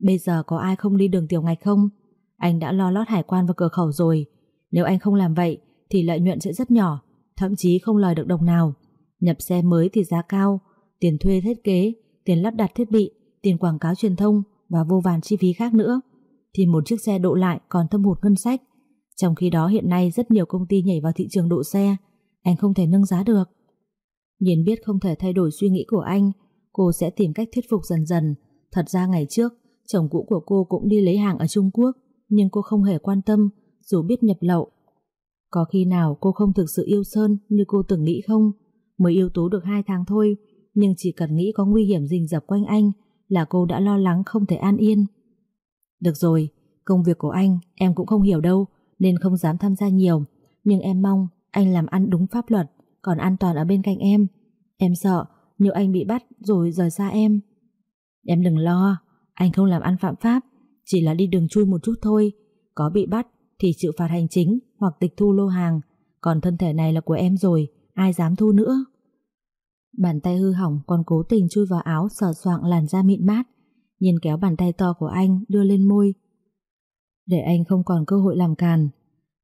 Bây giờ có ai không đi đường tiểu ngạch không? Anh đã lo lót hải quan và cửa khẩu rồi. Nếu anh không làm vậy thì lợi nhuận sẽ rất nhỏ, thậm chí không lời được đồng nào. Nhập xe mới thì giá cao, tiền thuê thiết kế, tiền lắp đặt thiết bị, tiền quảng cáo truyền thông và vô vàn chi phí khác nữa. Thì một chiếc xe độ lại còn thâm hụt ngân sách. Trong khi đó hiện nay rất nhiều công ty nhảy vào thị trường độ xe, anh không thể nâng giá được. Nhìn biết không thể thay đổi suy nghĩ của anh, cô sẽ tìm cách thuyết phục dần dần. Thật ra ngày trước, chồng cũ của cô cũng đi lấy hàng ở Trung Quốc, nhưng cô không hề quan tâm, dù biết nhập lậu. Có khi nào cô không thực sự yêu Sơn như cô từng nghĩ không? Mới yêu Tú được hai tháng thôi, nhưng chỉ cần nghĩ có nguy hiểm rình rập quanh anh là cô đã lo lắng không thể an yên. Được rồi, công việc của anh em cũng không hiểu đâu, nên không dám tham gia nhiều, nhưng em mong anh làm ăn đúng pháp luật, còn an toàn ở bên cạnh em. Em sợ nếu anh bị bắt rồi rời xa em. Em đừng lo, anh không làm ăn phạm pháp, chỉ là đi đường chui một chút thôi. Có bị bắt thì chịu phạt hành chính hoặc tịch thu lô hàng, còn thân thể này là của em rồi, ai dám thu nữa. Bàn tay hư hỏng còn cố tình chui vào áo sờ soạng làn da mịn mát, nhìn kéo bàn tay to của anh đưa lên môi. Để anh không còn cơ hội làm càn,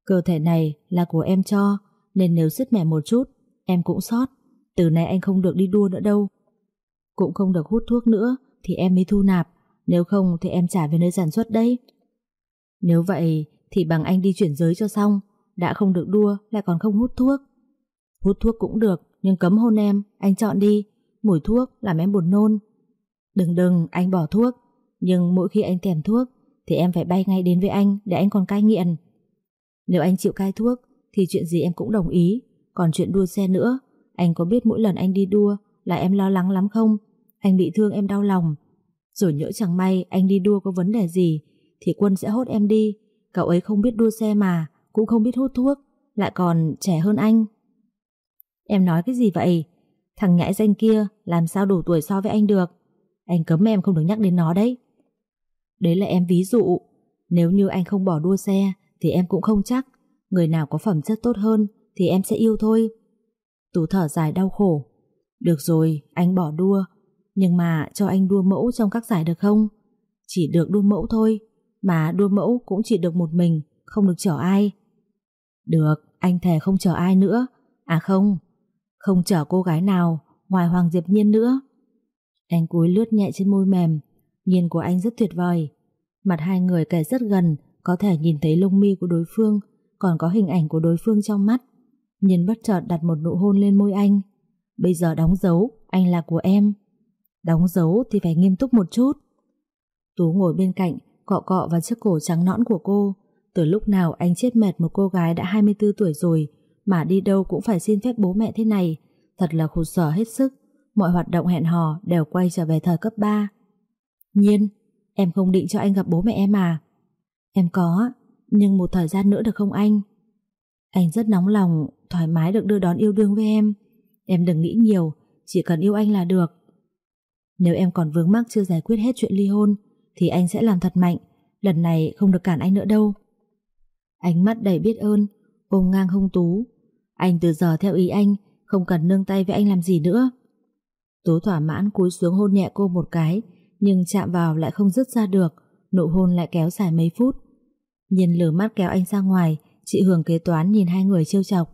cơ thể này là của em cho, nên nếu sứt mẻ một chút, em cũng sót. Từ nay anh không được đi đua nữa đâu. Cũng không được hút thuốc nữa thì em mới thu nạp, nếu không thì em trả về nơi sản xuất đây. Nếu vậy thì bằng anh đi chuyển giới cho xong, đã không được đua lại còn không hút thuốc. Hút thuốc cũng được, nhưng cấm hôn em, anh chọn đi. Mùi thuốc làm em buồn nôn. Đừng đừng, anh bỏ thuốc. Nhưng mỗi khi anh thèm thuốc, thì em phải bay ngay đến với anh để anh còn cai nghiện. Nếu anh chịu cai thuốc, thì chuyện gì em cũng đồng ý. Còn chuyện đua xe nữa, anh có biết mỗi lần anh đi đua là em lo lắng lắm không? Anh bị thương em đau lòng. Rồi nhỡ chẳng may anh đi đua có vấn đề gì, thì quân sẽ hốt em đi. Cậu ấy không biết đua xe mà, cũng không biết hút thuốc, lại còn trẻ hơn anh. Em nói cái gì vậy? Thằng nhãi danh kia làm sao đủ tuổi so với anh được? Anh cấm em không được nhắc đến nó đấy. Đấy là em ví dụ. Nếu như anh không bỏ đua xe thì em cũng không chắc. Người nào có phẩm chất tốt hơn thì em sẽ yêu thôi. Tú thở dài đau khổ. Được rồi, anh bỏ đua. Nhưng mà cho anh đua mẫu trong các giải được không? Chỉ được đua mẫu thôi. Mà đua mẫu cũng chỉ được một mình, không được chở ai. Được, anh thề không chở ai nữa. À không, không chở cô gái nào ngoài Hoàng Diệp Nhiên nữa. Anh cúi lướt nhẹ trên môi mềm, nhìn của anh rất tuyệt vời. Mặt hai người kể rất gần, có thể nhìn thấy lông mi của đối phương, còn có hình ảnh của đối phương trong mắt. Nhìn bất chợt đặt một nụ hôn lên môi anh. Bây giờ đóng dấu, anh là của em. Đóng dấu thì phải nghiêm túc một chút. Tú ngồi bên cạnh, cọ cọ vào chiếc cổ trắng nõn của cô. Từ lúc nào anh chết mệt một cô gái đã 24 tuổi rồi, mà đi đâu cũng phải xin phép bố mẹ thế này, thật là khổ sở hết sức. Mọi hoạt động hẹn hò đều quay trở về thời cấp 3. Nhiên, em không định cho anh gặp bố mẹ em à? Em có, nhưng một thời gian nữa được không anh? Anh rất nóng lòng, thoải mái được đưa đón yêu đương với em. Em đừng nghĩ nhiều, chỉ cần yêu anh là được. Nếu em còn vướng mắc chưa giải quyết hết chuyện ly hôn, thì anh sẽ làm thật mạnh, lần này không được cản anh nữa đâu. Ánh mắt đầy biết ơn, ôm ngang hung Tú. Anh từ giờ theo ý anh, không cần nương tay với anh làm gì nữa. Tú thỏa mãn cúi xuống hôn nhẹ cô một cái, nhưng chạm vào lại không dứt ra được. nụ hôn lại kéo dài mấy phút. nhìn lửa mắt kéo anh ra ngoài, chị Hường kế toán nhìn hai người trêu chọc.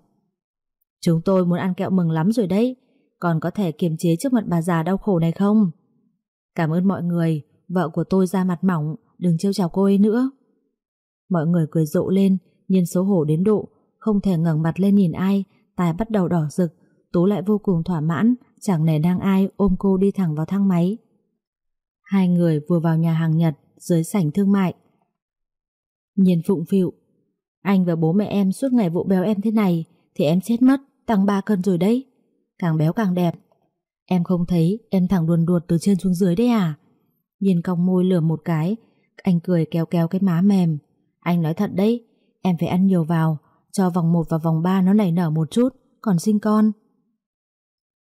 Chúng tôi muốn ăn kẹo mừng lắm rồi đấy, còn có thể kiềm chế trước mặt bà già đau khổ này không? Cảm ơn mọi người, vợ của tôi ra mặt mỏng, đừng trêu chào cô ấy nữa. Mọi người cười rộ lên, nhiên xấu hổ đến độ, không thể ngẩng mặt lên nhìn ai, tai bắt đầu đỏ rực, Tú lại vô cùng thỏa mãn, chẳng nề đang ai ôm cô đi thẳng vào thang máy. Hai người vừa vào nhà hàng Nhật dưới sảnh thương mại. Nhiên phụng phịu, anh và bố mẹ em suốt ngày vụ béo em thế này thì em chết mất, tăng 3 cân rồi đấy. Càng béo càng đẹp. Em không thấy em thẳng đuồn đuột từ trên xuống dưới đấy à? nhìn cong môi lửa một cái, anh cười kéo kéo cái má mềm. Anh nói thật đấy, em phải ăn nhiều vào, cho vòng 1 và vòng 3 nó nảy nở một chút, còn sinh con.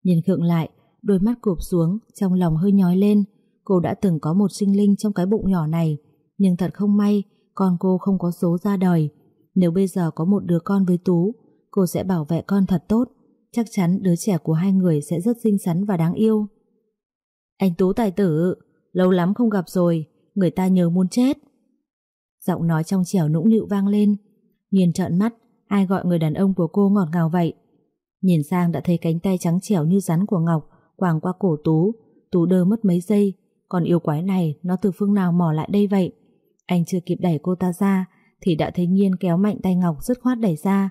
Nhìn khựng lại, đôi mắt cụp xuống, trong lòng hơi nhói lên. Cô đã từng có một sinh linh trong cái bụng nhỏ này, nhưng thật không may, con cô không có số ra đời. Nếu bây giờ có một đứa con với Tú, cô sẽ bảo vệ con thật tốt. Chắc chắn đứa trẻ của hai người sẽ rất xinh xắn và đáng yêu. Anh Tú tài tử, lâu lắm không gặp rồi, người ta nhớ muốn chết. Giọng nói trong trẻo nũng nịu vang lên, nhìn trợn mắt, ai gọi người đàn ông của cô ngọt ngào vậy. Nhìn sang đã thấy cánh tay trắng trẻo như rắn của Ngọc quàng qua cổ Tú. Tú đơ mất mấy giây. Còn yêu quái này nó từ phương nào mò lại đây vậy? Anh chưa kịp đẩy cô ta ra thì đã thấy Nhiên kéo mạnh tay Ngọc dứt khoát đẩy ra.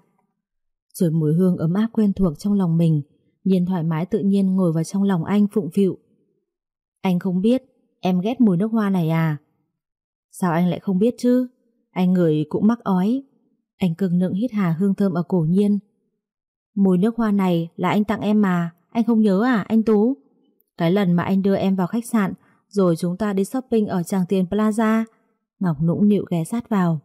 Rồi mùi hương ấm áp quen thuộc trong lòng mình. Nhiên thoải mái tự nhiên ngồi vào trong lòng anh phụng phịu. Anh không biết em ghét mùi nước hoa này à? Sao anh lại không biết chứ? Anh người cũng mắc ói. Anh cưng nựng hít hà hương thơm ở cổ Nhiên Mùi nước hoa này là anh tặng em mà, anh không nhớ à anh Tú? Cái lần mà anh đưa em vào khách sạn, rồi chúng ta đi shopping ở Tràng Tiền Plaza. Ngọc nũng nịu ghé sát vào.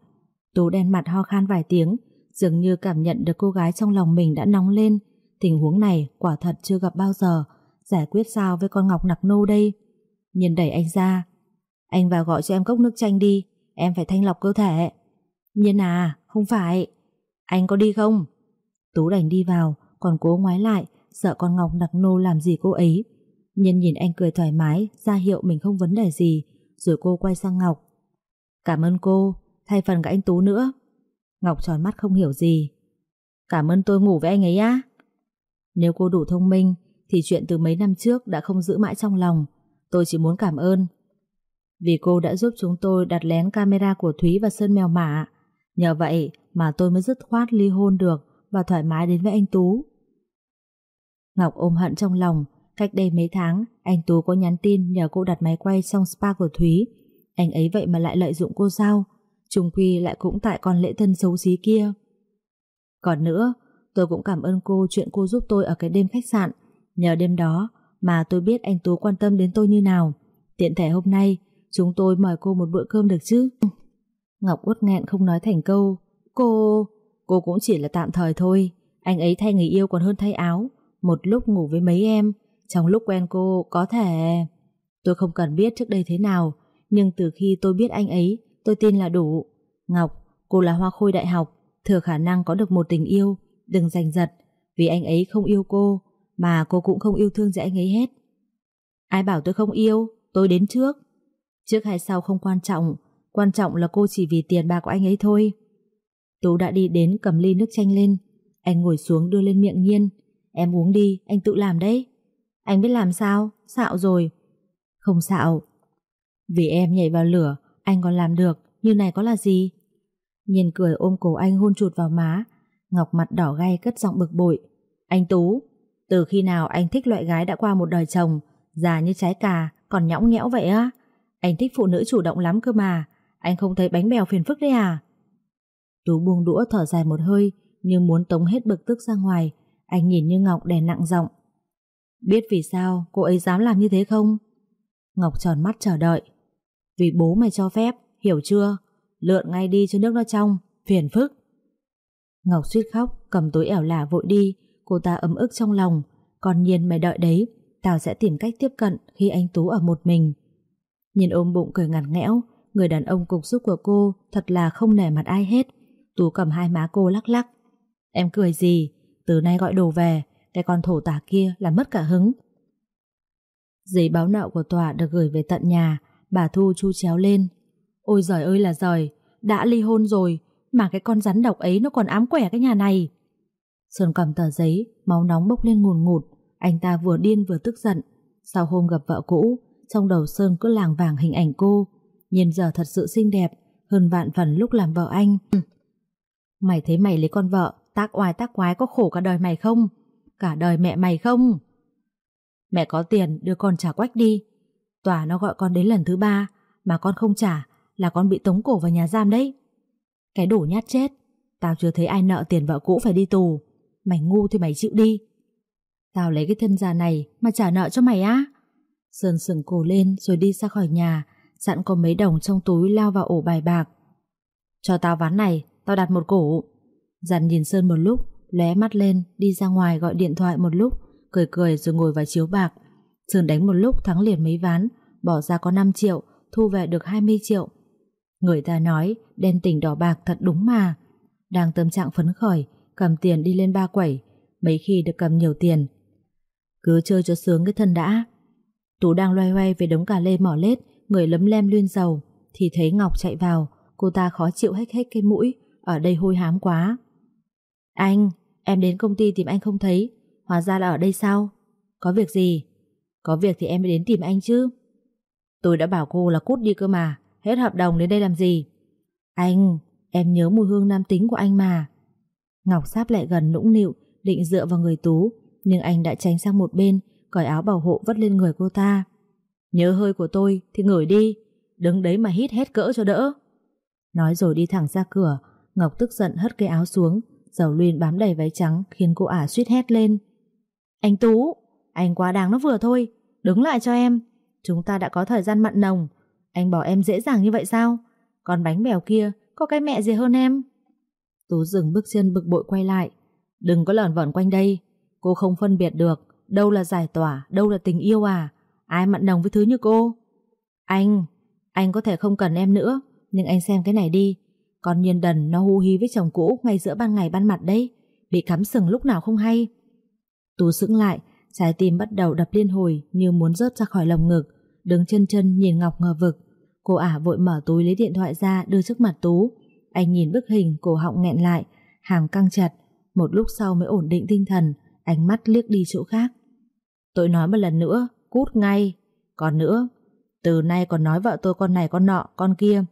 Tú đen mặt ho khan vài tiếng, dường như cảm nhận được cô gái trong lòng mình đã nóng lên. Tình huống này quả thật chưa gặp bao giờ. Giải quyết sao với con Ngọc nặc nô đây? Nhìn đẩy anh ra. Anh vào gọi cho em cốc nước chanh đi, em phải thanh lọc cơ thể. nhân à, không phải. Anh có đi không? Tú đành đi vào, còn cố ngoái lại, sợ con Ngọc nặc nô làm gì cô ấy. Nhân nhìn anh cười thoải mái, ra hiệu mình không vấn đề gì, rồi cô quay sang Ngọc. Cảm ơn cô, thay phần cả anh Tú nữa. Ngọc tròn mắt không hiểu gì. Cảm ơn tôi ngủ với anh ấy á. Nếu cô đủ thông minh, thì chuyện từ mấy năm trước đã không giữ mãi trong lòng. Tôi chỉ muốn cảm ơn. Vì cô đã giúp chúng tôi đặt lén camera của Thúy và Sơn Mèo Mả. Nhờ vậy mà tôi mới dứt khoát ly hôn được và thoải mái đến với anh Tú. Ngọc ôm hận trong lòng, cách đây mấy tháng anh Tú có nhắn tin nhờ cô đặt máy quay trong spa của Thúy. Anh ấy vậy mà lại lợi dụng cô sao? Trung Quy lại cũng tại con lễ thân xấu xí kia. Còn nữa, tôi cũng cảm ơn cô chuyện cô giúp tôi ở cái đêm khách sạn. Nhờ đêm đó mà tôi biết anh Tú quan tâm đến tôi như nào. Tiện thể hôm nay, chúng tôi mời cô một bữa cơm được chứ? Ngọc uất nghẹn không nói thành câu. Cô... Cô cũng chỉ là tạm thời thôi Anh ấy thay người yêu còn hơn thay áo Một lúc ngủ với mấy em Trong lúc quen cô có thể Tôi không cần biết trước đây thế nào Nhưng từ khi tôi biết anh ấy Tôi tin là đủ. Ngọc, cô là hoa khôi đại học Thừa khả năng có được một tình yêu. Đừng giành giật Vì anh ấy không yêu cô Mà cô cũng không yêu thương gì anh ấy hết. Ai bảo tôi không yêu? Tôi đến trước. Trước hay sau không quan trọng Quan trọng là cô chỉ vì tiền bạc của anh ấy thôi. Tú đã đi đến cầm ly nước chanh lên. Anh ngồi xuống đưa lên miệng nhiên. Em uống đi, anh tự làm đấy. Anh biết làm sao? Xạo rồi. Không xạo. Vì em nhảy vào lửa, anh còn làm được, Như này có là gì? Nhiên cười ôm cổ anh hôn chụt vào má, Ngọc mặt đỏ gay cất giọng bực bội Anh Tú, Từ khi nào anh thích loại gái đã qua một đời chồng, Già như trái cà, Còn nhõng nhẽo vậy á Anh thích phụ nữ chủ động lắm cơ mà, Anh không thấy bánh bèo phiền phức đấy à Tú buông đũa thở dài một hơi, như muốn tống hết bực tức ra ngoài. Anh nhìn như Ngọc đè nặng giọng. Biết vì sao cô ấy dám làm như thế không? Ngọc tròn mắt chờ đợi. Vì bố mày cho phép, hiểu chưa? Lượn ngay đi cho nước nó trong, phiền phức. Ngọc suýt khóc, cầm túi ẻo lả vội đi, cô ta ấm ức trong lòng. Còn nhiên mày đợi đấy, tao sẽ tìm cách tiếp cận khi anh Tú ở một mình. Nhìn ôm bụng cười ngặt nghẽo, người đàn ông cục xúc của cô thật là không nể mặt ai hết. Tú cầm hai má cô lắc lắc. Em cười gì? Từ nay gọi đồ về, cái con thổ tả kia là mất cả hứng. Giấy báo nợ của tòa được gửi về tận nhà, bà Thu chu chéo lên. Ôi giời ơi là giời, đã ly hôn rồi, mà cái con rắn độc ấy nó còn ám quẻ cái nhà này. Sơn cầm tờ giấy, máu nóng bốc lên ngùn ngụt, anh ta vừa điên vừa tức giận. Sau hôm gặp vợ cũ, trong đầu Sơn cứ làng vàng hình ảnh cô, nhìn giờ thật sự xinh đẹp, hơn vạn phần lúc làm vợ anh. *laughs* Mày thấy mày lấy con vợ, tác oai tác quái có khổ cả đời mày không? Cả đời mẹ mày không? Mẹ có tiền đưa con trả quách đi. Tòa nó gọi con đến lần thứ ba, mà con không trả là con bị tống cổ vào nhà giam đấy. Cái đổ nhát chết, tao chưa thấy ai nợ tiền vợ cũ phải đi tù. Mày ngu thì mày chịu đi. Tao lấy cái thân già này mà trả nợ cho mày á. Sơn sừng cổ lên rồi đi ra khỏi nhà, sẵn có mấy đồng trong túi lao vào ổ bài bạc. Cho tao ván này, tao đặt một cổ. Dặn nhìn Sơn một lúc, lé mắt lên, đi ra ngoài gọi điện thoại một lúc, cười cười rồi ngồi vào chiếu bạc. Sơn đánh một lúc thắng liền mấy ván, bỏ ra có 5 triệu, thu về được 20 triệu. Người ta nói, đen tỉnh đỏ bạc thật đúng mà. Đang tâm trạng phấn khởi, cầm tiền đi lên ba quẩy, mấy khi được cầm nhiều tiền. Cứ chơi cho sướng cái thân đã. Tú đang loay hoay về đống cà lê mỏ lết, người lấm lem luyên dầu, thì thấy Ngọc chạy vào, cô ta khó chịu hết hết cái mũi, ở đây hôi hám quá. Anh, em đến công ty tìm anh không thấy, hóa ra là ở đây sao? Có việc gì? Có việc thì em mới đến tìm anh chứ. Tôi đã bảo cô là cút đi cơ mà, hết hợp đồng đến đây làm gì? Anh, em nhớ mùi hương nam tính của anh mà. Ngọc sáp lại gần nũng nịu, định dựa vào người Tú, nhưng anh đã tránh sang một bên, cởi áo bảo hộ vất lên người cô ta. Nhớ hơi của tôi thì ngửi đi, đứng đấy mà hít hết cỡ cho đỡ. Nói rồi đi thẳng ra cửa, Ngọc tức giận hất cái áo xuống, dầu luyên bám đầy váy trắng khiến cô ả suýt hét lên. Anh Tú, anh quá đáng nó vừa thôi, đứng lại cho em. Chúng ta đã có thời gian mặn nồng, anh bỏ em dễ dàng như vậy sao? Còn bánh bèo kia, có cái mẹ gì hơn em? Tú dừng bước chân bực bội quay lại. Đừng có lởn vởn quanh đây, cô không phân biệt được đâu là giải tỏa, đâu là tình yêu à? Ai mặn nồng với thứ như cô? Anh, anh có thể không cần em nữa, nhưng anh xem cái này đi. Con nhiên đần nó hu hí với chồng cũ ngay giữa ban ngày ban mặt đấy, bị cắm sừng lúc nào không hay. Tú sững lại, trái tim bắt đầu đập liên hồi như muốn rớt ra khỏi lồng ngực, đứng chân chân nhìn Ngọc ngờ vực. Cô ả vội mở túi lấy điện thoại ra đưa trước mặt Tú. Anh nhìn bức hình, cổ họng nghẹn lại, hàm căng chặt. Một lúc sau mới ổn định tinh thần, ánh mắt liếc đi chỗ khác. Tôi nói một lần nữa, cút ngay. Còn nữa, từ nay còn nói vợ tôi con này con nọ, con kia,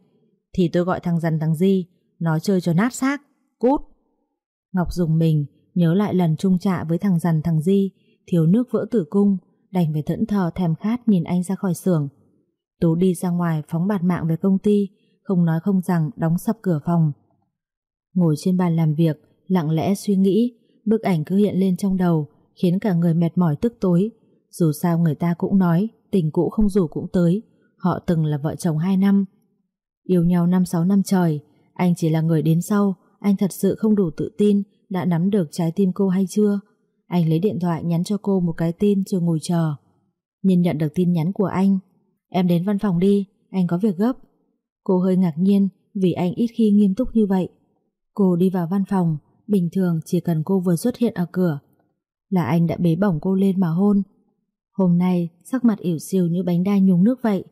thì tôi gọi thằng dần thằng di, nó chơi cho nát xác, cút. Ngọc dùng mình, nhớ lại lần chung trạ với thằng dần thằng di, thiếu nước vỡ tử cung, đành phải thẫn thờ thèm khát nhìn anh ra khỏi xưởng. Tú đi ra ngoài phóng bạt mạng về công ty, không nói không rằng đóng sập cửa phòng. Ngồi trên bàn làm việc, lặng lẽ suy nghĩ, bức ảnh cứ hiện lên trong đầu, khiến cả người mệt mỏi tức tối. Dù sao người ta cũng nói, tình cũ không rủ cũng tới, họ từng là vợ chồng 2 năm. Yêu nhau 5-6 năm trời, anh chỉ là người đến sau, anh thật sự không đủ tự tin đã nắm được trái tim cô hay chưa. Anh lấy điện thoại nhắn cho cô một cái tin rồi ngồi chờ. Nhìn nhận được tin nhắn của anh, em đến văn phòng đi, anh có việc gấp. Cô hơi ngạc nhiên vì anh ít khi nghiêm túc như vậy. Cô đi vào văn phòng, bình thường chỉ cần cô vừa xuất hiện ở cửa là anh đã bế bổng cô lên mà hôn. Hôm nay sắc mặt ỉu xìu như bánh đa nhúng nước vậy.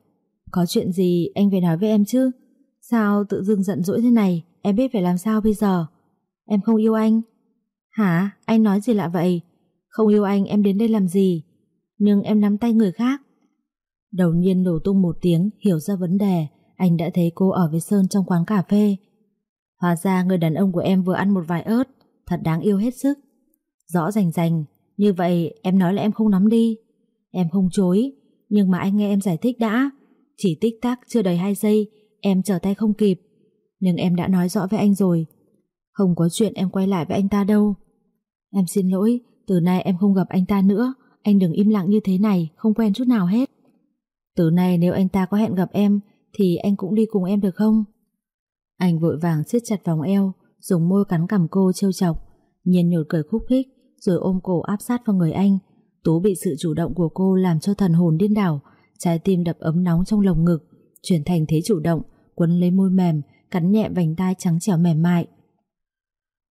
Có chuyện gì anh phải nói với em chứ? Sao tự dưng giận dỗi thế này, em biết phải làm sao bây giờ? Em không yêu anh. Hả? Anh nói gì lạ vậy? Không yêu anh em đến đây làm gì? Nhưng em nắm tay người khác. Đầu nhiên nổ tung một tiếng hiểu ra vấn đề, anh đã thấy cô ở với Sơn trong quán cà phê. Hóa ra người đàn ông của em vừa ăn một vài ớt, thật đáng yêu hết sức. Rõ rành rành, như vậy em nói là em không nắm đi. Em không chối, nhưng mà anh nghe em giải thích đã. Chỉ tích tắc chưa đầy 2 giây, em trở tay không kịp. Nhưng em đã nói rõ với anh rồi. Không có chuyện em quay lại với anh ta đâu. Em xin lỗi, từ nay em không gặp anh ta nữa. Anh đừng im lặng như thế này, không quen chút nào hết. Từ nay nếu anh ta có hẹn gặp em, thì anh cũng đi cùng em được không? Anh vội vàng siết chặt vòng eo, dùng môi cắn cằm cô trêu chọc. Nhiên nhột cười khúc khích, rồi ôm cổ áp sát vào người anh. Tú bị sự chủ động của cô làm cho thần hồn điên đảo, trái tim đập ấm nóng trong lồng ngực, chuyển thành thế chủ động, quấn lấy môi mềm, cắn nhẹ vành tai trắng trẻo mềm mại.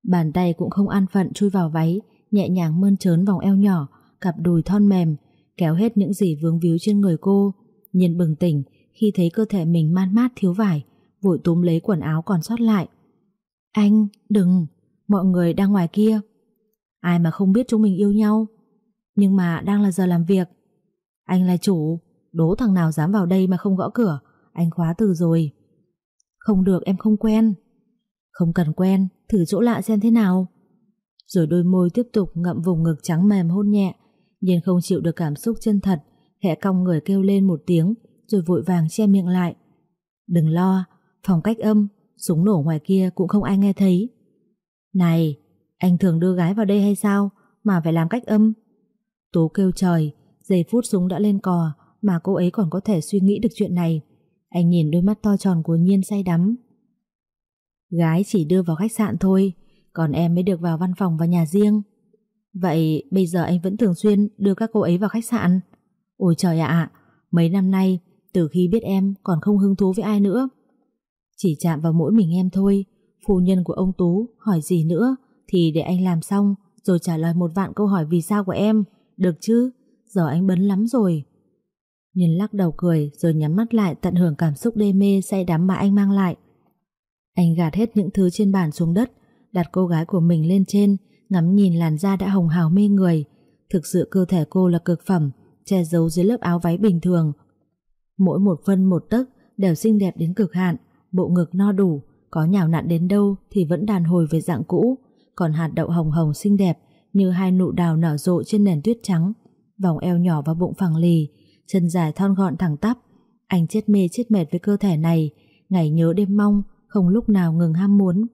Bàn tay cũng không an phận chui vào váy, nhẹ nhàng mơn trớn vòng eo nhỏ, cặp đùi thon mềm, kéo hết những gì vướng víu trên người cô. Nhiên bừng tỉnh khi thấy cơ thể mình man mát thiếu vải, vội túm lấy quần áo còn sót lại. Anh, đừng, mọi người đang ngoài kia. Ai mà không biết chúng mình yêu nhau. Nhưng mà đang là giờ làm việc. Anh là chủ, đố thằng nào dám vào đây mà không gõ cửa. Anh khóa từ rồi. Không được em không quen. Không cần quen, thử chỗ lạ xem thế nào. Rồi đôi môi tiếp tục ngậm vùng ngực trắng mềm hôn nhẹ, nhưng không chịu được cảm xúc chân thật, khẽ cong người kêu lên một tiếng, rồi vội vàng che miệng lại. Đừng lo, phòng cách âm, súng nổ ngoài kia cũng không ai nghe thấy. Này, anh thường đưa gái vào đây hay sao, mà phải làm cách âm? Tố kêu trời, giây phút súng đã lên cò, mà cô ấy còn có thể suy nghĩ được chuyện này. Anh nhìn đôi mắt to tròn của Nhiên say đắm. Gái chỉ đưa vào khách sạn thôi, còn em mới được vào văn phòng và nhà riêng. Vậy bây giờ anh vẫn thường xuyên đưa các cô ấy vào khách sạn? Ôi trời ạ, mấy năm nay, từ khi biết em còn không hứng thú với ai nữa. Chỉ chạm vào mỗi mình em thôi, phu nhân của ông Tú hỏi gì nữa thì để anh làm xong rồi trả lời một vạn câu hỏi vì sao của em. Được chứ? Giờ anh bấn lắm rồi. Nhìn lắc đầu cười rồi nhắm mắt lại tận hưởng cảm xúc đê mê say đắm mà anh mang lại. Anh gạt hết những thứ trên bàn xuống đất, đặt cô gái của mình lên trên, ngắm nhìn làn da đã hồng hào mê người. Thực sự cơ thể cô là cực phẩm, che giấu dưới lớp áo váy bình thường. Mỗi một phân một tấc đều xinh đẹp đến cực hạn, bộ ngực no đủ, có nhào nặn đến đâu thì vẫn đàn hồi về dạng cũ, còn hạt đậu hồng hồng xinh đẹp như hai nụ đào nở rộ trên nền tuyết trắng, vòng eo nhỏ và bụng phẳng lì, chân dài thon gọn thẳng tắp. Anh chết mê chết mệt với cơ thể này, ngày nhớ đêm mong, không lúc nào ngừng ham muốn.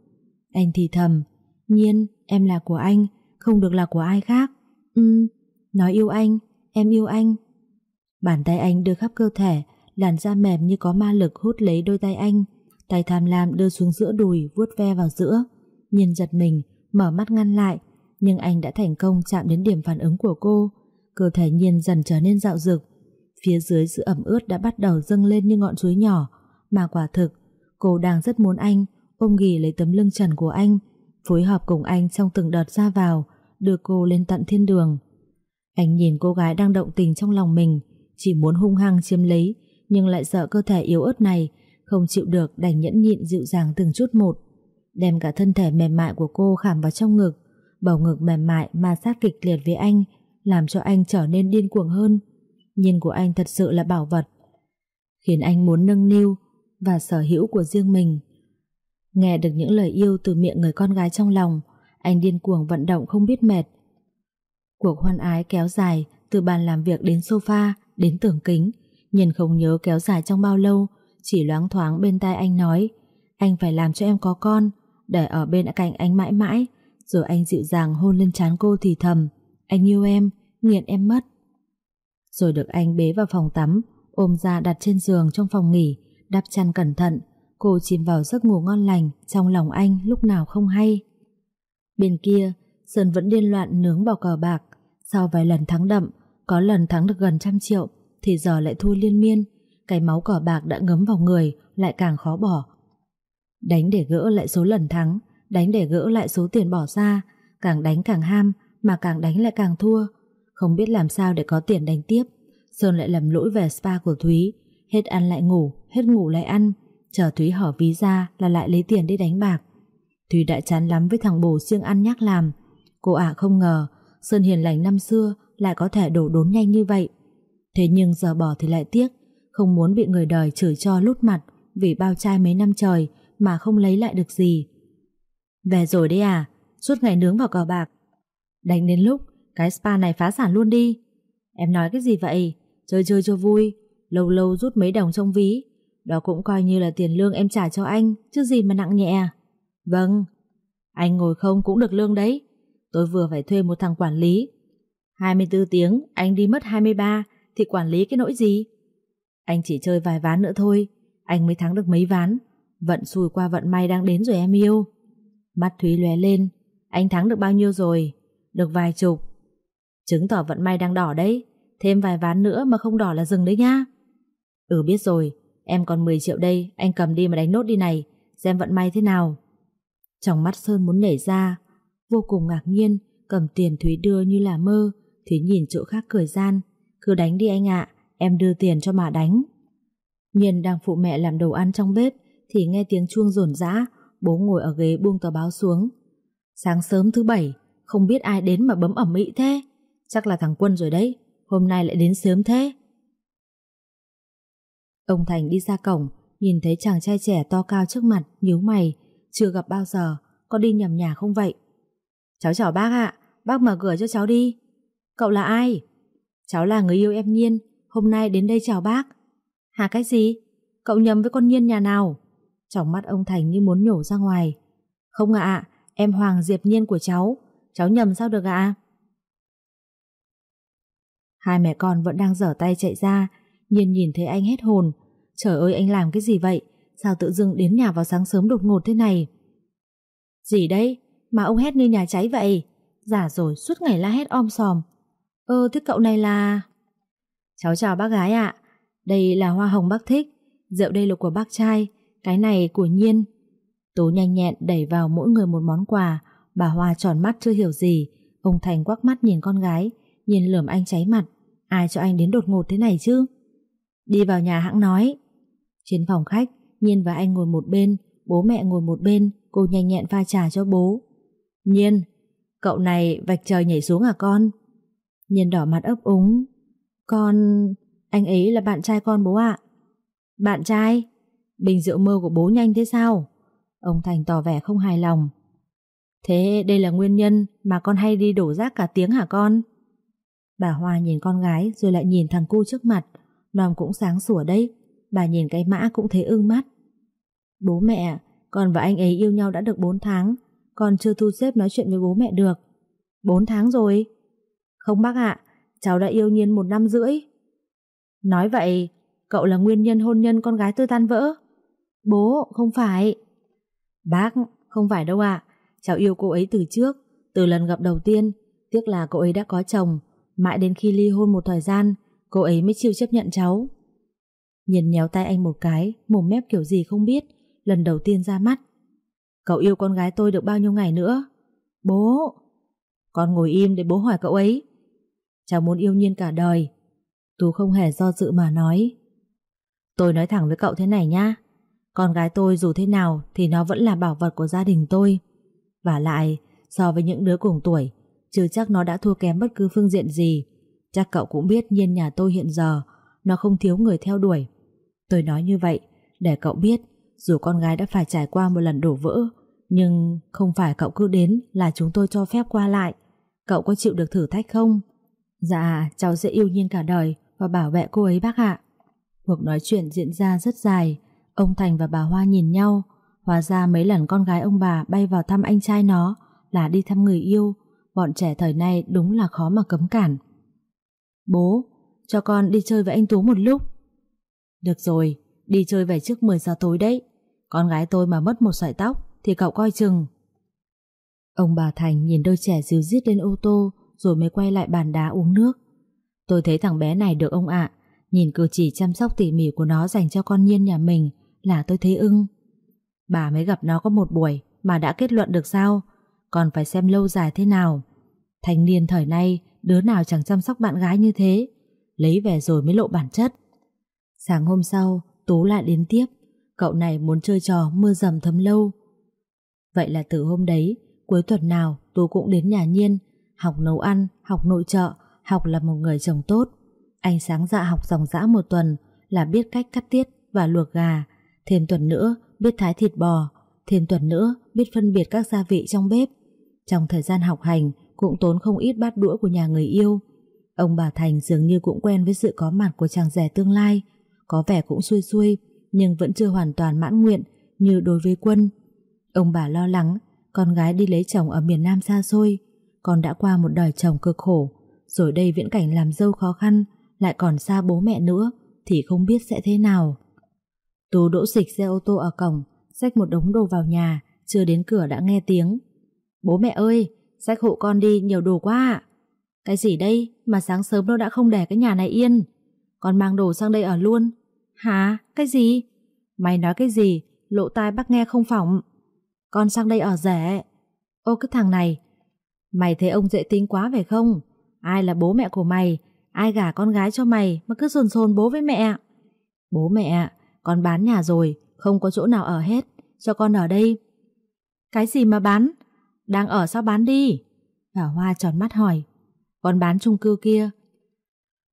Anh thì thầm, nhiên, em là của anh, không được là của ai khác. Ừ, nói yêu anh, em yêu anh. Bàn tay anh đưa khắp cơ thể, làn da mềm như có ma lực hút lấy đôi tay anh. Tay tham lam đưa xuống giữa đùi, vuốt ve vào giữa. Nhiên giật mình, mở mắt ngăn lại, nhưng anh đã thành công chạm đến điểm phản ứng của cô. Cơ thể nhiên dần trở nên dạo dực. Phía dưới sự ẩm ướt đã bắt đầu dâng lên như ngọn suối nhỏ, mà quả thực, cô đang rất muốn anh ôm ghì lấy tấm lưng trần của anh, phối hợp cùng anh trong từng đợt ra vào, đưa cô lên tận thiên đường. Anh nhìn cô gái đang động tình trong lòng mình, chỉ muốn hung hăng chiếm lấy, nhưng lại sợ cơ thể yếu ớt này, không chịu được đành nhẫn nhịn dịu dàng từng chút một, đem cả thân thể mềm mại của cô khảm vào trong ngực, bầu ngực mềm mại ma sát kịch liệt với anh, làm cho anh trở nên điên cuồng hơn. Nhìn của anh thật sự là bảo vật, khiến anh muốn nâng niu và sở hữu của riêng mình. Nghe được những lời yêu từ miệng người con gái trong lòng, anh điên cuồng vận động không biết mệt. Cuộc hoan ái kéo dài từ bàn làm việc đến sofa, đến tường kính, nhìn không nhớ kéo dài trong bao lâu, chỉ loáng thoáng bên tai anh nói, anh phải làm cho em có con, để ở bên cạnh anh mãi mãi, rồi anh dịu dàng hôn lên trán cô thì thầm, anh yêu em, nghiện em mất. Rồi được anh bế vào phòng tắm, ôm ra đặt trên giường trong phòng nghỉ, đắp chăn cẩn thận, cô chìm vào giấc ngủ ngon lành trong lòng anh lúc nào không hay. Bên kia, Sơn vẫn điên loạn nướng bò cờ bạc, sau vài lần thắng đậm, có lần thắng được gần trăm triệu, thì giờ lại thua liên miên, cái máu cờ bạc đã ngấm vào người lại càng khó bỏ. Đánh để gỡ lại số lần thắng, đánh để gỡ lại số tiền bỏ ra, càng đánh càng ham, mà càng đánh lại càng thua. Không biết làm sao để có tiền đánh tiếp, Sơn lại lầm lỗi về spa của Thúy, hết ăn lại ngủ, hết ngủ lại ăn, chờ Thúy hở ví ra là lại lấy tiền đi đánh bạc. Thúy đã chán lắm với thằng bồ siêng ăn nhắc làm. Cô ả không ngờ Sơn hiền lành năm xưa lại có thể đổ đốn nhanh như vậy. Thế nhưng giờ bỏ thì lại tiếc, không muốn bị người đời chửi cho lút mặt vì bao trai mấy năm trời mà không lấy lại được gì. Về rồi đấy à, suốt ngày nướng vào cờ bạc. Đánh đến lúc cái spa này phá sản luôn đi. Em nói cái gì vậy? Chơi chơi cho vui, lâu lâu rút mấy đồng trong ví, đó cũng coi như là tiền lương em trả cho anh, chứ gì mà nặng nhẹ. À? Vâng, anh ngồi không cũng được lương đấy. Tôi vừa phải thuê một thằng quản lý. 24 tiếng, anh đi mất 23, thì quản lý cái nỗi gì? Anh chỉ chơi vài ván nữa thôi, anh mới thắng được mấy ván. Vận xui qua vận may đang đến rồi em yêu. Mắt Thúy lóe lên, anh thắng được bao nhiêu rồi? Được vài chục. Chứng tỏ vận may đang đỏ đấy, thêm vài ván nữa mà không đỏ là dừng đấy nhá. Ừ biết rồi, em còn 10 triệu đây, anh cầm đi mà đánh nốt đi này, xem vận may thế nào. Trong mắt Sơn muốn nhảy ra, vô cùng ngạc nhiên, cầm tiền Thúy đưa như là mơ, Thúy nhìn chỗ khác cười gian, cứ đánh đi anh ạ, em đưa tiền cho mà đánh. Nhiên đang phụ mẹ làm đồ ăn trong bếp, thì nghe tiếng chuông rồn rã, bố ngồi ở ghế buông tờ báo xuống. Sáng sớm thứ bảy, không biết ai đến mà bấm ẩm mỹ thế. Chắc là thằng Quân rồi đấy, hôm nay lại đến sớm thế. Ông Thành đi ra cổng, nhìn thấy chàng trai trẻ to cao trước mặt, nhíu mày, chưa gặp bao giờ, có đi nhầm nhà không vậy? Cháu chào bác ạ, bác mở cửa cho cháu đi. Cậu là ai? Cháu là người yêu em Nhiên, hôm nay đến đây chào bác. Hả cái gì? Cậu nhầm với con Nhiên nhà nào? Trong mắt ông Thành như muốn nhổ ra ngoài. Không ạ, em Hoàng Diệp Nhiên của cháu, cháu nhầm sao được ạ? Hai mẹ con vẫn đang dở tay chạy ra, Nhiên nhìn thấy anh hết hồn. Trời ơi, anh làm cái gì vậy? Sao tự dưng đến nhà vào sáng sớm đột ngột thế này? Gì đấy? Mà ông hét như nhà cháy vậy? Giả rồi, suốt ngày la hét om sòm. Ơ, thế cậu này là... Cháu chào bác gái ạ. Đây là hoa hồng bác thích. Rượu đây là của bác trai. Cái này của Nhiên. Tú nhanh nhẹn đẩy vào mỗi người một món quà. Bà Hoa tròn mắt chưa hiểu gì. Ông Thành quắc mắt nhìn con gái. Nhìn lườm anh cháy mặt. Ai cho anh đến đột ngột thế này chứ? Đi vào nhà hãng nói. Trên phòng khách, Nhiên và anh ngồi một bên, bố mẹ ngồi một bên, cô nhanh nhẹn pha trà cho bố. Nhiên, cậu này vạch trời nhảy xuống à con? Nhiên đỏ mặt ấp úng. Con... anh ấy là bạn trai con bố ạ. Bạn trai? Bình rượu mơ của bố nhanh thế sao? Ông Thành tỏ vẻ không hài lòng. Thế đây là nguyên nhân mà con hay đi đổ rác cả tiếng hả con? Bà Hoa nhìn con gái rồi lại nhìn thằng cu trước mặt. Nom cũng sáng sủa đấy. Bà nhìn cái mã cũng thấy ưng mắt. Bố mẹ, con và anh ấy yêu nhau đã được 4 tháng. Con chưa thu xếp nói chuyện với bố mẹ được. 4 tháng rồi. Không bác ạ, cháu đã yêu nhiên một năm rưỡi. Nói vậy, cậu là nguyên nhân hôn nhân con gái tôi tan vỡ. Bố, không phải. Bác, không phải đâu ạ. Cháu yêu cô ấy từ trước, từ lần gặp đầu tiên. Tiếc là cô ấy đã có chồng. Mãi đến khi ly hôn một thời gian, cô ấy mới chịu chấp nhận cháu. Nhìn nhéo tay anh một cái, mồm mép kiểu gì không biết, lần đầu tiên ra mắt. Cậu yêu con gái tôi được bao nhiêu ngày nữa? Bố! Con ngồi im để bố hỏi cậu ấy. Cháu muốn yêu nhiên cả đời. Tú không hề do dự mà nói. Tôi nói thẳng với cậu thế này nhá. Con gái tôi dù thế nào thì nó vẫn là bảo vật của gia đình tôi. Và lại, so với những đứa cùng tuổi, chưa chắc nó đã thua kém bất cứ phương diện gì. Chắc cậu cũng biết nhiên nhà tôi hiện giờ, nó không thiếu người theo đuổi. Tôi nói như vậy, để cậu biết, dù con gái đã phải trải qua một lần đổ vỡ, nhưng không phải cậu cứ đến là chúng tôi cho phép qua lại. Cậu có chịu được thử thách không? Dạ, cháu sẽ yêu nhiên cả đời và bảo vệ cô ấy bác ạ. Cuộc nói chuyện diễn ra rất dài. Ông Thành và bà Hoa nhìn nhau. Hóa ra mấy lần con gái ông bà bay vào thăm anh trai nó là đi thăm người yêu. Bọn trẻ thời nay đúng là khó mà cấm cản. Bố, cho con đi chơi với anh Tú một lúc. Được rồi, đi chơi về trước 10 giờ tối đấy. Con gái tôi mà mất một sợi tóc thì cậu coi chừng. Ông bà Thành nhìn đôi trẻ dìu dít lên ô tô rồi mới quay lại bàn đá uống nước. Tôi thấy thằng bé này được ông ạ, nhìn cử chỉ chăm sóc tỉ mỉ của nó dành cho con nhiên nhà mình là tôi thấy ưng. Bà mới gặp nó có một buổi mà đã kết luận được sao, còn phải xem lâu dài thế nào. Thành niên thời nay, đứa nào chẳng chăm sóc bạn gái như thế, lấy về rồi mới lộ bản chất. Sáng hôm sau, Tú lại đến tiếp, cậu này muốn chơi trò mưa dầm thấm lâu. Vậy là từ hôm đấy, cuối tuần nào Tú cũng đến nhà Nhiên, học nấu ăn, học nội trợ, học là một người chồng tốt. Anh sáng dạ học dòng dã một tuần là biết cách cắt tiết và luộc gà, thêm tuần nữa biết thái thịt bò, thêm tuần nữa biết phân biệt các gia vị trong bếp. Trong thời gian học hành cũng tốn không ít bát đũa của nhà người yêu. Ông bà Thành dường như cũng quen với sự có mặt của chàng rể tương lai, có vẻ cũng xuôi xuôi, nhưng vẫn chưa hoàn toàn mãn nguyện như đối với quân. Ông bà lo lắng, con gái đi lấy chồng ở miền Nam xa xôi, con đã qua một đời chồng cực khổ, rồi đây viễn cảnh làm dâu khó khăn, lại còn xa bố mẹ nữa, thì không biết sẽ thế nào. Tú đỗ xịch xe ô tô ở cổng, xách một đống đồ vào nhà, chưa đến cửa đã nghe tiếng. Bố mẹ ơi, Sách hộ con đi nhiều đồ quá ạ. Cái gì đây mà sáng sớm nó đã không để cái nhà này yên. Con mang đồ sang đây ở luôn. Hả? Cái gì? Mày nói cái gì? Lộ tai bác nghe không phỏng. Con sang đây ở rẻ. Ô cái thằng này. Mày thấy ông dễ tính quá phải không? Ai là bố mẹ của mày? Ai gả con gái cho mày mà cứ sồn sồn bố với mẹ? Bố mẹ, con bán nhà rồi, không có chỗ nào ở hết, cho con ở đây. Cái gì mà bán? Đang ở sao bán đi? Bảo Hoa tròn mắt hỏi. Con bán chung cư kia.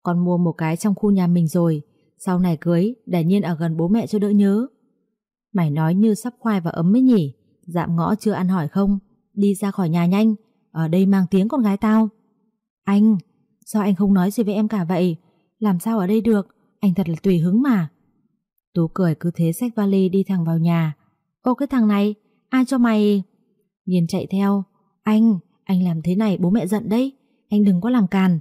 Con mua một cái trong khu nhà mình rồi, sau này cưới, để nhiên ở gần bố mẹ cho đỡ nhớ. Mày nói như sắp khoai và ấm mới nhỉ, dạm ngõ chưa ăn hỏi không? Đi ra khỏi nhà nhanh, ở đây mang tiếng con gái tao. Anh, sao anh không nói gì với em cả vậy? Làm sao ở đây được? Anh thật là tùy hứng mà. Tú cười cứ thế xách vali đi thẳng vào nhà. Ô cái thằng này, ai cho mày... Nhiên chạy theo. Anh, anh làm thế này bố mẹ giận đấy. Anh đừng có làm càn.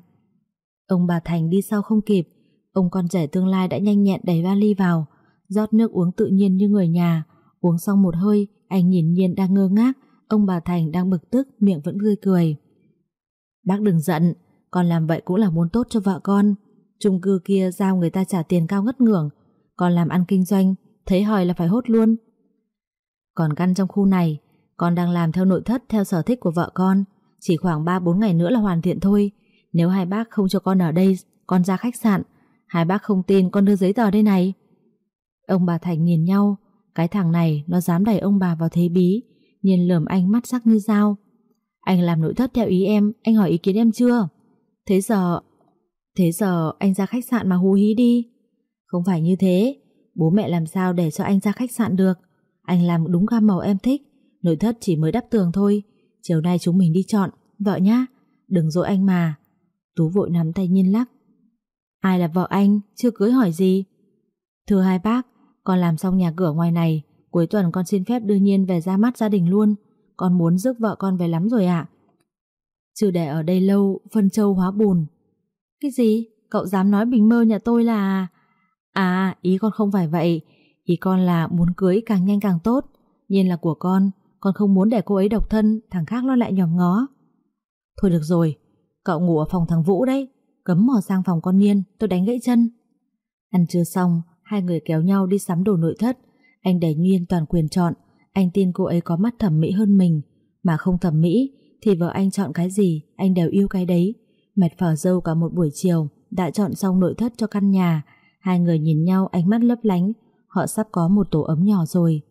Ông bà Thành đi sau không kịp. Ông con trẻ tương lai đã nhanh nhẹn đẩy vali vào. rót nước uống tự nhiên như người nhà. Uống xong một hơi, anh nhìn Nhiên đang ngơ ngác. Ông bà Thành đang bực tức, miệng vẫn tươi cười. Bác đừng giận, con làm vậy cũng là muốn tốt cho vợ con. chung cư kia giao người ta trả tiền cao ngất ngưỡng. Con làm ăn kinh doanh, thấy hỏi là phải hốt luôn. Còn căn trong khu này, con đang làm theo nội thất theo sở thích của vợ con. Chỉ khoảng 3-4 ngày nữa là hoàn thiện thôi. Nếu hai bác không cho con ở đây, con ra khách sạn. Hai bác không tin con đưa giấy tờ đây này. Ông bà Thành nhìn nhau, cái thằng này nó dám đẩy ông bà vào thế bí, nhìn lườm anh mắt sắc như dao. Anh làm nội thất theo ý em, anh hỏi ý kiến em chưa? Thế giờ... Thế giờ anh ra khách sạn mà hú hí đi. Không phải như thế, bố mẹ làm sao để cho anh ra khách sạn được. Anh làm đúng gam màu em thích, nội thất chỉ mới đắp tường thôi. Chiều nay chúng mình đi chọn, vợ nhá, đừng dội anh mà. Tú vội nắm tay nhiên lắc. Ai là vợ anh, chưa cưới hỏi gì? Thưa hai bác, con làm xong nhà cửa ngoài này, cuối tuần con xin phép đưa nhiên về ra mắt gia đình luôn. Con muốn rước vợ con về lắm rồi ạ. Chứ để ở đây lâu, phân châu hóa bùn. Cái gì? Cậu dám nói bình mơ nhà tôi là... À, à ý con không phải vậy. Ý con là muốn cưới càng nhanh càng tốt. Nhiên là của con, con không muốn để cô ấy độc thân, thằng khác nó lại nhòm ngó. Thôi được rồi, cậu ngủ ở phòng thằng Vũ đấy. Cấm mò sang phòng con Nhiên, tôi đánh gãy chân. Ăn trưa xong, hai người kéo nhau đi sắm đồ nội thất. Anh để Nhiên toàn quyền chọn, anh tin cô ấy có mắt thẩm mỹ hơn mình. Mà không thẩm mỹ, thì vợ anh chọn cái gì, anh đều yêu cái đấy. Mệt phở dâu cả một buổi chiều, đã chọn xong nội thất cho căn nhà. Hai người nhìn nhau ánh mắt lấp lánh, họ sắp có một tổ ấm nhỏ rồi.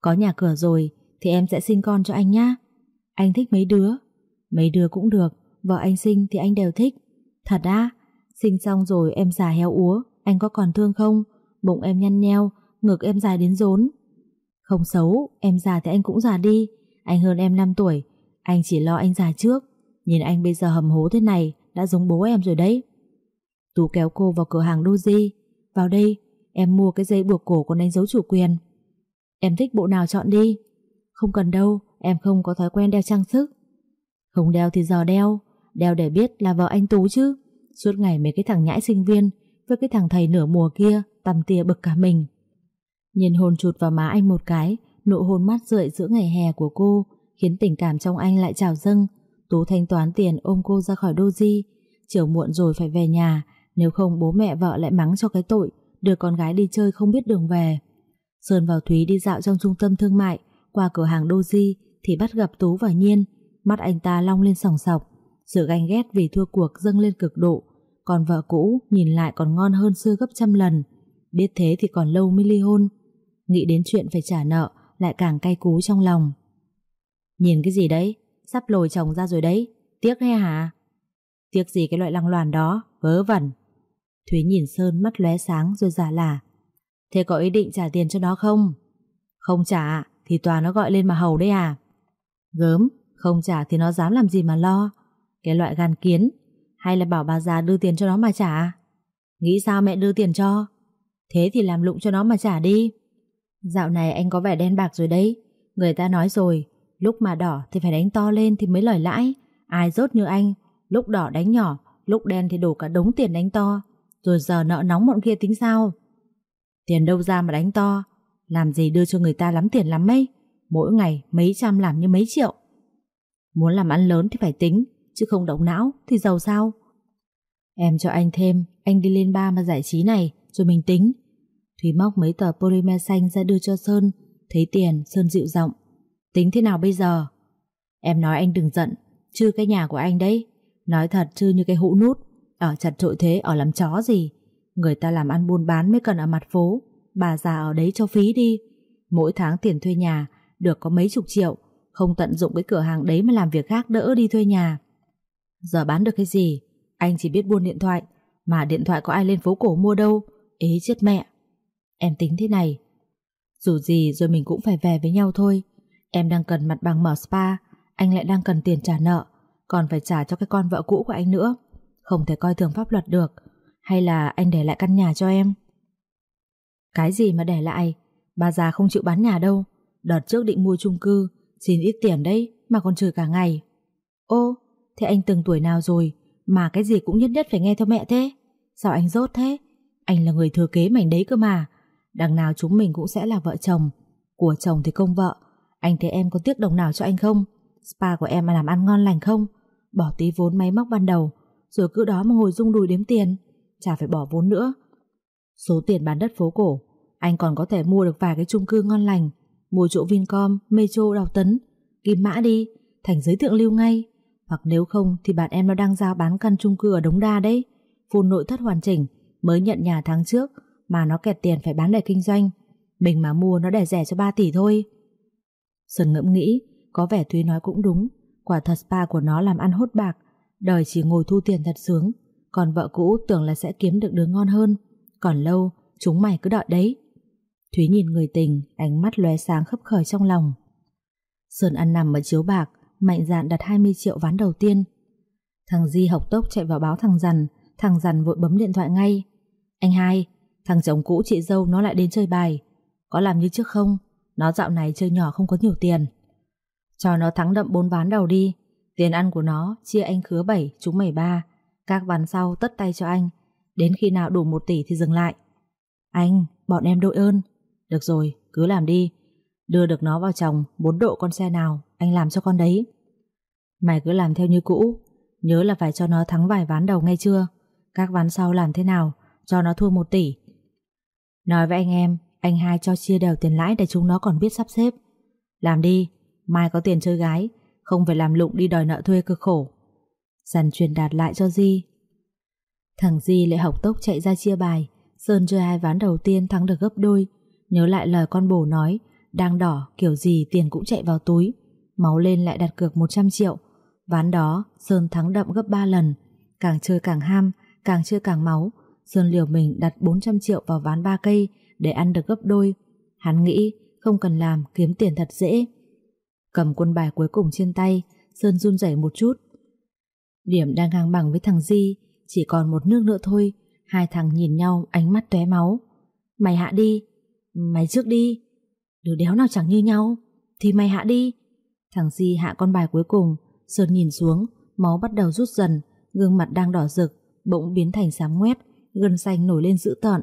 Có nhà cửa rồi, thì em sẽ sinh con cho anh nhá. Anh thích mấy đứa? Mấy đứa cũng được, vợ anh sinh thì anh đều thích. Thật á, sinh xong rồi em già heo úa, anh có còn thương không? Bụng em nhăn nheo, ngực em dài đến rốn. Không xấu, em già thì anh cũng già đi. Anh hơn em 5 tuổi, anh chỉ lo anh già trước. Nhìn anh bây giờ hầm hố thế này, đã giống bố em rồi đấy. Tú kéo cô vào cửa hàng Doji. Vào đây, em mua cái dây buộc cổ còn đánh dấu chủ quyền. Em thích bộ nào chọn đi. Không cần đâu, em không có thói quen đeo trang sức. Không đeo thì giờ đeo, đeo để biết là vợ anh Tú chứ. Suốt ngày mấy cái thằng nhãi sinh viên với cái thằng thầy nửa mùa kia tầm tìa bực cả mình. Nhìn hồn chụt vào má anh một cái, nụ hôn mắt rượi giữa ngày hè của cô khiến tình cảm trong anh lại trào dâng. Tú thanh toán tiền ôm cô ra khỏi doji. Chiều muộn rồi phải về nhà, nếu không bố mẹ vợ lại mắng cho cái tội đưa con gái đi chơi không biết đường về. Sơn vào Thúy đi dạo trong trung tâm thương mại, qua cửa hàng Doji thì bắt gặp Tú và Nhiên. Mắt anh ta long lên sòng sọc, sự ganh ghét vì thua cuộc dâng lên cực độ. Còn vợ cũ nhìn lại còn ngon hơn xưa gấp trăm lần. Biết thế thì còn lâu mới ly hôn. Nghĩ đến chuyện phải trả nợ lại càng cay cú trong lòng. Nhìn cái gì đấy? Sắp lồi chồng ra rồi đấy. Tiếc hay hả? Tiếc gì cái loại lăng loàn đó? Vớ vẩn. Thúy nhìn Sơn mắt lóe sáng rồi giả là Thế có ý định trả tiền cho nó không? Không trả thì tòa nó gọi lên mà hầu đấy à? Gớm, không trả thì nó dám làm gì mà lo. Cái loại gan kiến hay là bảo bà già đưa tiền cho nó mà trả? Nghĩ sao mẹ đưa tiền cho? Thế thì làm lụng cho nó mà trả đi. Dạo này anh có vẻ đen bạc rồi đấy. Người ta nói rồi, lúc mà đỏ thì phải đánh to lên thì mới lời lãi. Ai rốt như anh, lúc đỏ đánh nhỏ, lúc đen thì đổ cả đống tiền đánh to. Rồi giờ nợ nóng bọn kia tính sao? Tiền đâu ra mà đánh to, làm gì đưa cho người ta lắm tiền lắm ấy. Mỗi ngày mấy trăm làm như mấy triệu. Muốn làm ăn lớn thì phải tính, chứ không động não thì giàu sao? Em cho anh thêm, anh đi lên ba mà giải trí này, rồi mình tính. Thúy móc mấy tờ polymer xanh ra đưa cho Sơn, thấy tiền, Sơn dịu giọng. Tính thế nào bây giờ? Em nói anh đừng giận, chứ cái nhà của anh đấy. Nói thật chứ như cái hũ nút, ở chặt trội thế, ở làm chó gì. Người ta làm ăn buôn bán mới cần ở mặt phố bà già ở đấy cho phí đi. Mỗi tháng tiền thuê nhà được có mấy chục triệu, không tận dụng cái cửa hàng đấy mà làm việc khác đỡ đi thuê nhà. Giờ bán được cái gì? Anh chỉ biết buôn điện thoại, mà điện thoại có ai lên phố cổ mua đâu, ế chết mẹ. Em tính thế này, dù gì rồi mình cũng phải về với nhau thôi. Em đang cần mặt bằng mở spa, anh lại đang cần tiền trả nợ, còn phải trả cho cái con vợ cũ của anh nữa. Không thể coi thường pháp luật được. Hay là anh để lại căn nhà cho em? Cái gì mà để lại? Bà già không chịu bán nhà đâu. Đợt trước định mua chung cư, xin ít tiền đấy mà còn chửi cả ngày. Ô, thế anh từng tuổi nào rồi mà cái gì cũng nhất nhất phải nghe theo mẹ thế? Sao anh rốt thế? Anh là người thừa kế mảnh đấy cơ mà. Đằng nào chúng mình cũng sẽ là vợ chồng. Của chồng thì công vợ. Anh thấy em có tiếc đồng nào cho anh không? Spa của em mà làm ăn ngon lành không? Bỏ tí vốn máy móc ban đầu, rồi cứ đó mà ngồi rung đùi đếm tiền. Chả phải bỏ vốn nữa. Số tiền bán đất phố cổ, anh còn có thể mua được vài cái chung cư ngon lành. Mua chỗ Vincom, Metro, Đào Tấn. Kim mã đi, thành giới thượng lưu ngay. Hoặc nếu không thì bạn em nó đang giao bán căn chung cư ở Đống Đa đấy. Full nội thất hoàn chỉnh, mới nhận nhà tháng trước mà nó kẹt tiền phải bán để kinh doanh. Mình mà mua nó để rẻ cho 3 tỷ thôi. Sơn ngẫm nghĩ, có vẻ Thúy nói cũng đúng. Quả thật spa của nó làm ăn hốt bạc, đời chỉ ngồi thu tiền thật sướng. Còn vợ cũ tưởng là sẽ kiếm được đứa ngon hơn. Còn lâu, chúng mày cứ đợi đấy. Thúy nhìn người tình, ánh mắt lóe sáng khấp khởi trong lòng. Sơn ăn nằm ở chiếu bạc, mạnh dạn đặt 20 triệu ván đầu tiên. Thằng Di học tốc chạy vào báo thằng Dằn, thằng Dằn vội bấm điện thoại ngay. Anh hai, Thằng chồng cũ chị dâu nó lại đến chơi bài Có làm như trước không Nó dạo này chơi nhỏ không có nhiều tiền Cho nó thắng đậm bốn ván đầu đi Tiền ăn của nó chia anh khứa 7 Chúng mày ba Các ván sau tất tay cho anh Đến khi nào đủ 1 tỷ thì dừng lại Anh, bọn em đội ơn Được rồi, cứ làm đi Đưa được nó vào chồng bốn độ con xe nào Anh làm cho con đấy Mày cứ làm theo như cũ Nhớ là phải cho nó thắng vài ván đầu ngay chưa Các ván sau làm thế nào Cho nó thua 1 tỷ Nói với anh em, anh hai cho chia đều tiền lãi để chúng nó còn biết sắp xếp. Làm đi, mai có tiền chơi gái, không phải làm lụng đi đòi nợ thuê cực khổ. Dần truyền đạt lại cho Di. Thằng Di lại học tốc chạy ra chia bài, Sơn chơi hai ván đầu tiên thắng được gấp đôi, nhớ lại lời con bổ nói, đang đỏ kiểu gì tiền cũng chạy vào túi, máu lên lại đặt cược 100 triệu. Ván đó, Sơn thắng đậm gấp 3 lần, càng chơi càng ham, càng chơi càng máu, Sơn liều mình đặt 400 triệu vào ván ba cây để ăn được gấp đôi. Hắn nghĩ không cần làm kiếm tiền thật dễ. Cầm quân bài cuối cùng trên tay, Sơn run rẩy một chút. Điểm đang ngang bằng với thằng Di, chỉ còn một nước nữa thôi. Hai thằng nhìn nhau ánh mắt tóe máu. Mày hạ đi, mày trước đi. Đứa đéo nào chẳng như nhau, thì mày hạ đi. Thằng Di hạ con bài cuối cùng, Sơn nhìn xuống, máu bắt đầu rút dần, gương mặt đang đỏ rực, bỗng biến thành xám ngoét gân xanh nổi lên dữ tợn.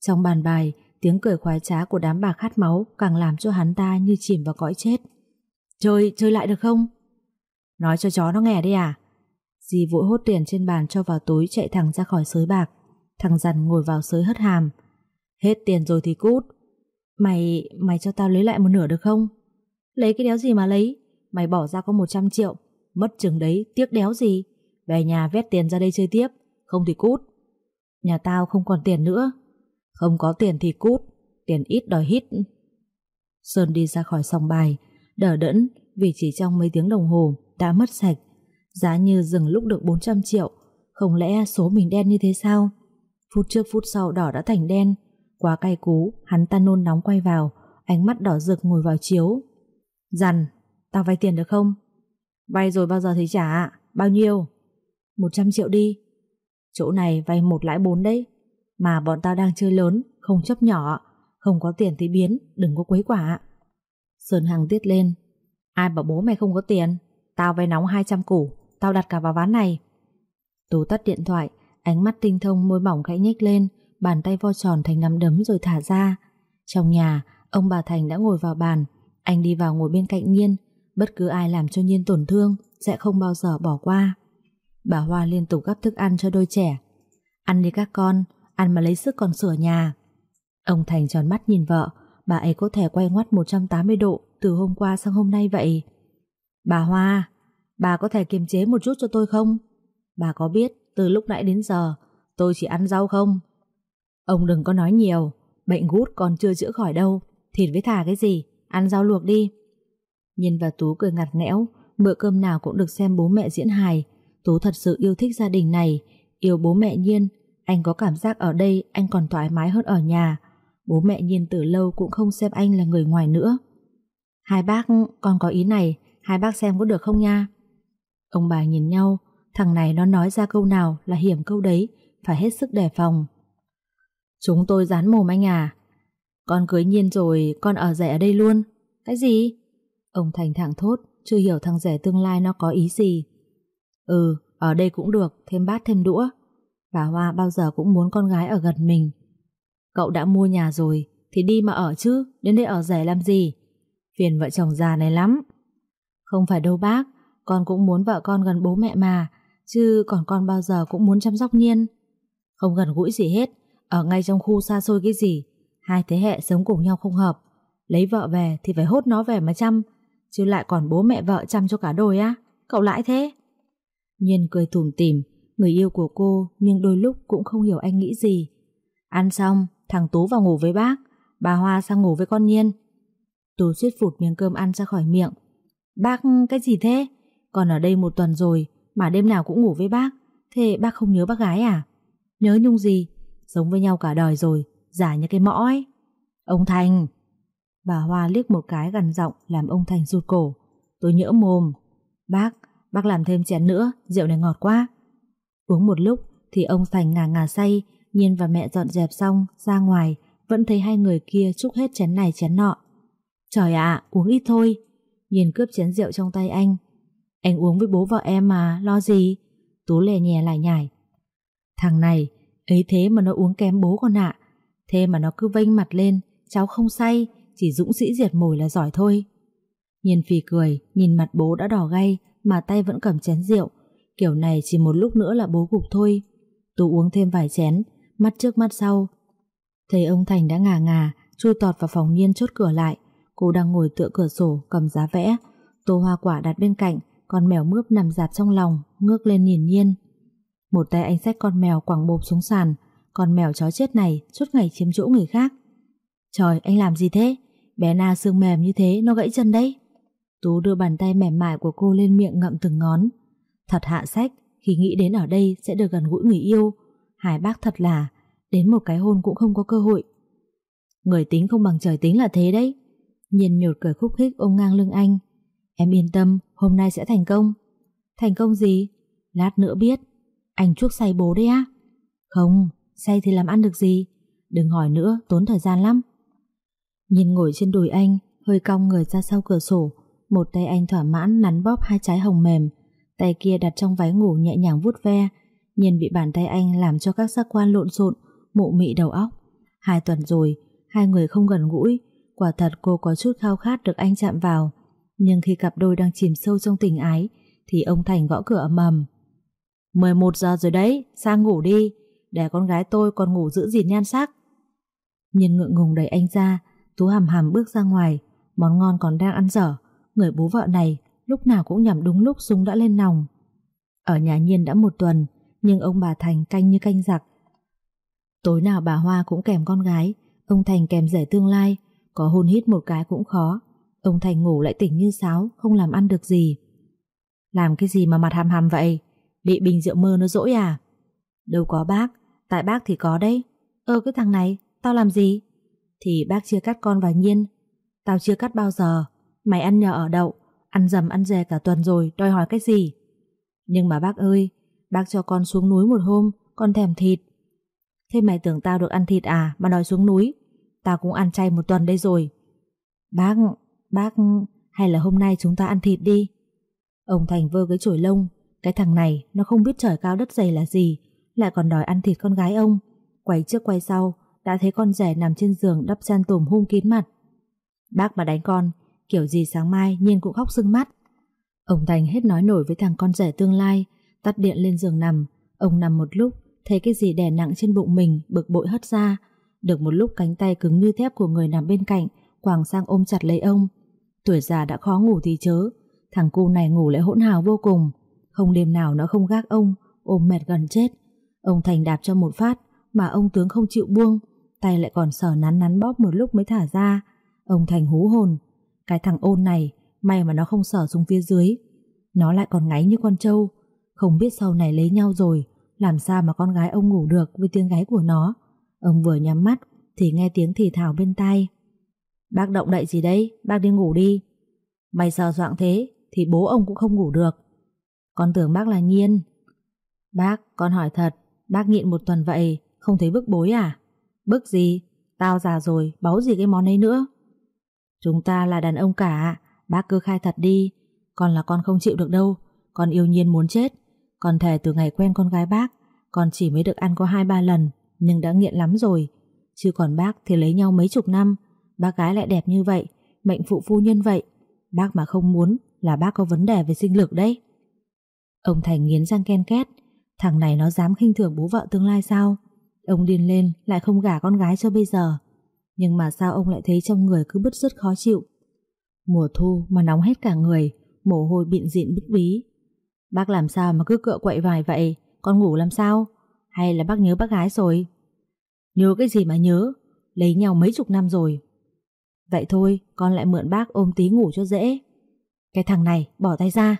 Trong bàn bài, tiếng cười khoái trá của đám bà khát máu càng làm cho hắn ta như chìm vào cõi chết. Chơi, chơi lại được không? Nói cho chó nó nghe đi à? Dì vội hốt tiền trên bàn cho vào túi chạy thẳng ra khỏi sới bạc. Thằng dần ngồi vào sới hất hàm. Hết tiền rồi thì cút. Mày, mày cho tao lấy lại một nửa được không? Lấy cái đéo gì mà lấy? Mày bỏ ra có 100 triệu. Mất chừng đấy, tiếc đéo gì? Về nhà vét tiền ra đây chơi tiếp. Không thì cút. Nhà tao không còn tiền nữa Không có tiền thì cút Tiền ít đòi hít Sơn đi ra khỏi sòng bài Đỡ đẫn vì chỉ trong mấy tiếng đồng hồ Đã mất sạch Giá như dừng lúc được 400 triệu, Không lẽ số mình đen như thế sao? Phút trước phút sau đỏ đã thành đen, Quá cay cú, Hắn ta nôn nóng quay vào, Ánh mắt đỏ rực ngồi vào chiếu. Dằn, Tao vay tiền được không? Vay rồi bao giờ thì trả Bao nhiêu? 100 triệu đi. Chỗ này vay một lãi bốn đấy, Mà bọn tao đang chơi lớn, Không chấp nhỏ, Không có tiền thì biến, Đừng có quấy quả Sơn Hằng tiết lên, Ai bảo bố mày không có tiền, Tao vay nóng 200 củ. Tao đặt cả vào ván này. Tú tắt điện thoại, Ánh mắt tinh thông môi mỏng khẽ nhếch lên, Bàn tay vo tròn thành nắm đấm rồi thả ra. Trong nhà, Ông bà Thành đã ngồi vào bàn, Anh đi vào ngồi bên cạnh Nhiên. Bất cứ ai làm cho Nhiên tổn thương Sẽ không bao giờ bỏ qua. Bà Hoa liên tục gắp thức ăn cho đôi trẻ. Ăn đi các con, Ăn mà lấy sức còn sửa nhà. Ông Thành tròn mắt nhìn vợ, Bà ấy có thể quay ngoắt 180 độ Từ hôm qua sang hôm nay vậy. Bà Hoa Bà có thể kiềm chế một chút cho tôi không? Bà có biết từ lúc nãy đến giờ Tôi chỉ ăn rau không? Ông đừng có nói nhiều, Bệnh gút còn chưa chữa khỏi đâu. Thịt với thả cái gì? Ăn rau luộc đi. Nhiên và Tú cười ngặt nghẽo, Bữa cơm nào cũng được xem bố mẹ diễn hài. Tú thật sự yêu thích gia đình này, Yêu bố mẹ Nhiên. Anh có cảm giác ở đây anh còn thoải mái hơn ở nhà. Bố mẹ Nhiên từ lâu cũng không xem anh là người ngoài nữa. Hai bác, con có ý này. Hai bác xem có được không nha? Ông bà nhìn nhau, Thằng này nó nói ra câu nào là hiểm câu đấy, Phải hết sức đề phòng. Chúng tôi dán mồm anh à Con cưới nhiên rồi, Con ở rẻ ở đây luôn. Cái gì? Ông Thành thẳng thốt, Chưa hiểu thằng rẻ tương lai nó có ý gì. Ừ ở đây cũng được, Thêm bát thêm đũa. Bà Hoa bao giờ cũng muốn con gái ở gần mình. Cậu đã mua nhà rồi, Thì đi mà ở chứ, Đến đây ở rẻ làm gì? Phiền vợ chồng già này lắm. Không phải đâu bác con cũng muốn vợ con gần bố mẹ mà Chứ còn con bao giờ cũng muốn chăm sóc nhiên. Không gần gũi gì hết Ở ngay trong khu xa xôi cái gì Hai thế hệ sống cùng nhau không hợp. Lấy vợ về thì phải hốt nó về mà chăm Chứ lại còn bố mẹ vợ chăm cho cả đôi á. Cậu lại thế. Nhiên cười thùm tìm, Người yêu của cô nhưng đôi lúc cũng không hiểu anh nghĩ gì. Ăn xong Thằng Tú vào ngủ với bác Bà Hoa sang ngủ với con Nhiên. Tú suýt phụt miếng cơm ăn ra khỏi miệng. Bác cái gì thế? Còn ở đây một tuần rồi Mà đêm nào cũng ngủ với bác. Thế bác không nhớ bác gái à? Nhớ nhung gì? Sống với nhau cả đời rồi Giả như cái mõ ấy Ông Thành. Bà Hoa liếc một cái gần giọng Làm ông Thành rụt cổ. Tôi nhỡ mồm. Bác, bác làm thêm chén nữa Rượu này ngọt quá. Uống một lúc thì ông Thành ngà ngà say Nhiên và mẹ dọn dẹp xong ra ngoài Vẫn thấy hai người kia chúc hết chén này chén nọ. Trời ạ, uống ít thôi. Nhiên cướp chén rượu trong tay anh anh uống với bố vợ em mà, lo gì? Tú lè nhè lại nhải. Thằng này, ấy thế mà nó uống kém bố con ạ. Thế mà nó cứ vênh mặt lên Cháu không say Chỉ dũng sĩ diệt mồi là giỏi thôi. Nhiên phì cười, nhìn mặt bố đã đỏ gay Mà tay vẫn cầm chén rượu. Kiểu này chỉ một lúc nữa là bố gục thôi. Tú uống thêm vài chén Mắt trước mắt sau. Thấy ông Thành đã ngà ngà Chui tọt vào phòng Nhiên chốt cửa lại. Cô đang ngồi tựa cửa sổ cầm giá vẽ. Tô hoa quả đặt bên cạnh con mèo mướp nằm dạp trong lòng, Ngước lên nhìn Nhiên Một tay anh xách con mèo quẳng bộp xuống sàn, Con mèo chó chết này suốt ngày chiếm chỗ người khác Trời, anh làm gì thế Bé Na xương mềm như thế, nó gãy chân đấy Tú đưa bàn tay mềm mại của cô lên miệng ngậm từng ngón Thật hạ sách, khi nghĩ đến ở đây sẽ được gần gũi người yêu. hải bác thật là, đến một cái hôn cũng không có cơ hội. Người tính không bằng trời tính là thế đấy. Nhiên nhột cười khúc khích ôm ngang lưng anh. Em yên tâm, hôm nay sẽ thành công. Thành công gì? Lát nữa biết. Anh chuốc say bố đấy á? Không, say thì làm ăn được gì? Đừng hỏi nữa, tốn thời gian lắm. Nhìn ngồi trên đùi anh, hơi cong người ra sau cửa sổ. Một tay anh thỏa mãn nắn bóp hai trái hồng mềm, tay kia đặt trong váy ngủ nhẹ nhàng vuốt ve, nhiên bị bàn tay anh làm cho các giác quan lộn xộn, mụ mị đầu óc. Hai tuần rồi, hai người không gần gũi, quả thật cô có chút khao khát được anh chạm vào. Nhưng khi cặp đôi đang chìm sâu trong tình ái, thì ông Thành gõ cửa ầm ầm. 11 giờ rồi đấy, sang ngủ đi, để con gái tôi còn ngủ giữ gìn nhan sắc. Nhiên ngượng ngùng đẩy anh ra, Tú hầm hầm bước ra ngoài, món ngon còn đang ăn dở, người bố vợ này lúc nào cũng nhằm đúng lúc súng đã lên nòng. Ở nhà Nhiên đã một tuần, nhưng ông bà Thành canh như canh giặc. Tối nào bà Hoa cũng kèm con gái, ông Thành kèm rể tương lai, có hôn hít một cái cũng khó. Ông Thành ngủ lại tỉnh như sáo, không làm ăn được gì. Làm cái gì mà mặt hàm hàm vậy? Bị bình rượu mơ nó dỗi à? Đâu có bác, tại bác thì có đấy. Ơ cái thằng này, tao làm gì? Thì bác chưa cắt con và Nhiên. Tao chưa cắt bao giờ. Mày ăn nhờ ở đậu, Ăn dầm ăn dè cả tuần rồi Đòi hỏi cái gì Nhưng mà bác ơi Bác cho con xuống núi một hôm Con thèm thịt Thế mày tưởng tao được ăn thịt à Mà đòi xuống núi Tao cũng ăn chay một tuần đây rồi Bác Bác, Hay là hôm nay chúng ta ăn thịt đi. Ông Thành vơ cái chổi lông. Cái thằng này, nó không biết trời cao đất dày là gì, Lại còn đòi ăn thịt con gái ông. Quay trước quay sau, Đã thấy con rẻ nằm trên giường đắp chăn tùm hung kín mặt. Bác mà đánh con, Kiểu gì sáng mai Nhiên cũng khóc sưng mắt. Ông Thành hết nói nổi với thằng con rể tương lai, Tắt điện lên giường nằm. Ông nằm một lúc, Thấy cái gì đè nặng trên bụng mình, Bực bội hất ra. Được một lúc cánh tay cứng như thép của người nằm bên cạnh, Quàng sang ôm chặt lấy ông. Tuổi già đã khó ngủ thì chớ Thằng cu này ngủ lại hỗn hào vô cùng Không đêm nào nó không gác ông Ôm mệt gần chết Ông Thành đạp cho một phát Mà ông tướng không chịu buông tay lại còn sờ nắn nắn bóp một lúc mới thả ra. Ông Thành hú hồn, cái thằng ôn này, may mà nó không sờ xuống phía dưới. Nó lại còn ngáy như con trâu, không biết sau này lấy nhau rồi, làm sao mà con gái ông ngủ được với tiếng gáy của nó. Ông vừa nhắm mắt thì nghe tiếng thì thào bên tai. Bác động đậy gì đấy, bác đi ngủ đi. Mày sờ soạng thế thì bố ông cũng không ngủ được. Con tưởng bác là nhiên. Bác, con hỏi thật, bác nghiện một tuần vậy, không thấy bức bối à? Bức gì? Tao già rồi, báu gì cái món ấy nữa? Chúng ta là đàn ông cả, bác cứ khai thật đi. Con là con không chịu được đâu, con yêu nhiên muốn chết. Con thề từ ngày quen con gái bác, con chỉ mới được ăn có hai ba lần, nhưng đã nghiện lắm rồi. Chứ còn bác thì lấy nhau mấy chục năm, bác gái lại đẹp như vậy, mệnh phụ phu nhân vậy. Bác mà không muốn là bác có vấn đề về sinh lực đấy. Ông Thành nghiến răng ken két, thằng này nó dám khinh thường bố vợ tương lai sao? Ông điên lên lại không gả con gái cho bây giờ. Nhưng mà sao ông lại thấy trong người cứ bứt rứt khó chịu? Mùa thu mà nóng hết cả người, mồ hôi bịn dịn bức bí. Bác làm sao mà cứ cựa quậy vài vậy? Con ngủ làm sao? Hay là bác nhớ bác gái rồi? Nhớ cái gì mà nhớ? Lấy nhau mấy chục năm rồi. Vậy thôi, con lại mượn bác ôm tí ngủ cho dễ. Cái thằng này, bỏ tay ra.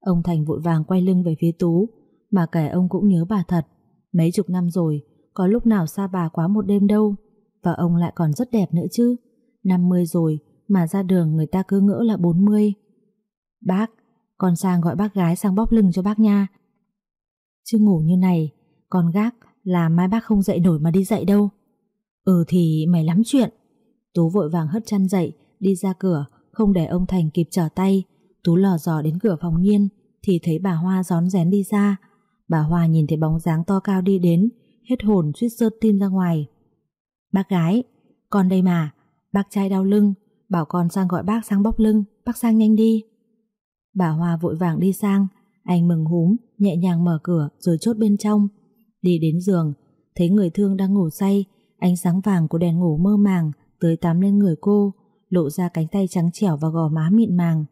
Ông Thành vội vàng quay lưng về phía Tú, mà kể ông cũng nhớ bà thật. Mấy chục năm rồi, có lúc nào xa bà quá một đêm đâu. Và ông lại còn rất đẹp nữa chứ. 50 rồi, mà ra đường người ta cứ ngỡ là 40. Bác, con sang gọi bác gái sang bóp lưng cho bác nha. Chứ ngủ như này, con gác là mai bác không dậy nổi mà đi dậy đâu. Ừ thì mày lắm chuyện. Tú vội vàng hất chăn dậy, đi ra cửa, không để ông Thành kịp trở tay. Tú lò dò đến cửa phòng nhiên, thì thấy bà Hoa gión rén đi ra. Bà Hoa nhìn thấy bóng dáng to cao đi đến, hết hồn suýt sơ tim ra ngoài. Bác gái, con đây mà, bác trai đau lưng, bảo con sang gọi bác sang bóp lưng, bác sang nhanh đi. Bà Hoa vội vàng đi sang, anh mừng húm, nhẹ nhàng mở cửa rồi chốt bên trong. Đi đến giường, thấy người thương đang ngủ say, ánh sáng vàng của đèn ngủ mơ màng tới tắm lên người cô, lộ ra cánh tay trắng trẻo và gò má mịn màng.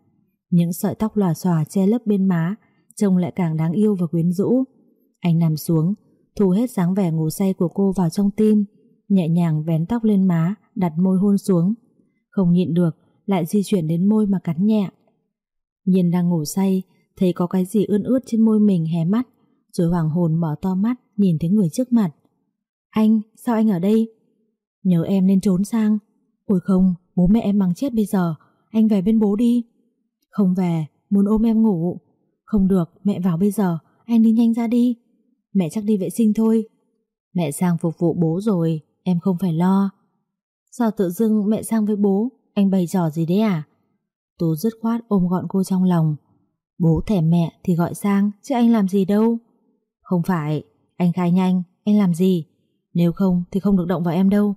Những sợi tóc lòa xòa che lấp bên má, trông lại càng đáng yêu và quyến rũ. Anh nằm xuống, thu hết dáng vẻ ngủ say của cô vào trong tim, nhẹ nhàng vén tóc lên má, đặt môi hôn xuống. Không nhịn được, lại di chuyển đến môi mà cắn nhẹ. Nhiên đang ngủ say, thấy có cái gì ươn ướt trên môi mình hé mắt, rồi hoàng hồn mở to mắt nhìn thấy người trước mặt. Anh, sao anh ở đây? Nhớ em nên trốn sang. Ôi không, bố mẹ em bằng chết bây giờ, anh về bên bố đi. Không về, muốn ôm em ngủ. Không được, mẹ vào bây giờ, anh đi nhanh ra đi. Mẹ chắc đi vệ sinh thôi. Mẹ sang phục vụ bố rồi, em không phải lo. Sao tự dưng mẹ sang với bố, anh bày trò gì đấy à? Tú dứt khoát ôm gọn cô trong lòng. Bố thèm mẹ thì gọi sang, chứ anh làm gì đâu. Không phải, anh khai nhanh, anh làm gì? Nếu không thì không được động vào em đâu.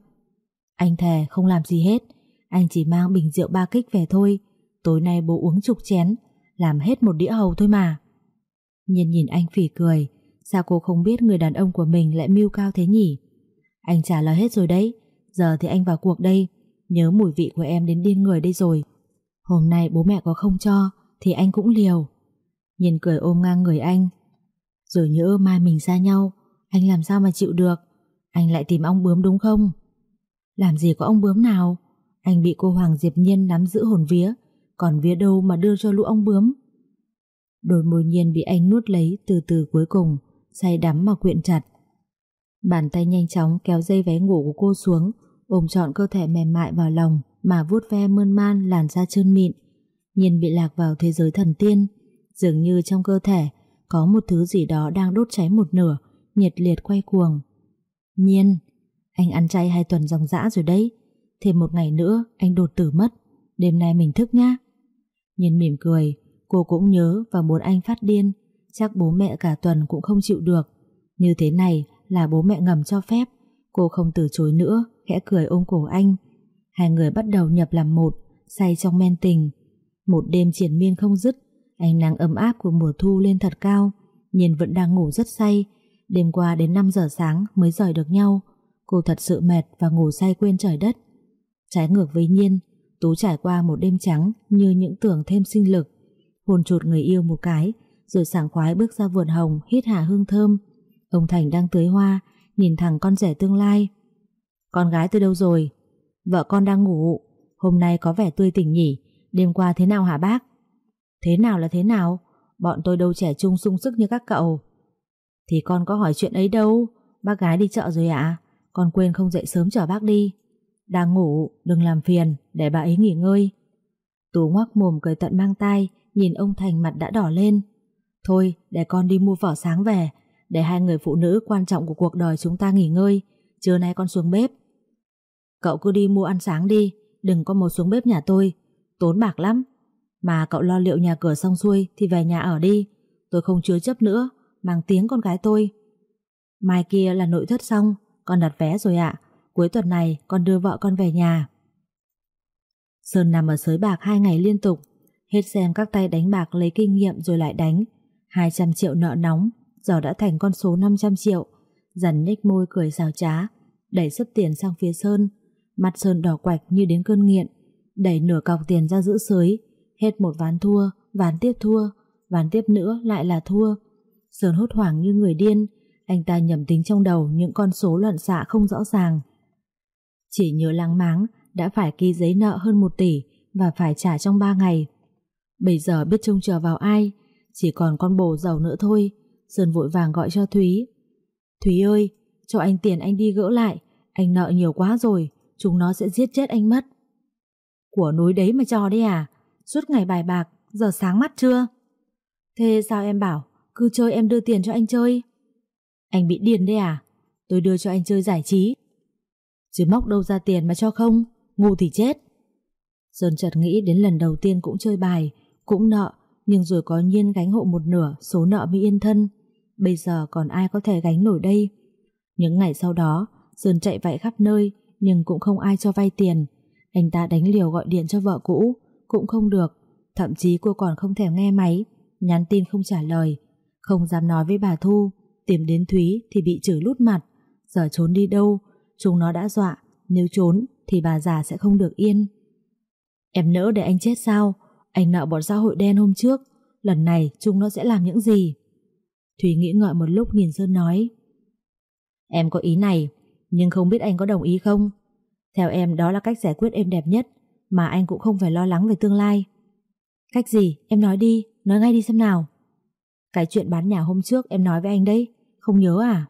Anh thề không làm gì hết, anh chỉ mang bình rượu ba kích về thôi. Tối nay bố uống chục chén, làm hết một đĩa hầu thôi mà. Nhiên nhìn anh phỉ cười, sao cô không biết người đàn ông của mình lại mưu cao thế nhỉ? Anh trả lời hết rồi đấy, giờ thì anh vào cuộc đây, nhớ mùi vị của em đến điên người đây rồi. Hôm nay bố mẹ có không cho, thì anh cũng liều. Nhìn cười ôm ngang người anh, rồi nhớ mai mình xa nhau, anh làm sao mà chịu được? Anh lại tìm ông bướm đúng không? Làm gì có ông bướm nào? Anh bị cô Hoàng Diệp Nhiên nắm giữ hồn vía, còn vía đâu mà đưa cho lũ ông bướm? Đôi môi nhiên bị anh nuốt lấy từ từ cuối cùng, say đắm mà quyện chặt. Bàn tay nhanh chóng kéo dây váy ngủ của cô xuống, ôm trọn cơ thể mềm mại vào lòng mà vuốt ve mơn man làn da trơn mịn. Nhiên bị lạc vào thế giới thần tiên, dường như trong cơ thể có một thứ gì đó đang đốt cháy một nửa, nhiệt liệt quay cuồng. Nhiên, anh ăn chay hai tuần dòng dã rồi đấy, thêm một ngày nữa anh đột tử mất, đêm nay mình thức nhá. Nhân mỉm cười, cô cũng nhớ và muốn anh phát điên, chắc bố mẹ cả tuần cũng không chịu được. Như thế này là bố mẹ ngầm cho phép, cô không từ chối nữa, khẽ cười ôm cổ anh. Hai người bắt đầu nhập làm một, say trong men tình. Một đêm triển miên không dứt, Ánh nắng ấm áp của mùa thu lên thật cao Nhiên vẫn đang ngủ rất say Đêm qua đến 5 giờ sáng mới rời được nhau Cô thật sự mệt và ngủ say quên trời đất Trái ngược với Nhiên Tú trải qua một đêm trắng Như những tưởng thêm sinh lực Hồn chụt người yêu một cái Rồi sảng khoái bước ra vườn hồng Hít hà hương thơm Ông Thành đang tưới hoa Nhìn thẳng con rể tương lai Con gái tôi đâu rồi? Vợ con đang ngủ, hôm nay có vẻ tươi tỉnh nhỉ, đêm qua thế nào hả bác? Thế nào là thế nào? Bọn tôi đâu trẻ trung sung sức như các cậu. Thì con có hỏi chuyện ấy đâu, bác gái đi chợ rồi ạ, con quên không dậy sớm chở bác đi. Đang ngủ, đừng làm phiền, để bà ấy nghỉ ngơi. Tú ngoắc mồm cười tận mang tai, nhìn ông Thành mặt đã đỏ lên. Thôi, để con đi mua phở sáng về, để hai người phụ nữ quan trọng của cuộc đời chúng ta nghỉ ngơi, trưa nay con xuống bếp. Cậu cứ đi mua ăn sáng đi, đừng có một xuống bếp nhà tôi, tốn bạc lắm. Mà cậu lo liệu nhà cửa xong xuôi thì về nhà ở đi, tôi không chứa chấp nữa, mang tiếng con gái tôi. Mai kia là nội thất xong, con đặt vé rồi ạ, cuối tuần này con đưa vợ con về nhà. Sơn nằm ở sới bạc hai ngày liên tục, hết xem các tay đánh bạc lấy kinh nghiệm rồi lại đánh. 200 triệu nợ nóng, giờ đã thành con số 500 triệu. Dần nhếch môi cười xào trá, đẩy sấp tiền sang phía Sơn. Mặt Sơn đỏ quạch như đến cơn nghiện, đẩy nửa cọc tiền ra giữ sới. Hết một ván thua, ván tiếp thua, ván tiếp nữa lại là thua. Sơn hốt hoảng như người điên, anh ta nhầm tính trong đầu những con số loạn xạ không rõ ràng. Chỉ nhớ lắng máng đã phải ký giấy nợ hơn 1 tỷ và phải trả trong 3 ngày. Bây giờ biết trông chờ vào ai, chỉ còn con bồ giàu nữa thôi. Sơn vội vàng gọi cho Thúy. Thúy ơi, cho anh tiền anh đi gỡ lại, anh nợ nhiều quá rồi, chúng nó sẽ giết chết anh mất. Của núi đấy mà cho đấy à? Suốt ngày bài bạc, giờ sáng mắt chưa? Thế sao em bảo, cứ chơi em đưa tiền cho anh chơi? Anh bị điên đấy à? Tôi đưa cho anh chơi giải trí. Chứ móc đâu ra tiền mà cho không, ngu thì chết. Sơn chợt nghĩ đến lần đầu tiên cũng chơi bài, cũng nợ, nhưng rồi có nhiên gánh hộ một nửa số nợ bị yên thân. Bây giờ còn ai có thể gánh nổi đây? Những ngày sau đó, Sơn chạy vạy khắp nơi, nhưng cũng không ai cho vay tiền. Anh ta đánh liều gọi điện cho vợ cũ, cũng không được. Thậm chí cô còn không thèm nghe máy, nhắn tin không trả lời, không dám nói với bà Thu. Tìm đến Thúy thì bị chửi lút mặt, giờ trốn đi đâu, chúng nó đã dọa, nếu trốn thì bà già sẽ không được yên. Em nỡ để anh chết sao? Anh nợ bọn xã hội đen hôm trước, lần này chúng nó sẽ làm những gì? Thúy nghĩ ngợi một lúc nhìn Sơn nói. Em có ý này, nhưng không biết anh có đồng ý không? Theo em đó là cách giải quyết êm đẹp nhất, mà anh cũng không phải lo lắng về tương lai. Cách gì? Em nói đi, nói ngay đi xem nào. Cái chuyện bán nhà hôm trước em nói với anh đấy, không nhớ à?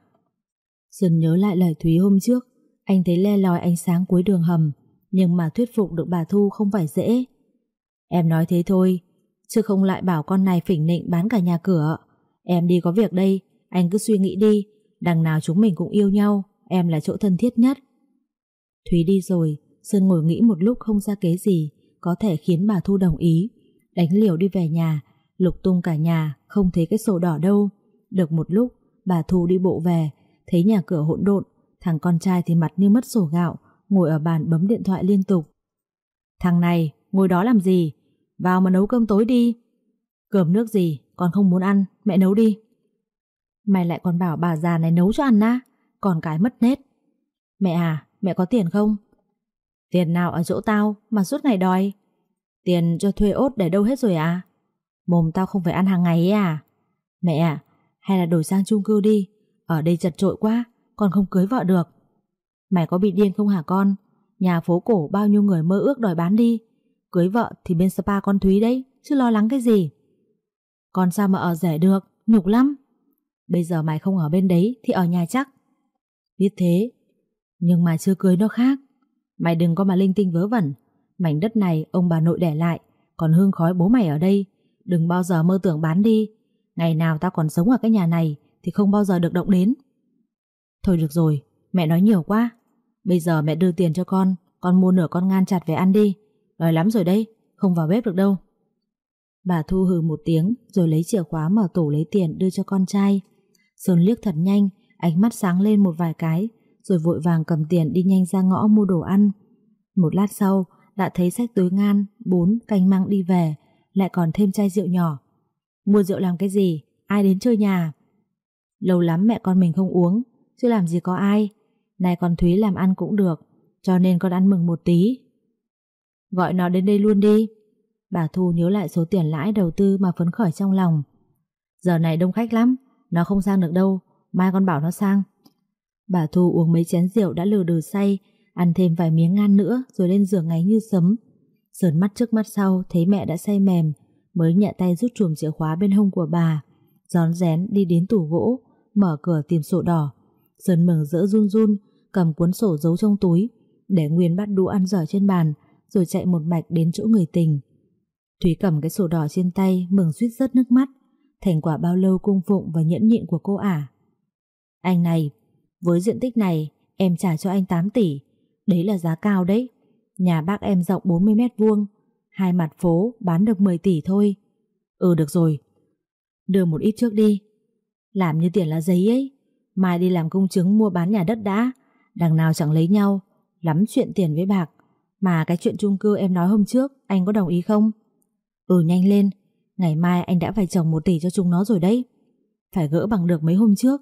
Sơn nhớ lại lời Thúy hôm trước, anh thấy le lòi ánh sáng cuối đường hầm, nhưng mà thuyết phục được bà Thu không phải dễ. Em nói thế thôi, chứ không lại bảo con này phỉnh nịnh bán cả nhà cửa. Em đi có việc đây, anh cứ suy nghĩ đi, đằng nào chúng mình cũng yêu nhau, em là chỗ thân thiết nhất. Thúy đi rồi, Sơn ngồi nghĩ một lúc không ra kế gì, có thể khiến bà Thu đồng ý. Đánh liều đi về nhà, lục tung cả nhà, không thấy cái sổ đỏ đâu. Được một lúc, bà Thu đi bộ về, thấy nhà cửa hỗn độn, thằng con trai thì mặt như mất sổ gạo, ngồi ở bàn bấm điện thoại liên tục. Thằng này, ngồi đó làm gì? Vào mà nấu cơm tối đi. Cơm nước gì, con không muốn ăn, mẹ nấu đi. Mày lại còn bảo bà già này nấu cho ăn á, còn cái mất nết. Mẹ à, mẹ có tiền không? Tiền nào ở chỗ tao mà suốt ngày đòi? Tiền cho thuê ốt để đâu hết rồi à? Mồm tao không phải ăn hàng ngày ấy à? Mẹ à, hay là đổi sang chung cư đi, ở đây chật trội quá, còn không cưới vợ được. Mày có bị điên không hả con? Nhà phố cổ bao nhiêu người mơ ước đòi bán đi. Cưới vợ thì bên spa con Thúy đấy, chứ lo lắng cái gì. Con sao mà ở rẻ được, nhục lắm. Bây giờ mày không ở bên đấy thì ở nhà chắc. Biết thế, nhưng mà chưa cưới nó khác. Mày đừng có mà linh tinh vớ vẩn. Mảnh đất này ông bà nội để lại, còn hương khói bố mày ở đây. Đừng bao giờ mơ tưởng bán đi. Ngày nào tao còn sống ở cái nhà này thì không bao giờ được động đến. Thôi được rồi, mẹ nói nhiều quá. Bây giờ mẹ đưa tiền cho con, con mua nửa con ngan chặt về ăn đi. Đói lắm rồi đấy, không vào bếp được đâu. Bà Thu hừ một tiếng rồi lấy chìa khóa mở tủ lấy tiền đưa cho con trai. Sơn liếc thật nhanh, ánh mắt sáng lên một vài cái, rồi vội vàng cầm tiền đi nhanh ra ngõ mua đồ ăn. Một lát sau, đã thấy sách túi ngan, bún, canh măng đi về, lại còn thêm chai rượu nhỏ. Mua rượu làm cái gì? Ai đến chơi nhà? Lâu lắm mẹ con mình không uống, chứ làm gì có ai. Này con Thúy làm ăn cũng được, cho nên con ăn mừng một tí. Gọi nó đến đây luôn đi. Bà Thu nhớ lại số tiền lãi đầu tư mà phấn khởi trong lòng. Giờ này đông khách lắm, nó không sang được đâu, mai con bảo nó sang. Bà Thu uống mấy chén rượu đã lừ đừ say, ăn thêm vài miếng ngan nữa rồi lên giường ngáy như sấm. Sờn mắt trước mắt sau thấy mẹ đã say mềm, mới nhẹ tay rút chùm chìa khóa bên hông của bà, rón rén đi đến tủ gỗ, mở cửa tìm sổ đỏ. Sơn mừng rỡ run run, cầm cuốn sổ giấu trong túi, để Nguyên bắt đũa ăn dở trên bàn, rồi chạy một mạch đến chỗ người tình. Thúy cầm cái sổ đỏ trên tay, mừng suýt rớt nước mắt, thành quả bao lâu cung phụng và nhẫn nhịn của cô ả. Anh này, với diện tích này, em trả cho anh 8 tỷ, đấy là giá cao đấy. Nhà bác em rộng 40 mét vuông, hai mặt phố bán được 10 tỷ thôi. Ừ được rồi, đưa một ít trước đi. Làm như tiền là giấy ấy, mai đi làm công chứng mua bán nhà đất đã, đằng nào chẳng lấy nhau, lắm chuyện tiền với bạc. Mà cái chuyện chung cư em nói hôm trước, anh có đồng ý không? Ừ nhanh lên, ngày mai anh đã phải trồng một tỷ cho chúng nó rồi đấy. Phải gỡ bằng được mấy hôm trước.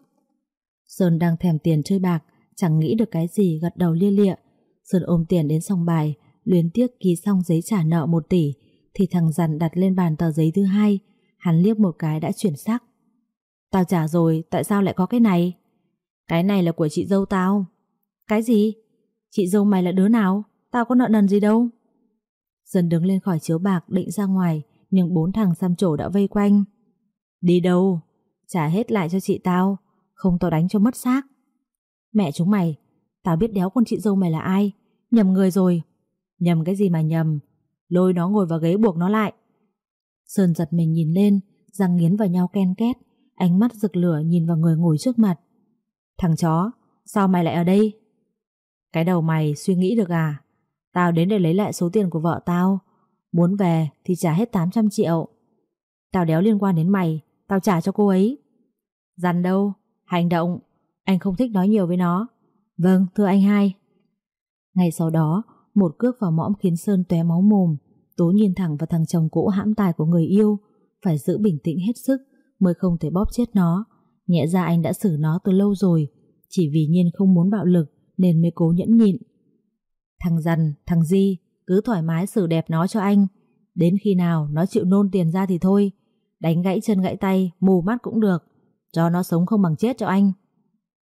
Sơn đang thèm tiền chơi bạc, chẳng nghĩ được cái gì gật đầu lia lịa. Sơn ôm tiền đến xong bài, luyến tiếc ký xong giấy trả nợ một tỷ, thì thằng dằn đặt lên bàn tờ giấy thứ hai, hắn liếc một cái đã chuyển sắc. Tao trả rồi, tại sao lại có cái này? Cái này là của chị dâu tao. Cái gì? Chị dâu mày là đứa nào? Tao có nợ nần gì đâu. Dần đứng lên khỏi chiếu bạc định ra ngoài, nhưng bốn thằng xăm trổ đã vây quanh. Đi đâu? Trả hết lại cho chị tao, không tao đánh cho mất xác. Mẹ chúng mày, tao biết đéo con chị dâu mày là ai, nhầm người rồi. Nhầm cái gì mà nhầm, lôi nó ngồi vào ghế buộc nó lại. Sơn giật mình nhìn lên, răng nghiến vào nhau ken két, ánh mắt rực lửa nhìn vào người ngồi trước mặt. Thằng chó, sao mày lại ở đây? Cái đầu mày suy nghĩ được à? Tao đến để lấy lại số tiền của vợ tao. Muốn về thì trả hết 800 triệu. Tao đéo liên quan đến mày, tao trả cho cô ấy. Dằn đâu, hành động. Anh không thích nói nhiều với nó. Vâng, thưa anh hai. Ngày sau đó, một cước vào mõm khiến Sơn tóe máu mồm. Tố nhìn thẳng vào thằng chồng cũ hãm tài của người yêu. Phải giữ bình tĩnh hết sức mới không thể bóp chết nó. Nhẹ ra anh đã xử nó từ lâu rồi. Chỉ vì nhiên không muốn bạo lực nên mới cố nhẫn nhịn. Thằng dần, thằng Di cứ thoải mái xử đẹp nó cho anh. Đến khi nào nó chịu nôn tiền ra thì thôi. Đánh gãy chân gãy tay, mù mắt cũng được. Cho nó sống không bằng chết cho anh.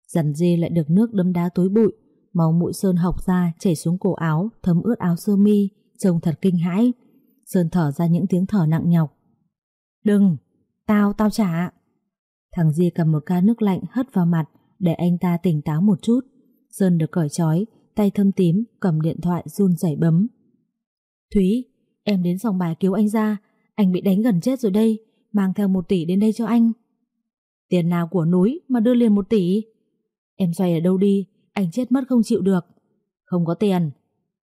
Dần Di lại được nước đấm đá tối bụi, máu mũi Sơn học ra chảy xuống cổ áo, thấm ướt áo sơ mi, trông thật kinh hãi. Sơn thở ra những tiếng thở nặng nhọc. Đừng, tao, tao trả. Thằng Di cầm một ca nước lạnh hất vào mặt để anh ta tỉnh táo một chút. Sơn được cởi trói, tay thâm tím, cầm điện thoại run rẩy bấm. Thúy, em đến sòng bài cứu anh ra, anh bị đánh gần chết rồi đây, mang theo một tỷ đến đây cho anh. Tiền nào của núi mà đưa liền một tỷ? Em xoay ở đâu đi, anh chết mất không chịu được. Không có tiền.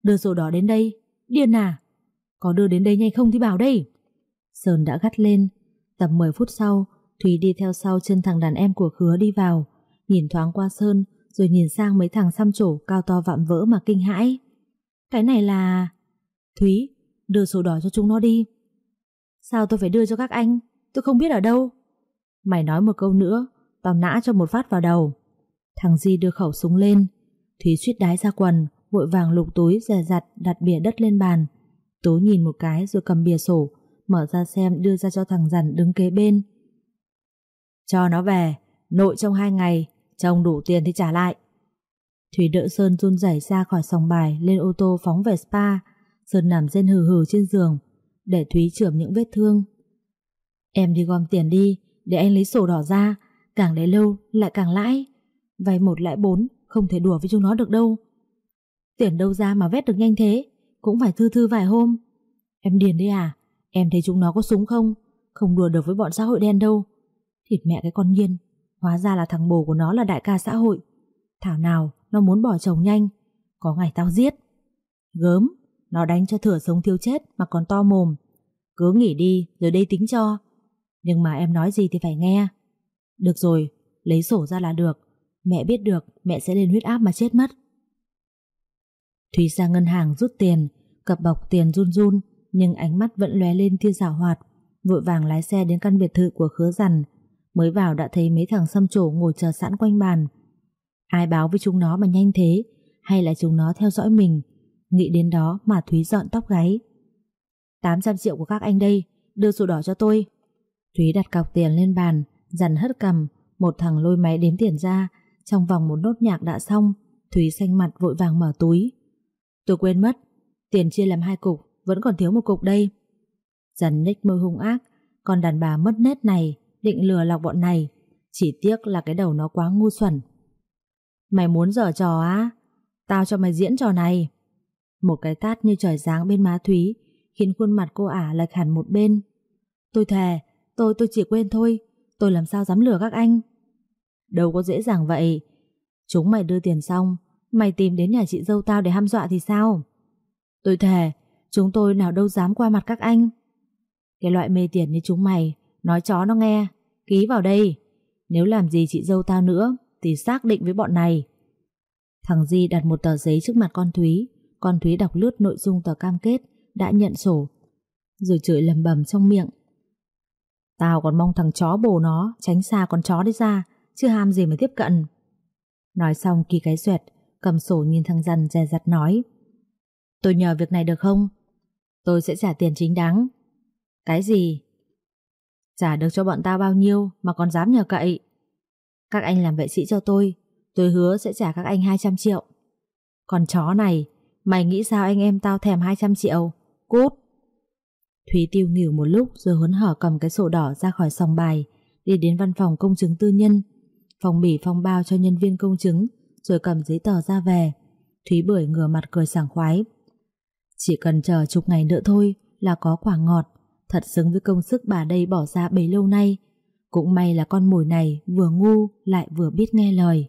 Đưa sổ đỏ đến đây, điên à? Có đưa đến đây nhanh không thì bảo đây. Sơn đã gắt lên. Tầm 10 phút sau, Thúy đi theo sau chân thằng đàn em của Khứa đi vào, nhìn thoáng qua Sơn, rồi nhìn sang mấy thằng xăm trổ cao to vạm vỡ mà kinh hãi. Cái này là... Thúy, đưa sổ đỏ cho chúng nó đi. Sao tôi phải đưa cho các anh? Tôi không biết ở đâu. Mày nói một câu nữa, tao nã cho một phát vào đầu. Thằng Di đưa khẩu súng lên. Thúy suýt đái ra quần, vội vàng lục túi dè dặt đặt bìa đất lên bàn. Tố nhìn một cái rồi cầm bìa sổ, mở ra xem đưa ra cho thằng dằn đứng kế bên. Cho nó về, nội trong hai ngày, Chồng đủ tiền thì trả lại. Thủy đỡ Sơn run rẩy ra khỏi sòng bài lên ô tô phóng về spa. Sơn nằm rên hừ hừ trên giường để Thúy chườm những vết thương. Em đi gom tiền đi để anh lấy sổ đỏ ra. Càng lấy lâu lại càng lãi. Vay một lãi bốn, không thể đùa với chúng nó được đâu. Tiền đâu ra mà vét được nhanh thế cũng phải thư thư vài hôm. Em điền đấy à? Em thấy chúng nó có súng không? Không đùa được với bọn xã hội đen đâu. Thịt mẹ cái con nhiên Hóa ra là thằng bồ của nó là đại ca xã hội Thảo nào, nó muốn bỏ chồng nhanh Có ngày tao giết Gớm, Nó đánh cho thừa sống thiếu chết mà còn to mồm Cứ nghỉ đi, rồi đây tính cho Nhưng mà em nói gì thì phải nghe Được rồi, Lấy sổ ra là được Mẹ biết được mẹ sẽ lên huyết áp mà chết mất Thúy ra ngân hàng rút tiền Cặp bọc tiền run run Nhưng ánh mắt vẫn lóe lên tia giả hoạt Vội vàng lái xe đến căn biệt thự của khứa rằn Mới vào đã thấy mấy thằng xăm trổ ngồi chờ sẵn quanh bàn. Ai báo với chúng nó mà nhanh thế, hay là chúng nó theo dõi mình? Nghĩ đến đó mà Thúy dọn tóc gáy. 800 triệu của các anh đây, đưa sổ đỏ cho tôi. Thúy đặt cọc tiền lên bàn, dằn hất cầm, một thằng lôi máy đếm tiền ra, trong vòng một nốt nhạc đã xong, Thúy xanh mặt vội vàng mở túi. Tôi quên mất, tiền chia làm hai cục, vẫn còn thiếu một cục đây. Dần nhếch môi hung ác, con đàn bà mất nét này định lừa lọc bọn này, chỉ tiếc là cái đầu nó quá ngu xuẩn. Mày muốn dở trò á? Tao cho mày diễn trò này. Một cái tát như trời giáng bên má Thúy khiến khuôn mặt cô ả lệch hẳn một bên. Tôi thề, tôi tôi chỉ quên thôi, tôi làm sao dám lừa các anh. Đâu có dễ dàng vậy. Chúng mày đưa tiền xong, mày tìm đến nhà chị dâu tao để ham dọa thì sao? Tôi thề, chúng tôi nào đâu dám qua mặt các anh. Cái loại mê tiền như chúng mày, nói chó nó nghe, ký vào đây. Nếu làm gì chị dâu tao nữa, thì xác định với bọn này. Thằng Di đặt một tờ giấy trước mặt con Thúy, con Thúy đọc lướt nội dung tờ cam kết, đã nhận sổ, rồi chửi lầm bầm trong miệng. Tao còn mong thằng chó bồ nó tránh xa con chó đấy ra, chứ ham gì mà tiếp cận. Nói xong kỳ cái xoẹt, cầm sổ nhìn thằng dần dè dặt nói. Tôi nhờ việc này được không? Tôi sẽ trả tiền chính đáng. Cái gì? Trả được cho bọn tao bao nhiêu mà còn dám nhờ cậy? Các anh làm vệ sĩ cho tôi, tôi hứa sẽ trả các anh 200 triệu. Còn chó này, mày nghĩ sao anh em tao thèm 200 triệu? Cút! Thúy tiêu nghỉu một lúc rồi hớn hở cầm cái sổ đỏ ra khỏi sòng bài, đi đến văn phòng công chứng tư nhân phong bì phong bao cho nhân viên công chứng, rồi cầm giấy tờ ra về. Thúy bưởi ngửa mặt cười sảng khoái. Chỉ cần chờ chục ngày nữa thôi là có quả ngọt, thật xứng với công sức bà đây bỏ ra bấy lâu nay. Cũng may là con mồi này vừa ngu lại vừa biết nghe lời.